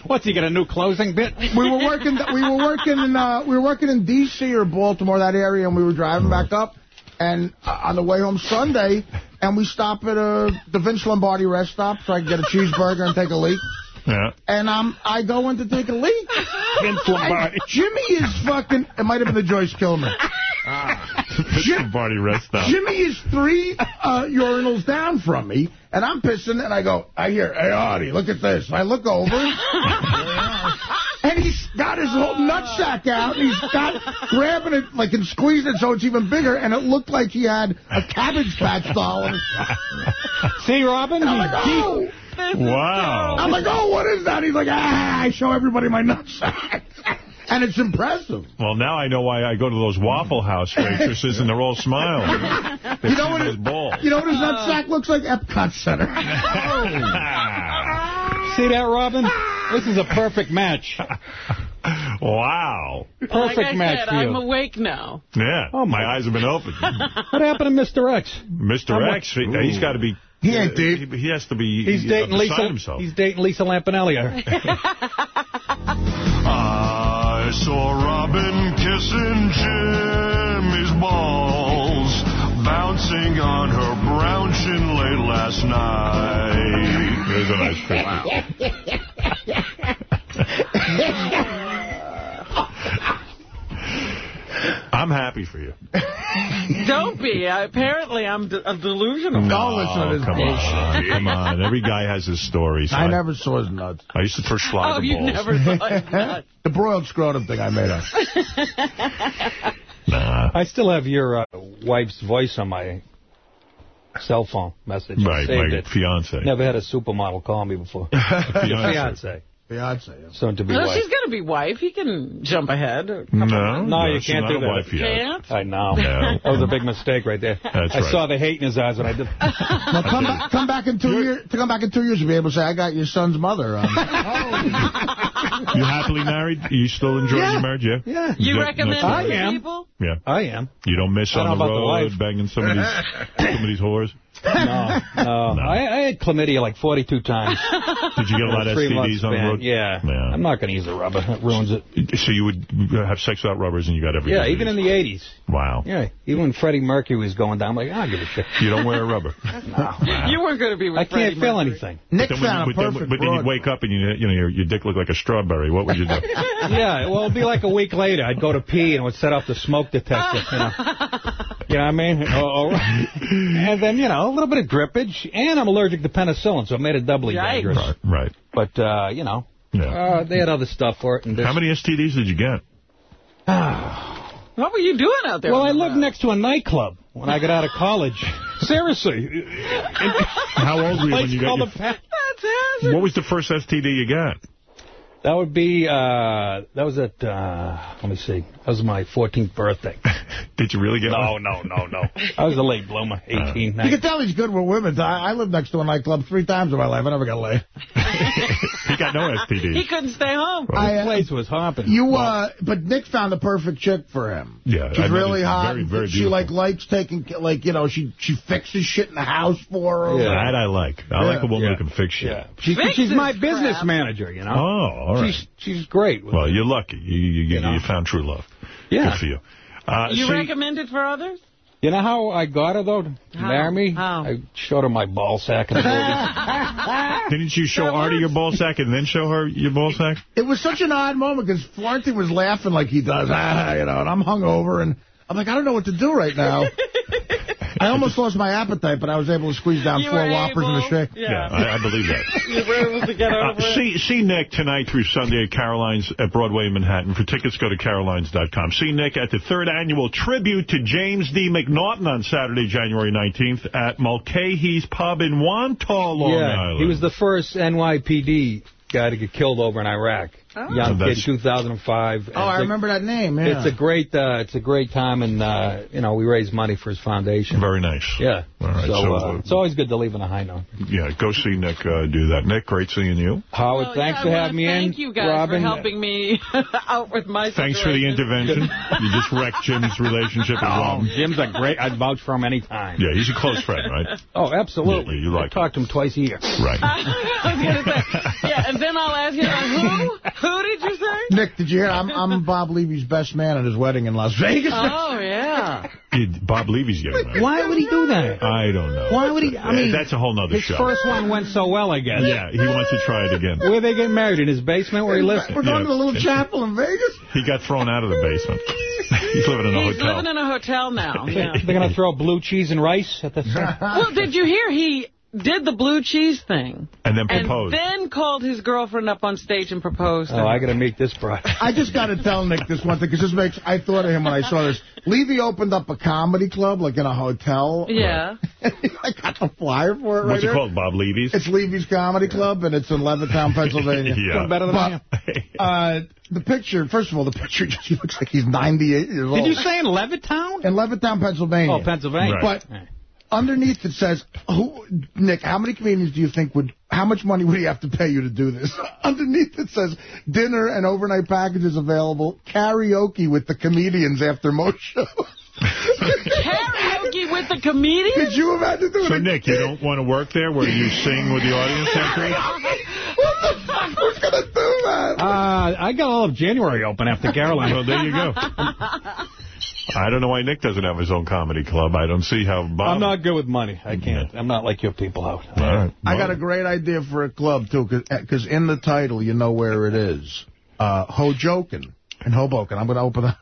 What's he got a new closing bit? we were working. We were working in. Uh, we were working in D.C. or Baltimore, that area, and we were driving back up. And uh, on the way home Sunday, and we stop at a the Vince Lombardi rest stop so I can get a cheeseburger and take a leak. Yeah. And um, I go in to take a leak. Vince Lombardi. And Jimmy is fucking. It might have been the Joyce Kilmer. Mr. Barney rest stop. Jimmy is three uh, urinals down from me, and I'm pissing, and I go, I hear, hey, Artie, look at this. I look over, *laughs* and he's got his whole nutsack out, and he's got grabbing it, like, and squeezing it so it's even bigger, and it looked like he had a Cabbage Patch doll. *laughs* See, Robin? And I'm like, oh! Wow. I'm like, oh, what is that? He's like, ah, I show everybody my nutsack. *laughs* And it's impressive. Well, now I know why I go to those Waffle House waitresses and they're all smiling. *laughs* They You know what those it- balls. You know what his nutsack looks like? Epcot Center. *laughs* *laughs* See that, Robin? This is a perfect match. wow. Perfect like I match said, for you. I'm awake now. Yeah. Oh, my my- eyes have been opened. What happened to Mr. X? Mr. I'm X, he, uh, has got to be He ain't uh, deep. He, he has to be He's uh, dating Lisa. himself. He's dating Lisa Lampanelli. I saw Robin kissing Jimmy's balls, bouncing on her brown chin late last night. There's a nice *laughs* I'm happy for you. *laughs* Don't be. I, apparently, I'm de I'm delusional. No, come on, come on. Every guy has his story. so I never saw his nuts. I used to throw Schlager Oh, you balls. never saw his *laughs* nuts. the broiled scrotum thing I made up. *laughs* nah. I still have your uh, wife's voice on my cell phone message. I Right, saved my it. fiance. Never had a supermodel call me before. Fiancé. fiance. Fiance. Soon to be Well, wife. she's going to be wife. He can jump ahead. No. No, no, you she's can't not do a that. wife yet. Can't? I know. No. That was a big mistake right there. That's I right. saw the hate in his eyes when I did. *laughs* Now come back, come back in two years. To come back in two years, you'll be able to say, "I got your son's mother." Um, You happily married? You still enjoying Yeah. your marriage? Yeah. Yeah. You don't- recommend I am. people? Yeah. I am. You don't miss I on don't the know about the road banging some of these some of these whores. No, no. I, I had chlamydia like 42 times. *laughs* Did you get a lot of STDs on the span. road? Yeah. Yeah. I'm not going to use the rubber. It ruins it. So you would have sex without rubbers and you got every Yeah, disease. even in the 80s. Wow. Yeah, even when Freddie Mercury was going down, I'm like, I don't give a shit. You don't wear a rubber. *laughs* Wow. *laughs* You weren't going to be with I Freddie can't feel Mercury. anything. Nick But then, found you, a but then, perfect but then you'd wake up and you, you know your, your dick looked like a strawberry. What would you do? Yeah, well, it'd be like a week later. I'd go to pee and it would set off the smoke detector, you know. You know what I mean? *laughs* Oh, oh. And then, you know, a little bit of drippage. And I'm allergic to penicillin, so it made it doubly Yikes. dangerous. right. Right. But, uh, you know, Yeah. uh, they had other stuff for it. And How many STDs did you get? *sighs* What were you doing out there? Well, I the lived road? next to a nightclub when I got out of college. *laughs* Seriously. How old were you when you got your... That's hazard. What was the first STD you got? That would be, uh, that was at, uh, let me see. That was my 14th birthday. *laughs* Did you really get No, one? no, no, no. *laughs* I was a late bloomer, 18, You can tell he's good with women. I, I lived next to a nightclub three times in my life. I never got laid. *laughs* He got no STDs. He couldn't stay home. I, The uh, place was hopping. You, uh, but Nick found the perfect chick for him. Yeah, She's I know, really hot. very, very she beautiful. like likes taking, like you know, she she fixes shit in the house for her. Yeah. That I like. I like a woman Yeah. who can fix shit. Yeah. She's, she's this my business manager, you know. Oh, all right. She's she's great. with Well, it. you're lucky. You you, you, You know? you found true love. yeah. Good for you. Uh, You see, recommend it for others? You know how I got her, though, to How? marry me? How? I showed her my ball sack in the movie. didn't you show That Artie works. your ball sack and then show her your ball sack? It was such an odd moment because Florentine was laughing like he does, ah, you know, and I'm hungover, and I'm like, I don't know what to do right now. *laughs* I almost lost my appetite, but I was able to squeeze down You four were whoppers and a able? shake. Yeah. I, I believe that. *laughs* You were able to get Uh, over it? see, see Nick tonight through Sunday at Caroline's at Broadway in Manhattan. For tickets, go to carolines.com. See Nick at the third annual tribute to James D. McNaughton on Saturday, January 19th at Mulcahy's Pub in Wantagh, Long yeah, Island. he was the first NYPD guy to get killed over in Iraq. Oh. Young kid, That's- 2005. Oh, I remember that name, yeah. It's a great, uh, it's a great time, and uh, you know we raise money for his foundation. Very nice. Yeah. All right, so, so, uh, uh, it's always good to leave on a high note. Yeah, go see Nick uh, do that. Nick, great seeing you. Howard, Well, thanks yeah, for having me Thank in. you guys Robin, for helping me *laughs* out with my Thanks for the intervention. you just wrecked Jim's relationship with Oh, Robin. Jim's a great. I'd vouch for him anytime. Yeah, he's a close friend, right? *laughs* Oh, absolutely. Yeah, you like I talk to him twice a year. Right. *laughs* I was gonna say, yeah, and then I'll ask you, uh, who? Who did you say? Nick, did you hear? I'm, I'm Bob Levy's best man at his wedding in Las Vegas. Oh, yeah. Did Bob Levy's getting married. Why would he do that? I don't know. Why would he? I mean, That's a whole nother his show. first one went so well, I guess. Yeah, he wants to try it again. Where they get married in his basement where he lives. We're going Yeah. to a little chapel in Vegas. He got thrown out of the basement. *laughs* He's living in a He's hotel. He's living in a hotel now. Yeah. *laughs* They're gonna throw blue cheese and rice at the. *laughs* well, did you hear he did the blue cheese thing? and then proposed. And proposed. then called his girlfriend up on stage and proposed. to Oh. I gotta meet this bride. *laughs* I just got to tell Nick this one thing, because this makes, I thought of him when I saw this. Levy opened up a comedy club, like in a hotel. Yeah. *laughs* I got the flyer for it right What's it here. called, Bob Levy's? It's Levy's Comedy Club, and it's in Levittown, *laughs* Pennsylvania. Yeah. Doing better than I am. Uh, the picture, first of all, the picture just he looks like he's 98 years old. Did you say in Levittown? In Levittown, Pennsylvania. Oh, Pennsylvania. Right. But underneath it says, who, Nick, how many comedians do you think would, how much money would he have to pay you to do this? *laughs* underneath it says, dinner and overnight packages available, karaoke with the comedians after most shows. Karaoke with the comedians? Could you imagine doing So, Nick, you don't want to work there where you sing with the audience every *laughs* What the fuck? Who's going to do that? Uh, I got all of January open after Caroline. Well, there you go. *laughs* I don't know why Nick doesn't have his own comedy club. I don't see how Bob... I'm not good with money. I can't. I'm not like your people out. All right. I got a great idea for a club, too, because in the title, you know where it is. Uh, Hojoken in Hoboken. I'm going to open *laughs* up.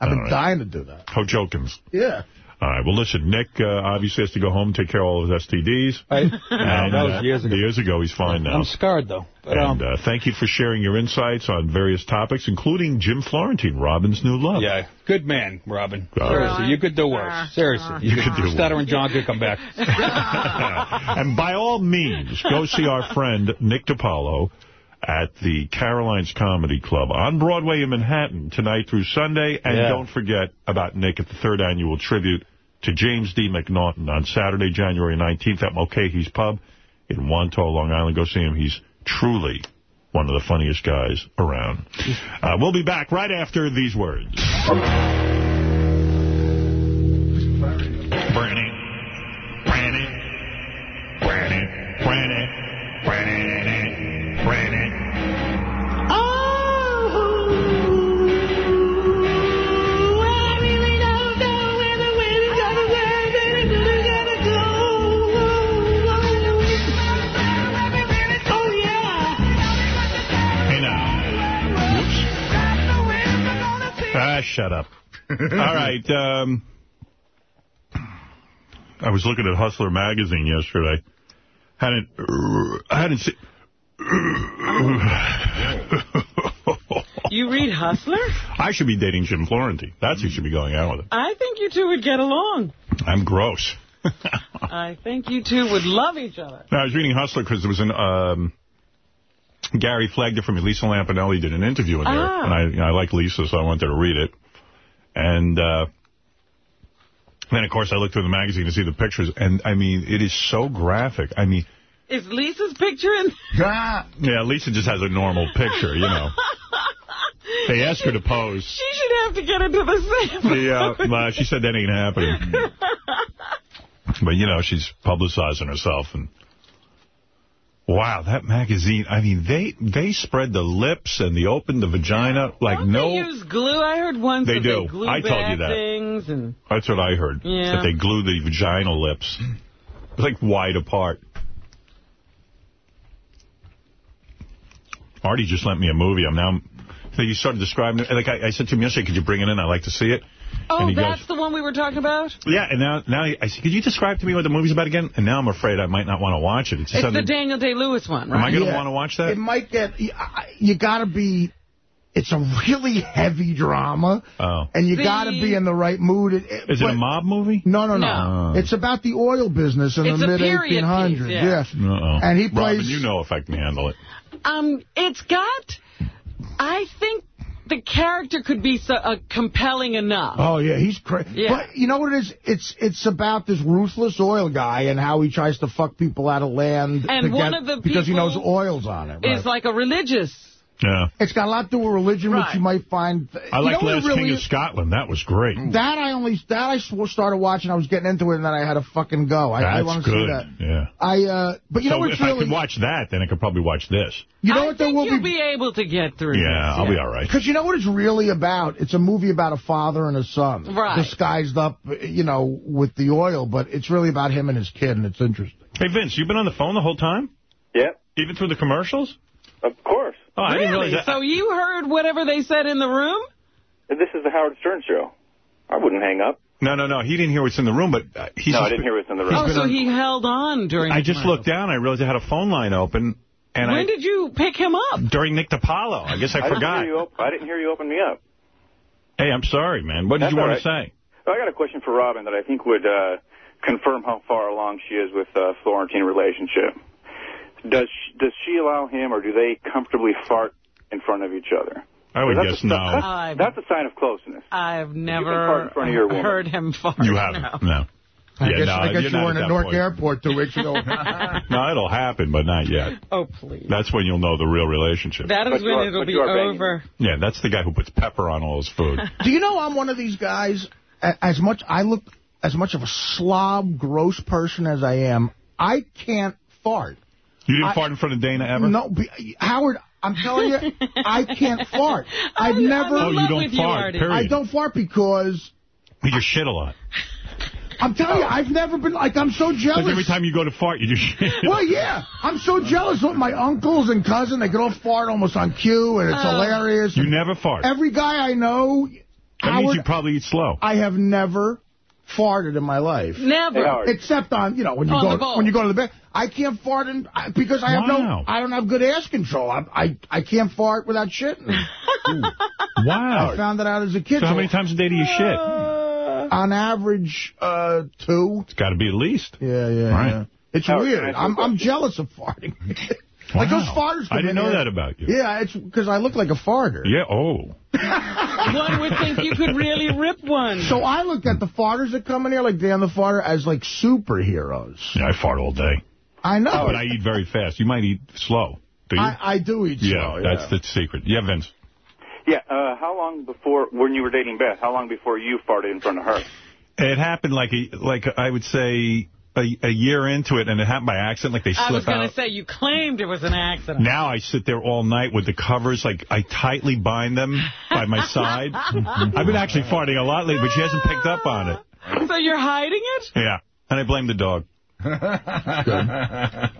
I've been All right. dying to do that. Hojokins. Yeah. All right. Well, listen, Nick uh, obviously has to go home and take care of all of his STDs. *laughs* I, And, that was uh, years ago. Years ago, he's fine now. I'm scarred, though. But, um, and uh, thank you for sharing your insights on various topics, including Jim Florentine, Robin's new love. yeah, good man, Robin. All Seriously, you could do worse. Seriously. You could do worse. Stuttering John could come back. *laughs* and by all means, go see our friend Nick DiPaolo at the Caroline's Comedy Club on Broadway in Manhattan tonight through Sunday. And Yeah. don't forget about Nick at the third annual tribute to James D. McNaughton on Saturday, January 19th at Mulcahy's Pub in Wantagh, Long Island. Go see him. He's truly one of the funniest guys around. Uh, we'll be back right after these words. Brandy, Brandy, Brandy, Brandy, Ah, shut up. *laughs* All right. Um, I was looking at Hustler magazine yesterday. Hadn't I hadn't seen. *laughs* You read Hustler? I should be dating Jim Florentine. That's who should be going out with him. I think you two would get along. I'm gross. *laughs* I think you two would love each other. No, I was reading Hustler because there was an um, Gary flagged it for me. Lisa Lampanelli did an interview in there, Ah. and I, you know, I like Lisa, so I wanted to read it. And uh, then, of course, I looked through the magazine to see the pictures, and I mean, it is so graphic. I mean, Is Lisa's picture in? *laughs* yeah, Lisa just has a normal picture, you know. *laughs* They asked her to pose. She should have to get into the same. Yeah, uh, she said that ain't happening. *laughs* But, you know, she's publicizing herself. and Wow, that magazine, I mean, they they spread the lips and they open the vagina like Don't no... they use glue? I heard once They do. they glue I told you that. things and That's what I heard. Yeah. That they glue the vaginal lips. Like wide apart. Artie just lent me a movie. I'm now... So you started describing it. Like I, I said to him yesterday, could you bring it in? I'd like to see it. Oh, and that's goes, the one we were talking about? yeah, and now, now I said, could you describe to me what the movie's about again? And now I'm afraid I might not want to watch it. It's, It's the Daniel Day-Lewis one, right? Am I going to Yeah. want to watch that? It might get... You, you got to be... It's a really heavy drama, Oh. and you got to be in the right mood. It, it- Is it a mob movie? No, no, no. No. It's about the oil business in It's the a mid period 1800s. piece, yeah. Uh-oh. And he Robin, plays- you know if I can handle it. Um, it's got... I think the character could be so, uh, compelling enough. Oh yeah, he's crazy. Yeah. But you know what it is? It's it's about this ruthless oil guy and how he tries to fuck people out of land And one get- of the because he knows oil's on it it. Is like a religious... Yeah. It's got a lot to do with religion, which you might find. I like know what it Last really King of? Scotland. That was great. That I only that I started watching. I was getting into it, and then I had to fucking go. I, I That's want to see good. that. Yeah. I uh, but you so know what's if I could watch that, then I could probably watch this. you know I what there think will you'll be be able to get through Yeah, this, I'll be all right. Because you know what it's really about? It's a movie about a father and a son. Right. Disguised up, you know, with the oil, but it's really about him and his kid, and it's interesting. Hey, Vince, you've been on the phone the whole time? Yeah, Even through the commercials? of course. Oh, I didn't Really? realize that. So you heard whatever they said in the room? This is the Howard Stern show. I wouldn't hang up. No, no, no. He didn't hear what's in the room, but uh, he's no, I didn't hear what's in the room. Oh, so on- he held on during I just commercial. looked down. I realized I had a phone line open, and When I did you pick him up? during Nick DiPaolo. I guess I, didn't forgot. hear you. Op- I didn't hear you open me up. Hey, I'm sorry, man. What did you want all to say? Well, I got a question for Robin that I think would uh, confirm how far along she is with uh, Florentine relationship. Does she, does she allow him, or do they comfortably fart in front of each other? I would That's guess a, no. That's, that's a sign of closeness. I've never front woman. heard him fart. You haven't. No. No. I Yeah, guess, no, I guess you're you not weren't at at that Newark point. Airport two weeks ago. *laughs* *laughs* No, it'll happen, but not yet. Oh, please. That's when you'll know the real relationship. That is But when are- it'll be you banging. over. Yeah, that's the guy who puts pepper on all his food. *laughs* Do you know I'm one of these guys? As much I look as much of a slob, gross person as I am, I can't fart. You didn't I- fart in front of Dana ever? No, be, Howard, I'm telling you, I can't *laughs* fart. I've never... Oh, you don't fart, period. I don't fart because... You shit a lot. I'm telling you, oh. I've never been... Like, I'm so jealous. Like every time you go to fart, you just *laughs* shit. Well, yeah. I'm so jealous of my uncles and cousin. They can all fart almost on cue, and it's Oh. hilarious. You never fart. Every guy I know... That means you probably eat slow. I have never farted in my life. Never. Hey, Except on, you know, when you On go when you go to the bed. I can't fart in, because I have Wow. no, I don't have good ass control. I, I, I can't fart without shitting. *laughs* Wow. I found that out as a kid. So how many times a day do you shit? On average, uh, two. It's got to be at least. Yeah, yeah, Right. yeah. It's Howard, can I weird. ask you a I'm, I'm jealous of farting. *laughs* like those Wow. farters. I didn't in know here. that about you. Yeah, it's because I look like a farter. Yeah, oh. *laughs* One would think you could really rip one. So I look at the farters that come in here, like Dan the Farter, as like superheroes. Yeah, I fart all day. I know. But I eat very fast. You might eat slow. Do you? I, I do eat yeah, slow. that's the secret. Yeah, Vince. Yeah, uh, how long before, when you were dating Beth, how long before you farted in front of her? It happened like a, like I would say a, a year into it, and it happened by accident. Like they slipped. I was going out. to say, you claimed it was an accident. Now I sit there all night with the covers, like I tightly bind them by my *laughs* side. I've been actually farting a lot lately, but she hasn't picked up on it. So you're hiding it? Yeah, and I blame the dog. Marianne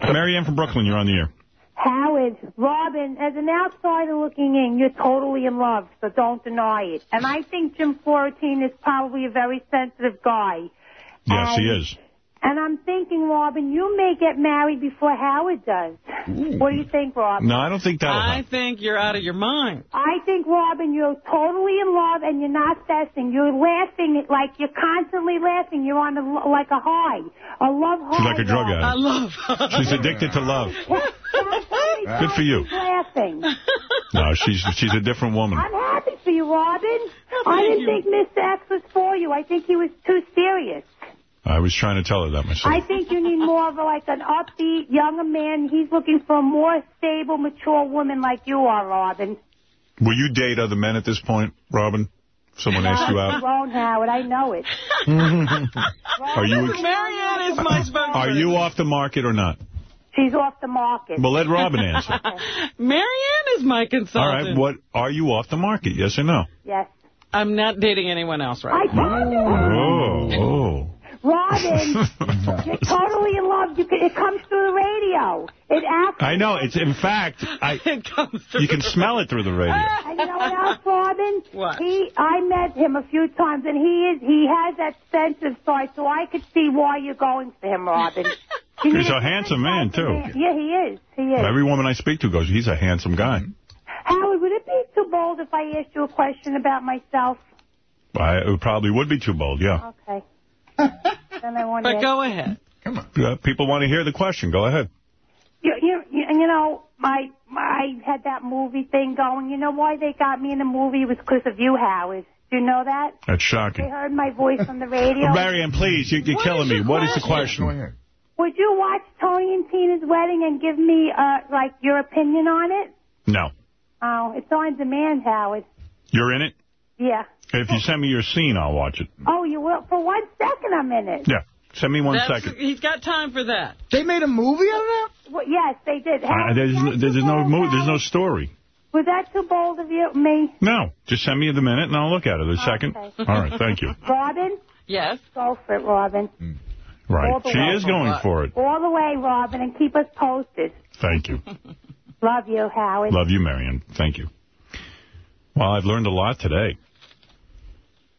from Brooklyn, you're on the air. Howard, Robin, as an outsider looking in, you're totally in love, so don't deny it. And I think Jim Florentine is probably a very sensitive guy. Yes, he is. And I'm thinking, Robin, you may get married before Howard does. Hmm. What do you think, Robin? No, I don't think that'll I happen. think you're out of your mind. I think, Robin, you're totally in love and you're not testing. You're laughing like you're constantly laughing. You're on a, like a high, a love high. She's like a drug addict. I love. She's addicted to love. *laughs* Good for you. He's laughing. No, she's she's a different woman. I'm happy for you, Robin. I didn't you. think Mr. X was for you. I think he was too serious. I was trying to tell her that myself. I think you need more of a, like an upbeat, younger man. He's looking for a more stable, mature woman like you are, Robin. Will you date other men at this point, Robin? If someone asked you You out. won't, Howard. I know it. *laughs* Are you Marianne is my spokesperson. are you off the market or not? She's off the market. Well, let Robin *laughs* answer. Marianne is my All consultant. right, what are you off the market? Yes or no? Yes. I'm not dating anyone else I right now. told you. Oh, oh. Robin, *laughs* you're totally in love. You can, it comes through the radio. It acts. I know. It's in fact, I *laughs* you can smell it through the radio. And you know what else, Robin? What? He, I met him a few times, and he is, he has that sensitive side, so I could see why you're going for him, Robin. *laughs* You He's a handsome man too. Yeah, he is. He is. Every woman I speak to goes, he's a handsome guy. Howard, would it be too bold if I asked you a question about myself? I, it probably would be too bold, yeah. Okay. Then I want to. But go ahead. Come Uh, People want to hear the question. Go ahead. You, you, you, you know, my, my, I had that movie thing going. You know why they got me in the movie? It was because of you, Howard. Do you know that? That's shocking. They shocking. heard my voice on the radio. Marianne, please, you, you're killing me. your What is the question? question? Would you watch Tony and Tina's wedding and give me, uh, like, your opinion on it? No. Oh, it's on demand, Howard. You're in it? Yeah. If you send me your scene, I'll watch it. Oh, you will? For one second, I'm in it. Yeah. Send me one That's- second. He's got time for that. They made a movie out of that? Well, yes, they did. Uh, there's, no, that there's no bold, mo- there's no story. Was that too bold of you, me? No. Just send me the minute and I'll look at it. A second. All right. Thank you. Robin? Yes. Go for it, Robin. Right. She way. is going for it. All the way, Robin, and keep us posted. Thank you. Love you, Howard. Love you, Marianne. Thank you. Well, I've learned a lot today.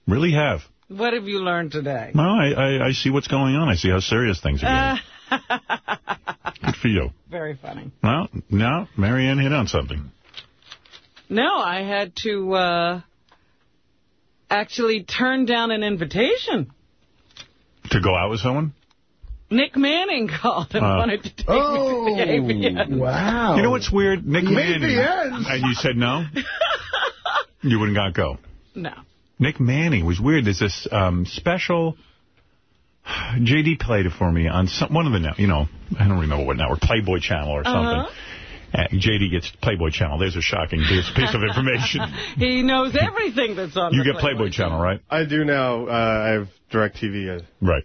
Really have. What have you learned today? No, I, I, I see what's going on. I see how serious things are getting. *laughs* Good for you. very funny. Well, now Marianne hit on something. No, I had to uh, actually turn down an invitation. To go out with someone? Nick Manning called and Uh. wanted to take Oh, me to the AVN. wow. You know what's weird? Nick The Manning. AVNs. And you said no? *laughs* you would not go. No. Nick Manning was weird. There's this um, special... JD played it for me on some, one of the, net- you know, I don't remember what network, Playboy Channel or something. Uh, JD gets Playboy Channel. There's a shocking piece, piece of information. *laughs* he knows *laughs* everything that's on You the get Playboy Channel, right? I do now. Uh, I have DirecTV. Right.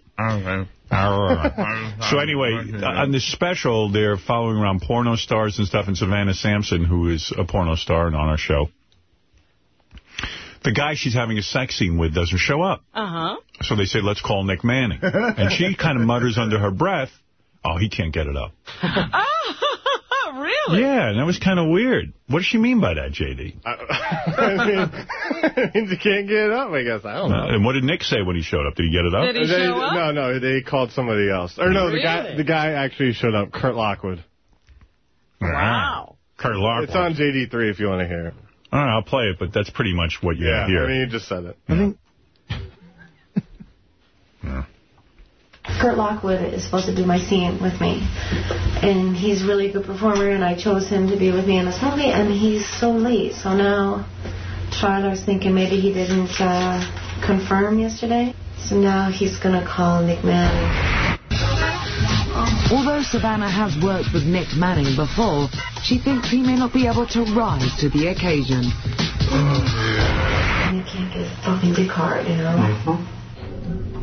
so anyway, uh, on this special, they're following around porno stars and stuff, and Savanna Samson, who is a porno star and on our show. The guy she's having a sex scene with doesn't show up. Uh-huh. So they say, let's call Nick Manning. *laughs* and she kind of mutters under her breath, oh, he can't get it up. *laughs* Oh, *laughs* really? Yeah, and that was kind of weird. What does she mean by that, J.D.? I mean, means you can't get it up, I guess. I don't know. Uh, and what did Nick say when he showed up? Did he get it up? Did he They- show up? No, no, they called somebody else. Or no, the guy the guy actually showed up, Kurt Lockwood. Wow. Kurt Lockwood. It's on JD3 if you want to hear it. All right, I'll play it, but that's pretty much what you Yeah, hear. I mean, you just said it. I think Kurt Lockwood is supposed to do my scene with me. And he's a really good performer, and I chose him to be with me in this movie, and he's so late. So now, Charlotte's thinking maybe he didn't uh, confirm yesterday. So now he's going to call Nick Manning. Although Savanna has worked with Nick Manning before, she thinks he may not be able to rise to the occasion. Nick can't get his fucking dick hard, you know?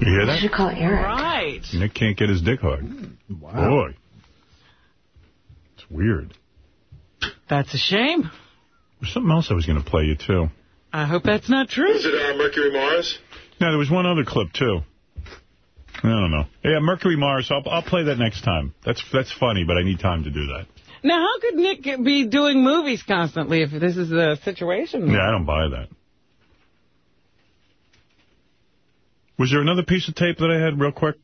You hear that? You should call Eric. Right. Nick can't get his dick hard. Boy. It's weird. That's a shame. There's something else I was going to play you, too. I hope that's not true. Is it uh, Mercury Morris? No, there was one other clip, too. I don't know. Yeah, Mercury Morris. I'll, I'll play that next time. That's that's funny, but I need time to do that. Now, how could Nick be doing movies constantly if this is the situation? Yeah, I don't buy that. Was there another piece of tape that I had real quick?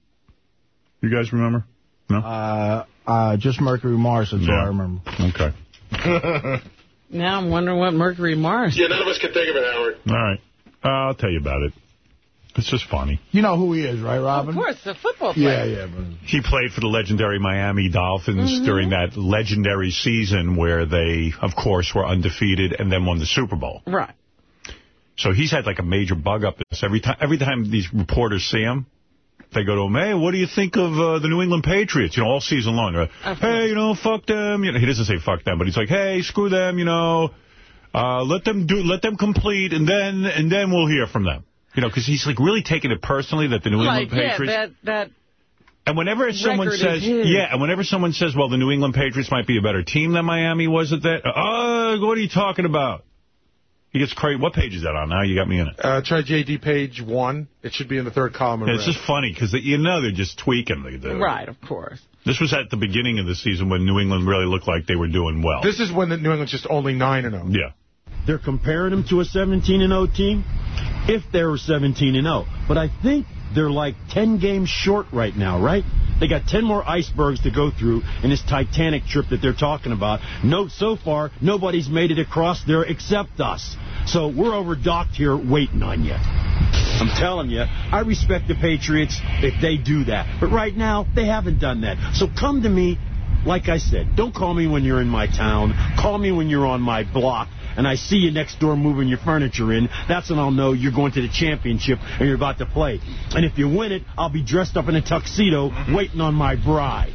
You guys remember? No? uh, uh, just Mercury Morris, that's all I remember. Okay. *laughs* Now I'm wondering what Mercury Morris. Yeah, none of us can think of it, Howard. All right. Uh, I'll tell you about it. It's just funny. You know who he is, right, Robin? Of course, the football Yeah, player. yeah. But He played for the legendary Miami Dolphins Mhm. during that legendary season where they, of course, were undefeated and then won the Super Bowl. Right. So he's had like a major bug up this. Every time every time these reporters see him, they go to him, hey, what do you think of uh, the New England Patriots? You know, all season long. Like, hey, you know, fuck them. You know, he doesn't say fuck them, but he's like, hey, screw them, you know. Uh, let them do, let them complete, and then and then we'll hear from them. You know, because he's like really taking it personally that the New Like, England yeah, Patriots. that, that And whenever someone says, yeah, and whenever someone says, well, the New England Patriots might be a better team than Miami was at that, oh, what are you talking about? He gets crazy. What page is that on now? You got me in it. Uh, try JD page one. It should be in the third column. in And it's just funny because you know they're just tweaking. The, the, right, of course. This was at the beginning of the season when New England really looked like they were doing well. This is when the New England's just only 9 and 0. Yeah. They're comparing them to a 17 and 0 team if they were 17 and 0. But I think they're like 10 games short right now, right? They got 10 more icebergs to go through in this Titanic trip that they're talking about. Note so far, nobody's made it across there except us. So we're over docked here waiting on you. I'm telling you, I respect the Patriots if they do that. But right now, they haven't done that. So come to me, like I said, don't call me when you're in my town. Call me when you're on my block. And I see you next door moving your furniture in. That's when I'll know you're going to the championship and you're about to play. And if you win it, I'll be dressed up in a tuxedo waiting on my bride.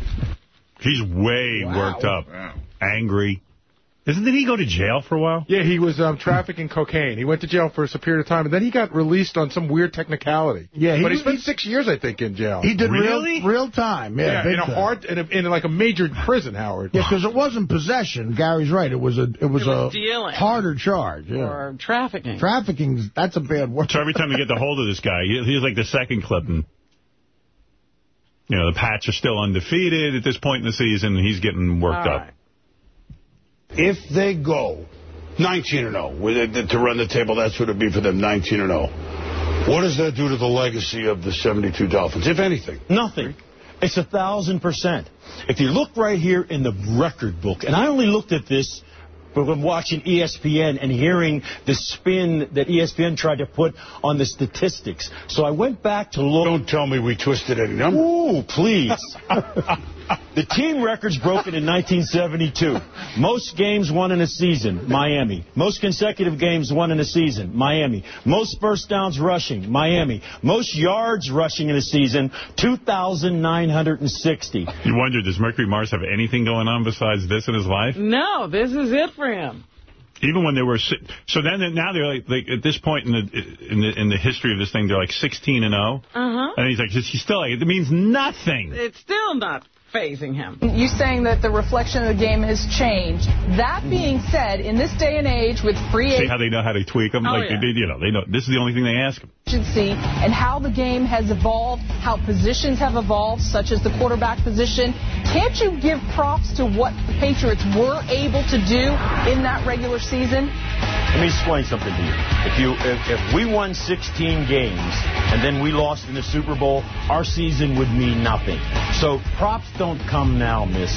He's way worked up, angry. Isn't did he go to jail for a while? Yeah, he was um, trafficking cocaine. He went to jail for a period of time, and then he got released on some weird technicality. Yeah, he but he was- spent six years, I think, in jail. He did real real time. Yeah, big in a time. hard, in, a, in like a major prison, Howard. Yeah, because it wasn't possession. Gary's right. It was a it was, It was a dealing. harder charge. Yeah. Or trafficking. Trafficking, that's a bad word. So every time they get the hold of this guy, he's like the second clip. And, you know, the Pats are still undefeated at this point in the season. and He's getting worked All up. If they go 19 and 0, to run the table, that's what it'd be for them, 19 and 0. What does that do to the legacy of the 72 Dolphins, if anything? Nothing. It's a thousand percent. If you look right here in the record book, and I only looked at this from watching ESPN and hearing the spin that ESPN tried to put on the statistics. So I went back to look. Don't tell me we twisted any number. Ooh, please. *laughs* The team record's broken in 1972. Most games won in a season, Miami. Most consecutive games won in a season, Miami. Most first downs rushing, Miami. Most yards rushing in a season, 2,960. You wonder, does Mercury Morris have anything going on besides this in his life? No, this is it for him. Even when they were so then now they're like, like at this point in the in the in the history of this thing they're like 16 and 0 Uh-huh. and he's like he's still like it means nothing. It's still not phasing him. You saying that the reflection of the game has changed. That mm-hmm. being said, in this day and age with free See how they know how to tweak them? Oh, like yeah. they, you know, they know this is the only thing they ask them. And how the game has evolved, how positions have evolved, such as the quarterback position, can't you give props to what the Patriots were able to do in that regular season? Let me explain something to you. If you if, if we won 16 games and then we lost in the Super Bowl, our season would mean nothing. So props don't come now, miss.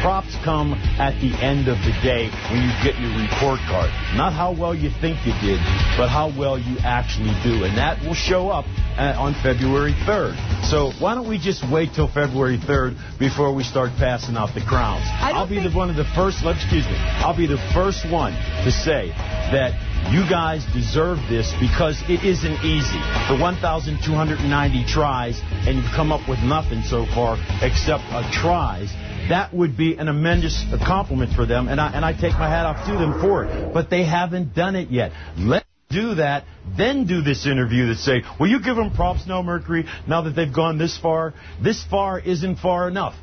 Props come at the end of the day when you get your report card. Not how well you think you did, but how well you actually do. And that will show up uh, on February 3rd. So why don't we just wait till February 3rd before we start passing out the crowns? I'll be the one of the first, excuse me, I'll be the first one to say that you guys deserve this because it isn't easy. For 1,290 tries, and you've come up with nothing so far except a tries. That would be an tremendous compliment for them, and I, and I take my hat off to them for it. But they haven't done it yet. Let do that, then do this interview that say, will you give them props now, Mercury, now that they've gone this far? This far isn't far enough.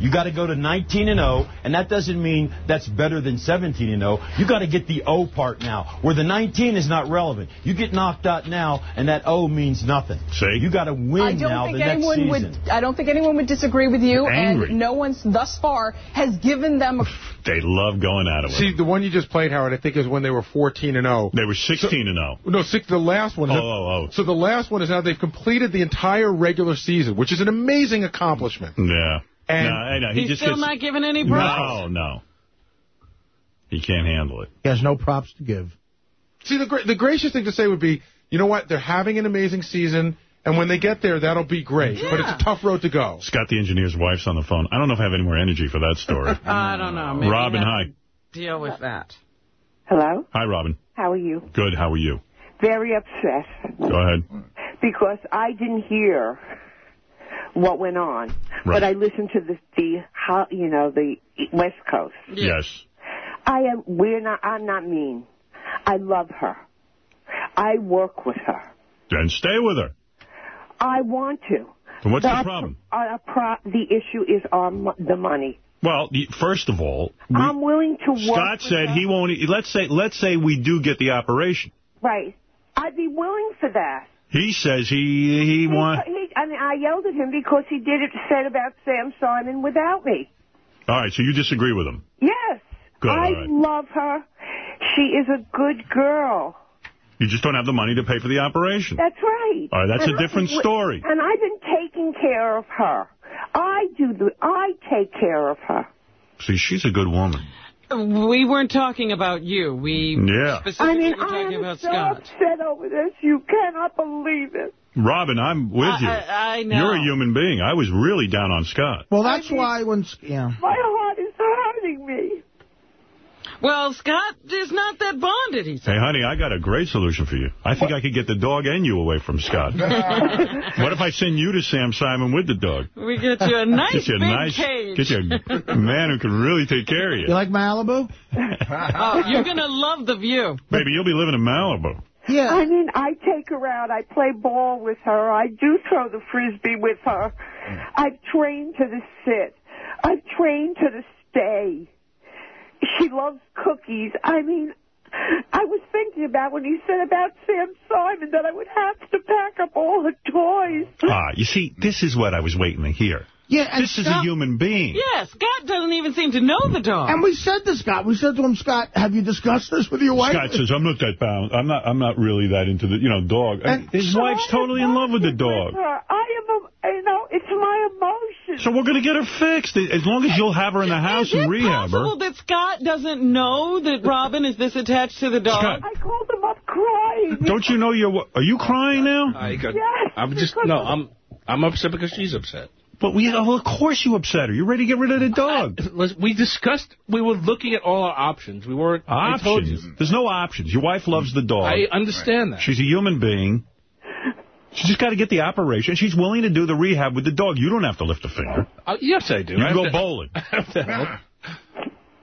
You got to go to 19 and 0, and that doesn't mean that's better than 17 and 0. You got to get the O part now, where the 19 is not relevant. You get knocked out now, and that O means nothing. See, you got to win I don't now think the next anyone season. would. I don't think anyone would disagree with you, Angry. and no one thus far has given them. A, *laughs* They love going at it with See, the one you just played, Howard, I think is when they were 14 and 0. They were 16 and 0. No, six, the last one. Oh, oh, oh. So the last one is now they've completed the entire regular season, which is an amazing accomplishment. Yeah. And no, I know. He He's just still gets, not giving any props. No, no. He can't handle it. He has no props to give. See, the gra- the gracious thing to say would be, you know what? They're having an amazing season, and when they get there, that'll be great. But it's a tough road to go. Scott, the engineer's wife's on the phone. I don't know if I have any more energy for that story. *laughs* I don't know. Maybe Robin, you hi. Deal with that. Hello? Hi, Robin. How are you? Good. How are you? Very upset Go ahead. because I didn't hear what went on, but I listened to the the you know the West Coast. Yes. I am. We're not. I'm not mean. I love her. I work with her. Then stay with her. I want to. And what's the The- problem? Our pro, the issue is our the money. Well, first of all, we- I'm willing to work. Scott said he won't. Let's say, let's say we do get the operation. Right. I'd be willing for that. He says he he wants. I mean, I yelled at him because he did it said about Sam Simon without me. All right, so you disagree with him? Yes. Good. I right. love her. She is a good girl. You just don't have the money to pay for the operation. That's right. All right, that's a And I- different story. And I've been taking care of her. I do the. I take care of her. See, she's a good woman. We weren't talking about you. We Yeah. specifically I mean, were I talking am about so Scott. upset over this. You cannot believe it. Robin, I'm with I- you. I- I know. You're a human being. I was really down on Scott. Well, that's why when, yeah. My heart is hurting me. Well, Scott is not that bonded, he said. Hey, honey, I got a great solution for you. I think I could get the dog and you away from Scott. *laughs* what if I send you to Sam Simon with the dog? We get you a nice Get you a big nice, cage. get you a man who can really take care of you. You like Malibu? *laughs* oh, you're going to love the view. Baby, you'll be living in Malibu. Yeah. I mean, I take her out. I play ball with her. I do throw the frisbee with her. Hmm. I've trained her to sit. I've trained her to stay. She loves cookies. I mean, I was thinking about when you said about Sam Simon that I would have to pack up all her toys. Ah, you see, this is what I was waiting to hear. Yeah, and This is a human being. Yeah, Scott doesn't even seem to know the dog. And we said to Scott, we said to him, Scott, have you discussed this with your wife? Scott says, I'm not that bound. I'm not I'm not really that into the, you know, dog. And his wife's totally in love with the dog. Her, I am, a, you know, it's my emotion. So we're going to get her fixed. As long as you'll have her in the house Is and it rehab her. possible that Scott doesn't know that Robin is this attached to the dog? Scott. I called him up crying. Don't you know you're... Are you crying now? I got, Yes, I'm just no. I'm I'm upset because she's upset. But we, oh, of course you upset her. You're ready to get rid of the dog. Listen, we discussed, we were looking at all our options. We weren't, I told you. Options. There's no options. Your wife loves the dog. I understand that. She's a human being. She's just got to get the operation. She's willing to do the rehab with the dog. You don't have to lift a finger. Uh, yes, I do. You I can go to- bowling. *laughs* I have to help.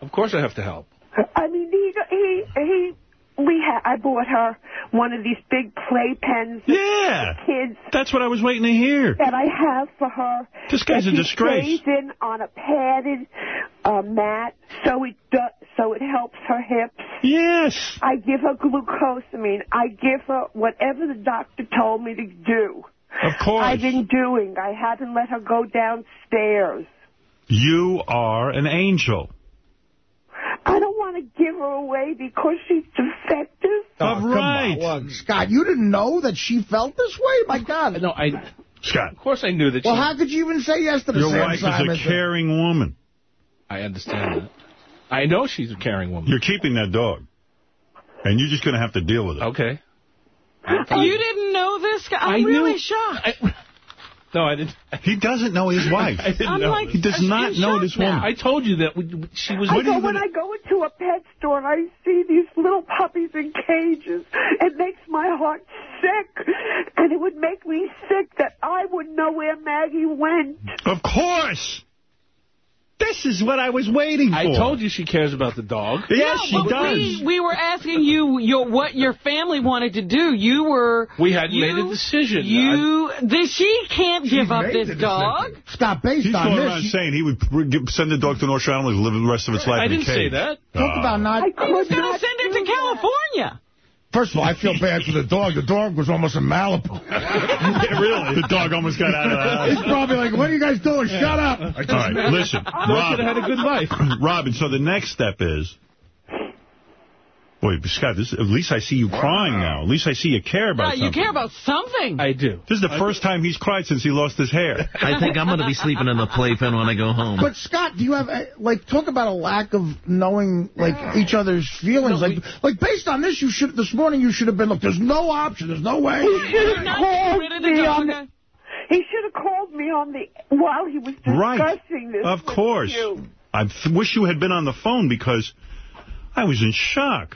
Of course I have to help. I mean, he, he, he, we ha- I bought her one of these big play pens. Yeah. For kids. That's what I was waiting to hear. That I have for her. This guy's a she disgrace. stays in on a padded uh, mat, so it do- so it helps her hips. Yes. I give her glucosamine. I give her whatever the doctor told me to do. Of course. I've been doing. I haven't let her go downstairs. You are an angel. I don't want to give her away because she's defective. Oh, come on. Well, Scott, you didn't know that she felt this way? My God. No, I... Scott. Of course I knew that Well, she... how could you even say yes to the Your Sam wife Simon is a thing? caring woman. I understand that. I know she's a caring woman. You're keeping that dog. And you're just going to have to deal with it. Okay. You didn't know this? guy? I'm I really knew- shocked. No, I didn't. *laughs* He doesn't know his wife. I didn't I'm know. like- He does I'm not know shock this now. woman. I told you that we, she was... I go, when I go into a pet store and I see these little puppies in cages, it makes my heart sick. And it would make me sick that I wouldn't know where Maggie went. Of course. This is what I was waiting for. I told you she cares about the dog. Yes, she does. We, we were asking you your what your family wanted to do. You were... We hadn't you, made a decision. You... This, she can't give up this the dog. Stop based He's on going this, around you- saying he would send the dog to North Shore Animals to live the rest of its life I in a didn't say that. talk about not... I He was could going to not send it to that. California. First of all, I feel bad for the dog. The dog was almost in Malibu. Yeah, *laughs* really? The dog almost got out of the *laughs* He's probably like, what are you guys doing? Shut up. All right, listen. I should had a good life. *clears throat* Robin, so the next step is... Wait, Scott, this, at least I see you crying now. At least I see you care about Right, you something. care about something. I do. This is the first time he's cried since he lost his hair. I think I'm going to be sleeping in the playpen when I go home. But Scott, do you have uh, like talk about a lack of knowing like each other's feelings? like, like based on this, you should this morning you should have been look. There's no option. There's no way. He should have called rid of the me on the... He should have called me on the... While he was Right. discussing this Of course. you. I f- wish you had been on the phone because I was in shock.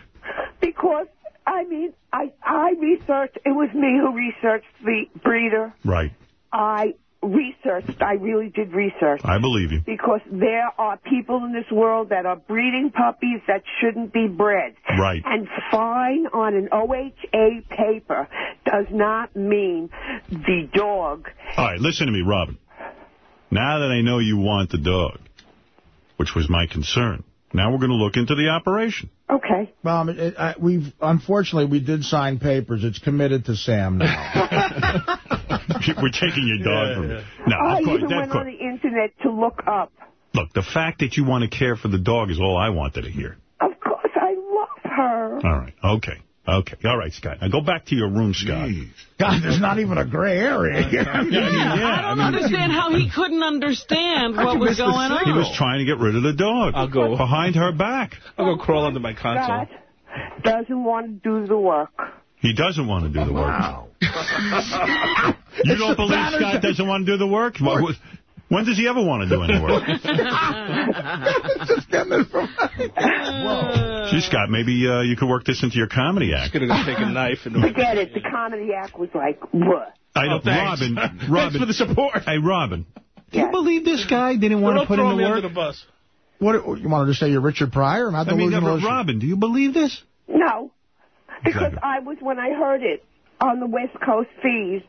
Because, I mean, I, I researched... It was me who researched the breeder. Right. I researched. I really did research. I believe you. Because there are people in this world that are breeding puppies that shouldn't be bred. Right. And fine on an OHA paper does not mean the dog. All right, listen to me, Robin. Now that I know you want the dog, which was my concern, now we're going to look into the operation. Okay. Well, it, it, I, we've unfortunately we did sign papers. It's committed to Sam now. *laughs* we're taking your dog from you. No, I oh, of course, even went course. on the internet to look up. Look, the fact that you want to care for the dog is all I wanted to hear. Of course, I love her. All right, okay. Okay. All right, Scott. Now go back to your room, Scott. God, there's not even a gray area *laughs* here. I don't understand how he couldn't understand what was going on. He was trying to get rid of the dog. I'll go. Behind her back. I'll go crawl under my console. Scott doesn't want to do the work. He doesn't want to do the work. Wow. *laughs* You don't believe Scott doesn't want to do the work? Well, When does he ever want to do any work? *laughs* *laughs* Gee, Scott, maybe uh, you could work this into your comedy act. Just gonna go take a knife and. Forget it. The comedy act was like, what? I Oh, don't, thanks. Robin, *laughs* Thanks for the support. Hey, Robin. Do Yeah. you believe this guy didn't want Don't to put throw in me the under work? the bus. What you wanted to say? You're Richard Pryor? I'm not I mean, delusional. never, Robin, do you believe this? No. Because Exactly. I was, when I heard it on the West Coast fees,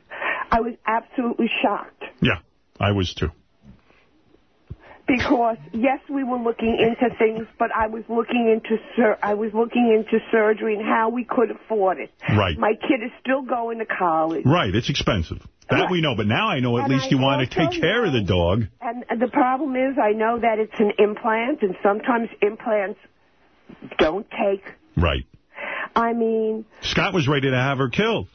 I was absolutely shocked. Yeah, I was too. Because yes, we were looking into things, but I was looking into sur- I was looking into surgery and how we could afford it. Right. My kid is still going to college, Right, it's expensive. That Right. we know, but now I know at And least I you want to take care of the dog. and the problem is I know that it's an implant, and sometimes implants don't take. Right. I mean, Scott was ready to have her killed.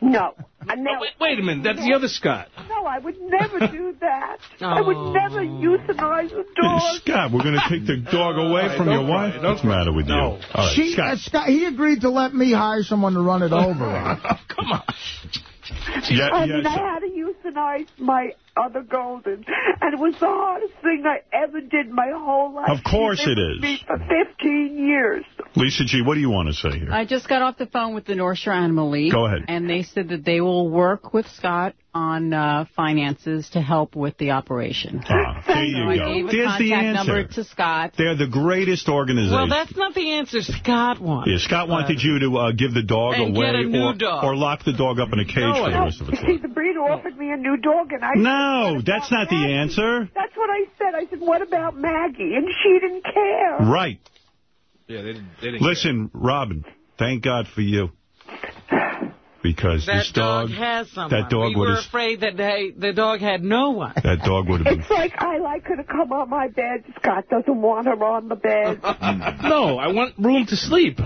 No. I know. Oh, wait, wait a minute. That's the other Scott. No, I would never do that. I would never euthanize a dog. Scott, we're going to take the dog away All right, from your cry, wife? don't What's the matter with you? No. All right, She, Scott. uh, Scott, he agreed to let me hire someone to run it over. *laughs* Come on. Yeah, I yeah, mean, I so- had to euthanized my other golden, and it was the hardest thing I ever did my whole life. Of course He it lived is. with Me for 15 years. Lisa G., what do you want to say here? I just got off the phone with the North Shore Animal League. Go ahead. And they said that they will work with Scott on uh, finances to help with the operation. Ah, there *laughs* you so I go. gave a There's contact the answer. number to Scott. They're the greatest organization. Well, that's not the answer Scott wants. yeah, Scott wanted you to uh, give the dog And away get a new or, dog. or lock the dog up in a cage for the rest of its See, life. the breeder offered me a new dog, and I No, that's not the answer. That's what I said. I said, what about Maggie? And she didn't care. Right. Yeah, they didn't. They didn't Listen, Robin, thank God for you. Because That this dog, has someone. that dog we would were have, afraid that they, the dog had no one. that dog would have been. It's like I like her to come on my bed. Scott doesn't want her on the bed. *laughs* no, I want room to sleep. *laughs*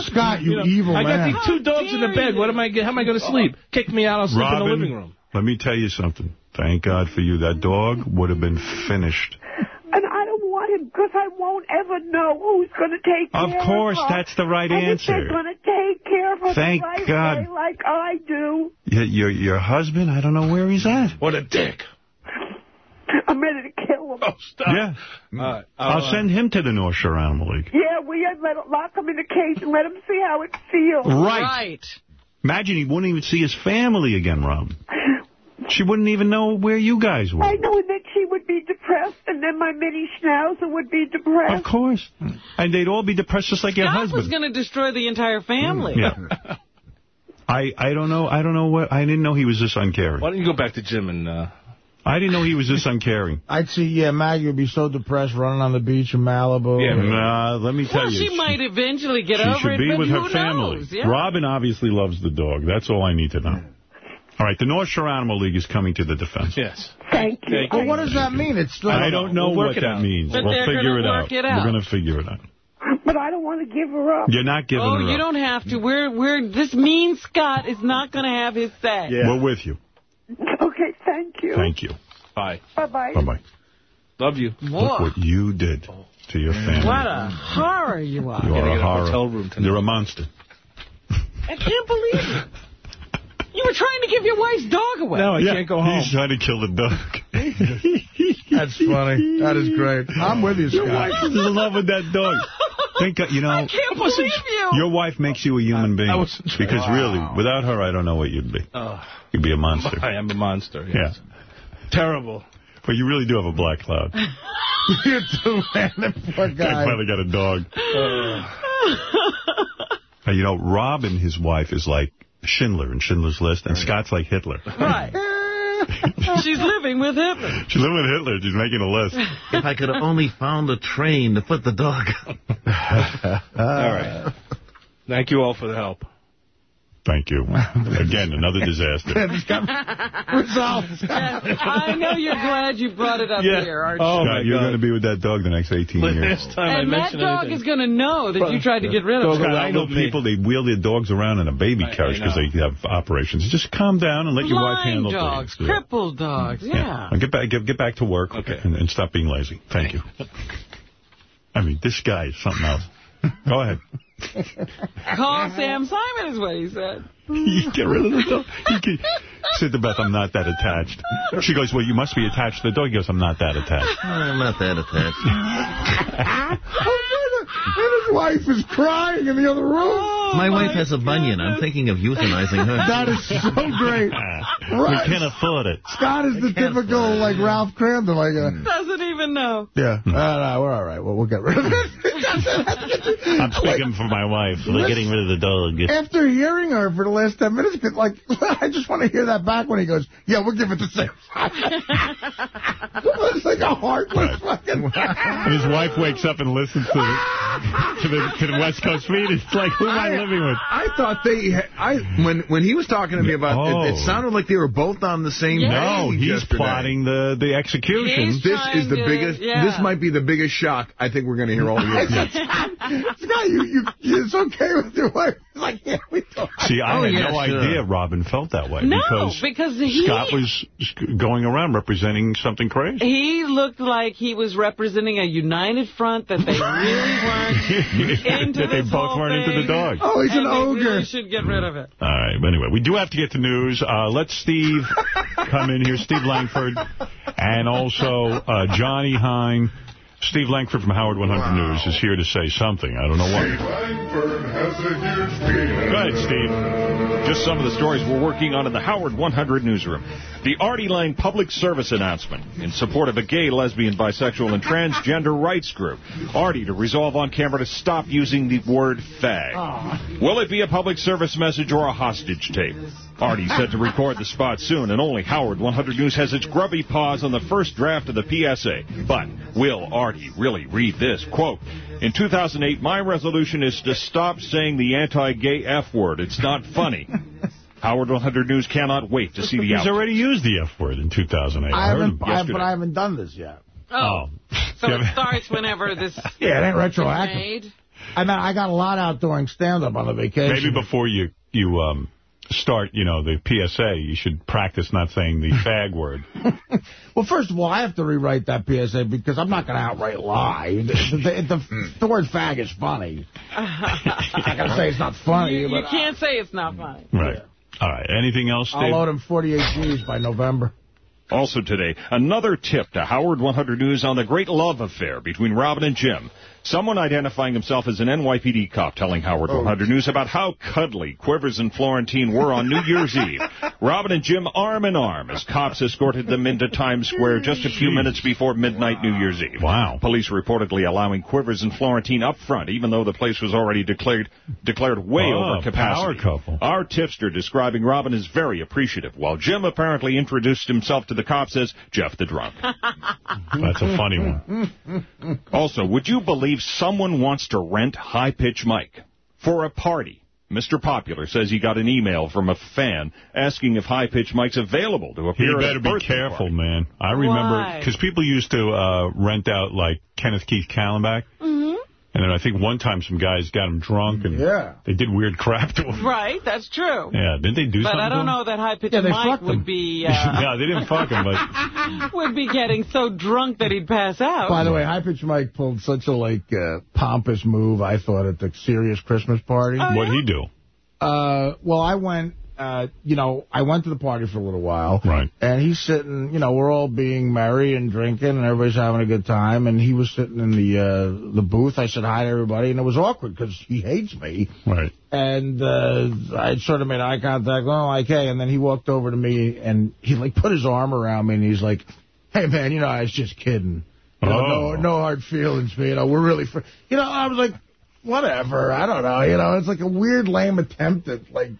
Scott, you, know, evil I got these two dogs in the bed. What am I? How am I going to sleep? Kick me out. I'll sleep Robin, in the living room. Let me tell you something. Thank God for you. That dog would have been finished. And I don't want him because I won't ever know who's going to take care Of care course, of her. that's the right and answer. they're going to take care of her Thank the right God. way like I do. Your, your, your husband, I don't know where he's at. What a dick. *laughs* I'm ready to kill him. Oh, stop. Yeah. I'll send him to the North Shore Animal League. Yeah, we had let lock him in a cage and let him see how it feels. Right. Imagine he wouldn't even see his family again, Rob. *laughs* She wouldn't even know where you guys were. I know, and then she would be depressed, and then my mini schnauzer would be depressed. Of course. And they'd all be depressed just like your Scott husband. was going to destroy the entire family. Yeah. I, I don't know. I don't know what. I didn't know he was this uncaring. Why don't you go back to Jim and... Uh... I didn't know he was this uncaring. *laughs* I'd see, yeah, Maggie would be so depressed running on the beach in Malibu. Yeah, nah, let me tell Well, you. she might eventually get over it, she should be with her family. knows? Yeah. Robin obviously loves the dog. That's all I need to know. All right, the North Shore Animal League is coming to the defense. Yes. Thank you. But what does that mean? It's still, I don't know We'll what that out. means. But we'll figure it work out. it out. We're going to figure it out. But I don't want to give her up. You're not giving oh, up. Oh, you don't have to. We're, we're, this mean Scott is not going to have his say. Yeah. We're with you. Okay, thank you. Thank you. Bye. Bye-bye. Bye-bye. Love you. Look what you did to your family. What a horror you are. You are a get a horror. hotel room tonight. You're a monster. I can't believe it. *laughs* You were trying to give your wife's dog away. No, I Yeah, can't go home. He's trying to kill the dog. *laughs* That's funny. That is great. I'm with you, Scott. Your Scott. wife is in love with that dog. Think, uh, you know, I can't believe you. your wife makes you a human being. I wasn't trying- because really, without her, I don't know what you'd be. Oh, You'd be a monster. I am a monster. Yeah. Yes. Terrible. But you really do have a black cloud. *laughs* you do, man. That poor guy. I finally got a dog. Uh, you know, Robin, his wife, is like Schindler in Schindler's List, and Scott's like Hitler. Right. *laughs* She's living with Hitler. She's living with Hitler. She's making a list. If I could have only found a train to put the dog on. *laughs* All right. *laughs* Thank you all for the help. Thank you. *laughs* Again, another disaster. *laughs* Resolved. *laughs* I know you're glad you brought it up Yeah. here, aren't oh, you? Oh, Scott, you're going to be with that dog the next 18 years. Last time I and that dog anything. is going to know that you tried to get rid of Dog him. I know people, they wheel their dogs around in a baby I- I carriage because they have operations. Just calm down and let your wife handle dogs, things. Yeah. crippled mm. dogs, yeah. Now get back, get, get back to work Okay. and, and stop being lazy. Thank you. I mean, this guy is something else. Go ahead. *laughs* Call Sam Simon is what he said. you get rid of the dog. You can, said to Beth, I'm not that attached. She goes, well, you must be attached to the dog. He goes, I'm not that attached. I'm not that attached. *laughs* and his wife is crying in the other room. My wife has a bunion. I'm thinking of euthanizing her. *laughs* That is so great. *laughs* We can't afford it. Scott is the typical, like, Ralph Crandall. Like, uh, Doesn't even know. yeah. Uh, no, we're all right. Well, we'll get rid of it. *laughs* I'm speaking for my wife. We're getting rid of the dog. After hearing her for the last 10 minutes, like, I just want to hear that back when he goes, yeah, we'll give it to Sam. it's like a heartless fucking... And his wife wakes up and listens to the, to the, to the West Coast feed. It's like, who am I living with? I thought they, I when when he was talking to me about it, it Oh. sounded like they were both on the same No, he's yesterday. plotting the, the execution. He's This is the to- biggest. yeah. This might be the biggest shock I think we're going to hear all year. *laughs* Scott, you, you, it's okay with your wife. He's like, yeah, we thought. See, I Oh, had yeah, no sure. idea Robin felt that way. No, because, because he- Scott was going around representing something crazy. He looked like he was representing a united front that they *laughs* really weren't *laughs* into that they both whole weren't into the dog. Oh, he's and an they ogre. really should get rid of it. All right, but anyway, we do have to get to news. Uh, let Steve *laughs* come in here, Steve Langford, and also uh, Johnny Hein. Steve Langford from Howard 100 News is here to say something. I don't know what. Go ahead, Steve. Just some of the stories we're working on in the Howard 100 newsroom. The Artie Lange public service announcement in support of a gay, lesbian, bisexual, and transgender rights group. Artie to resolve on camera to stop using the word fag. Will it be a public service message or a hostage tape? Artie set to record the spot soon, and only Howard 100 News has its grubby paws on the first draft of the PSA. But will Artie really read this? Quote, in 2008, my resolution is to stop saying the anti-gay F word. It's not funny. *laughs* Howard 100 News cannot wait to see the He's outcome. already used the F word in 2008. I heard haven't, him I, but I haven't done this yet. Oh, *laughs* so it starts whenever this *laughs* Yeah, it ain't retroactive. I mean, I got a lot out doing stand-up on the vacation. Maybe before you you um, start, you know, the PSA, you should practice not saying the *laughs* fag word. Well, first of all, I have to rewrite that PSA because I'm not going to outright lie. The, the, the, the word fag is funny. I got to say it's not funny. You, you but can't say it's not funny. Right. All right. Anything else, Steve? I'll load him 48 G's by November. Also today, another tip to Howard 100 News on the great love affair between Robin and Jim. Someone identifying himself as an NYPD cop telling Howard 100 News about how cuddly Quivers and Florentine were on New Year's Eve. *laughs* Robin and Jim arm in arm as cops escorted them into Times Square just a few minutes before midnight New Year's Eve. Wow. Police reportedly allowing Quivers and Florentine up front, even though the place was already declared declared way Oh, over capacity. power couple. Our tipster describing Robin as very appreciative, while Jim apparently introduced himself to the cops as Jeff the Drunk. *laughs* That's a funny one. Also, would you believe someone wants to rent High Pitch Mike for a party? Mr. Popular says he got an email from a fan asking if High Pitch Mike's available to You appear at better a be careful, party. man. I remember, because people used to uh, rent out, like, Kenneth Keith Kallenbach. Mm-hmm. And then I think one time some guys got him drunk, and Yeah. they did weird crap to him. Right, that's true. Yeah, didn't they do But something I don't him? know that high pitched Yeah, they Mike fucked him. would be *laughs* uh, no, they didn't fuck him, but *laughs* would be getting so drunk that he'd pass out. By the way, High Pitch Mike pulled such a, like, uh, pompous move, I thought, at the Sirius Christmas party. Oh, what'd he do? Uh, well, I went, uh, you know, I went to the party for a little while. Right. And he's sitting, you know, we're all being merry and drinking, and everybody's having a good time. And he was sitting in the uh, the booth. I said hi to everybody, and it was awkward because he hates me. Right. And uh, I sort of made eye contact. Oh, okay. And then he walked over to me, and he like put his arm around me, and he's like, "Hey, man, you know, I was just kidding. You know, Oh. no, no hard feelings, man. You know, we're really, fr-. you know." I was like, "Whatever. I don't know. You know, it's like a weird, lame attempt at like."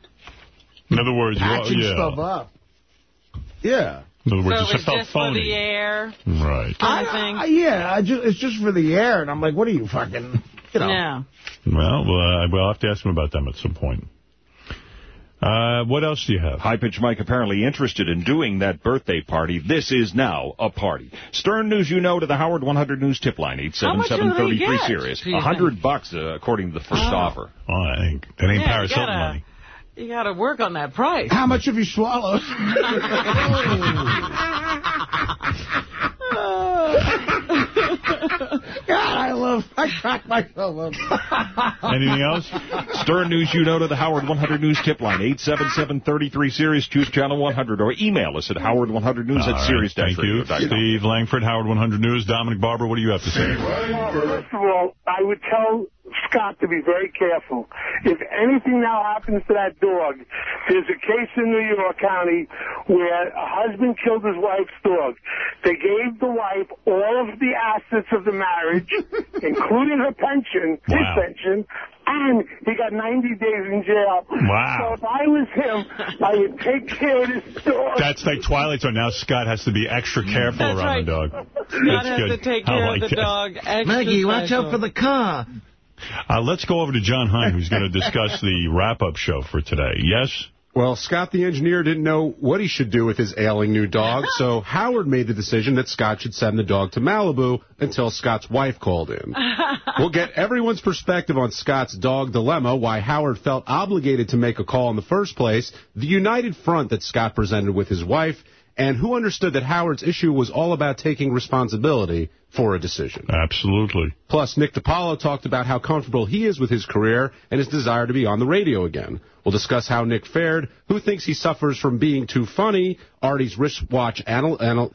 In other words, you, patching yeah. stuff up. Yeah. In other so words, it it was just felt just for the air Right. kind of thing. I, yeah, I just, it's just for the air, and I'm like, what are you fucking, you know? Yeah. Well, uh, we'll have to ask him about them at some point. Uh, what else do you have? High Pitch Mike apparently interested in doing that birthday party. This is now a party. Stern News, you know, to the Howard 100 News tip line, How much do they 877-33 get, Sirius. A hundred bucks, uh, according to the first Oh. offer. Oh, that ain't, that ain't Yeah, Paris Hilton money. You got to work on that price. How much have you swallowed? *laughs* Oh. God, I love, I crack myself up. *laughs* Anything else? Stern News, you know, to the Howard 100 News tip line, 877-33 Sirius, choose channel 100, or email us at howard100news All at right, sirius Thank you. Steve Langford, Howard 100 News. Dominic Barbara, what do you have to say? First of all, I would tell Scott to be very careful. If anything now happens to that dog, there's a case in New York County where a husband killed his wife's dog. They gave the wife all of the assets of the marriage, *laughs* including her pension, Wow. his pension, and he got 90 days in jail. Wow. So if I was him, I would take care of this dog. That's like Twilight Zone. Now Scott has to be extra careful That's around right. the dog. Scott That's has good. to take care like of the that. dog. Extra Maggie, watch out for the car. Uh, let's go over to Jon Hein, who's going to discuss the *laughs* wrap-up show for today. Yes? Well, Scott the engineer didn't know what he should do with his ailing new dog, so *laughs* Howard made the decision that Scott should send the dog to Malibu until Scott's wife called in. *laughs* we'll get everyone's perspective on Scott's dog dilemma, why Howard felt obligated to make a call in the first place, the united front that Scott presented with his wife, and who understood that Howard's issue was all about taking responsibility for a decision. Absolutely. Plus, Nick DiPaolo talked about how comfortable he is with his career and his desire to be on the radio again. We'll discuss how Nick fared, who thinks he suffers from being too funny, Artie's wristwatch anal anal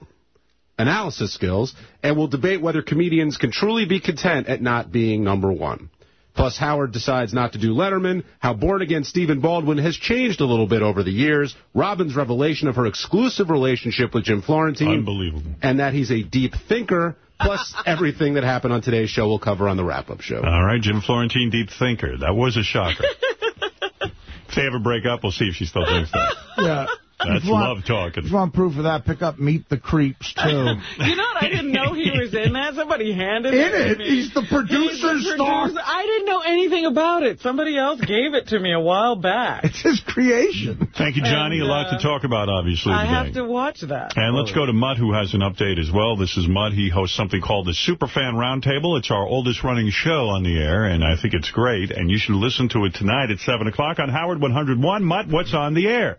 analysis skills, and we'll debate whether comedians can truly be content at not being number one. Plus, Howard decides not to do Letterman, how born-again Stephen Baldwin has changed a little bit over the years, Robin's revelation of her exclusive relationship with Jim Florentine. Unbelievable. And that he's a deep thinker, plus *laughs* everything that happened on today's show we'll cover on the wrap-up show. All right, Jim Florentine, deep thinker. That was a shocker. *laughs* if they ever break up, we'll see if she still thinks that. *laughs* Yeah. *laughs* That's want- love talking. If you want proof of that, pick up Meet the Creeps, *laughs* too. You know what? I didn't know he was in that. Somebody handed In it to it. me. He's the producer He's the star. producer. I didn't know anything about it. Somebody else gave it to me a while back. It's his creation. Thank you, Johnny. And, a lot uh, to talk about, obviously, I today. have to watch that. And let's go to Mutt, who has an update as well. This is Mutt. He hosts something called the Superfan Roundtable. It's our oldest running show on the air, and I think it's great. And you should listen to it tonight at 7 o'clock on Howard 101. Mutt, what's on the air?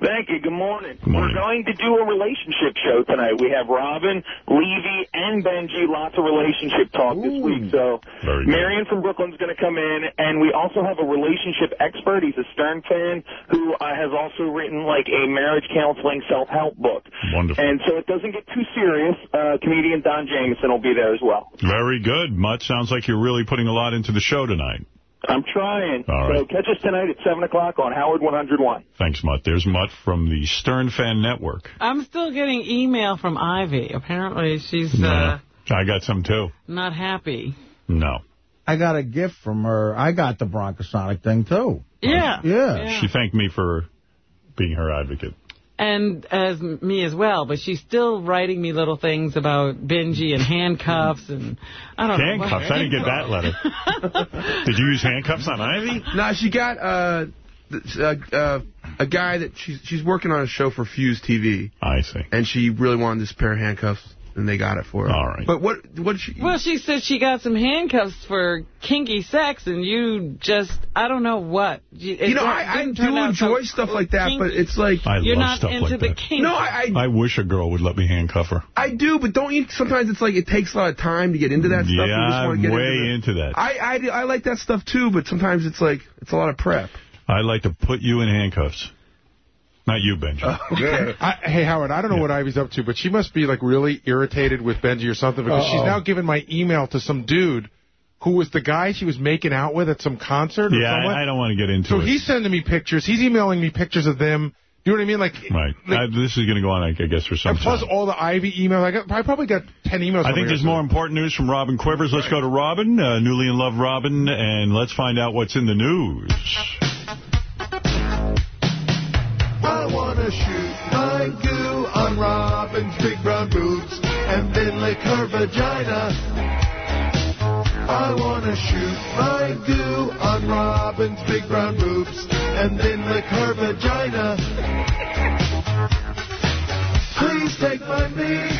Thank you. Good morning. morning. We're going to do a relationship show tonight. We have Robin, Levy, and Benji. Lots of relationship talk this week. So good. Marianne from Brooklyn's going to come in, and we also have a relationship expert. He's a Stern fan who uh, has also written like a marriage counseling self-help book. Wonderful. And so it doesn't get too serious. Uh, comedian Don Jamieson will be there as well. Very good. Mutt, sounds like you're really putting a lot into the show tonight. I'm trying. All So catch us tonight at 7 o'clock on Howard 101. Thanks, Mutt. There's Mutt from the Stern Fan Network. I'm still getting email from Ivy. Apparently she's No. uh, I got some, too. not happy. No. I got a gift from her. I got the Broncosonic thing, too. Yeah. Yeah. She thanked me for being her advocate. And as me as well, but she's still writing me little things about Benji and handcuffs and I don't know. Handcuffs? I didn't get that letter. *laughs* Did you use handcuffs on Ivy? Nah, she got uh, th- uh, uh, a guy that she's she's working on a show for Fuse TV. I see. And she really wanted this pair of handcuffs, and they got it for her. All right. But what what did she? Well, she said she got some handcuffs for kinky sex, and you just, I don't know what. You, it You know, I, I do turn so enjoy stuff like that, but it's like I You're love not stuff into like the that. kinky. No, I, I I wish a girl would let me handcuff her. I do, but don't you? Sometimes it's like it takes a lot of time to get into that stuff. Yeah, you just I'm get way into, into that. I, I I like that stuff too, but sometimes it's like it's a lot of prep. I'd like to put you in handcuffs. Not you, Benji. *laughs* I, hey, Howard, I don't know what Ivy's up to, but she must be, like, really irritated with Benji or something, because she's Uh-oh. now given my email to some dude who was the guy she was making out with at some concert yeah, somewhere. I, I don't want to get into So it. he's sending me pictures. He's emailing me pictures of them. You know what I mean? Like, Right. I, this is going to go on, I guess, for some and plus time. all the Ivy emails. I, got, I probably got 10 emails. I think there's more important news from Robin Quivers. Let's go to Robin, uh, newly in love Robin, and let's find out what's in the news. I wanna shoot my goo on Robin's big brown boobs and then lick her vagina. I wanna shoot my goo on Robin's big brown boobs and then lick her vagina. Please take my meat.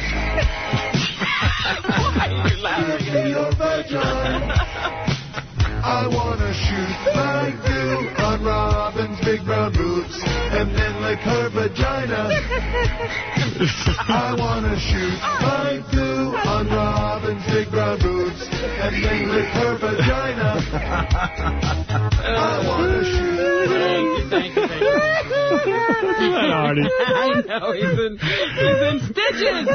*laughs* Give me your vagina. I wanna shoot my goo on Robin's big brown boobs and then lick her vagina. I wanna shoot my goo on Robin's big brown boobs and then lick her vagina. I wanna shoot. Thank you, thank you, thank you. Artie. I know, he's in, he's in stitches.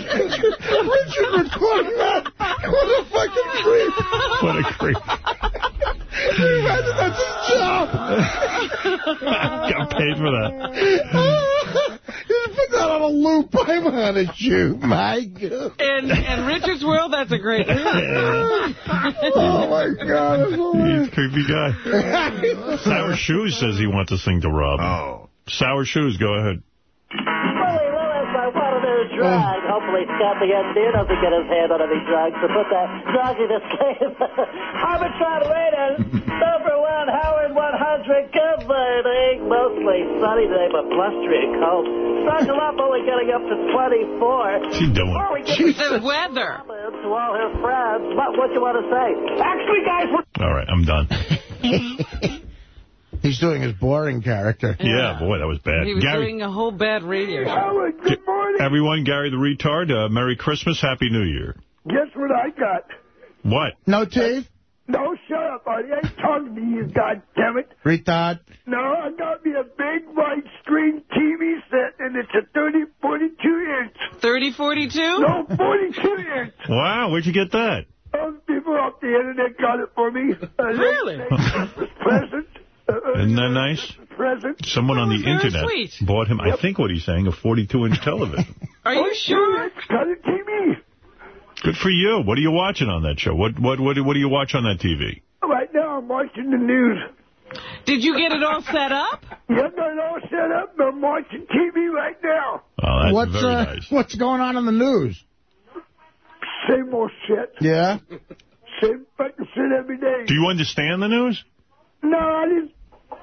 Richard recording that. What a fucking creep. *laughs* What a creep. Imagine that's his job? *laughs* Got paid for that. *laughs* Just put on a loop. I want to shoot my goo. In, in Richard's world, that's a great *laughs* lyric. Oh, my God. That's. He's a creepy guy. *laughs* Sour Shoes says he wants to sing to Rob. Oh. Sour Shoes, go ahead. Willie Lewis, I wanted to a drug. Hopefully Scott the engineer doesn't get his hand on any drugs to put that drug in his game. Arbitron Raiders, number one, Howard 100. Good morning. Mostly sunny today, but blustery and cold. Sergeant Love only getting up to 24. She's doing? Before we get She's the weather. to all her friends, what, what you want to say? Actually, guys, we're... All right, I'm done. *laughs* He's doing his boring character. Yeah, boy, that was bad. He was Gary, doing a whole bad radio show. Howard, good morning. everyone, Gary the retard, uh, Merry Christmas, Happy New Year. Guess what I got? What? No teeth? No, shut up, buddy. I ain't talking to you, goddammit. Retard. No, I got me a big white screen TV set, and it's a 30, 42 inch. 3042? No, 42 inch. Wow, where'd you get that? Those people off the internet got it for me. Uh, Really? *laughs* Christmas present. Uh, Isn't that nice? present. Someone on the internet sweet. bought him, I think what he's saying, a 42-inch television. *laughs* Are you sure? Color TV. Good for you. What are you watching on that show? What what what, what do you watch on that TV? Right now, I'm watching the news. Did you get it all set up? *laughs* Yeah, I got it all set up. and I'm watching TV right now. Oh, that's what's, very uh, nice. what's going on in the news? Same old shit. Yeah? Same fucking shit every day. Do you understand the news? No, I just,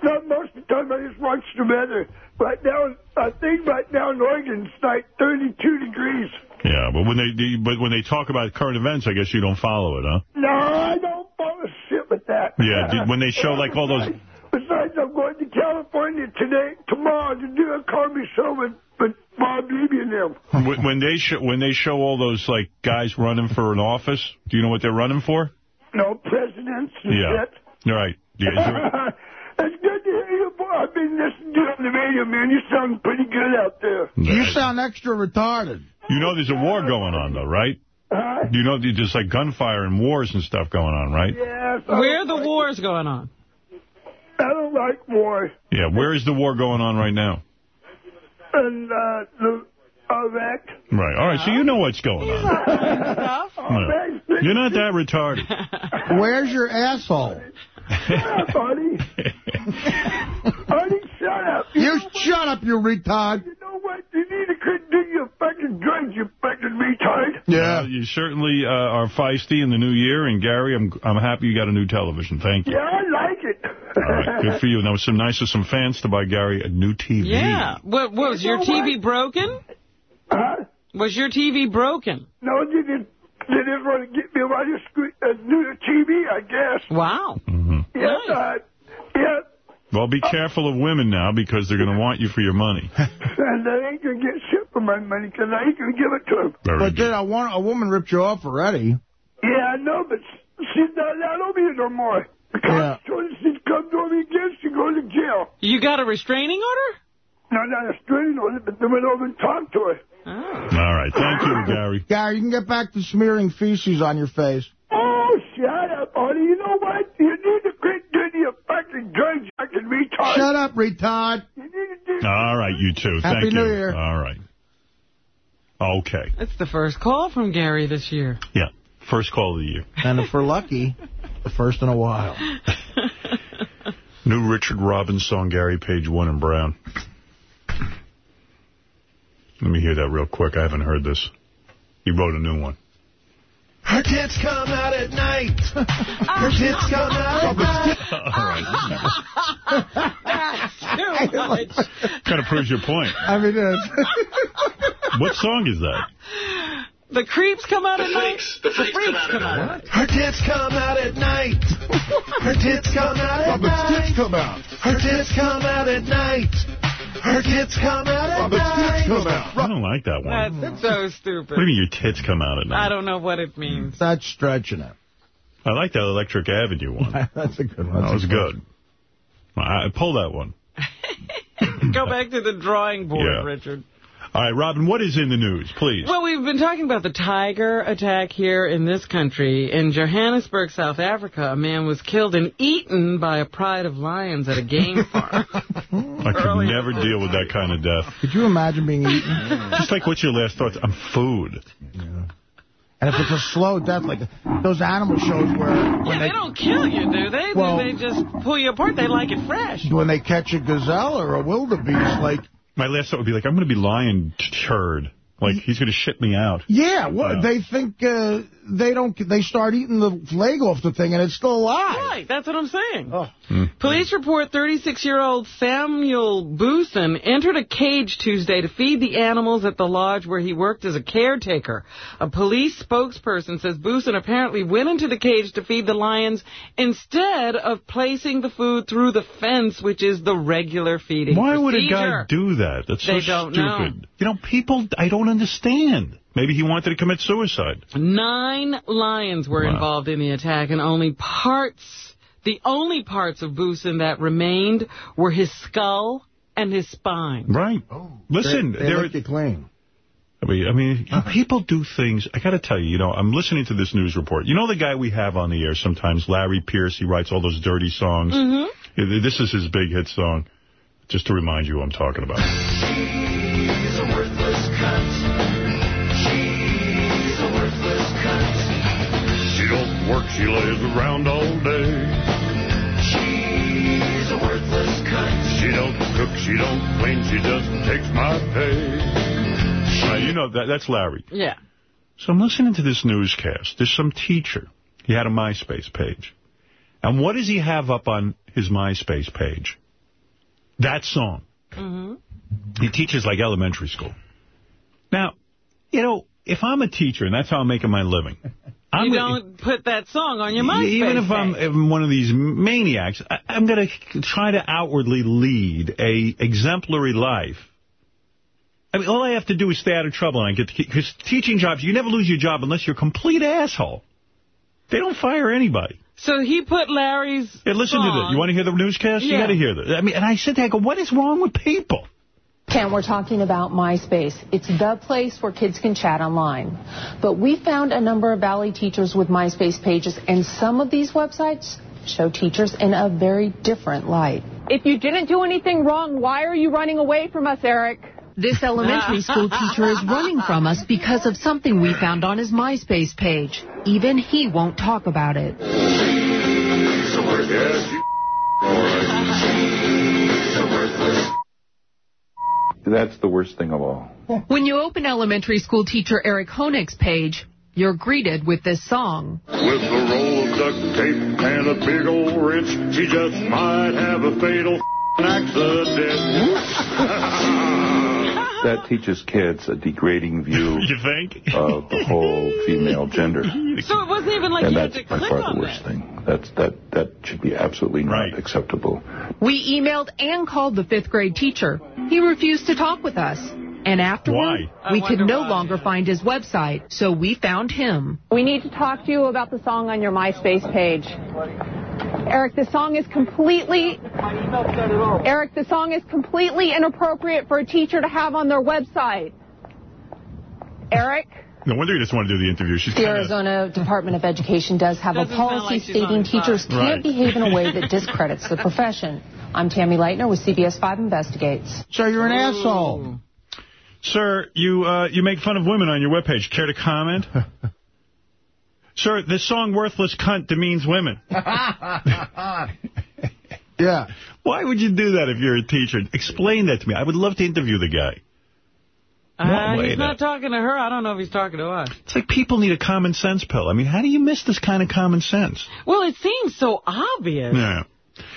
not most of the time, I just watch the weather. Right now, I think right now in Oregon, it's like 32 degrees. Yeah, but when they but when they talk about current events, I guess you don't follow it, huh? No, I don't follow shit with that. Yeah, when they show like all those Besides, I'm going to California today, tomorrow, to do a comedy show with, but Bob Levy and them. when, when they show when they show all those like guys running for an office, do you know what they're running for? No presidents Yeah. shit. Right. Yeah, *laughs* is there- it's good to hear you, boy. I've been listening to you on the radio, man. You sound pretty good out there. You sound extra retarded. you know there's a war going on though, right? Huh? You know there's just like gunfire and wars and stuff going on, right? Yes. I Where are don't the wars going on? I don't like war. Yeah, where is the war going on right now? And, uh, the Iraq. Right. All right, so you know what's going on. No. You're not that retarded. *laughs* Where's *laughs* your asshole? Shut up, buddy. *laughs* Buddy, shut up. You shut up, you retard. You know what? You need to quit doing your fucking drugs, you fucking retard. Yeah. you certainly uh, are feisty in the new year, and Gary, I'm I'm happy you got a new television. Thank you. Yeah, I like it. All right, good for you. And that was some nice of some fans to buy Gary a new TV. Yeah. What, what was your TV broken? Huh? Was your TV broken? No, they didn't, they didn't want to get me a radio screen, a new TV, I guess. Wow. Yeah, uh, yeah, Well, be careful of women now because they're going to want you for your money. *laughs* and I ain't going to get shit for my money because I ain't going to give it to them. Very But then a, one, a woman ripped you off already. Yeah, I know, but she's not allowed over here no more. The cops Yeah. told she'd come over me again, she'd go to jail. You got a restraining order? No, not a restraining order, but they went over and talked to her. Oh. All right, thank you, Gary. *laughs* Gary, you can get back to smearing feces on your face. Oh, shut up, Artie. You know what? You need to quit doing your fucking drugs, you fucking retard. Shut up, retard. All right, you too. Happy Thank New you. Year. All right. Okay. That's the first call from Gary this year. Yeah. First call of the year. And if we're lucky, the first in a while. *laughs* New Richard Robbins song, Gary, page one and Brown. Let me hear that real quick. I haven't heard this. He wrote a new one. Her tits come out at night. *laughs* Her tits come out at night. *laughs* That's too much. Kind of proves your point. I mean, it's... *laughs* What song is that? The creeps come out at night? The freaks come out at night. Her tits come out at night. Her tits come out at Robin's night. tits come out. Her tits come out at night. Her tits come out at oh, Robin's tits night. come out. I don't like that one. That's so stupid. What do you mean your tits come out at night? I don't know what it means. That's stretching it. I like that Electric Avenue one. *laughs* That's a good one. That was good. I pull that one. *laughs* Go back to the drawing board, Yeah. Richard. All right, Robin, what is in the news, please? Well, we've been talking about the tiger attack here in this country. In Johannesburg, South Africa, a man was killed and eaten by a pride of lions at a game *laughs* farm. I could never deal with that kind of death. Could you imagine being eaten? *laughs* Just like, what's your last thoughts? I'm food. And if it's a slow death, like those animal shows where yeah, when they, they, don't kill you, do they? Well- they just pull you apart. They like it fresh. when they catch a gazelle or a wildebeest, like My last thought would be like, I'm going to be lion turd. Like, he's going to shit me out. Yeah, well, Yeah. they think uh, they don't. They start eating the leg off the thing, and it's still alive. Right, that's what I'm saying. Hmm. Police report 36-year-old Samuel Booson entered a cage Tuesday to feed the animals at the lodge where he worked as a caretaker. A police spokesperson says Booson apparently went into the cage to feed the lions instead of placing the food through the fence, which is the regular feeding Why would a guy do that? That's so They don't know. stupid. You know, people, I don't understand. Maybe he wanted to commit suicide. Nine lions were Wow. involved in the attack, and only parts, the only parts of Booson that remained were his skull and his spine. Right. Listen, they, they there licked it clean. I mean, I mean, you know, people do things. I got to tell you, you know, I'm listening to this news report. You know the guy we have on the air sometimes, Larry Pierce. He writes all those dirty songs. Mm-hmm. This is his big hit song. Just to remind you who I'm talking about. Work, she lays around all day. She's a worthless cunt. She don't cook, she don't clean, she just takes my pay. Right, you know, that that's Larry. Yeah. So I'm listening to this newscast. There's some teacher. He had a MySpace page. And what does he have up on his MySpace page? That song. Mm-hmm. He teaches like elementary school. Now, you know, if I'm a teacher and that's how I'm making my living, I'm you don't put that song on your MySpace even if I'm, if I'm one of these maniacs, I, I'm going to try to outwardly lead a exemplary life. I mean, all I have to do is stay out of trouble and I get to because teaching jobs, you never lose your job unless you're a complete asshole. They don't fire anybody. So he put Larry's Hey, listen to this. You want to hear the newscast? You got to hear this. I mean, and I sit there and go, what is wrong with people? Ken, we're talking about MySpace. It's the place where kids can chat online. But we found a number of Valley teachers with MySpace pages, and some of these websites show teachers in a very different light. If you didn't do anything wrong, why are you running away from us, Eric? This elementary school teacher is running from us because of something we found on his MySpace page. Even he won't talk about it. That's the worst thing of all. When you open elementary school teacher Eric Honig's page, you're greeted with this song. With a roll of duct tape and a big old wrench, she just might have a fatal *laughs* accident. *laughs* That teaches kids a degrading view *laughs* You think? of the whole female gender. So it wasn't even like and you had that's by far the worst that. thing. That's that that should be absolutely not acceptable. We emailed and called the fifth grade teacher. He refused to talk with us. And afterward, Why? we could no why. longer find his website, so we found him. We need to talk to you about the song on your MySpace page. Eric, the song is completely Eric, the song is completely inappropriate for a teacher to have on their website. Eric? No wonder you just want to do the interview. She's The kind of... Arizona Department of Education does have a Doesn't sound policy like stating teachers side. can't Right. behave in a way that *laughs* discredits the profession. I'm Tammy Leitner with CBS 5 Investigates. So you're an asshole. Sir, you uh, you make fun of women on your webpage. Care to comment? *laughs* Sir, this song Worthless Cunt demeans women. *laughs* yeah. Why would you do that if you're a teacher? Explain that to me. I would love to interview the guy. Uh, he's not talking to her. I don't know if he's talking to us. It's like people need a common sense pill. I mean, how do you miss this kind of common sense? Well, it seems so obvious. Yeah.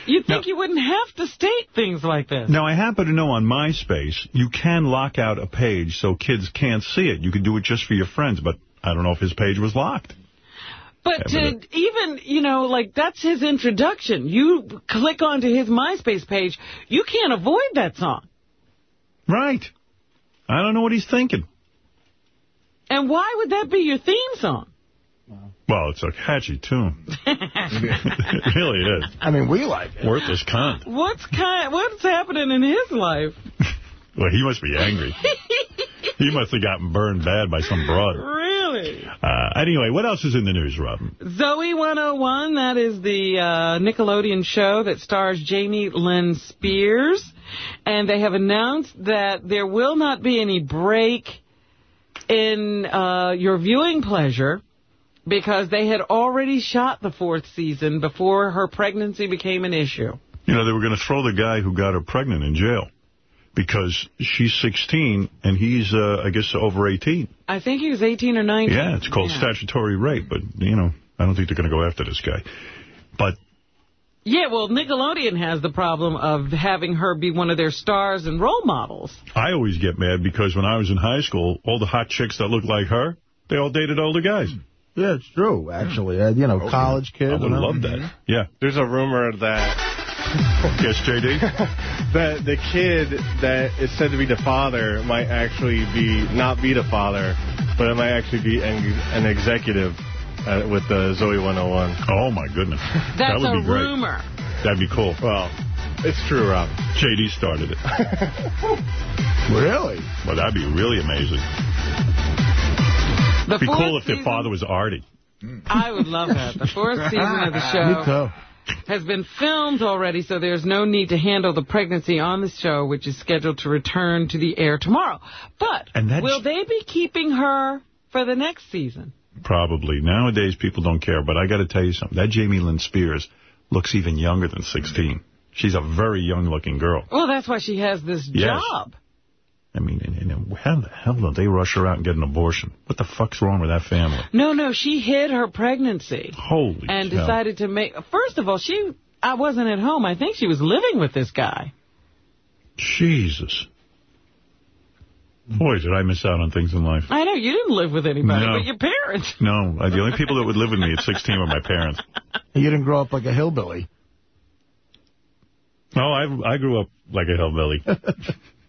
You'd think you wouldn't have to state things like this. Now, I happen to know on MySpace, you can lock out a page so kids can't see it. You can do it just for your friends, but I don't know if his page was locked. But to even, you know, like, that's his introduction. You click onto his MySpace page, you can't avoid that song. Right. I don't know what he's thinking. And why would that be your theme song? Well, it's a catchy tune. *laughs* it really is. I mean, we like it. Worthless cunt. What's kind? What's happening in his life? *laughs* Well, he must be angry. *laughs* he must have gotten burned bad by some broad. Uh, anyway, what else is in the news, Robin? Zoe 101, that is the uh, Nickelodeon show that stars Jamie Lynn Spears. And they have announced that there will not be any break in uh, your viewing pleasure because they had already shot the fourth season before her pregnancy became an issue. You know, they were going to throw the guy who got her pregnant in jail. Because she's 16 and he's, uh, I guess, over 18. I think he was 18 or 19. Yeah, it's called Yeah. statutory rape, but, you know, I don't think they're going to go after this guy. But Yeah, well, Nickelodeon has the problem of having her be one of their stars and role models. I always get mad because when I was in high school, all the hot chicks that looked like her, they all dated older guys. Yeah, it's true, actually. Uh, you know, college kids. I would love that. Yeah. There's a rumor that *laughs* Yes, JD? *laughs* that the kid that is said to be the father might actually be not be the father, but it might actually be an, an executive uh, with the Zoe 101. Oh, my goodness. *laughs* That's that would a be great. rumor. That'd be cool. Well, it's true, Rob. JD started it. Really? Well, that'd be really amazing. The It'd be cool if their father was Artie. I would love that. The fourth season of the show has been filmed already, so there's no need to handle the pregnancy on the show, which is scheduled to return to the air tomorrow. But will they be keeping her for the next season? Probably. Nowadays, people don't care, but I got to tell you something. That Jamie Lynn Spears looks even younger than 16. She's a very young-looking girl. Well, that's why she has this Yes. job. I mean, and, and how the hell don't they rush her out and get an abortion? What the fuck's wrong with that family? No, no, she hid her pregnancy Holy and cow. decided to make. First of all, she I wasn't at home. I think she was living with this guy. Jesus. Boy, did I miss out on things in life. I know you didn't live with anybody, No. but your parents. No, uh, the only people that would live with me at 16 were my parents. You didn't grow up like a hillbilly. No, I I grew up like a hillbilly. *laughs*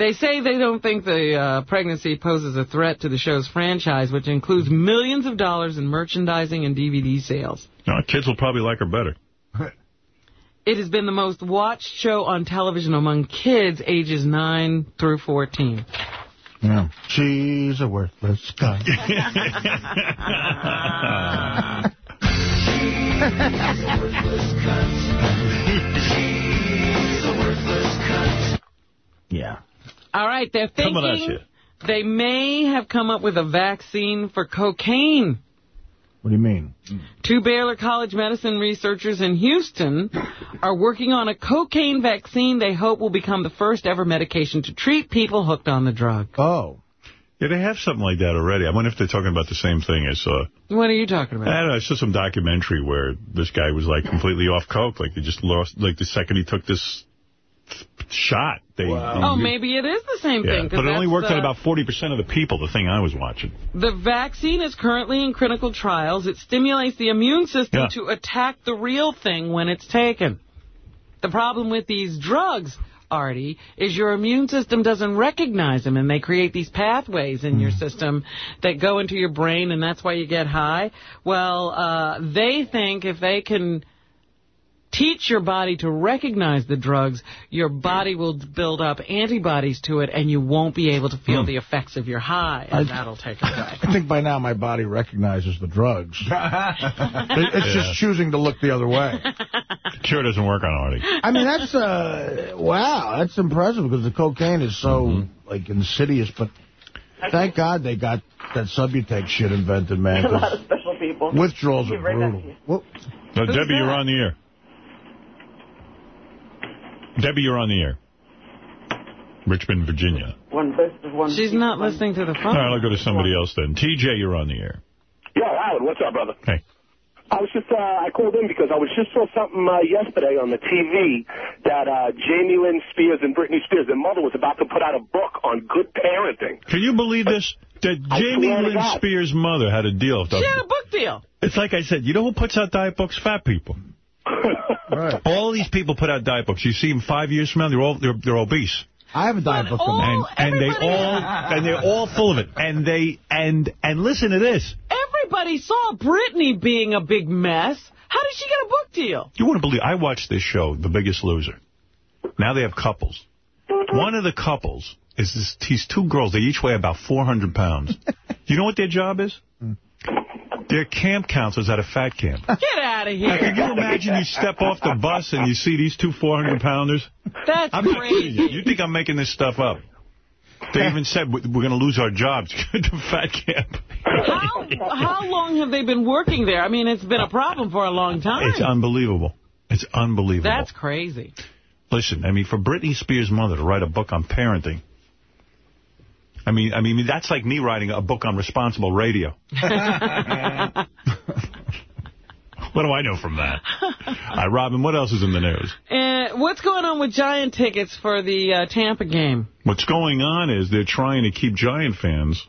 They say they don't think the uh, pregnancy poses a threat to the show's franchise, which includes millions of dollars in merchandising and DVD sales. no, kids will probably like her better. *laughs* It has been the most watched show on television among kids ages 9 through 14. Yeah. She's a worthless cunt. *laughs* *laughs* yeah. All right, they're thinking Coming at you. they may have come up with a vaccine for cocaine. What do you mean? Two Baylor College medicine researchers in Houston are working on a cocaine vaccine they hope will become the first ever medication to treat people hooked on the drug. Oh. Yeah, they have something like that already. I wonder if they're talking about the same thing as, uh, What are you talking I about? don't know, I saw some documentary where this guy was like completely off coke. Like he just lost, like the second he took this shot. They, Oh, maybe it is the same Yeah, thing. 'cause but it only that's worked on about 40% of the people, the thing I was watching. The vaccine is currently in clinical trials. It stimulates the immune system Yeah. to attack the real thing when it's taken. The problem with these drugs, Artie, is your immune system doesn't recognize them, and they create these pathways in Hmm. your system that go into your brain, and that's why you get high. Well, uh, they think if they can teach your body to recognize the drugs, your body will build up antibodies to it, and you won't be able to feel Hmm. the effects of your high, and that'll take it away. I think by now my body recognizes the drugs. *laughs* It- it's Yeah. just choosing to look the other way. Cure doesn't work on Artie. I mean, that's, uh, wow, that's impressive because the cocaine is so, Mm-hmm. like, insidious. But thank God they got that Subutex shit invented, man. A lot of special people. Withdrawals are Give right back to brutal. you. Well, No, Who's Debbie, you're on the air. Debbie, you're on the air. Richmond, Virginia. One best of one. She's not listening to the phone. right, I'll go to somebody else then. TJ, you're on the air. Yo, Howard, what's up, brother? Hey. I was just, uh, I called in because I was just saw something uh, yesterday on the TV that uh, Jamie Lynn Spears and Britney Spears, their mother, was about to put out a book on good parenting. Can you believe this? That I Jamie Lynn God. Spears' mother had a deal. She had a book deal. It's like I said, you know who puts out diet books? Fat people. Right. All these people put out diet books. You see them five years from now, they're all they're, they're obese. I have a diet book. all- And, and they all and they're all full of it. And they and and listen to this. Everybody saw Britney being a big mess. How did she get a book deal? You wouldn't believe I watched this show, The Biggest Loser. Now they have couples. One of the couples is this, these two girls. They each weigh about 400 pounds. *laughs* you know what their job is? They're camp counselors at a fat camp. *laughs* Get out of Now, here. can you imagine you step off the bus and you see these two 400-pounders? That's I'm kidding you. crazy. You think I'm making this stuff up? They even said we- we're going to lose our jobs *laughs* to fat camp. How, how long have they been working there? I mean, it's been a problem for a long time. It's unbelievable. It's unbelievable. That's crazy. Listen, I mean, for Britney Spears' mother to write a book on parenting, I mean, I mean, that's like me writing a book on responsible radio. *laughs* What do I know from that? All right, Robin, what else is in the news? And what's going on with Giant tickets for the uh, Tampa game? What's going on is they're trying to keep Giant fans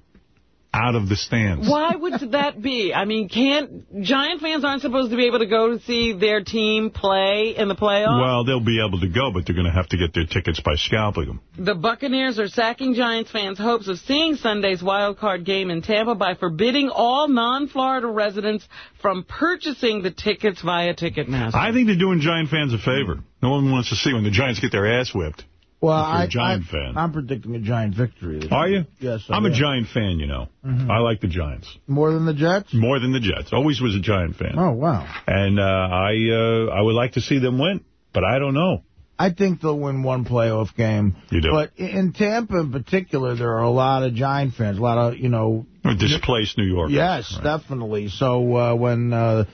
out of the stands. Why would that be? I mean, can't Giant fans aren't supposed to be able to go to see their team play in the playoffs? Well, they'll be able to go, but they're going to have to get their tickets by scalping them. The Buccaneers are sacking Giants fans' hopes of seeing Sunday's wild card game in Tampa by forbidding all non-Florida residents from purchasing the tickets via Ticketmaster. I think they're doing Giant fans a favor. No one wants to see when the Giants get their ass whipped. Well, If you're Giant I, fan. I'm predicting a Giant victory. Are you? Yes, I I'm a. Giant fan, you know. Mhm. I like the Giants. More than the Jets? More than the Jets. Always was a Giant fan. Oh, wow. And uh, I uh, I would like to see them win, but I don't know. I think they'll win one playoff game. You do? But in Tampa in particular, there are a lot of Giant fans, a lot of, you know... Displaced New Yorkers. Yes, definitely. So uh, when uh,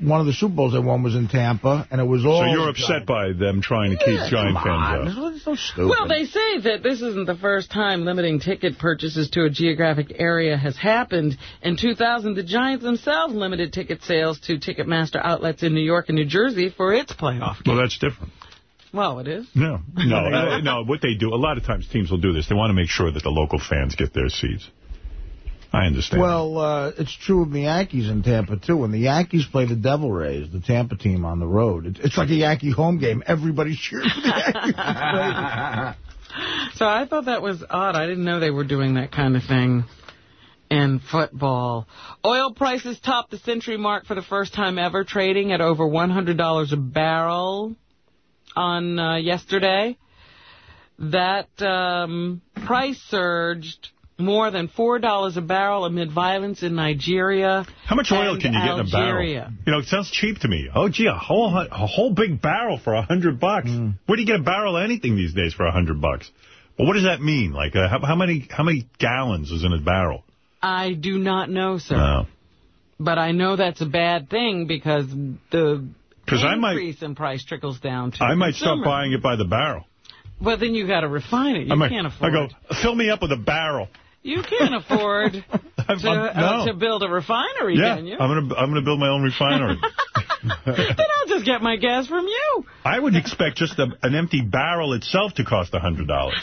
one of the Super Bowls they won was in Tampa, and it was all... So you're upset by them trying to keep Yeah, Giant come on. fans out. This is so stupid. Well, they say that this isn't the first time limiting ticket purchases to a geographic area has happened. In 2000, the Giants themselves limited ticket sales to Ticketmaster outlets in New York and New Jersey for its playoff. Well, that's different. Well, it is. No, no, uh, *laughs* no. What they do, a lot of times teams will do this. They want to make sure that the local fans get their seats. I understand. Well, uh, it's true of the Yankees in Tampa, too. When the Yankees play the Devil Rays, the Tampa team on the road, it, it's like a Yankee home game. Everybody cheers for the Yankees. *laughs* So I thought that was odd. I didn't know they were doing that kind of thing in football. Oil prices topped the century mark for the first time ever, trading at over $100 a barrel on uh, yesterday. That um, price surged more than $4 a barrel amid violence in Nigeria. How much oil can you get in a barrel? Algeria. You know, it sounds cheap to me. Oh, gee, a whole a whole big barrel for a hundred bucks. Where do you get a barrel of anything these days for a hundred bucks? Well, what does that mean? Like, uh, how, how many how many gallons is in a barrel? I do not know, sir. No. But I know that's a bad thing because the 'Cause I might- increase in price trickles down to I might start consumer. buying it by the barrel. Well, then you got to refine it. You I might, can't afford. I go, fill me up with a barrel. You can't afford *laughs* to, uh, no. to build a refinery, yeah, can you? I'm gonna I'm gonna build my own refinery. *laughs* *laughs* then I'll just get my gas from you. I would expect just a, an empty barrel itself to cost a hundred dollars.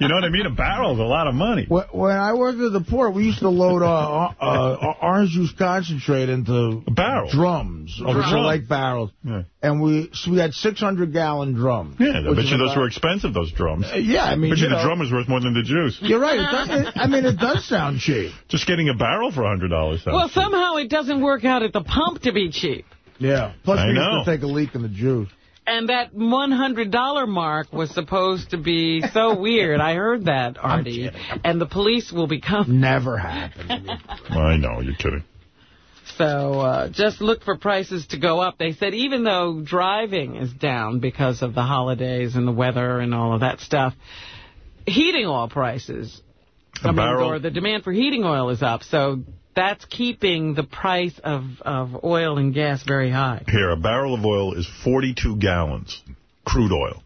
You know what I mean? A barrel is a lot of money. When when I worked at the port, we used to load *laughs* uh, uh, orange juice concentrate into barrels, drums, Oh, which are drums. like barrels. Yeah. And we so we had 600 gallon drums. Yeah, I bet you those were expensive, those drums. Uh, yeah, I mean, bet you you the know- drum is worth more than the juice. You're right. It does, it, I mean, it does sound cheap. Just getting a barrel for a hundred dollars. Well, somehow it doesn't work out at the pump to be cheap. Yeah. Plus, I we know. used to take a leak in the juice. And that $100 mark was supposed to be so *laughs* weird. I heard that, Artie. And the police will be coming. Never happened. *laughs* I know, you're kidding. So uh, just look for prices to go up. They said even though driving is down because of the holidays and the weather and all of that stuff, heating oil prices, I mean, or the demand for heating oil is up. So that's keeping the price of, of oil and gas very high. Here, a barrel of oil is 42 gallons, crude oil.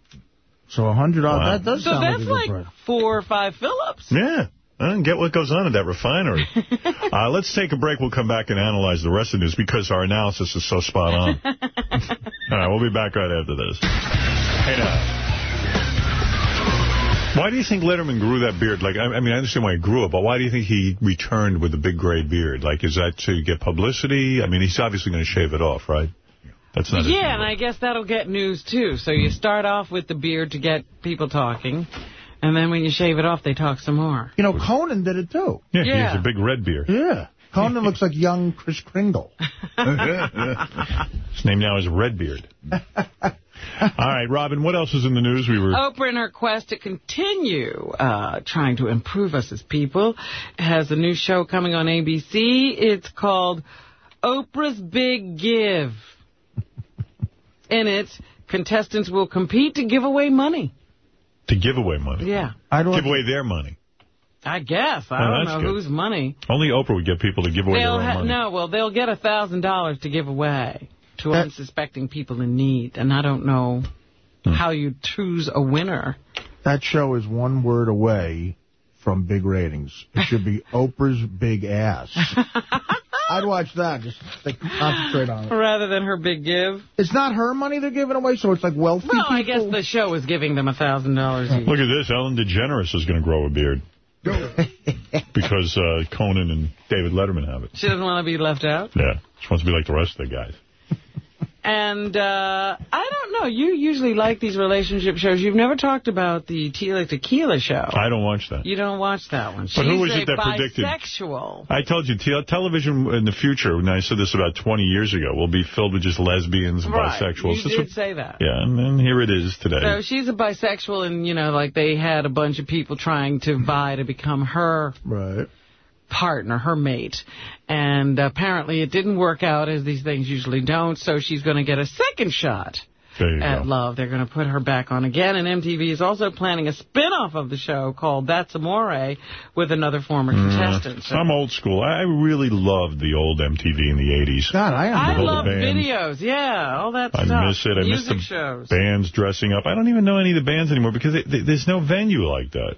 So a $100, Wow. that does So sound that's like a good like four or five Phillips. Yeah. I don't get what goes on at that refinery. *laughs* uh, let's take a break. We'll come back and analyze the rest of the news because our analysis is so spot on. *laughs* All right, we'll be back right after this. Hey, now. Why do you think Letterman grew that beard? Like, I, I mean, I understand why he grew it, but why do you think he returned with a big gray beard? Like, is that to get publicity? I mean, he's obviously going to shave it off, right? That's not his Yeah, and I guess that'll get news, too. So you start off with the beard to get people talking, and then when you shave it off, they talk some more. You know, Conan did it, too. Yeah, he has a big red beard. Yeah. Conan looks like young Kris Kringle. *laughs* *laughs* His name now is Redbeard. *laughs* *laughs* All right, Robin, what else is in the news? We were... Oprah, in her quest to continue uh, trying to improve us as people, has a new show coming on ABC. It's called Oprah's Big Give. *laughs* In it, contestants will compete to give away money. To give away money. Yeah. I don't give away their money. I guess. I Oh, don't know good. whose money. Only Oprah would get people to give away They'll their own ha- money. no, well, they'll get a $1,000 to give away to unsuspecting people in need. And I don't know how you choose a winner. That show is one word away from big ratings. It should be *laughs* Oprah's Big Ass. *laughs* I'd watch that. Just like, concentrate on it. Rather than her big give. It's not her money they're giving away, so it's like wealthy Well, people. I guess the show is giving them a $1,000 each. Look at this. Ellen DeGeneres is going to grow a beard. *laughs* because uh, Conan and David Letterman have it. She doesn't want to be left out. Yeah. She wants to be like the rest of the guys. And uh, I don't know. You usually like these relationship shows. You've never talked about the Tila Tequila show. I don't watch that. You don't watch that one. But who was it that predicted- bisexual. I told you, te television in the future, and I said this about 20 years ago, will be filled with just lesbians and Right. bisexuals. You That's did what- say that. Yeah, and then here it is today. So she's a bisexual, and, you know, like they had a bunch of people trying to vie to become her right. Partner, her mate. And apparently it didn't work out, as these things usually don't, so she's going to get a second shot at go. Love. They're going to put her back on again, and MTV is also planning a spin-off of the show called That's Amore with another former mm. contestant. So I'm old school. I really loved the old MTV in the 80s. God, I I With all the love videos, yeah, all that I stuff. miss it. I miss Music the shows. bands dressing up. I don't even know any of the bands anymore because they, they, there's no venue like that.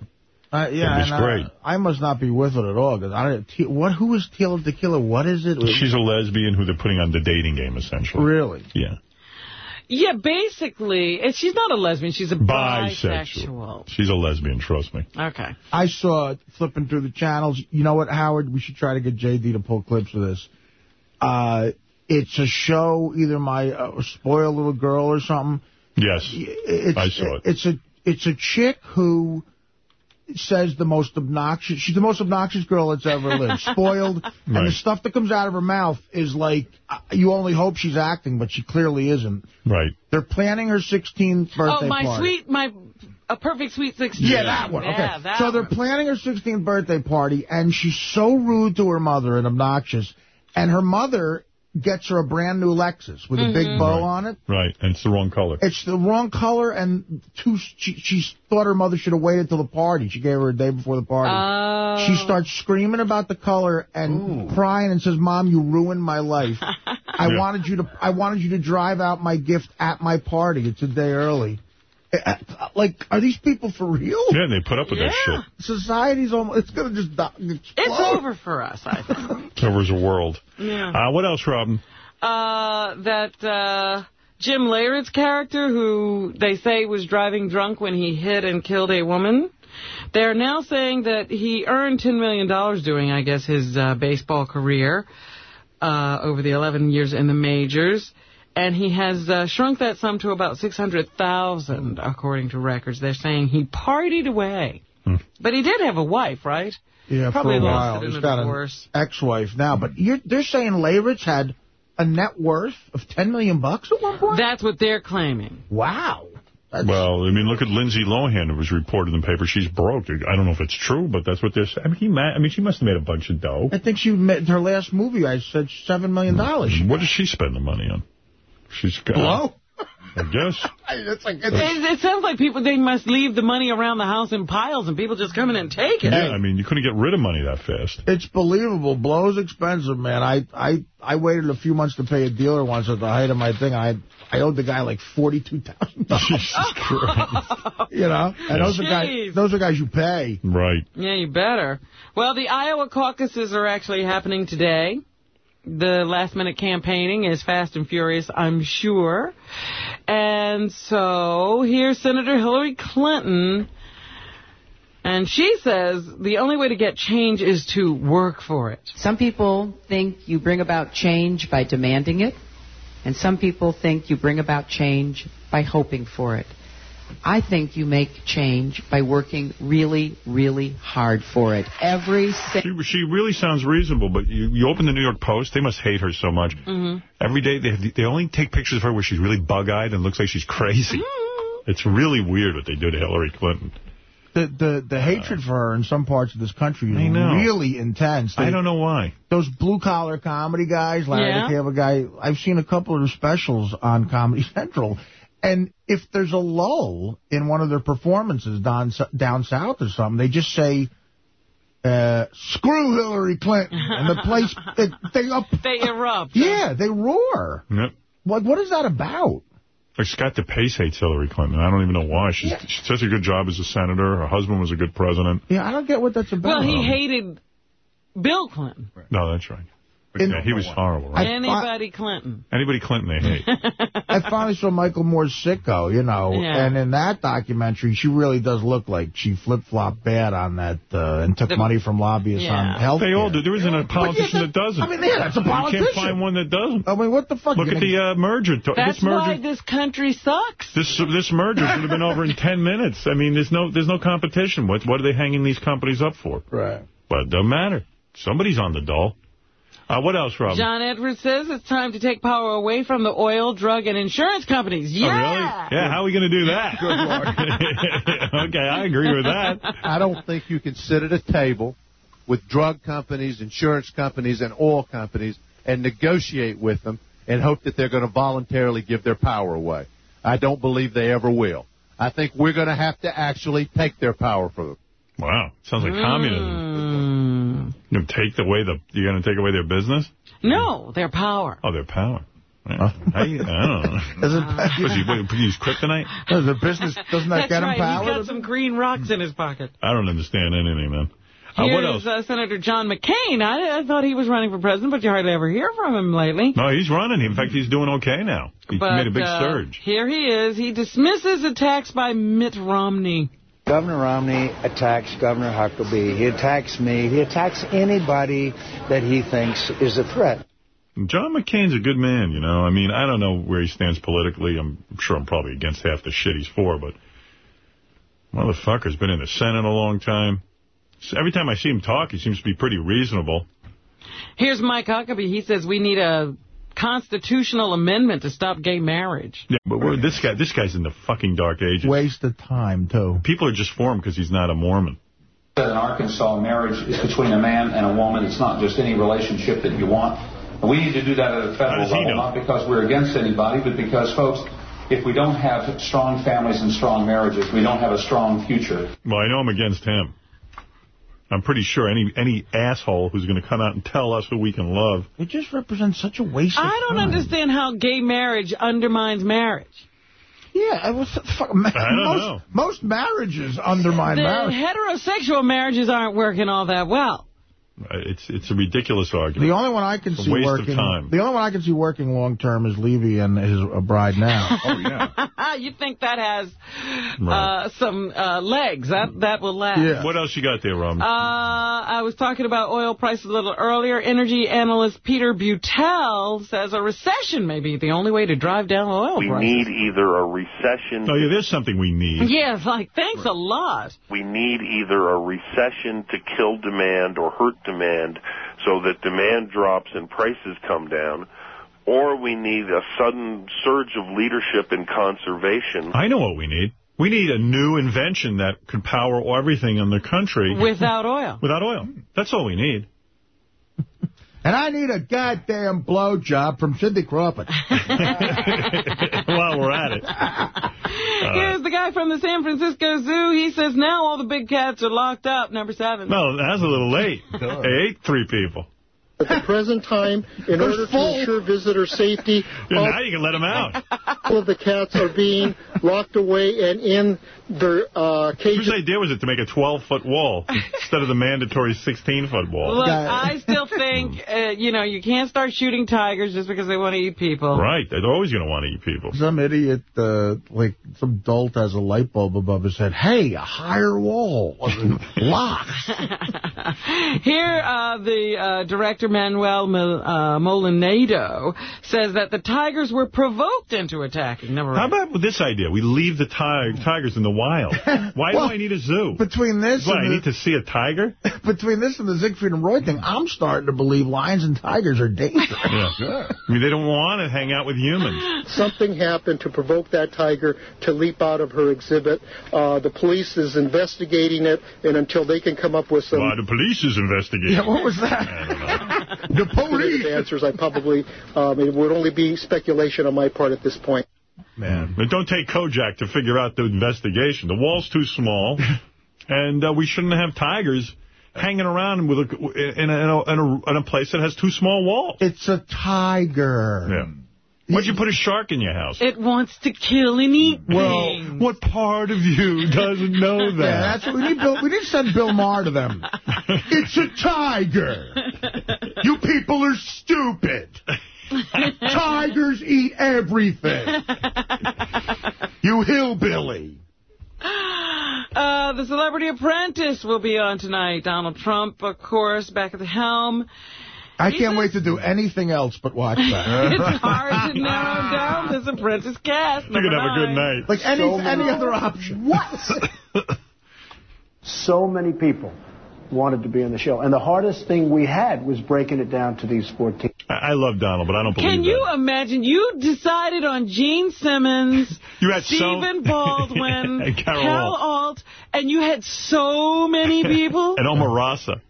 Uh, yeah, It was great. I must not be with it at all. Cause I don't, T- what? Who is Tila Tequila? What is it? She's a lesbian who they're putting on the dating game, essentially. Really? Yeah. Yeah, basically, and she's not a lesbian, she's a Bisexual. bisexual. She's a lesbian, trust me. Okay. I saw it flipping through the channels. You know what, Howard? We should try to get JD to pull clips of this. Uh, it's a show, either my uh, spoiled little girl or something. Yes, It's, I saw it. It's a it's a chick who says the most obnoxious. She's the most obnoxious girl that's ever lived. *laughs* Spoiled, and the stuff that comes out of her mouth is like uh, you only hope she's acting, but she clearly isn't. Right. They're planning her 16th birthday Oh, my party. sweet, my a perfect sweet 16. Yeah, that one. Okay. Yeah, that so they're one. planning her 16th birthday party, and she's so rude to her mother and obnoxious. And her mother gets her a brand new Lexus with a big Mm-hmm. bow Right. on it. Right, and it's the wrong color. It's the wrong color, and two. She, she thought her mother should have waited till the party. She gave her a day before the party. Oh. She starts screaming about the color and crying and says, "Mom, you ruined my life. *laughs* I Yeah. wanted you to. I wanted you to drive out my gift at my party. It's a day early." *laughs* Like, are these people for real? Yeah, they put up with that Yeah. shit. Society's almost. It's gonna just. die- It's explode. over for us, I think. *laughs* Covers a world. Yeah. Uh, what else, Robin? Uh, that uh, Jim Leyritz's character, who they say was driving drunk when he hit and killed a woman, they're now saying that he earned $10 million doing, I guess, his uh, baseball career uh, over the 11 years in the majors. And he has uh, shrunk that sum to about 600000 according to records. They're saying he partied away. But he did have a wife, right? Yeah, Probably for a lost while. it in He's a got divorce. an ex-wife now, but you're, they're saying Leyritz had a net worth of 10 million bucks at one point. That's what they're claiming. Wow. Well, I mean, look at Lindsay Lohan. It was reported in the paper she's broke. I don't know if it's true, but that's what they're saying. I mean, he ma- I mean, she must have made a bunch of dough. I think she made her last movie. I said seven million dollars. What does she spend the money on? She's got. Blow. I guess. *laughs* It's like It, it sounds like people, they must leave the money around the house in piles and people just come in and take it. Yeah, I mean, you couldn't get rid of money that fast. It's believable. Blow's expensive, man. I I I waited a few months to pay a dealer once at the height of my thing. I I owed the guy like forty two thousand dollars. *laughs* Jesus *laughs* Christ. You know, and those are guys those are guys you pay. Right. Yeah, you better. Well, the Iowa caucuses are actually happening today. The last-minute campaigning is fast and furious, I'm sure. And so here's Senator Hillary Clinton, and she says the only way to get change is to work for it. Some people think you bring about change by demanding it, and some people think you bring about change by hoping for it. I think you make change by working really, really hard for it. Every single She, she really sounds reasonable, but you, you open the New York Post, they must hate her so much. Mm-hmm. Every day they they only take pictures of her where she's really bug-eyed and looks like she's crazy. Mm-hmm. It's really weird what they do to Hillary Clinton. The the the hatred for her in some parts of this country is really intense. I don't know why. Those blue collar comedy guys, Larry Yeah. the Cable Guy. I've seen a couple of their specials on Comedy Central, and if there's a lull in one of their performances down down south or something, they just say. Uh, screw Hillary Clinton, and the place *laughs* it, they up. They erupt. Yeah, they roar. Yep. What what is that about? Like Scott DePace hates Hillary Clinton. I don't even know why. She's, She does a good job as a senator. Her husband was a good president. Yeah, I don't get what that's about. Well, he hated Bill Clinton. No, that's right. But, yeah, he was horrible, right? Anybody Clinton. Anybody Clinton they hate. I finally saw Michael Moore's Sicko, you know, Yeah. and in that documentary, she really does look like she flip-flopped bad on that uh, and took The- money from lobbyists on health They all do. There isn't a politician that doesn't. I mean, yeah, that's a politician. You can't find one that doesn't. I mean, what the fuck? Look at the uh, merger. That's this merger. why this country sucks. This this merger would have been over in 10 minutes. I mean, there's no there's no competition. What what are they hanging these companies up for? Right. But it doesn't matter. Somebody's on the dole. Uh, what else, Rob? John Edwards says it's time to take power away from the oil, drug, and insurance companies. Oh, Yeah. really? Yeah, how are we going to do that? *laughs* *laughs* okay, I agree with that. I don't think you can sit at a table with drug companies, insurance companies, and oil companies and negotiate with them and hope that they're going to voluntarily give their power away. I don't believe they ever will. I think we're going to have to actually take their power from them. Wow, sounds like Mm. communism. You're going to take away the you're going to take away their business? No, their power. Oh, their power. Yeah. I, I don't know. *laughs* Was he, what, he use kryptonite? *laughs* Does the business doesn't that That's get him right. power? He's got some green rocks in his pocket. I don't understand anything, man. Uh, what else? Here's uh, Senator John McCain. I, I thought he was running for president, but you hardly ever hear from him lately. No, he's running. In fact, he's doing okay now. He but, made a big uh, surge. Here he is. He dismisses attacks by Mitt Romney. Governor Romney attacks Governor Huckabee. He attacks me. He attacks anybody that he thinks is a threat. John McCain's a good man, you know. I mean, I don't know where he stands politically. I'm sure I'm probably against half the shit he's for, but motherfucker's been in the Senate a long time. So every time I see him talk, he seems to be pretty reasonable. Here's Mike Huckabee. He says we need a constitutional amendment to stop gay marriage. Yeah, but we're, this guy, this guy's in the fucking dark ages. Waste of time, too. People are just for him because he's not a Mormon. In Arkansas, marriage is between a man and a woman. It's not just any relationship that you want. And we need to do that at a federal level, know? not because we're against anybody, but because, folks, if we don't have strong families and strong marriages, we don't have a strong future. Well, I know I'm against him. I'm pretty sure any any asshole who's going to come out and tell us who we can love. It just represents such a waste of I don't time. understand how gay marriage undermines marriage. Yeah, it was fuck, I don't most, know. most marriages undermine the marriage. heterosexual marriages aren't working all that well. Uh, It's it's a ridiculous argument. The only one I can It's a see waste working, of time. the only one I can see working long term is Levy and his uh, bride now. *laughs* oh yeah. *laughs* you think that has Right. uh, some uh, legs? That that will last. What else you got there, Rob? Uh, I was talking about oil prices a little earlier. Energy analyst Peter Beutel says a recession may be the only way to drive down oil We prices. need either a recession. oh yeah, there's something we need. *laughs* Yeah, like, thanks a lot. We need either a recession to kill demand or hurt demand so that demand drops and prices come down, or we need a sudden surge of leadership in conservation. I know what we need. We need a new invention that could power everything in the country. Without oil. Without oil. That's all we need. *laughs* and I need a goddamn blowjob from Cindy Crawford. *laughs* *laughs* While we're at it. Here's the guy from the San Francisco Zoo. He says now all the big cats are locked up. Number seven. No, that's a little late. *laughs* They ate three people. At the present time, in order to ensure visitor safety, all *laughs* now you can let them out. all of the cats are being *laughs* locked away and in their uh, cages. Whose idea was it to make a 12-foot wall *laughs* instead of the mandatory 16-foot wall? Look, I still think, uh, you know, you can't start shooting tigers just because they want to eat people. Right. They're always going to want to eat people. Some idiot, uh, like some dolt has a light bulb above his head. Hey, a higher wall. Locks. Here, uh, the uh, director, Manuel Mil- uh, Mollinedo, says that the tigers were provoked into attacking. Number How eight. about this idea? We leave the ti tigers in the wild. *laughs* Why Well, do I need a zoo? Between this What, I and need to see a tiger? the, *laughs* between this and the Siegfried and Roy thing, I'm starting to believe lions and tigers are dangerous. *laughs* Yeah. I mean, they don't want to hang out with humans. Something happened to provoke that tiger to leap out of her exhibit. Uh, the police is investigating it, and until they can come up with some Why the police is investigating. Yeah, what was that? *laughs* the police. answers, I probably um, it would only be speculation on my part at this point. Man. But don't take Kojak to figure out the investigation. The wall's too small, *laughs* and uh, we shouldn't have tigers hanging around with a, in, a, in, a, in, a, in a place that has two small walls. It's a tiger. Yeah. Why'd you put a shark in your house? It wants to kill and eat Well, things. what part of you doesn't know that? Yeah, that's what we need. Bill, we need to send Bill Maher to them. *laughs* it's a tiger. You people are stupid. Tigers eat everything. You hillbilly. Uh, the Celebrity Apprentice will be on tonight. Donald Trump, of course, back at the helm. I He can't wait to do anything else but watch *laughs* that. it's hard to narrow down this Apprentice cast. You're going to have a good night. Like any So any other option. What? *laughs* So many people wanted to be on the show. And the hardest thing we had was breaking it down to these 14. I, I love Donald, but I don't believe Can that. you imagine? You decided on Gene Simmons, *laughs* You had so- Stephen Baldwin, And Carol Carol Alt, and you had so many people. And Omarosa.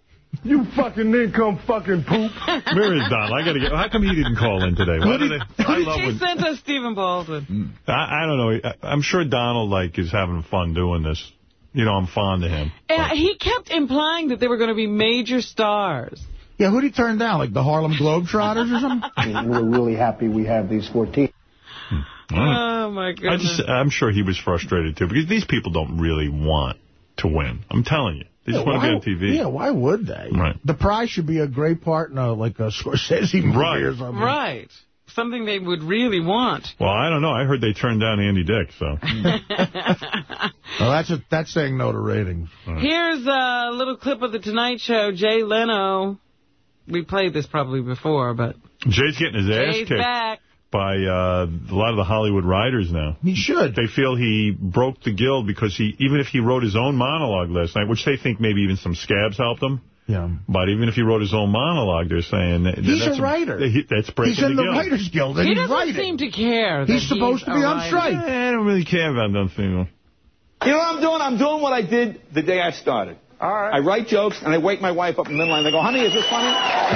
You fucking income fucking poop. Where is Donald? I got to get. How come he didn't call in today? Why did they? I love He when. sent us Stephen Baldwin. Hmm. I, I don't know. I, I'm sure Donald like is having fun doing this. You know, I'm fond of him. And he kept implying that they were going to be major stars. Yeah, who'd he turn down? Like the Harlem Globetrotters or something? *laughs* we're really happy we have these 14. Hmm. Oh, my I goodness. just, I'm sure he was frustrated too because these people don't really want to win. I'm telling you, they just Yeah, want to why- be on TV. Yeah, why would they? Right. The prize should be a great part in a, like a *laughs* Scorsese movie Right. or something. Right. Something they would really want. Well, I don't know. I heard they turned down Andy Dick, so. *laughs* *laughs* Well, that's a, that's saying no to ratings. Here's a little clip of the Tonight Show. Jay Leno. We played this probably before, but Jay's getting his ass Jay's kicked back. By uh, a lot of the Hollywood writers now. He should. They feel he broke the guild because he, even if he wrote his own monologue last night, which they think maybe even some scabs helped him. Yeah. But even if he wrote his own monologue, they're saying that He's that's a writer. he- that's breaking He's in the, guild. Writers Guild, and He doesn't writing. seem to care. that He's supposed to be on strike. I don't really care about nothing. You know what I'm doing? I'm doing what I did the day I started. All right. I write jokes, and I wake my wife up in the middle, of the and They go, honey, is this funny?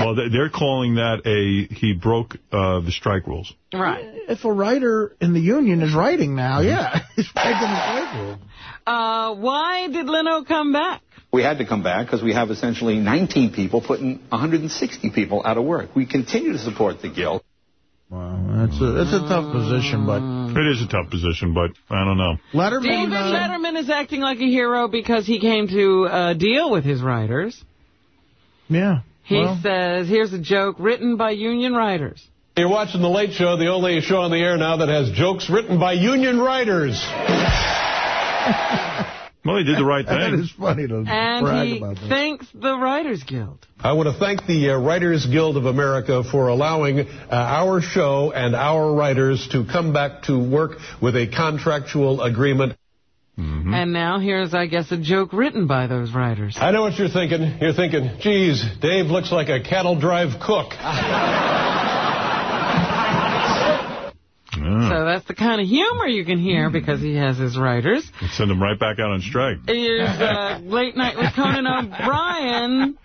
Well, they- they're calling that a he broke uh, the strike rules. Right. If a writer in the union is writing now, Mm-hmm. yeah, *laughs* he's breaking the strike rule. Uh, why did Leno come back? We had to come back because we have essentially 19 people putting 160 people out of work. We continue to support the guild. Wow, that's a that's a tough position, but It is a tough position, but I don't know. Letterman. David uh, Letterman is acting like a hero because he came to uh, deal with his writers. Yeah. He well, says, here's a joke written by union writers. You're watching The Late Show, the only show on the air now that has jokes written by union writers. *laughs* Well, he did the right *laughs* thing. is funny to And brag he about that. thanks the Writers Guild. I want to thank the uh, Writers Guild of America for allowing uh, our show and our writers to come back to work with a contractual agreement. Mm-hmm. And now here's, I guess, a joke written by those writers. I know what you're thinking. You're thinking, geez, Dave looks like a cattle drive cook. *laughs* So that's the kind of humor you can hear because he has his writers. Send him right back out on strike. Here's uh, *laughs* Late Night with Conan O'Brien.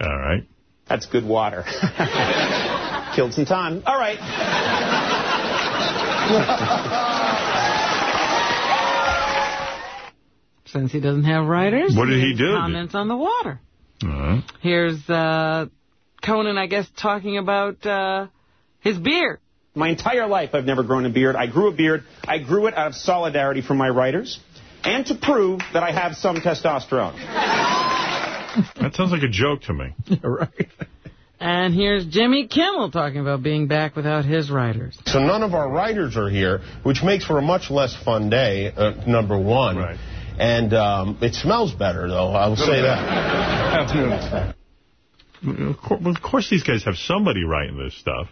All right. That's good water. *laughs* Killed some time. All right. Since he doesn't have writers, What did he has do? Comments on the water. All right. Here's uh, Conan, I guess, talking about uh, his beard. My entire life, I've never grown a beard. I grew a beard. I grew it out of solidarity from my writers and to prove that I have some testosterone. That sounds like a joke to me. *laughs* right. And here's Jimmy Kimmel talking about being back without his writers. So none of our writers are here, which makes for a much less fun day, uh, number one. Right. And um, it smells better, though, I will say that. Of course, of course these guys have somebody writing this stuff.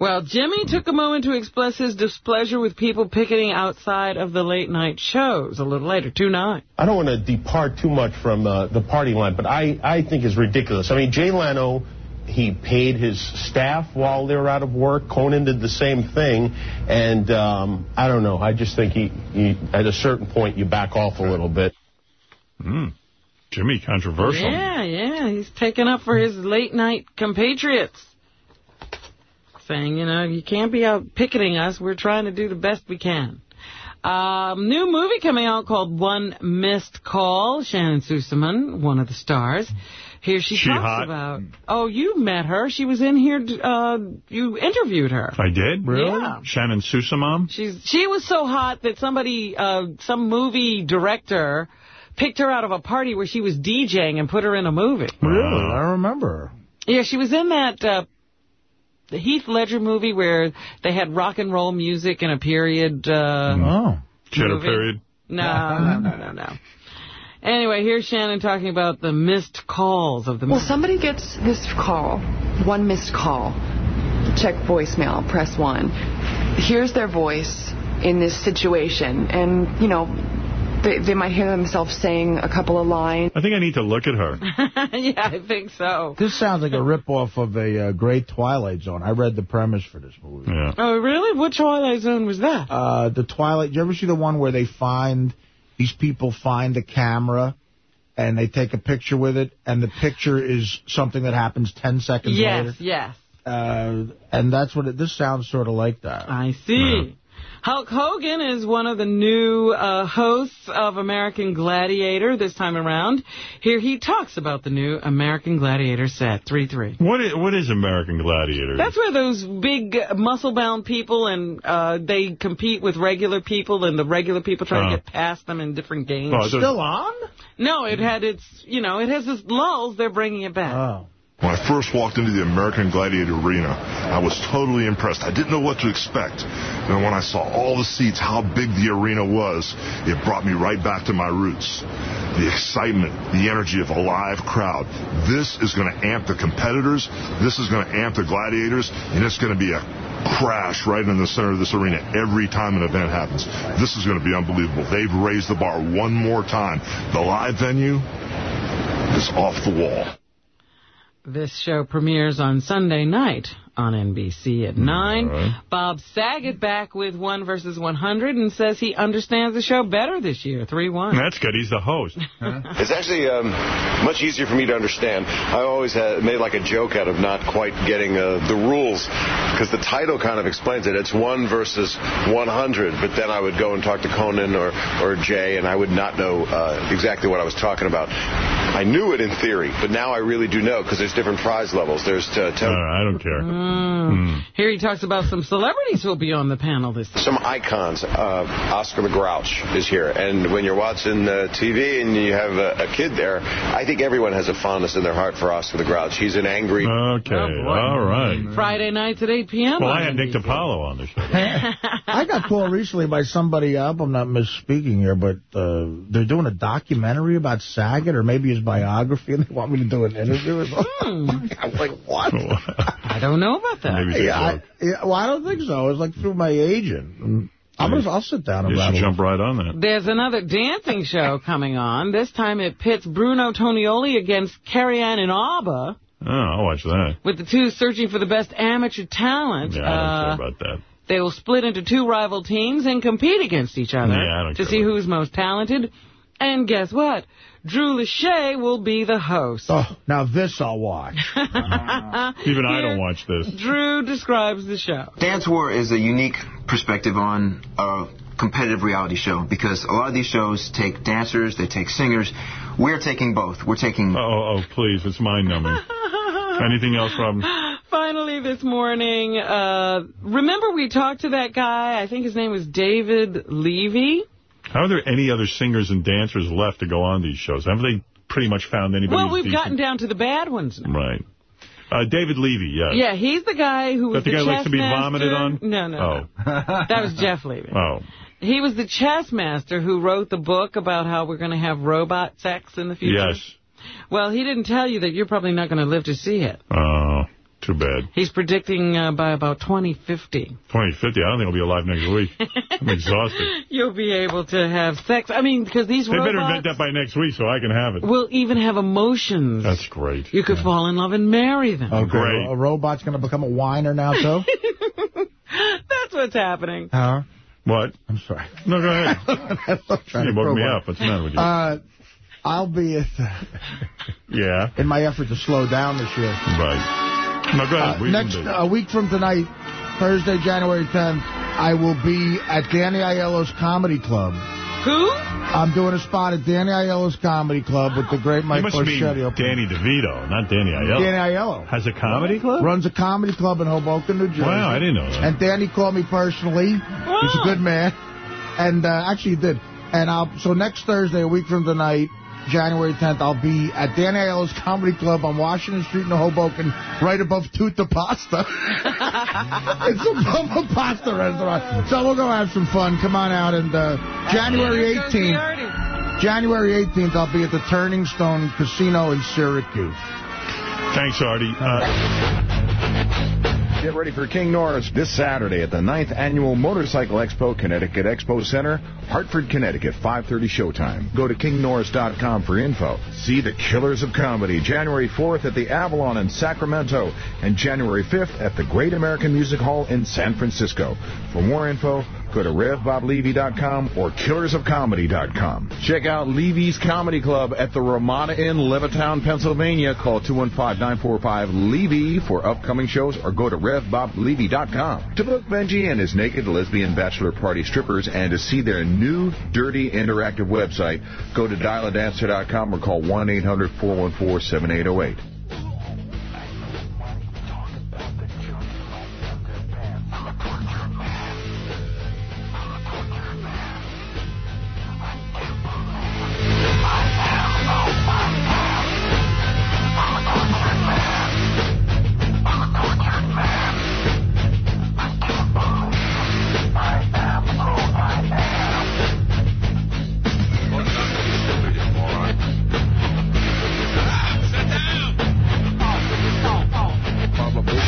Well, Jimmy took a moment to express his displeasure with people picketing outside of the late night shows a little later, 2-9. I don't want to depart too much from uh, the party line, but I, I think is ridiculous. I mean, Jay Leno, he paid his staff while they were out of work. Conan did the same thing. And um, I don't know. I just think he, he, at a certain point, you back off a little bit. Mm. Jimmy, controversial. Yeah, yeah, he's taking up for his late night compatriots. Saying, you know, you can't be out picketing us. We're trying to do the best we can. Um, new movie coming out called One Missed Call. Shannyn Sossamon, one of the stars. Here she, She talks hot? about. Oh, you met her. She was in here. Uh, you interviewed her. I did? Really? Yeah. Shannyn Sossamon? She's she was so hot that somebody, uh, some movie director, picked her out of a party where she was DJing and put her in a movie. Really? I remember her. Yeah, she was in that uh, the Heath Ledger movie where they had rock and roll music in a period. Uh, oh, She had a movie. period? No, no, no, no, no. Anyway, here's Shannyn talking about the missed calls of the Well, movie. somebody gets this call, one missed call. Check voicemail, press one. Here's their voice in this situation, and, you know, they, they might hear themselves saying a couple of lines. I think I need to look at her. *laughs* yeah, I think so. This sounds like a ripoff of a uh, great Twilight Zone. I read the premise for this movie. Yeah. Oh, really? What Twilight Zone was that? Uh, the Twilight. You ever see the one where they find these people find a camera and they take a picture with it, and the picture is something that happens 10 seconds yes, later? yes. Uh, and that's what it, this sounds sort of like that. I see. Hulk Hogan is one of the new uh, hosts of American Gladiator this time around. Here he talks about the new American Gladiator set, 3-3. What is, what is American Gladiator? That's where those big muscle-bound people and uh, they compete with regular people and the regular people try Oh. to get past them in different games. Oh, so- Still on? No, it had its, you know, it has its lulls. They're bringing it back. Oh. When I first walked into the American Gladiator Arena, I was totally impressed. I didn't know what to expect. And when I saw all the seats, how big the arena was, it brought me right back to my roots. The excitement, the energy of a live crowd. This is going to amp the competitors. This is going to amp the gladiators. And it's going to be a crash right in the center of this arena every time an event happens. This is going to be unbelievable. They've raised the bar one more time. The live venue is off the wall. This show premieres on Sunday night on NBC at 9. Bob Saget back with 1 versus 100 and says he understands the show better this year, 3-1. That's good. He's the host. It's actually um, much easier for me to understand. I always had made like a joke out of not quite getting uh, the rules because the title kind of explains it. It's one versus 100, but then I would go and talk to Conan or, or Jay, and I would not know uh, exactly what I was talking about. I knew it in theory, but now I really do know because there's different prize levels. There's uh, to, I don't care. Mm. Here he talks about some celebrities who will be on the panel this time. some icons. Uh, Oscar the Grouch is here, and when you're watching uh, TV and you have a, a kid there, I think everyone has a fondness in their heart for Oscar the Grouch. He's an angry. Okay, all right. Friday nights at 8 p.m. Well, I had Nick NBC. DiPaolo on the show. *laughs* I got called recently by somebody, I hope I'm not misspeaking here, but uh, they're doing a documentary about Saget or maybe his biography, and they want me to do an interview. *laughs* I'm like, what? *laughs* I don't know about that. Maybe yeah, I, yeah, well, I don't think so. It's like through my agent. I'm gonna, I'll sit down and You should jump right on that. There's another dancing show *laughs* coming on. This time it pits Bruno Tonioli against Carrie Ann Inaba, Oh, I'll watch that. with the two searching for the best amateur talent. Yeah, I don't Uh, care about that. They will split into two rival teams and compete against each other Yeah, to see who's most talented. And guess what? Drew Lachey will be the host. Oh, now this I'll watch. *laughs* Even I don't watch this. Drew describes the show. Dance War is a unique perspective on a competitive reality show because a lot of these shows take dancers, they take singers. We're taking both. We're taking. Oh, oh, please, it's mind-numbing. *laughs* Anything else, Robin? Finally this morning, uh, remember we talked to that guy, I think his name was David Levy? How are there any other singers and dancers left to go on these shows? Haven't they pretty much found anybody Well, we've decent? gotten down to the bad ones now. Right. Uh, David Levy, yes. Yeah, he's the guy who was That the guy chess likes to be master. vomited on? No, no, Oh. no. *laughs* That was Jeff Levy. Oh. He was the chess master who wrote the book about how we're going to have robot sex in the future. Yes. Well, he didn't tell you that you're probably not going to live to see it. Oh, too bad. He's predicting uh, by about 2050, 2050, I don't think I'll be alive next week. I'm *laughs* exhausted. you'll be able to have sex. I mean, because these They better invent that by next week so I can have it. We'll even have emotions. That's great. You could fall in love and marry them. Oh, Great. A robot's going to become a whiner now, too? *laughs* That's what's happening. huh? What? I'm sorry. No, go ahead. *laughs* Trying You to woke me up. What's the matter with you? Uh, I'll be at, yeah. in my effort to slow down this year. Right. No, go ahead. Uh, We next, a week from tonight, Thursday, January 10th, I will be at Danny Aiello's Comedy Club. Who? I'm doing a spot at Danny Aiello's Comedy Club with the great Mike You Bocchetti. Danny DeVito, not Danny Aiello. Danny Aiello. Has a comedy club? Runs a comedy club in Hoboken, New Jersey. Wow, I didn't know that. And Danny called me personally. He's a good man. And uh, actually he did. And I'll so next Thursday, a week from tonight, January 10th, I'll be at Danny Aiello's Comedy Club on Washington Street in Hoboken, right above Tutta Pasta. *laughs* it's above a pasta restaurant. So we'll go have some fun. Come on out. And uh, January 18th, January 18th, I'll be at the Turning Stone Casino in Syracuse. Thanks, Artie. Uh, Get ready for King Norris this Saturday at the 9th Annual Motorcycle Expo, Connecticut Expo Center, Hartford, Connecticut, 5.30 showtime. Go to kingnorris.com for info. See the Killers of Comedy January 4th at the Avalon in Sacramento and January 5th at the Great American Music Hall in San Francisco. For more info, go to RevBobLevy.com or KillersOfComedy.com. Check out Levy's Comedy Club at the Ramada Inn, Levittown, Pennsylvania. Call 215-945-LEVY for upcoming shows or go to RevBobLevy.com. To book Benji and his naked lesbian bachelor party strippers and to see their new, dirty, interactive website, go to dialadancer.com or call 1-800-414-7808.